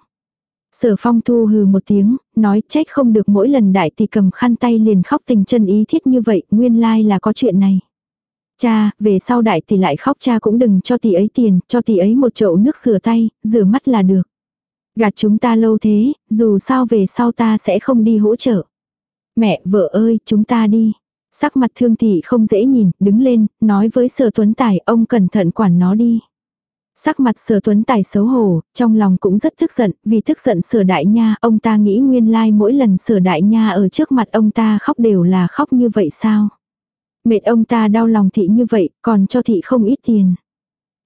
Sở phong thu hừ một tiếng, nói trách không được mỗi lần đại tỷ cầm khăn tay liền khóc tình chân ý thiết như vậy, nguyên lai là có chuyện này. Cha, về sau đại tỷ lại khóc cha cũng đừng cho tỷ ấy tiền, cho tỷ ấy một chậu nước rửa tay, rửa mắt là được. Gạt chúng ta lâu thế, dù sao về sau ta sẽ không đi hỗ trợ. Mẹ, vợ ơi, chúng ta đi. Sắc mặt thương tỷ không dễ nhìn, đứng lên, nói với sở tuấn tài, ông cẩn thận quản nó đi. Sắc mặt sở tuấn tài xấu hổ, trong lòng cũng rất tức giận, vì tức giận sở đại nha, ông ta nghĩ nguyên lai like mỗi lần sở đại nha ở trước mặt ông ta khóc đều là khóc như vậy sao. Mệt ông ta đau lòng thị như vậy, còn cho thị không ít tiền.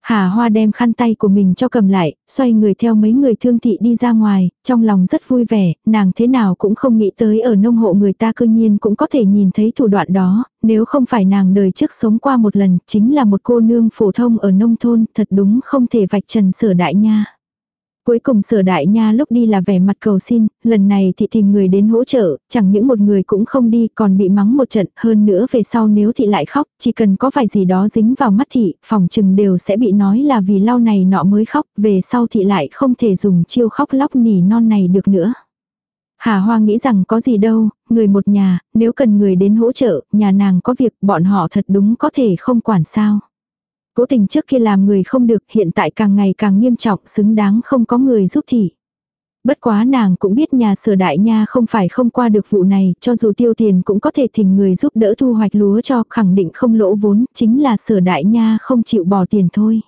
Hà Hoa đem khăn tay của mình cho cầm lại, xoay người theo mấy người thương thị đi ra ngoài, trong lòng rất vui vẻ, nàng thế nào cũng không nghĩ tới ở nông hộ người ta cư nhiên cũng có thể nhìn thấy thủ đoạn đó, nếu không phải nàng đời trước sống qua một lần, chính là một cô nương phổ thông ở nông thôn, thật đúng không thể vạch trần sở đại nha. Cuối cùng sở đại nha lúc đi là vẻ mặt cầu xin, lần này thị tìm người đến hỗ trợ, chẳng những một người cũng không đi còn bị mắng một trận, hơn nữa về sau nếu thị lại khóc, chỉ cần có vài gì đó dính vào mắt thị, phòng chừng đều sẽ bị nói là vì lau này nọ mới khóc, về sau thị lại không thể dùng chiêu khóc lóc nỉ non này được nữa. Hà Hoa nghĩ rằng có gì đâu, người một nhà, nếu cần người đến hỗ trợ, nhà nàng có việc bọn họ thật đúng có thể không quản sao. Cố tình trước kia làm người không được hiện tại càng ngày càng nghiêm trọng xứng đáng không có người giúp thị. Bất quá nàng cũng biết nhà sở đại nha không phải không qua được vụ này, cho dù tiêu tiền cũng có thể thỉnh người giúp đỡ thu hoạch lúa cho khẳng định không lỗ vốn, chính là sở đại nha không chịu bỏ tiền thôi.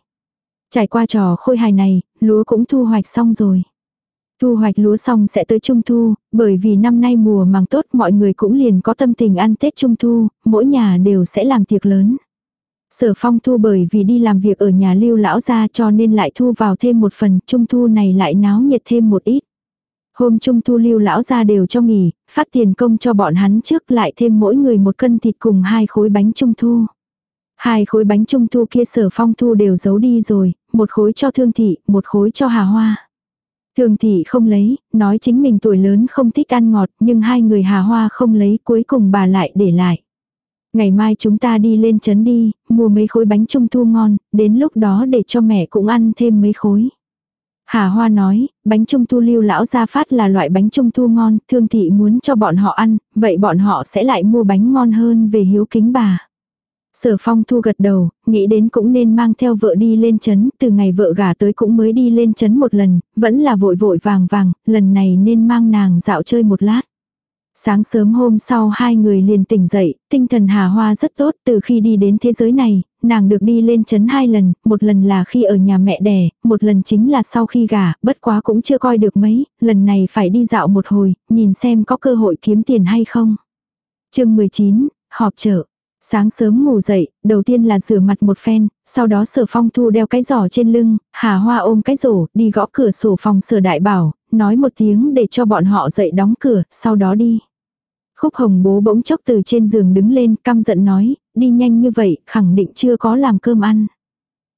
Trải qua trò khôi hài này, lúa cũng thu hoạch xong rồi. Thu hoạch lúa xong sẽ tới trung thu, bởi vì năm nay mùa màng tốt mọi người cũng liền có tâm tình ăn Tết trung thu, mỗi nhà đều sẽ làm tiệc lớn. Sở phong thu bởi vì đi làm việc ở nhà lưu lão ra cho nên lại thu vào thêm một phần, trung thu này lại náo nhiệt thêm một ít. Hôm trung thu lưu lão ra đều cho nghỉ, phát tiền công cho bọn hắn trước lại thêm mỗi người một cân thịt cùng hai khối bánh trung thu. Hai khối bánh trung thu kia sở phong thu đều giấu đi rồi, một khối cho thương thị, một khối cho hà hoa. Thương thị không lấy, nói chính mình tuổi lớn không thích ăn ngọt, nhưng hai người hà hoa không lấy, cuối cùng bà lại để lại. Ngày mai chúng ta đi lên trấn đi, mua mấy khối bánh trung thu ngon, đến lúc đó để cho mẹ cũng ăn thêm mấy khối. Hà Hoa nói, bánh trung thu lưu lão gia phát là loại bánh trung thu ngon, thương thị muốn cho bọn họ ăn, vậy bọn họ sẽ lại mua bánh ngon hơn về hiếu kính bà. Sở phong thu gật đầu, nghĩ đến cũng nên mang theo vợ đi lên chấn, từ ngày vợ gả tới cũng mới đi lên chấn một lần, vẫn là vội vội vàng vàng, lần này nên mang nàng dạo chơi một lát. Sáng sớm hôm sau hai người liền tỉnh dậy, tinh thần hà hoa rất tốt từ khi đi đến thế giới này, nàng được đi lên chấn hai lần, một lần là khi ở nhà mẹ đẻ, một lần chính là sau khi gả, bất quá cũng chưa coi được mấy, lần này phải đi dạo một hồi, nhìn xem có cơ hội kiếm tiền hay không. chương 19, họp chợ. Sáng sớm ngủ dậy, đầu tiên là rửa mặt một phen, sau đó sở phong thu đeo cái giỏ trên lưng, hà hoa ôm cái rổ, đi gõ cửa sổ phòng sở đại bảo, nói một tiếng để cho bọn họ dậy đóng cửa, sau đó đi. Khúc hồng bố bỗng chốc từ trên giường đứng lên, căm giận nói, đi nhanh như vậy, khẳng định chưa có làm cơm ăn.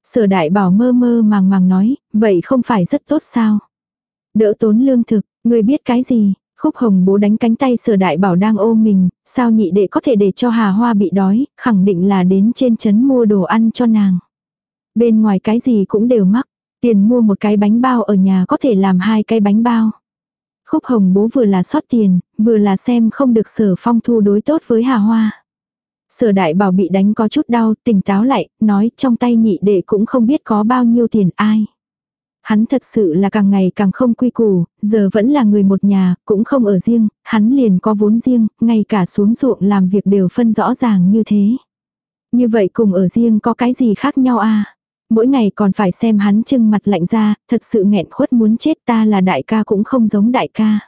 Sở đại bảo mơ mơ màng màng nói, vậy không phải rất tốt sao? Đỡ tốn lương thực, người biết cái gì? Khúc hồng bố đánh cánh tay sở đại bảo đang ôm mình, sao nhị đệ có thể để cho hà hoa bị đói, khẳng định là đến trên trấn mua đồ ăn cho nàng. Bên ngoài cái gì cũng đều mắc, tiền mua một cái bánh bao ở nhà có thể làm hai cái bánh bao. Khúc hồng bố vừa là xót tiền, vừa là xem không được sở phong thu đối tốt với hà hoa. Sở đại bảo bị đánh có chút đau, tỉnh táo lại, nói trong tay nhị đệ cũng không biết có bao nhiêu tiền ai. Hắn thật sự là càng ngày càng không quy củ, giờ vẫn là người một nhà, cũng không ở riêng, hắn liền có vốn riêng, ngay cả xuống ruộng làm việc đều phân rõ ràng như thế. Như vậy cùng ở riêng có cái gì khác nhau à? Mỗi ngày còn phải xem hắn trưng mặt lạnh ra, thật sự nghẹn khuất muốn chết ta là đại ca cũng không giống đại ca.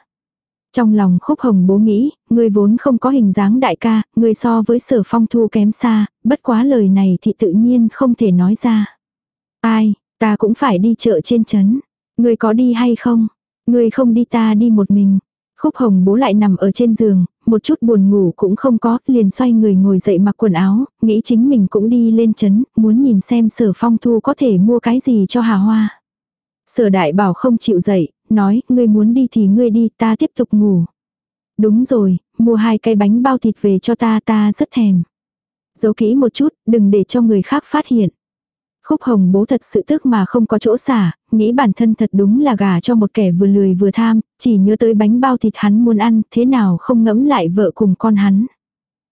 Trong lòng khúc hồng bố nghĩ, người vốn không có hình dáng đại ca, người so với sở phong thu kém xa, bất quá lời này thì tự nhiên không thể nói ra. Ai, ta cũng phải đi chợ trên chấn. Người có đi hay không? Người không đi ta đi một mình. Khúc hồng bố lại nằm ở trên giường, một chút buồn ngủ cũng không có, liền xoay người ngồi dậy mặc quần áo, nghĩ chính mình cũng đi lên chấn, muốn nhìn xem sở phong thu có thể mua cái gì cho hà hoa. Sở đại bảo không chịu dậy, nói, ngươi muốn đi thì ngươi đi, ta tiếp tục ngủ. Đúng rồi, mua hai cái bánh bao thịt về cho ta, ta rất thèm. Giấu kỹ một chút, đừng để cho người khác phát hiện. Khúc hồng bố thật sự tức mà không có chỗ xả, nghĩ bản thân thật đúng là gà cho một kẻ vừa lười vừa tham, chỉ nhớ tới bánh bao thịt hắn muốn ăn, thế nào không ngẫm lại vợ cùng con hắn.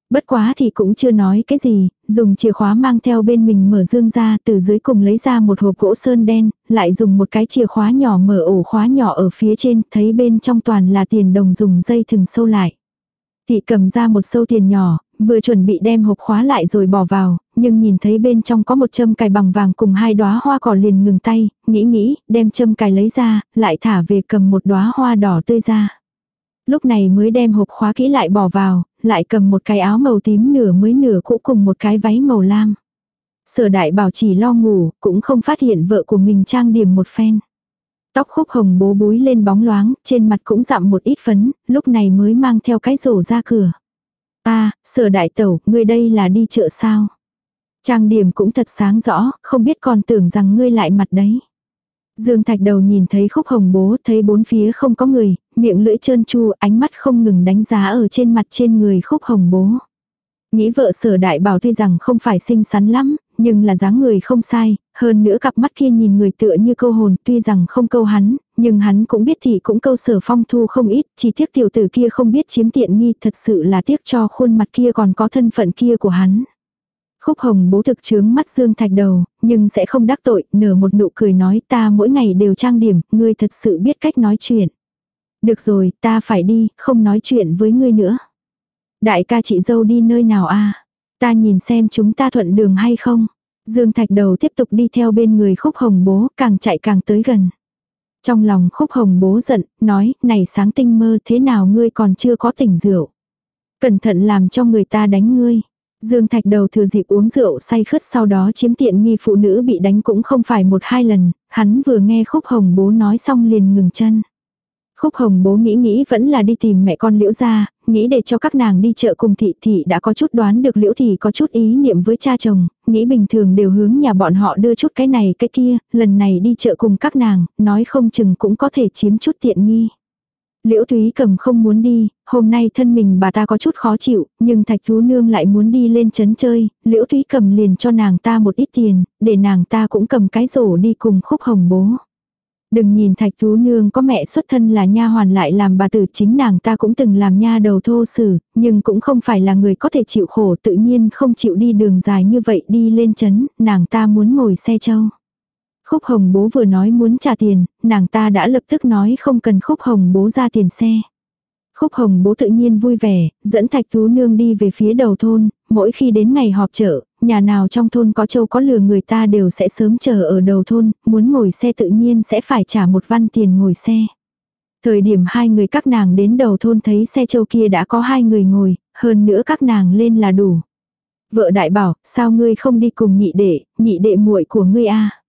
Bất quá thì cũng chưa nói cái gì, dùng chìa khóa mang theo bên mình mở dương ra từ dưới cùng lấy ra một hộp gỗ sơn đen, lại dùng một cái chìa khóa nhỏ mở ổ khóa nhỏ ở phía trên, thấy bên trong toàn là tiền đồng dùng dây thừng sâu lại. Thị cầm ra một sâu tiền nhỏ, vừa chuẩn bị đem hộp khóa lại rồi bỏ vào, nhưng nhìn thấy bên trong có một châm cài bằng vàng cùng hai đóa hoa cỏ liền ngừng tay, nghĩ nghĩ, đem châm cài lấy ra, lại thả về cầm một đóa hoa đỏ tươi ra. Lúc này mới đem hộp khóa kỹ lại bỏ vào, lại cầm một cái áo màu tím nửa mới nửa cũ cùng một cái váy màu lam. Sở đại bảo chỉ lo ngủ, cũng không phát hiện vợ của mình trang điểm một phen. Tóc khúc hồng bố búi lên bóng loáng, trên mặt cũng dặm một ít phấn, lúc này mới mang theo cái rổ ra cửa. Ta, sở đại tẩu, ngươi đây là đi chợ sao? Trang điểm cũng thật sáng rõ, không biết còn tưởng rằng ngươi lại mặt đấy. Dương Thạch đầu nhìn thấy khúc hồng bố, thấy bốn phía không có người, miệng lưỡi trơn chu, ánh mắt không ngừng đánh giá ở trên mặt trên người khúc hồng bố. Nghĩ vợ sở đại bảo tuy rằng không phải xinh xắn lắm, nhưng là dáng người không sai, hơn nữa cặp mắt kia nhìn người tựa như câu hồn tuy rằng không câu hắn, nhưng hắn cũng biết thì cũng câu sở phong thu không ít, chỉ tiếc tiểu tử kia không biết chiếm tiện nghi thật sự là tiếc cho khuôn mặt kia còn có thân phận kia của hắn. Khúc hồng bố thực chướng mắt Dương Thạch đầu, nhưng sẽ không đắc tội, nở một nụ cười nói ta mỗi ngày đều trang điểm, ngươi thật sự biết cách nói chuyện. Được rồi, ta phải đi, không nói chuyện với ngươi nữa. Đại ca chị dâu đi nơi nào a Ta nhìn xem chúng ta thuận đường hay không. Dương Thạch đầu tiếp tục đi theo bên người khúc hồng bố, càng chạy càng tới gần. Trong lòng khúc hồng bố giận, nói, này sáng tinh mơ thế nào ngươi còn chưa có tỉnh rượu. Cẩn thận làm cho người ta đánh ngươi. Dương Thạch đầu thừa dịp uống rượu say khất sau đó chiếm tiện nghi phụ nữ bị đánh cũng không phải một hai lần, hắn vừa nghe khúc hồng bố nói xong liền ngừng chân. Khúc hồng bố nghĩ nghĩ vẫn là đi tìm mẹ con liễu ra, nghĩ để cho các nàng đi chợ cùng thị thị đã có chút đoán được liễu thì có chút ý niệm với cha chồng, nghĩ bình thường đều hướng nhà bọn họ đưa chút cái này cái kia, lần này đi chợ cùng các nàng, nói không chừng cũng có thể chiếm chút tiện nghi. Liễu Thúy cầm không muốn đi, hôm nay thân mình bà ta có chút khó chịu, nhưng Thạch Thú Nương lại muốn đi lên chấn chơi, Liễu Thúy cầm liền cho nàng ta một ít tiền, để nàng ta cũng cầm cái rổ đi cùng khúc hồng bố. Đừng nhìn Thạch Thú Nương có mẹ xuất thân là nha hoàn lại làm bà tử chính nàng ta cũng từng làm nha đầu thô sử, nhưng cũng không phải là người có thể chịu khổ tự nhiên không chịu đi đường dài như vậy đi lên chấn, nàng ta muốn ngồi xe châu. Khúc hồng bố vừa nói muốn trả tiền, nàng ta đã lập tức nói không cần khúc hồng bố ra tiền xe. Khúc hồng bố tự nhiên vui vẻ, dẫn thạch tú nương đi về phía đầu thôn, mỗi khi đến ngày họp chợ, nhà nào trong thôn có châu có lừa người ta đều sẽ sớm chờ ở đầu thôn, muốn ngồi xe tự nhiên sẽ phải trả một văn tiền ngồi xe. Thời điểm hai người các nàng đến đầu thôn thấy xe châu kia đã có hai người ngồi, hơn nữa các nàng lên là đủ. Vợ đại bảo, sao ngươi không đi cùng nhị đệ, nhị đệ muội của ngươi a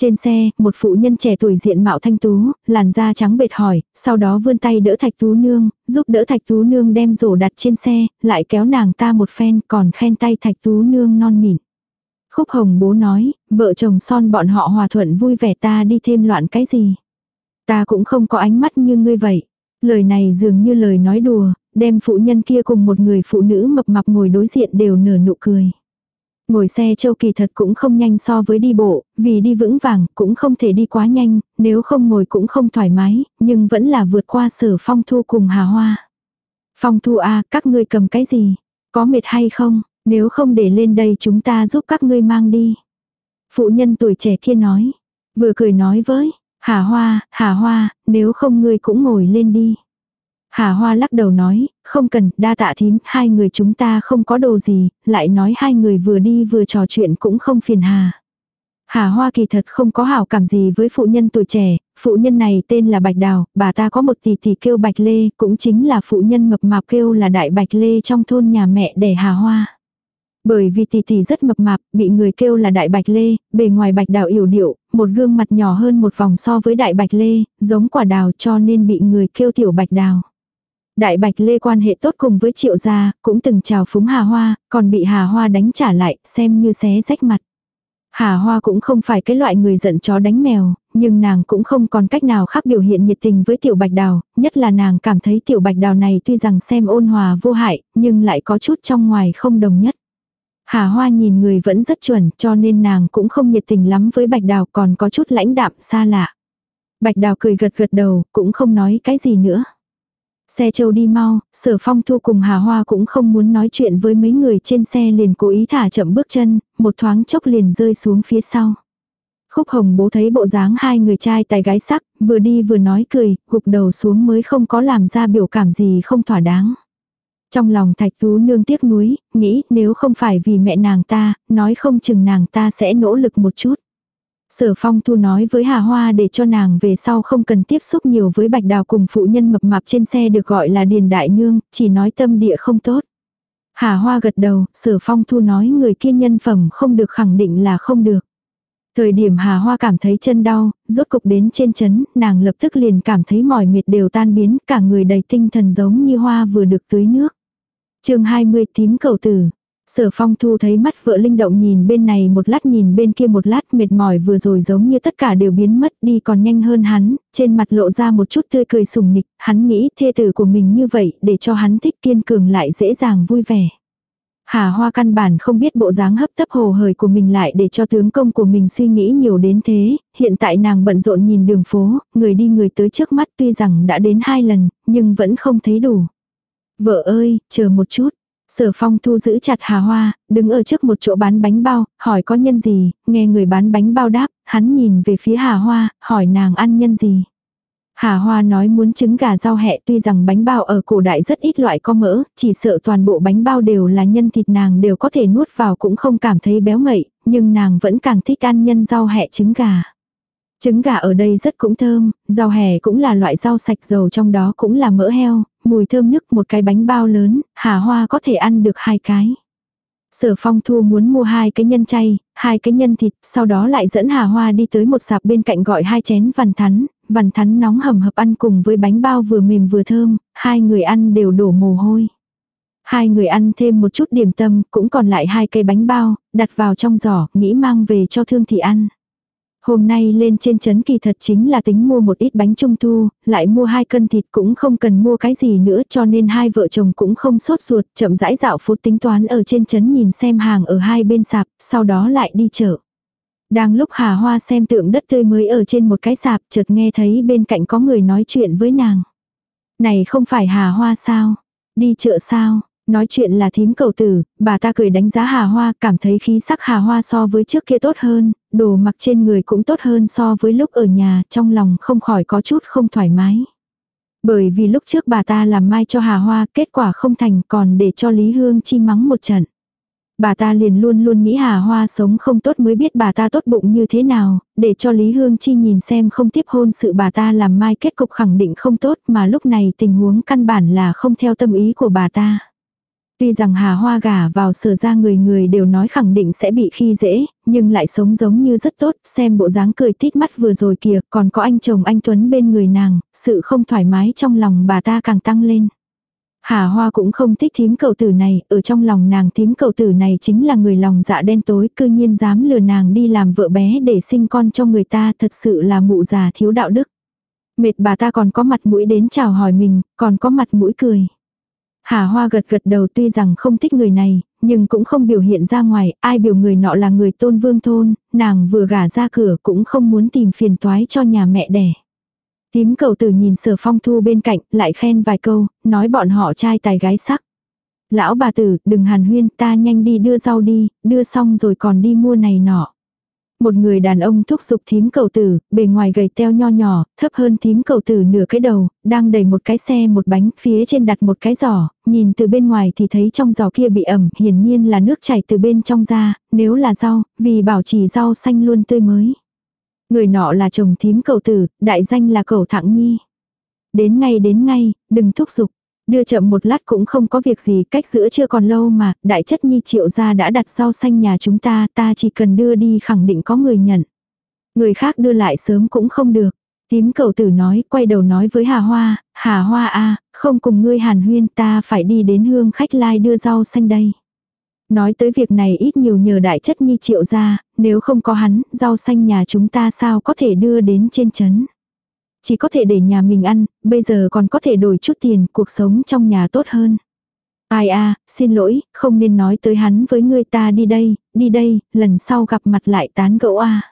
trên xe, một phụ nhân trẻ tuổi diện mạo thanh tú, làn da trắng bệt hỏi, sau đó vươn tay đỡ thạch tú nương, giúp đỡ thạch tú nương đem rổ đặt trên xe, lại kéo nàng ta một phen còn khen tay thạch tú nương non mịn. Khúc hồng bố nói, vợ chồng son bọn họ hòa thuận vui vẻ ta đi thêm loạn cái gì. Ta cũng không có ánh mắt như ngươi vậy. Lời này dường như lời nói đùa, đem phụ nhân kia cùng một người phụ nữ mập mạp ngồi đối diện đều nở nụ cười. Ngồi xe châu kỳ thật cũng không nhanh so với đi bộ, vì đi vững vàng cũng không thể đi quá nhanh, nếu không ngồi cũng không thoải mái, nhưng vẫn là vượt qua sở phong thu cùng hà hoa. Phong thu a các ngươi cầm cái gì? Có mệt hay không? Nếu không để lên đây chúng ta giúp các ngươi mang đi. Phụ nhân tuổi trẻ kia nói. Vừa cười nói với, Hà Hoa, Hà Hoa, nếu không ngươi cũng ngồi lên đi. Hà Hoa lắc đầu nói, không cần, đa tạ thím, hai người chúng ta không có đồ gì, lại nói hai người vừa đi vừa trò chuyện cũng không phiền Hà. Hà Hoa kỳ thật không có hảo cảm gì với phụ nhân tuổi trẻ, phụ nhân này tên là Bạch Đào, bà ta có một tỷ tỷ kêu Bạch Lê, cũng chính là phụ nhân mập mạp kêu là Đại Bạch Lê trong thôn nhà mẹ đẻ Hà Hoa. Bởi vì tỷ tỷ rất mập mạp, bị người kêu là Đại Bạch Lê, bề ngoài Bạch Đào yểu điệu, một gương mặt nhỏ hơn một vòng so với Đại Bạch Lê, giống quả đào cho nên bị người kêu tiểu Bạch Đào. Đại Bạch Lê quan hệ tốt cùng với Triệu gia, cũng từng chào phúng Hà Hoa, còn bị Hà Hoa đánh trả lại, xem như xé rách mặt. Hà Hoa cũng không phải cái loại người giận chó đánh mèo, nhưng nàng cũng không còn cách nào khác biểu hiện nhiệt tình với Tiểu Bạch Đào, nhất là nàng cảm thấy Tiểu Bạch Đào này tuy rằng xem ôn hòa vô hại, nhưng lại có chút trong ngoài không đồng nhất. Hà Hoa nhìn người vẫn rất chuẩn cho nên nàng cũng không nhiệt tình lắm với Bạch Đào còn có chút lãnh đạm xa lạ. Bạch Đào cười gật gật đầu, cũng không nói cái gì nữa. Xe châu đi mau, sở phong thu cùng Hà Hoa cũng không muốn nói chuyện với mấy người trên xe liền cố ý thả chậm bước chân, một thoáng chốc liền rơi xuống phía sau. Khúc hồng bố thấy bộ dáng hai người trai tài gái sắc, vừa đi vừa nói cười, gục đầu xuống mới không có làm ra biểu cảm gì không thỏa đáng. Trong lòng thạch tú nương tiếc nuối, nghĩ nếu không phải vì mẹ nàng ta, nói không chừng nàng ta sẽ nỗ lực một chút. Sở phong thu nói với Hà Hoa để cho nàng về sau không cần tiếp xúc nhiều với bạch đào cùng phụ nhân mập mạp trên xe được gọi là điền đại nương, chỉ nói tâm địa không tốt. Hà Hoa gật đầu, sở phong thu nói người kia nhân phẩm không được khẳng định là không được. Thời điểm Hà Hoa cảm thấy chân đau, rốt cục đến trên chấn, nàng lập tức liền cảm thấy mỏi mệt đều tan biến, cả người đầy tinh thần giống như hoa vừa được tưới nước. chương 20 tím cầu tử, Sở phong thu thấy mắt vợ linh động nhìn bên này một lát nhìn bên kia một lát mệt mỏi vừa rồi giống như tất cả đều biến mất đi còn nhanh hơn hắn, trên mặt lộ ra một chút tươi cười sùng nịch, hắn nghĩ thê tử của mình như vậy để cho hắn thích kiên cường lại dễ dàng vui vẻ. Hà Hoa căn bản không biết bộ dáng hấp tấp hồ hời của mình lại để cho tướng công của mình suy nghĩ nhiều đến thế, hiện tại nàng bận rộn nhìn đường phố, người đi người tới trước mắt tuy rằng đã đến hai lần, nhưng vẫn không thấy đủ. Vợ ơi, chờ một chút, Sở phong thu giữ chặt hà hoa, đứng ở trước một chỗ bán bánh bao, hỏi có nhân gì, nghe người bán bánh bao đáp, hắn nhìn về phía hà hoa, hỏi nàng ăn nhân gì. Hà Hoa nói muốn trứng gà rau hẹ tuy rằng bánh bao ở cổ đại rất ít loại có mỡ, chỉ sợ toàn bộ bánh bao đều là nhân thịt nàng đều có thể nuốt vào cũng không cảm thấy béo ngậy, nhưng nàng vẫn càng thích ăn nhân rau hẹ trứng gà. Trứng gà ở đây rất cũng thơm, rau hẹ cũng là loại rau sạch dầu trong đó cũng là mỡ heo, mùi thơm nức một cái bánh bao lớn, hà hoa có thể ăn được hai cái. Sở phong thu muốn mua hai cái nhân chay, hai cái nhân thịt, sau đó lại dẫn Hà Hoa đi tới một sạp bên cạnh gọi hai chén vằn thắn, vằn thắn nóng hầm hập ăn cùng với bánh bao vừa mềm vừa thơm, hai người ăn đều đổ mồ hôi. Hai người ăn thêm một chút điểm tâm, cũng còn lại hai cây bánh bao, đặt vào trong giỏ, nghĩ mang về cho thương thị ăn. Hôm nay lên trên chấn kỳ thật chính là tính mua một ít bánh trung thu, lại mua hai cân thịt cũng không cần mua cái gì nữa cho nên hai vợ chồng cũng không sốt ruột, chậm rãi dạo phố tính toán ở trên chấn nhìn xem hàng ở hai bên sạp, sau đó lại đi chợ. Đang lúc Hà Hoa xem tượng đất tươi mới ở trên một cái sạp, chợt nghe thấy bên cạnh có người nói chuyện với nàng. Này không phải Hà Hoa sao? Đi chợ sao? Nói chuyện là thím cầu tử, bà ta cười đánh giá Hà Hoa, cảm thấy khí sắc Hà Hoa so với trước kia tốt hơn, đồ mặc trên người cũng tốt hơn so với lúc ở nhà, trong lòng không khỏi có chút không thoải mái. Bởi vì lúc trước bà ta làm mai cho Hà Hoa, kết quả không thành còn để cho Lý Hương chi mắng một trận. Bà ta liền luôn luôn nghĩ Hà Hoa sống không tốt mới biết bà ta tốt bụng như thế nào, để cho Lý Hương Chi nhìn xem không tiếp hôn sự bà ta làm mai kết cục khẳng định không tốt mà lúc này tình huống căn bản là không theo tâm ý của bà ta. Tuy rằng Hà Hoa gả vào sở ra người người đều nói khẳng định sẽ bị khi dễ, nhưng lại sống giống như rất tốt, xem bộ dáng cười tít mắt vừa rồi kìa, còn có anh chồng anh Tuấn bên người nàng, sự không thoải mái trong lòng bà ta càng tăng lên. Hà Hoa cũng không thích thím cầu tử này, ở trong lòng nàng thím cầu tử này chính là người lòng dạ đen tối, cư nhiên dám lừa nàng đi làm vợ bé để sinh con cho người ta, thật sự là mụ già thiếu đạo đức. Mệt bà ta còn có mặt mũi đến chào hỏi mình, còn có mặt mũi cười. Hà Hoa gật gật đầu tuy rằng không thích người này, nhưng cũng không biểu hiện ra ngoài, ai biểu người nọ là người tôn vương thôn, nàng vừa gả ra cửa cũng không muốn tìm phiền toái cho nhà mẹ đẻ. Tím cầu tử nhìn sở phong thu bên cạnh, lại khen vài câu, nói bọn họ trai tài gái sắc. Lão bà tử, đừng hàn huyên, ta nhanh đi đưa rau đi, đưa xong rồi còn đi mua này nọ. Một người đàn ông thúc giục thím cầu tử, bề ngoài gầy teo nho nhỏ, thấp hơn thím cầu tử nửa cái đầu, đang đẩy một cái xe một bánh, phía trên đặt một cái giỏ, nhìn từ bên ngoài thì thấy trong giỏ kia bị ẩm, hiển nhiên là nước chảy từ bên trong ra, nếu là rau, vì bảo trì rau xanh luôn tươi mới. Người nọ là chồng thím cầu tử, đại danh là cầu thẳng nhi. Đến ngay đến ngay, đừng thúc giục. Đưa chậm một lát cũng không có việc gì, cách giữa chưa còn lâu mà, đại chất nhi triệu gia đã đặt rau xanh nhà chúng ta, ta chỉ cần đưa đi khẳng định có người nhận. Người khác đưa lại sớm cũng không được. Tím cầu tử nói, quay đầu nói với Hà Hoa, Hà Hoa a không cùng ngươi hàn huyên ta phải đi đến hương khách lai đưa rau xanh đây. Nói tới việc này ít nhiều nhờ đại chất nhi triệu ra, nếu không có hắn, rau xanh nhà chúng ta sao có thể đưa đến trên chấn. Chỉ có thể để nhà mình ăn, bây giờ còn có thể đổi chút tiền, cuộc sống trong nhà tốt hơn. Ai a xin lỗi, không nên nói tới hắn với người ta đi đây, đi đây, lần sau gặp mặt lại tán gẫu a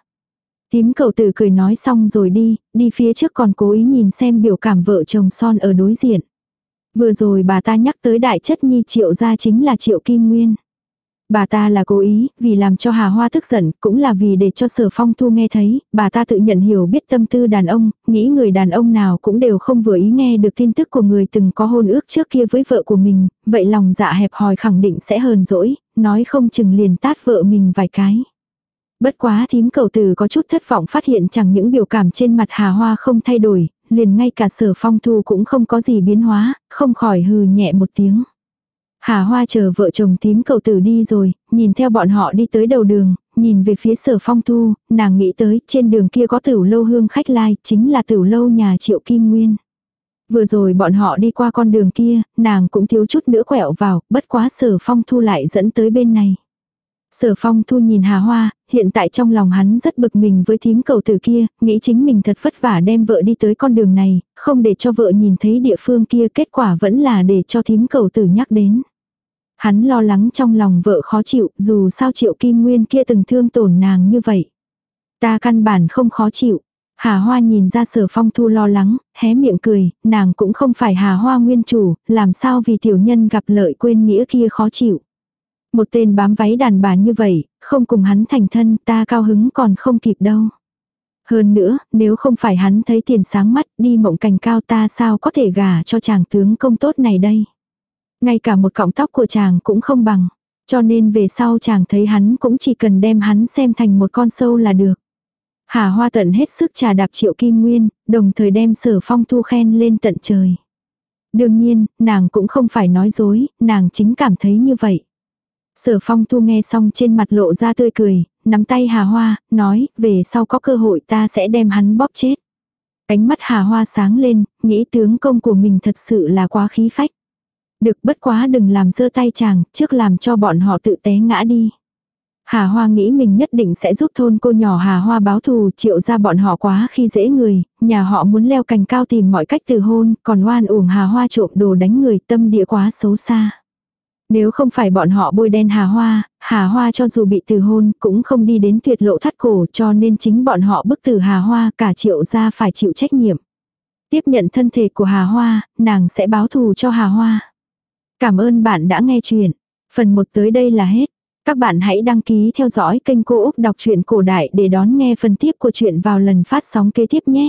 Tím cầu tử cười nói xong rồi đi, đi phía trước còn cố ý nhìn xem biểu cảm vợ chồng son ở đối diện. Vừa rồi bà ta nhắc tới đại chất nhi triệu gia chính là triệu kim nguyên. Bà ta là cố ý, vì làm cho Hà Hoa tức giận, cũng là vì để cho sở phong thu nghe thấy, bà ta tự nhận hiểu biết tâm tư đàn ông, nghĩ người đàn ông nào cũng đều không vừa ý nghe được tin tức của người từng có hôn ước trước kia với vợ của mình, vậy lòng dạ hẹp hòi khẳng định sẽ hờn dỗi, nói không chừng liền tát vợ mình vài cái. Bất quá thím cầu tử có chút thất vọng phát hiện chẳng những biểu cảm trên mặt Hà Hoa không thay đổi, liền ngay cả sở phong thu cũng không có gì biến hóa, không khỏi hừ nhẹ một tiếng. Hà Hoa chờ vợ chồng tím cầu tử đi rồi, nhìn theo bọn họ đi tới đầu đường, nhìn về phía sở phong thu, nàng nghĩ tới trên đường kia có tửu lâu hương khách lai, chính là tửu lâu nhà triệu kim nguyên. Vừa rồi bọn họ đi qua con đường kia, nàng cũng thiếu chút nữa quẹo vào, bất quá sở phong thu lại dẫn tới bên này. Sở phong thu nhìn Hà Hoa, hiện tại trong lòng hắn rất bực mình với thím cầu tử kia, nghĩ chính mình thật vất vả đem vợ đi tới con đường này, không để cho vợ nhìn thấy địa phương kia kết quả vẫn là để cho thím cầu tử nhắc đến. Hắn lo lắng trong lòng vợ khó chịu, dù sao triệu kim nguyên kia từng thương tổn nàng như vậy. Ta căn bản không khó chịu. Hà Hoa nhìn ra sở phong thu lo lắng, hé miệng cười, nàng cũng không phải Hà Hoa nguyên chủ, làm sao vì tiểu nhân gặp lợi quên nghĩa kia khó chịu. Một tên bám váy đàn bà như vậy, không cùng hắn thành thân ta cao hứng còn không kịp đâu. Hơn nữa, nếu không phải hắn thấy tiền sáng mắt đi mộng cành cao ta sao có thể gả cho chàng tướng công tốt này đây. Ngay cả một cọng tóc của chàng cũng không bằng. Cho nên về sau chàng thấy hắn cũng chỉ cần đem hắn xem thành một con sâu là được. Hà hoa tận hết sức trà đạp triệu kim nguyên, đồng thời đem sở phong thu khen lên tận trời. Đương nhiên, nàng cũng không phải nói dối, nàng chính cảm thấy như vậy. Sở phong thu nghe xong trên mặt lộ ra tươi cười, nắm tay Hà Hoa, nói, về sau có cơ hội ta sẽ đem hắn bóp chết. Ánh mắt Hà Hoa sáng lên, nghĩ tướng công của mình thật sự là quá khí phách. Được bất quá đừng làm dơ tay chàng, trước làm cho bọn họ tự té ngã đi. Hà Hoa nghĩ mình nhất định sẽ giúp thôn cô nhỏ Hà Hoa báo thù triệu ra bọn họ quá khi dễ người, nhà họ muốn leo cành cao tìm mọi cách từ hôn, còn oan uổng Hà Hoa trộm đồ đánh người tâm địa quá xấu xa. Nếu không phải bọn họ bôi đen Hà Hoa, Hà Hoa cho dù bị từ hôn cũng không đi đến tuyệt lộ thắt cổ cho nên chính bọn họ bức tử Hà Hoa cả triệu ra phải chịu trách nhiệm. Tiếp nhận thân thể của Hà Hoa, nàng sẽ báo thù cho Hà Hoa. Cảm ơn bạn đã nghe chuyện. Phần 1 tới đây là hết. Các bạn hãy đăng ký theo dõi kênh Cô Úc Đọc truyện Cổ Đại để đón nghe phần tiếp của chuyện vào lần phát sóng kế tiếp nhé.